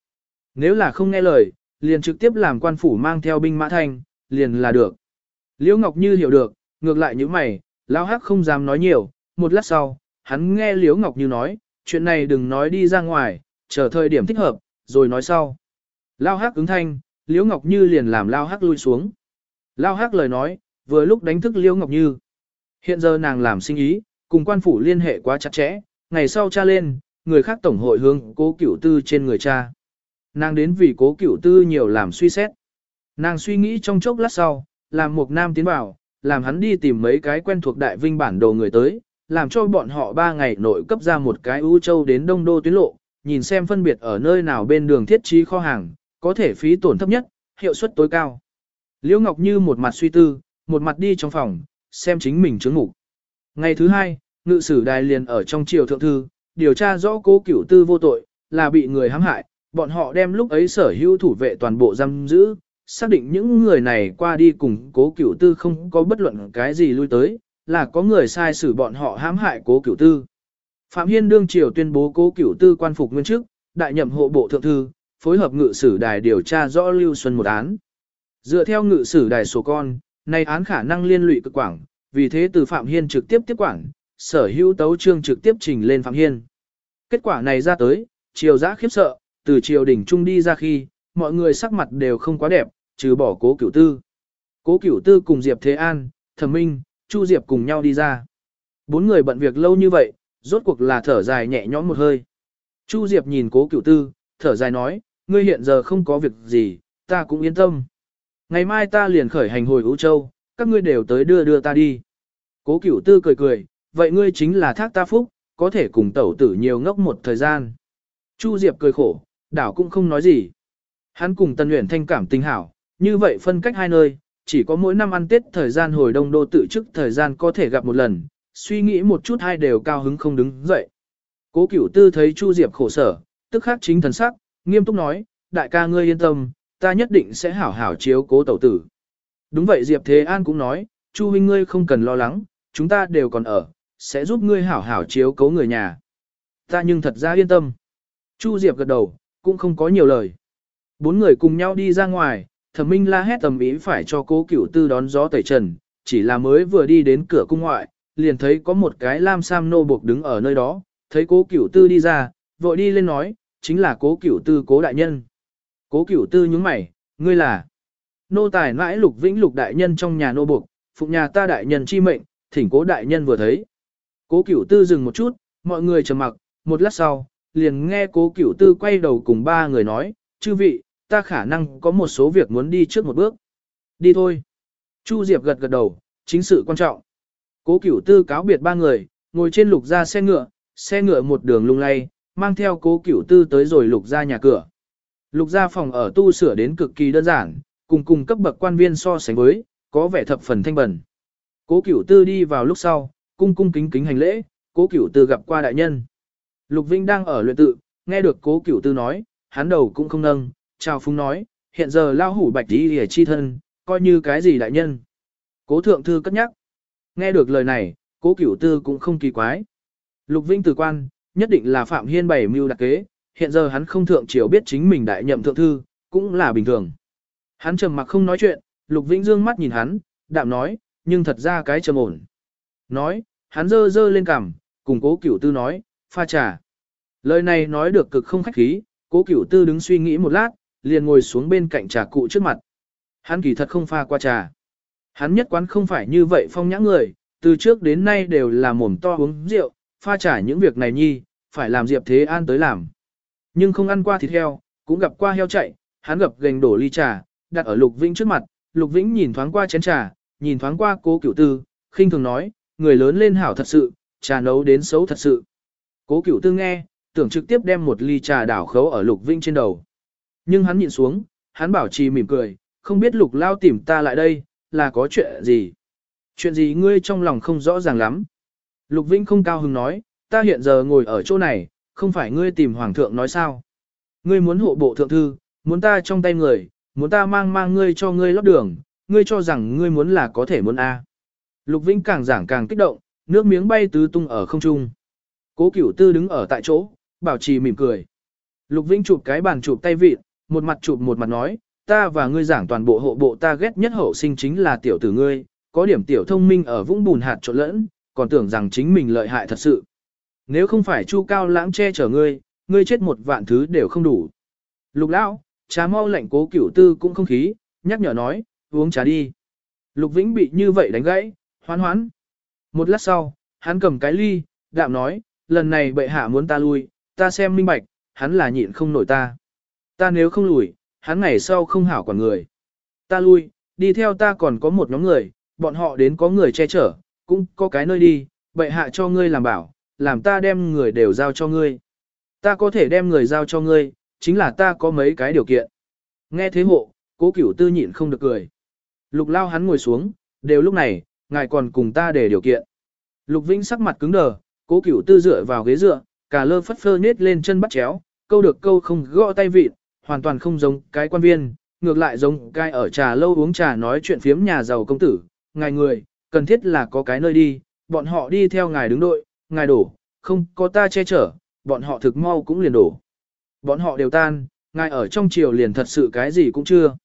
Nếu là không nghe lời, liền trực tiếp làm quan phủ mang theo binh mã thanh, liền là được. Liễu Ngọc Như hiểu được, ngược lại như mày, Lão Hắc không dám nói nhiều, một lát sau, hắn nghe Liễu Ngọc Như nói, chuyện này đừng nói đi ra ngoài, chờ thời điểm thích hợp, rồi nói sau. Lao hắc ứng thanh, Liễu Ngọc Như liền làm Lao hắc lui xuống. Lao hắc lời nói, vừa lúc đánh thức Liễu Ngọc Như. Hiện giờ nàng làm sinh ý, cùng quan phủ liên hệ quá chặt chẽ, ngày sau cha lên, người khác tổng hội hướng cố cửu tư trên người cha. Nàng đến vì cố cửu tư nhiều làm suy xét. Nàng suy nghĩ trong chốc lát sau, làm một nam tiến vào, làm hắn đi tìm mấy cái quen thuộc đại vinh bản đồ người tới, làm cho bọn họ ba ngày nội cấp ra một cái ưu châu đến đông đô tuyến lộ, nhìn xem phân biệt ở nơi nào bên đường thiết trí kho hàng, có thể phí tổn thấp nhất, hiệu suất tối cao. Liễu Ngọc Như một mặt suy tư, một mặt đi trong phòng, xem chính mình chứng ngủ. Ngày thứ hai, ngự sử đài liền ở trong triều thượng thư, điều tra rõ cố cửu tư vô tội, là bị người hãm hại, bọn họ đem lúc ấy sở hữu thủ vệ toàn bộ giam giữ, xác định những người này qua đi cùng cố cửu tư không có bất luận cái gì lui tới, là có người sai xử bọn họ hãm hại cố cửu tư. Phạm Hiên đương triều tuyên bố cố cửu tư quan phục nguyên chức, đại nhậm hộ bộ thượng thư, phối hợp ngự sử đài điều tra rõ Lưu Xuân một án. Dựa theo ngự sử đài số con, nay án khả năng liên lụy cực quảng, vì thế từ Phạm Hiên trực tiếp tiếp quản, sở hữu tấu trương trực tiếp trình lên Phạm Hiên. Kết quả này ra tới, triều giã khiếp sợ, từ triều đỉnh trung đi ra khi, mọi người sắc mặt đều không quá đẹp, trừ bỏ cố cửu tư. Cố cửu tư cùng Diệp Thế An, Thẩm Minh, Chu Diệp cùng nhau đi ra. Bốn người bận việc lâu như vậy, rốt cuộc là thở dài nhẹ nhõm một hơi. Chu Diệp nhìn cố cửu tư, thở dài nói, ngươi hiện giờ không có việc gì, ta cũng yên tâm. Ngày mai ta liền khởi hành hồi Ú Châu, các ngươi đều tới đưa đưa ta đi. Cố cửu tư cười cười, vậy ngươi chính là thác ta phúc, có thể cùng tẩu tử nhiều ngốc một thời gian. Chu Diệp cười khổ, đảo cũng không nói gì. Hắn cùng Tân Uyển Thanh cảm tình hảo, như vậy phân cách hai nơi, chỉ có mỗi năm ăn Tết thời gian hồi đông đô tự chức thời gian có thể gặp một lần, suy nghĩ một chút hai đều cao hứng không đứng dậy. Cố Cửu Tư thấy Chu Diệp khổ sở, tức khắc chính thần sắc, nghiêm túc nói, đại ca ngươi yên tâm, ta nhất định sẽ hảo hảo chiếu cố tẩu tử. Đúng vậy Diệp Thế An cũng nói, Chu huynh ngươi không cần lo lắng, chúng ta đều còn ở, sẽ giúp ngươi hảo hảo chiếu cố người nhà. Ta nhưng thật ra yên tâm. Chu Diệp gật đầu, cũng không có nhiều lời. Bốn người cùng nhau đi ra ngoài, thẩm minh la hét tầm ý phải cho cố cửu tư đón gió tẩy trần, chỉ là mới vừa đi đến cửa cung ngoại, liền thấy có một cái lam sam nô buộc đứng ở nơi đó, thấy cố cửu tư đi ra, vội đi lên nói, chính là cố cửu tư cố đại nhân. Cố cửu tư nhướng mày, ngươi là nô tài mãi lục vĩnh lục đại nhân trong nhà nô buộc, phụng nhà ta đại nhân chi mệnh, thỉnh cố đại nhân vừa thấy. Cố cửu tư dừng một chút, mọi người trầm mặc, một lát sau, liền nghe cố cửu tư quay đầu cùng ba người nói, chư vị, ta khả năng có một số việc muốn đi trước một bước. Đi thôi. Chu Diệp gật gật đầu, chính sự quan trọng. Cố cửu tư cáo biệt ba người, ngồi trên lục ra xe ngựa, xe ngựa một đường lung lay, mang theo cố cửu tư tới rồi lục ra nhà cửa. Lục ra phòng ở tu sửa đến cực kỳ đơn giản, cùng cùng cấp bậc quan viên so sánh với, có vẻ thập phần thanh bẩn. Cố cửu tư đi vào lúc sau, cung cung kính kính hành lễ, cố cửu tư gặp qua đại nhân. Lục Vinh đang ở luyện tự, nghe được cố cửu tư nói, hắn đầu cũng không nâng, chào phúng nói, hiện giờ lao hủ bạch đi hề chi thân, coi như cái gì đại nhân. Cố thượng thư cất nhắc. Nghe được lời này, cố cửu tư cũng không kỳ quái. Lục Vinh từ quan, nhất định là Phạm Hiên bảy mưu đặc kế, hiện giờ hắn không thượng triều biết chính mình đại nhậm thượng thư, cũng là bình thường. Hắn trầm mặc không nói chuyện, Lục Vĩnh dương mắt nhìn hắn, đạm nói, nhưng thật ra cái trầm ổn. Nói, hắn dơ dơ lên cằm, cùng cố cửu tư nói, pha trà. Lời này nói được cực không khách khí, cố cửu tư đứng suy nghĩ một lát, liền ngồi xuống bên cạnh trà cụ trước mặt. Hắn kỳ thật không pha qua trà. Hắn nhất quán không phải như vậy phong nhã người, từ trước đến nay đều là mồm to uống rượu, pha trà những việc này nhi, phải làm Diệp Thế An tới làm. Nhưng không ăn qua thịt heo, cũng gặp qua heo chạy, hắn gặp gành đổ ly trà, đặt ở Lục Vĩnh trước mặt, Lục Vĩnh nhìn thoáng qua chén trà, nhìn thoáng qua cố cửu tư, khinh thường nói, người lớn lên hảo thật sự, trà nấu đến xấu thật sự. Cố cửu tư nghe, tưởng trực tiếp đem một ly trà đảo khấu ở Lục vinh trên đầu. Nhưng hắn nhìn xuống, hắn bảo trì mỉm cười, không biết Lục Lao tìm ta lại đây, là có chuyện gì. Chuyện gì ngươi trong lòng không rõ ràng lắm. Lục vinh không cao hứng nói, ta hiện giờ ngồi ở chỗ này, không phải ngươi tìm Hoàng thượng nói sao. Ngươi muốn hộ bộ thượng thư, muốn ta trong tay người, muốn ta mang mang ngươi cho ngươi lót đường, ngươi cho rằng ngươi muốn là có thể muốn A. Lục Vĩnh càng giảng càng kích động, nước miếng bay tứ tung ở không trung. Cố Cửu Tư đứng ở tại chỗ, bảo trì mỉm cười. Lục Vĩnh chụp cái bàn chụp tay vịt, một mặt chụp một mặt nói, ta và ngươi giảng toàn bộ hộ bộ ta ghét nhất hậu sinh chính là tiểu tử ngươi, có điểm tiểu thông minh ở vũng bùn hạt trộn lẫn, còn tưởng rằng chính mình lợi hại thật sự. Nếu không phải Chu Cao Lãng che chở ngươi, ngươi chết một vạn thứ đều không đủ. Lục lão, trà mau lạnh cố cửu tư cũng không khí, nhắc nhở nói, uống trà đi. Lục Vĩnh bị như vậy đánh gãy, hoán hoán. Một lát sau, hắn cầm cái ly, đạm nói, lần này bệ hạ muốn ta lui, ta xem minh bạch, hắn là nhịn không nổi ta. Ta nếu không lùi, hắn ngày sau không hảo quản người. Ta lui, đi theo ta còn có một nhóm người, bọn họ đến có người che chở, cũng có cái nơi đi, bệ hạ cho ngươi làm bảo, làm ta đem người đều giao cho ngươi. Ta có thể đem người giao cho ngươi, chính là ta có mấy cái điều kiện. Nghe thế hộ, cố cửu tư nhịn không được cười. Lục lao hắn ngồi xuống, đều lúc này, ngài còn cùng ta để điều kiện. Lục Vĩnh sắc mặt cứng đờ, cố cửu tư dựa vào ghế dựa, cả lơ phất phơ nết lên chân bắt chéo, câu được câu không gõ tay vịt, hoàn toàn không giống cái quan viên, ngược lại giống cái ở trà lâu uống trà nói chuyện phiếm nhà giàu công tử, ngài người, cần thiết là có cái nơi đi, bọn họ đi theo ngài đứng đội, ngài đổ, không có ta che chở, bọn họ thực mau cũng liền đổ. Bọn họ đều tan, ngài ở trong triều liền thật sự cái gì cũng chưa.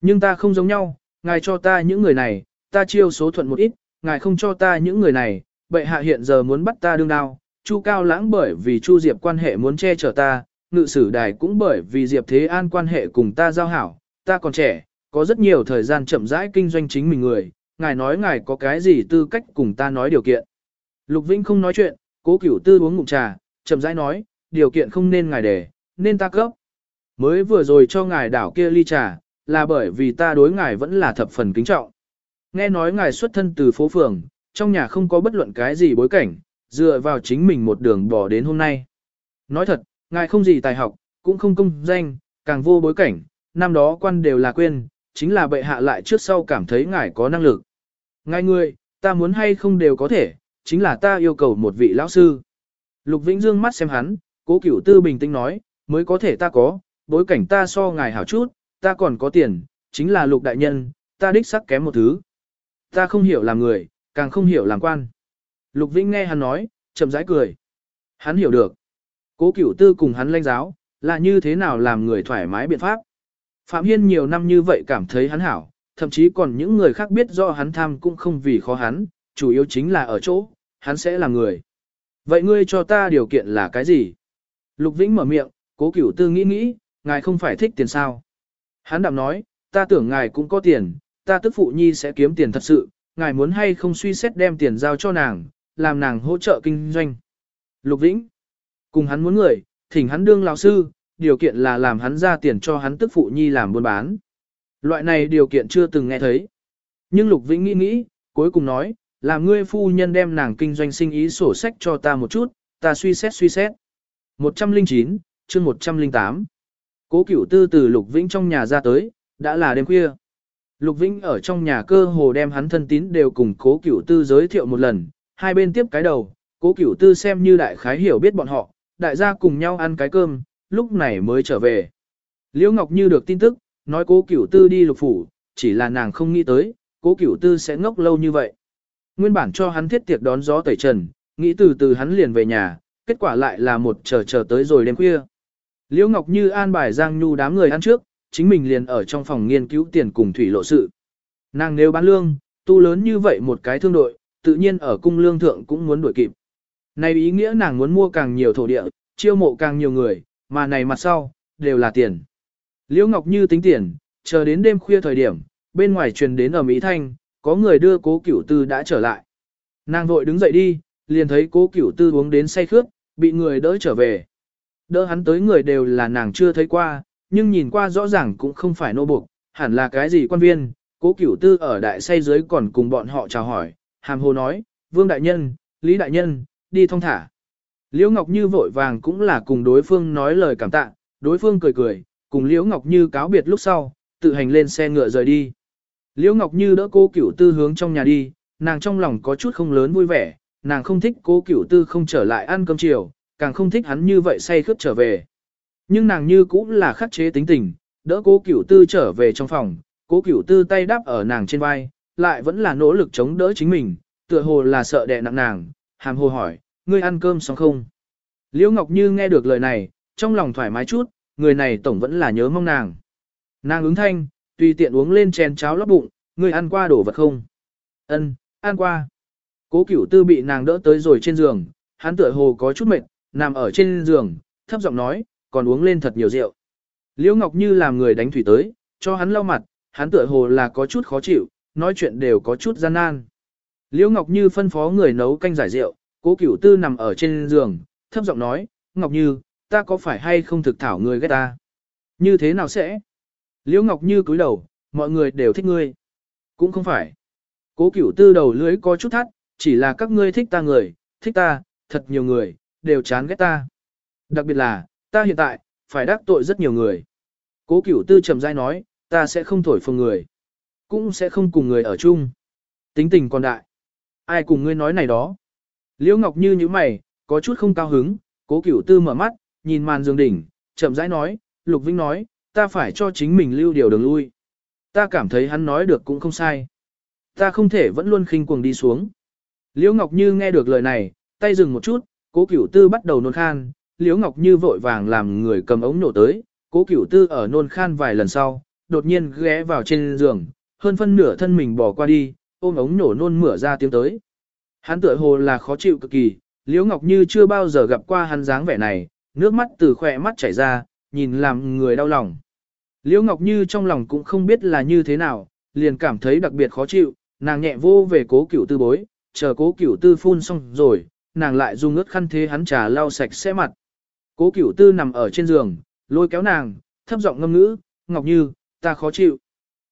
Nhưng ta không giống nhau, ngài cho ta những người này, ta chiêu số thuận một ít, ngài không cho ta những người này, bệ hạ hiện giờ muốn bắt ta đương đao, Chu Cao Lãng bởi vì Chu Diệp quan hệ muốn che chở ta, ngự sử đài cũng bởi vì Diệp Thế An quan hệ cùng ta giao hảo, ta còn trẻ, có rất nhiều thời gian chậm rãi kinh doanh chính mình người, ngài nói ngài có cái gì tư cách cùng ta nói điều kiện. Lục Vĩnh không nói chuyện, cố cửu tư uống ngụm trà, chậm rãi nói, điều kiện không nên ngài để, nên ta cấp. Mới vừa rồi cho ngài đảo kia ly trà, là bởi vì ta đối ngài vẫn là thập phần kính trọng. Nghe nói ngài xuất thân từ phố phường, trong nhà không có bất luận cái gì bối cảnh, dựa vào chính mình một đường bỏ đến hôm nay. Nói thật, ngài không gì tài học, cũng không công danh, càng vô bối cảnh, năm đó quan đều là quên, chính là bệ hạ lại trước sau cảm thấy ngài có năng lực. Ngài người, ta muốn hay không đều có thể, chính là ta yêu cầu một vị lão sư. Lục Vĩnh Dương mắt xem hắn, cố cửu tư bình tĩnh nói, mới có thể ta có, bối cảnh ta so ngài hảo chút, ta còn có tiền, chính là lục đại nhân, ta đích sắc kém một thứ. Ta không hiểu làm người, càng không hiểu làm quan. Lục Vĩnh nghe hắn nói, chậm rãi cười. Hắn hiểu được. Cố cửu tư cùng hắn lanh giáo, là như thế nào làm người thoải mái biện pháp. Phạm Hiên nhiều năm như vậy cảm thấy hắn hảo, thậm chí còn những người khác biết do hắn tham cũng không vì khó hắn, chủ yếu chính là ở chỗ, hắn sẽ là người. Vậy ngươi cho ta điều kiện là cái gì? Lục Vĩnh mở miệng, cố cửu tư nghĩ nghĩ, ngài không phải thích tiền sao? Hắn đạm nói, ta tưởng ngài cũng có tiền, ta tức phụ nhi sẽ kiếm tiền thật sự, ngài muốn hay không suy xét đem tiền giao cho nàng, làm nàng hỗ trợ kinh doanh. Lục Vĩnh, cùng hắn muốn người, thỉnh hắn đương lão sư, điều kiện là làm hắn ra tiền cho hắn tức phụ nhi làm buôn bán. Loại này điều kiện chưa từng nghe thấy. Nhưng Lục Vĩnh nghĩ nghĩ, cuối cùng nói, làm ngươi phu nhân đem nàng kinh doanh sinh ý sổ sách cho ta một chút, ta suy xét suy xét. 109, chương 108. Cố cửu tư từ Lục Vĩnh trong nhà ra tới, đã là đêm khuya. Lục Vĩnh ở trong nhà cơ hồ đem hắn thân tín đều cùng cố cửu tư giới thiệu một lần, hai bên tiếp cái đầu, cố cửu tư xem như đại khái hiểu biết bọn họ, đại gia cùng nhau ăn cái cơm, lúc này mới trở về. Liễu Ngọc Như được tin tức, nói cố cửu tư đi lục phủ, chỉ là nàng không nghĩ tới, cố cửu tư sẽ ngốc lâu như vậy. Nguyên bản cho hắn thiết tiệc đón gió tẩy trần, nghĩ từ từ hắn liền về nhà, kết quả lại là một chờ chờ tới rồi đêm khuya. Liễu Ngọc Như an bài Giang Nhu đám người ăn trước, chính mình liền ở trong phòng nghiên cứu tiền cùng thủy lộ sự. Nàng nếu bán lương, tu lớn như vậy một cái thương đội, tự nhiên ở cung lương thượng cũng muốn đuổi kịp. Này ý nghĩa nàng muốn mua càng nhiều thổ địa, chiêu mộ càng nhiều người, mà này mặt sau, đều là tiền. Liễu Ngọc Như tính tiền, chờ đến đêm khuya thời điểm, bên ngoài truyền đến ở Mỹ Thanh, có người đưa cố cửu tư đã trở lại. Nàng vội đứng dậy đi, liền thấy cố cửu tư uống đến say khướt, bị người đỡ trở về. Đỡ hắn tới người đều là nàng chưa thấy qua, nhưng nhìn qua rõ ràng cũng không phải nô buộc, hẳn là cái gì quan viên. Cố cửu tư ở đại say dưới còn cùng bọn họ chào hỏi, hàm hồ nói, vương đại nhân, lý đại nhân, đi thông thả. Liễu Ngọc Như vội vàng cũng là cùng đối phương nói lời cảm tạ, đối phương cười cười, cùng Liễu Ngọc Như cáo biệt lúc sau, tự hành lên xe ngựa rời đi. Liễu Ngọc Như đỡ cô cửu tư hướng trong nhà đi, nàng trong lòng có chút không lớn vui vẻ, nàng không thích cô cửu tư không trở lại ăn cơm chiều, càng không thích hắn như vậy say khướt trở về. Nhưng nàng như cũng là khắc chế tính tình, đỡ cố cửu tư trở về trong phòng, cố cửu tư tay đáp ở nàng trên vai, lại vẫn là nỗ lực chống đỡ chính mình, tựa hồ là sợ đè nặng nàng, hàm hồ hỏi, ngươi ăn cơm xong không? Liễu Ngọc Như nghe được lời này, trong lòng thoải mái chút, người này tổng vẫn là nhớ mong nàng. Nàng ứng thanh, tùy tiện uống lên chén cháo lót bụng, ngươi ăn qua đổ vật không? Ân, ăn qua. Cố cửu tư bị nàng đỡ tới rồi trên giường, hắn tựa hồ có chút mệt, nằm ở trên giường, thấp giọng nói, còn uống lên thật nhiều rượu. Liễu Ngọc Như làm người đánh thủy tới, cho hắn lau mặt, hắn tựa hồ là có chút khó chịu, nói chuyện đều có chút gian nan. Liễu Ngọc Như phân phó người nấu canh giải rượu, cố cửu tư nằm ở trên giường, thấp giọng nói, Ngọc Như, ta có phải hay không thực thảo người ghét ta? Như thế nào sẽ? Liễu Ngọc Như cúi đầu, mọi người đều thích ngươi. Cũng không phải. Cố cửu tư đầu lưỡi có chút thắt, chỉ là các ngươi thích ta người, thích ta, thật nhiều người, đều chán ghét ta. Đặc biệt là, ta hiện tại, phải đắc tội rất nhiều người. Cố cửu tư trầm dai nói, ta sẽ không thổi phồng người. Cũng sẽ không cùng người ở chung. Tính tình còn đại. Ai cùng ngươi nói này đó? Liễu Ngọc Như như mày, có chút không cao hứng, cố cửu tư mở mắt, nhìn màn giường đỉnh, chậm rãi nói, Lục Vinh nói, ta phải cho chính mình lưu điều đường lui. Ta cảm thấy hắn nói được cũng không sai. Ta không thể vẫn luôn khinh cuồng đi xuống. Liễu Ngọc Như nghe được lời này, tay dừng một chút, cố cửu tư bắt đầu nôn khan, Liễu Ngọc Như vội vàng làm người cầm ống nổ tới, cố cửu tư ở nôn khan vài lần sau, đột nhiên ghé vào trên giường, hơn phân nửa thân mình bỏ qua đi, ôm ống nổ nôn mửa ra tiếng tới. Hắn tựa hồ là khó chịu cực kỳ, Liễu Ngọc Như chưa bao giờ gặp qua hắn dáng vẻ này, nước mắt từ khỏe mắt chảy ra, nhìn làm người đau lòng. Liễu Ngọc Như trong lòng cũng không biết là như thế nào, liền cảm thấy đặc biệt khó chịu, nàng nhẹ vô về cố cửu tư bối, chờ cố cửu tư phun xong rồi, nàng lại dùng ướt khăn thế hắn trà lau sạch sẽ mặt. Cố cửu tư nằm ở trên giường, lôi kéo nàng, thấp giọng ngâm ngữ, Ngọc Như, ta khó chịu.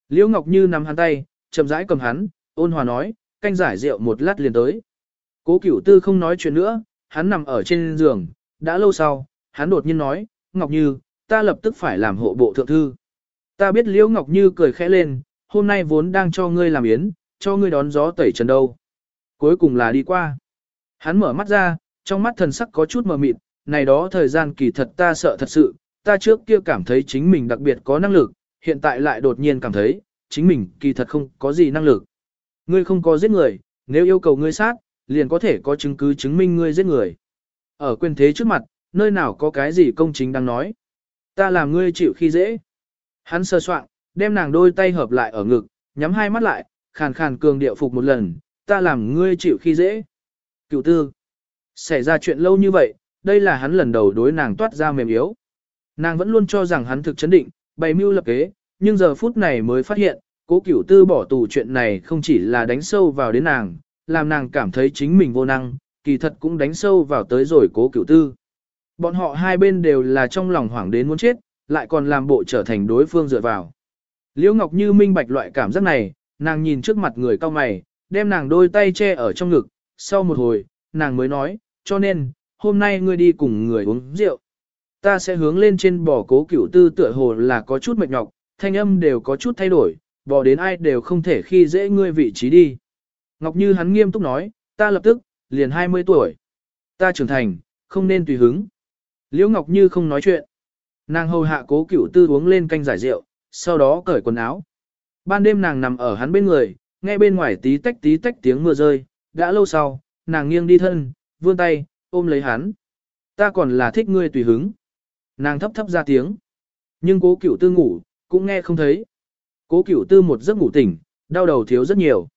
Liễu Ngọc Như nằm hắn tay, chậm rãi cầm hắn, ôn hòa nói, canh giải rượu một lát liền tới. Cố cửu tư không nói chuyện nữa, hắn nằm ở trên giường, đã lâu sau, hắn đột nhiên nói, Ngọc Như, ta lập tức phải làm hộ bộ thượng thư. Ta biết Liễu Ngọc Như cười khẽ lên, hôm nay vốn đang cho ngươi làm yến, cho ngươi đón gió tẩy trần đâu. Cuối cùng là đi qua. Hắn mở mắt ra, trong mắt thần sắc có chút mờ mịt, này đó thời gian kỳ thật ta sợ thật sự, ta trước kia cảm thấy chính mình đặc biệt có năng lực, hiện tại lại đột nhiên cảm thấy, chính mình kỳ thật không có gì năng lực. Ngươi không có giết người, nếu yêu cầu ngươi sát, liền có thể có chứng cứ chứng minh ngươi giết người. Ở quyền thế trước mặt, nơi nào có cái gì công chính đang nói. Ta làm ngươi chịu khi dễ. Hắn sơ soạn, đem nàng đôi tay hợp lại ở ngực, nhắm hai mắt lại, khàn khàn cường điệu phục một lần, ta làm ngươi chịu khi dễ. Cựu tư. Xảy ra chuyện lâu như vậy, đây là hắn lần đầu đối nàng toát ra mềm yếu. Nàng vẫn luôn cho rằng hắn thực chấn định, bày mưu lập kế, nhưng giờ phút này mới phát hiện, cố cửu tư bỏ tù chuyện này không chỉ là đánh sâu vào đến nàng, làm nàng cảm thấy chính mình vô năng, kỳ thật cũng đánh sâu vào tới rồi cố cửu tư. Bọn họ hai bên đều là trong lòng hoảng đến muốn chết, lại còn làm bộ trở thành đối phương dựa vào. Liễu Ngọc Như minh bạch loại cảm giác này, nàng nhìn trước mặt người cao mày, đem nàng đôi tay che ở trong ngực, sau một hồi, nàng mới nói, cho nên, hôm nay ngươi đi cùng người uống rượu. Ta sẽ hướng lên trên bò cố cửu tư tựa hồ là có chút mệt nhọc, thanh âm đều có chút thay đổi, bò đến ai đều không thể khi dễ ngươi vị trí đi. Ngọc Như hắn nghiêm túc nói, ta lập tức, liền 20 tuổi. Ta trưởng thành, không nên tùy hứng. Liễu Ngọc Như không nói chuyện. Nàng hầu hạ cố cửu tư uống lên canh giải rượu, sau đó cởi quần áo. Ban đêm nàng nằm ở hắn bên người, nghe bên ngoài tí tách tí tách tiếng mưa rơi, đã lâu sau, nàng nghiêng đi thân, vươn tay, ôm lấy hắn. Ta còn là thích ngươi tùy hứng. Nàng thấp thấp ra tiếng. Nhưng cố cửu tư ngủ, cũng nghe không thấy. Cố cửu tư một giấc ngủ tỉnh, đau đầu thiếu rất nhiều.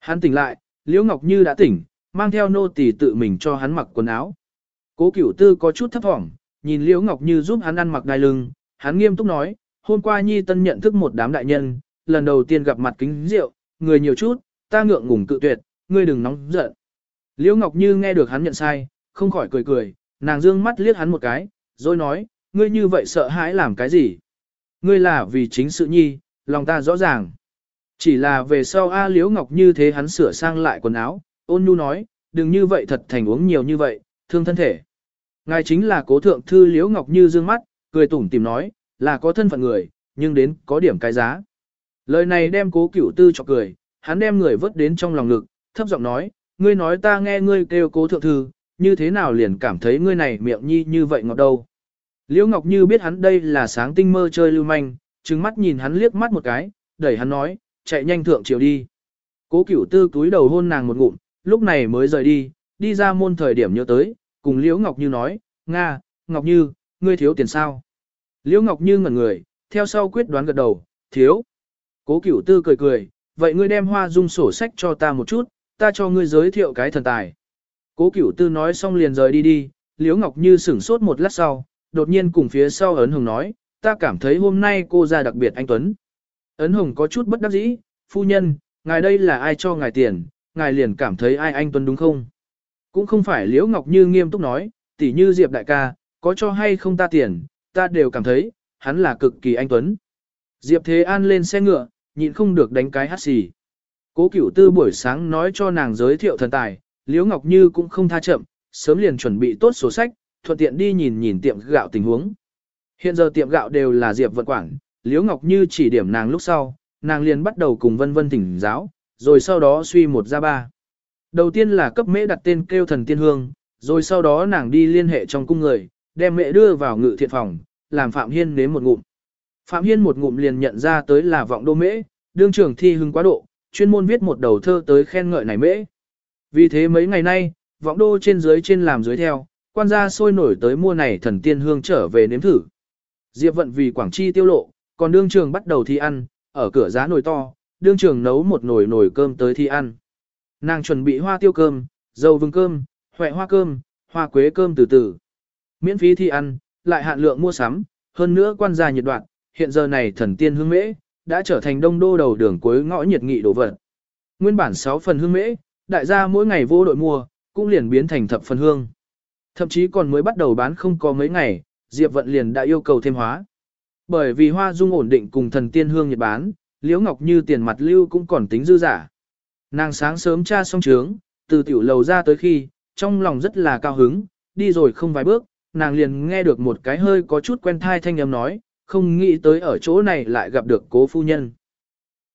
Hắn tỉnh lại, Liễu Ngọc Như đã tỉnh, mang theo nô tỳ tự mình cho hắn mặc quần áo. Cố cửu tư có chút thấp thỏm, nhìn Liễu Ngọc Như giúp hắn ăn mặc đai lưng, hắn nghiêm túc nói, hôm qua Nhi Tân nhận thức một đám đại nhân, lần đầu tiên gặp mặt kính rượu, người nhiều chút, ta ngượng ngùng cự tuyệt, ngươi đừng nóng giận. Liễu Ngọc Như nghe được hắn nhận sai, không khỏi cười cười, nàng dương mắt liếc hắn một cái, rồi nói, ngươi như vậy sợ hãi làm cái gì? Ngươi là vì chính sự nhi, lòng ta rõ ràng. Chỉ là về sau A Liễu Ngọc như thế hắn sửa sang lại quần áo, ôn nhu nói, đừng như vậy thật thành uống nhiều như vậy, thương thân thể. Ngài chính là cố thượng thư Liễu Ngọc như dương mắt, cười tủm tìm nói, là có thân phận người, nhưng đến có điểm cái giá. Lời này đem cố cửu tư cho cười, hắn đem người vớt đến trong lòng ngực, thấp giọng nói, ngươi nói ta nghe ngươi kêu cố thượng thư, như thế nào liền cảm thấy ngươi này miệng nhi như vậy ngọt đâu. Liễu Ngọc Như biết hắn đây là sáng tinh mơ chơi lưu manh, trừng mắt nhìn hắn liếc mắt một cái, đẩy hắn nói, chạy nhanh thượng chiều đi. Cố cửu tư túi đầu hôn nàng một ngụm, lúc này mới rời đi, đi ra môn thời điểm nhớ tới, cùng Liễu Ngọc Như nói, Nga, Ngọc Như, ngươi thiếu tiền sao? Liễu Ngọc Như ngẩn người, theo sau quyết đoán gật đầu, thiếu. Cố cửu tư cười cười, vậy ngươi đem hoa dung sổ sách cho ta một chút, ta cho ngươi giới thiệu cái thần tài. Cố cửu tư nói xong liền rời đi đi, Liễu Ngọc Như sửng sốt một lát sau, đột nhiên cùng phía sau ấn hồng nói, ta cảm thấy hôm nay cô ra đặc biệt anh Tuấn. Ấn Hồng có chút bất đắc dĩ, phu nhân, ngài đây là ai cho ngài tiền, ngài liền cảm thấy ai anh Tuấn đúng không? Cũng không phải Liễu Ngọc Như nghiêm túc nói, tỉ như Diệp đại ca, có cho hay không ta tiền, ta đều cảm thấy, hắn là cực kỳ anh Tuấn. Diệp Thế An lên xe ngựa, nhịn không được đánh cái hát xì. Cố cửu tư buổi sáng nói cho nàng giới thiệu thần tài, Liễu Ngọc Như cũng không tha chậm, sớm liền chuẩn bị tốt sổ sách, thuận tiện đi nhìn nhìn tiệm gạo tình huống. Hiện giờ tiệm gạo đều là Diệp vận quản, Liễu Ngọc Như chỉ điểm nàng lúc sau, nàng liền bắt đầu cùng vân vân thỉnh giáo, rồi sau đó suy một ra ba. Đầu tiên là cấp mễ đặt tên kêu thần tiên hương, rồi sau đó nàng đi liên hệ trong cung người, đem mẹ đưa vào ngự thiện phòng, làm Phạm Hiên nếm một ngụm. Phạm Hiên một ngụm liền nhận ra tới là vọng đô mễ, đương trưởng thi hưng quá độ, chuyên môn viết một đầu thơ tới khen ngợi này mễ. Vì thế mấy ngày nay, vọng đô trên dưới trên làm dưới theo, quan gia sôi nổi tới mua này thần tiên hương trở về nếm thử. Diệp vận vì Quảng Chi tiêu lộ, còn đương trường bắt đầu thi ăn, ở cửa giá nồi to, đương trường nấu một nồi nồi cơm tới thi ăn. Nàng chuẩn bị hoa tiêu cơm, dầu vừng cơm, hoẹ hoa cơm, hoa quế cơm từ từ. Miễn phí thi ăn, lại hạn lượng mua sắm, hơn nữa quan gia nhiệt đoạn, hiện giờ này thần tiên hương mễ, đã trở thành đông đô đầu đường cuối ngõ nhiệt nghị đồ vật. Nguyên bản 6 phần hương mễ, đại gia mỗi ngày vô đội mua, cũng liền biến thành thập phần hương. Thậm chí còn mới bắt đầu bán không có mấy ngày, Diệp Vận liền đã yêu cầu thêm hóa. Bởi vì hoa dung ổn định cùng thần tiên hương Nhật bán, Liễu Ngọc Như tiền mặt lưu cũng còn tính dư giả. Nàng sáng sớm tra xong trướng, từ tiểu lầu ra tới khi, trong lòng rất là cao hứng, đi rồi không vài bước, nàng liền nghe được một cái hơi có chút quen thai thanh âm nói, không nghĩ tới ở chỗ này lại gặp được cố phu nhân.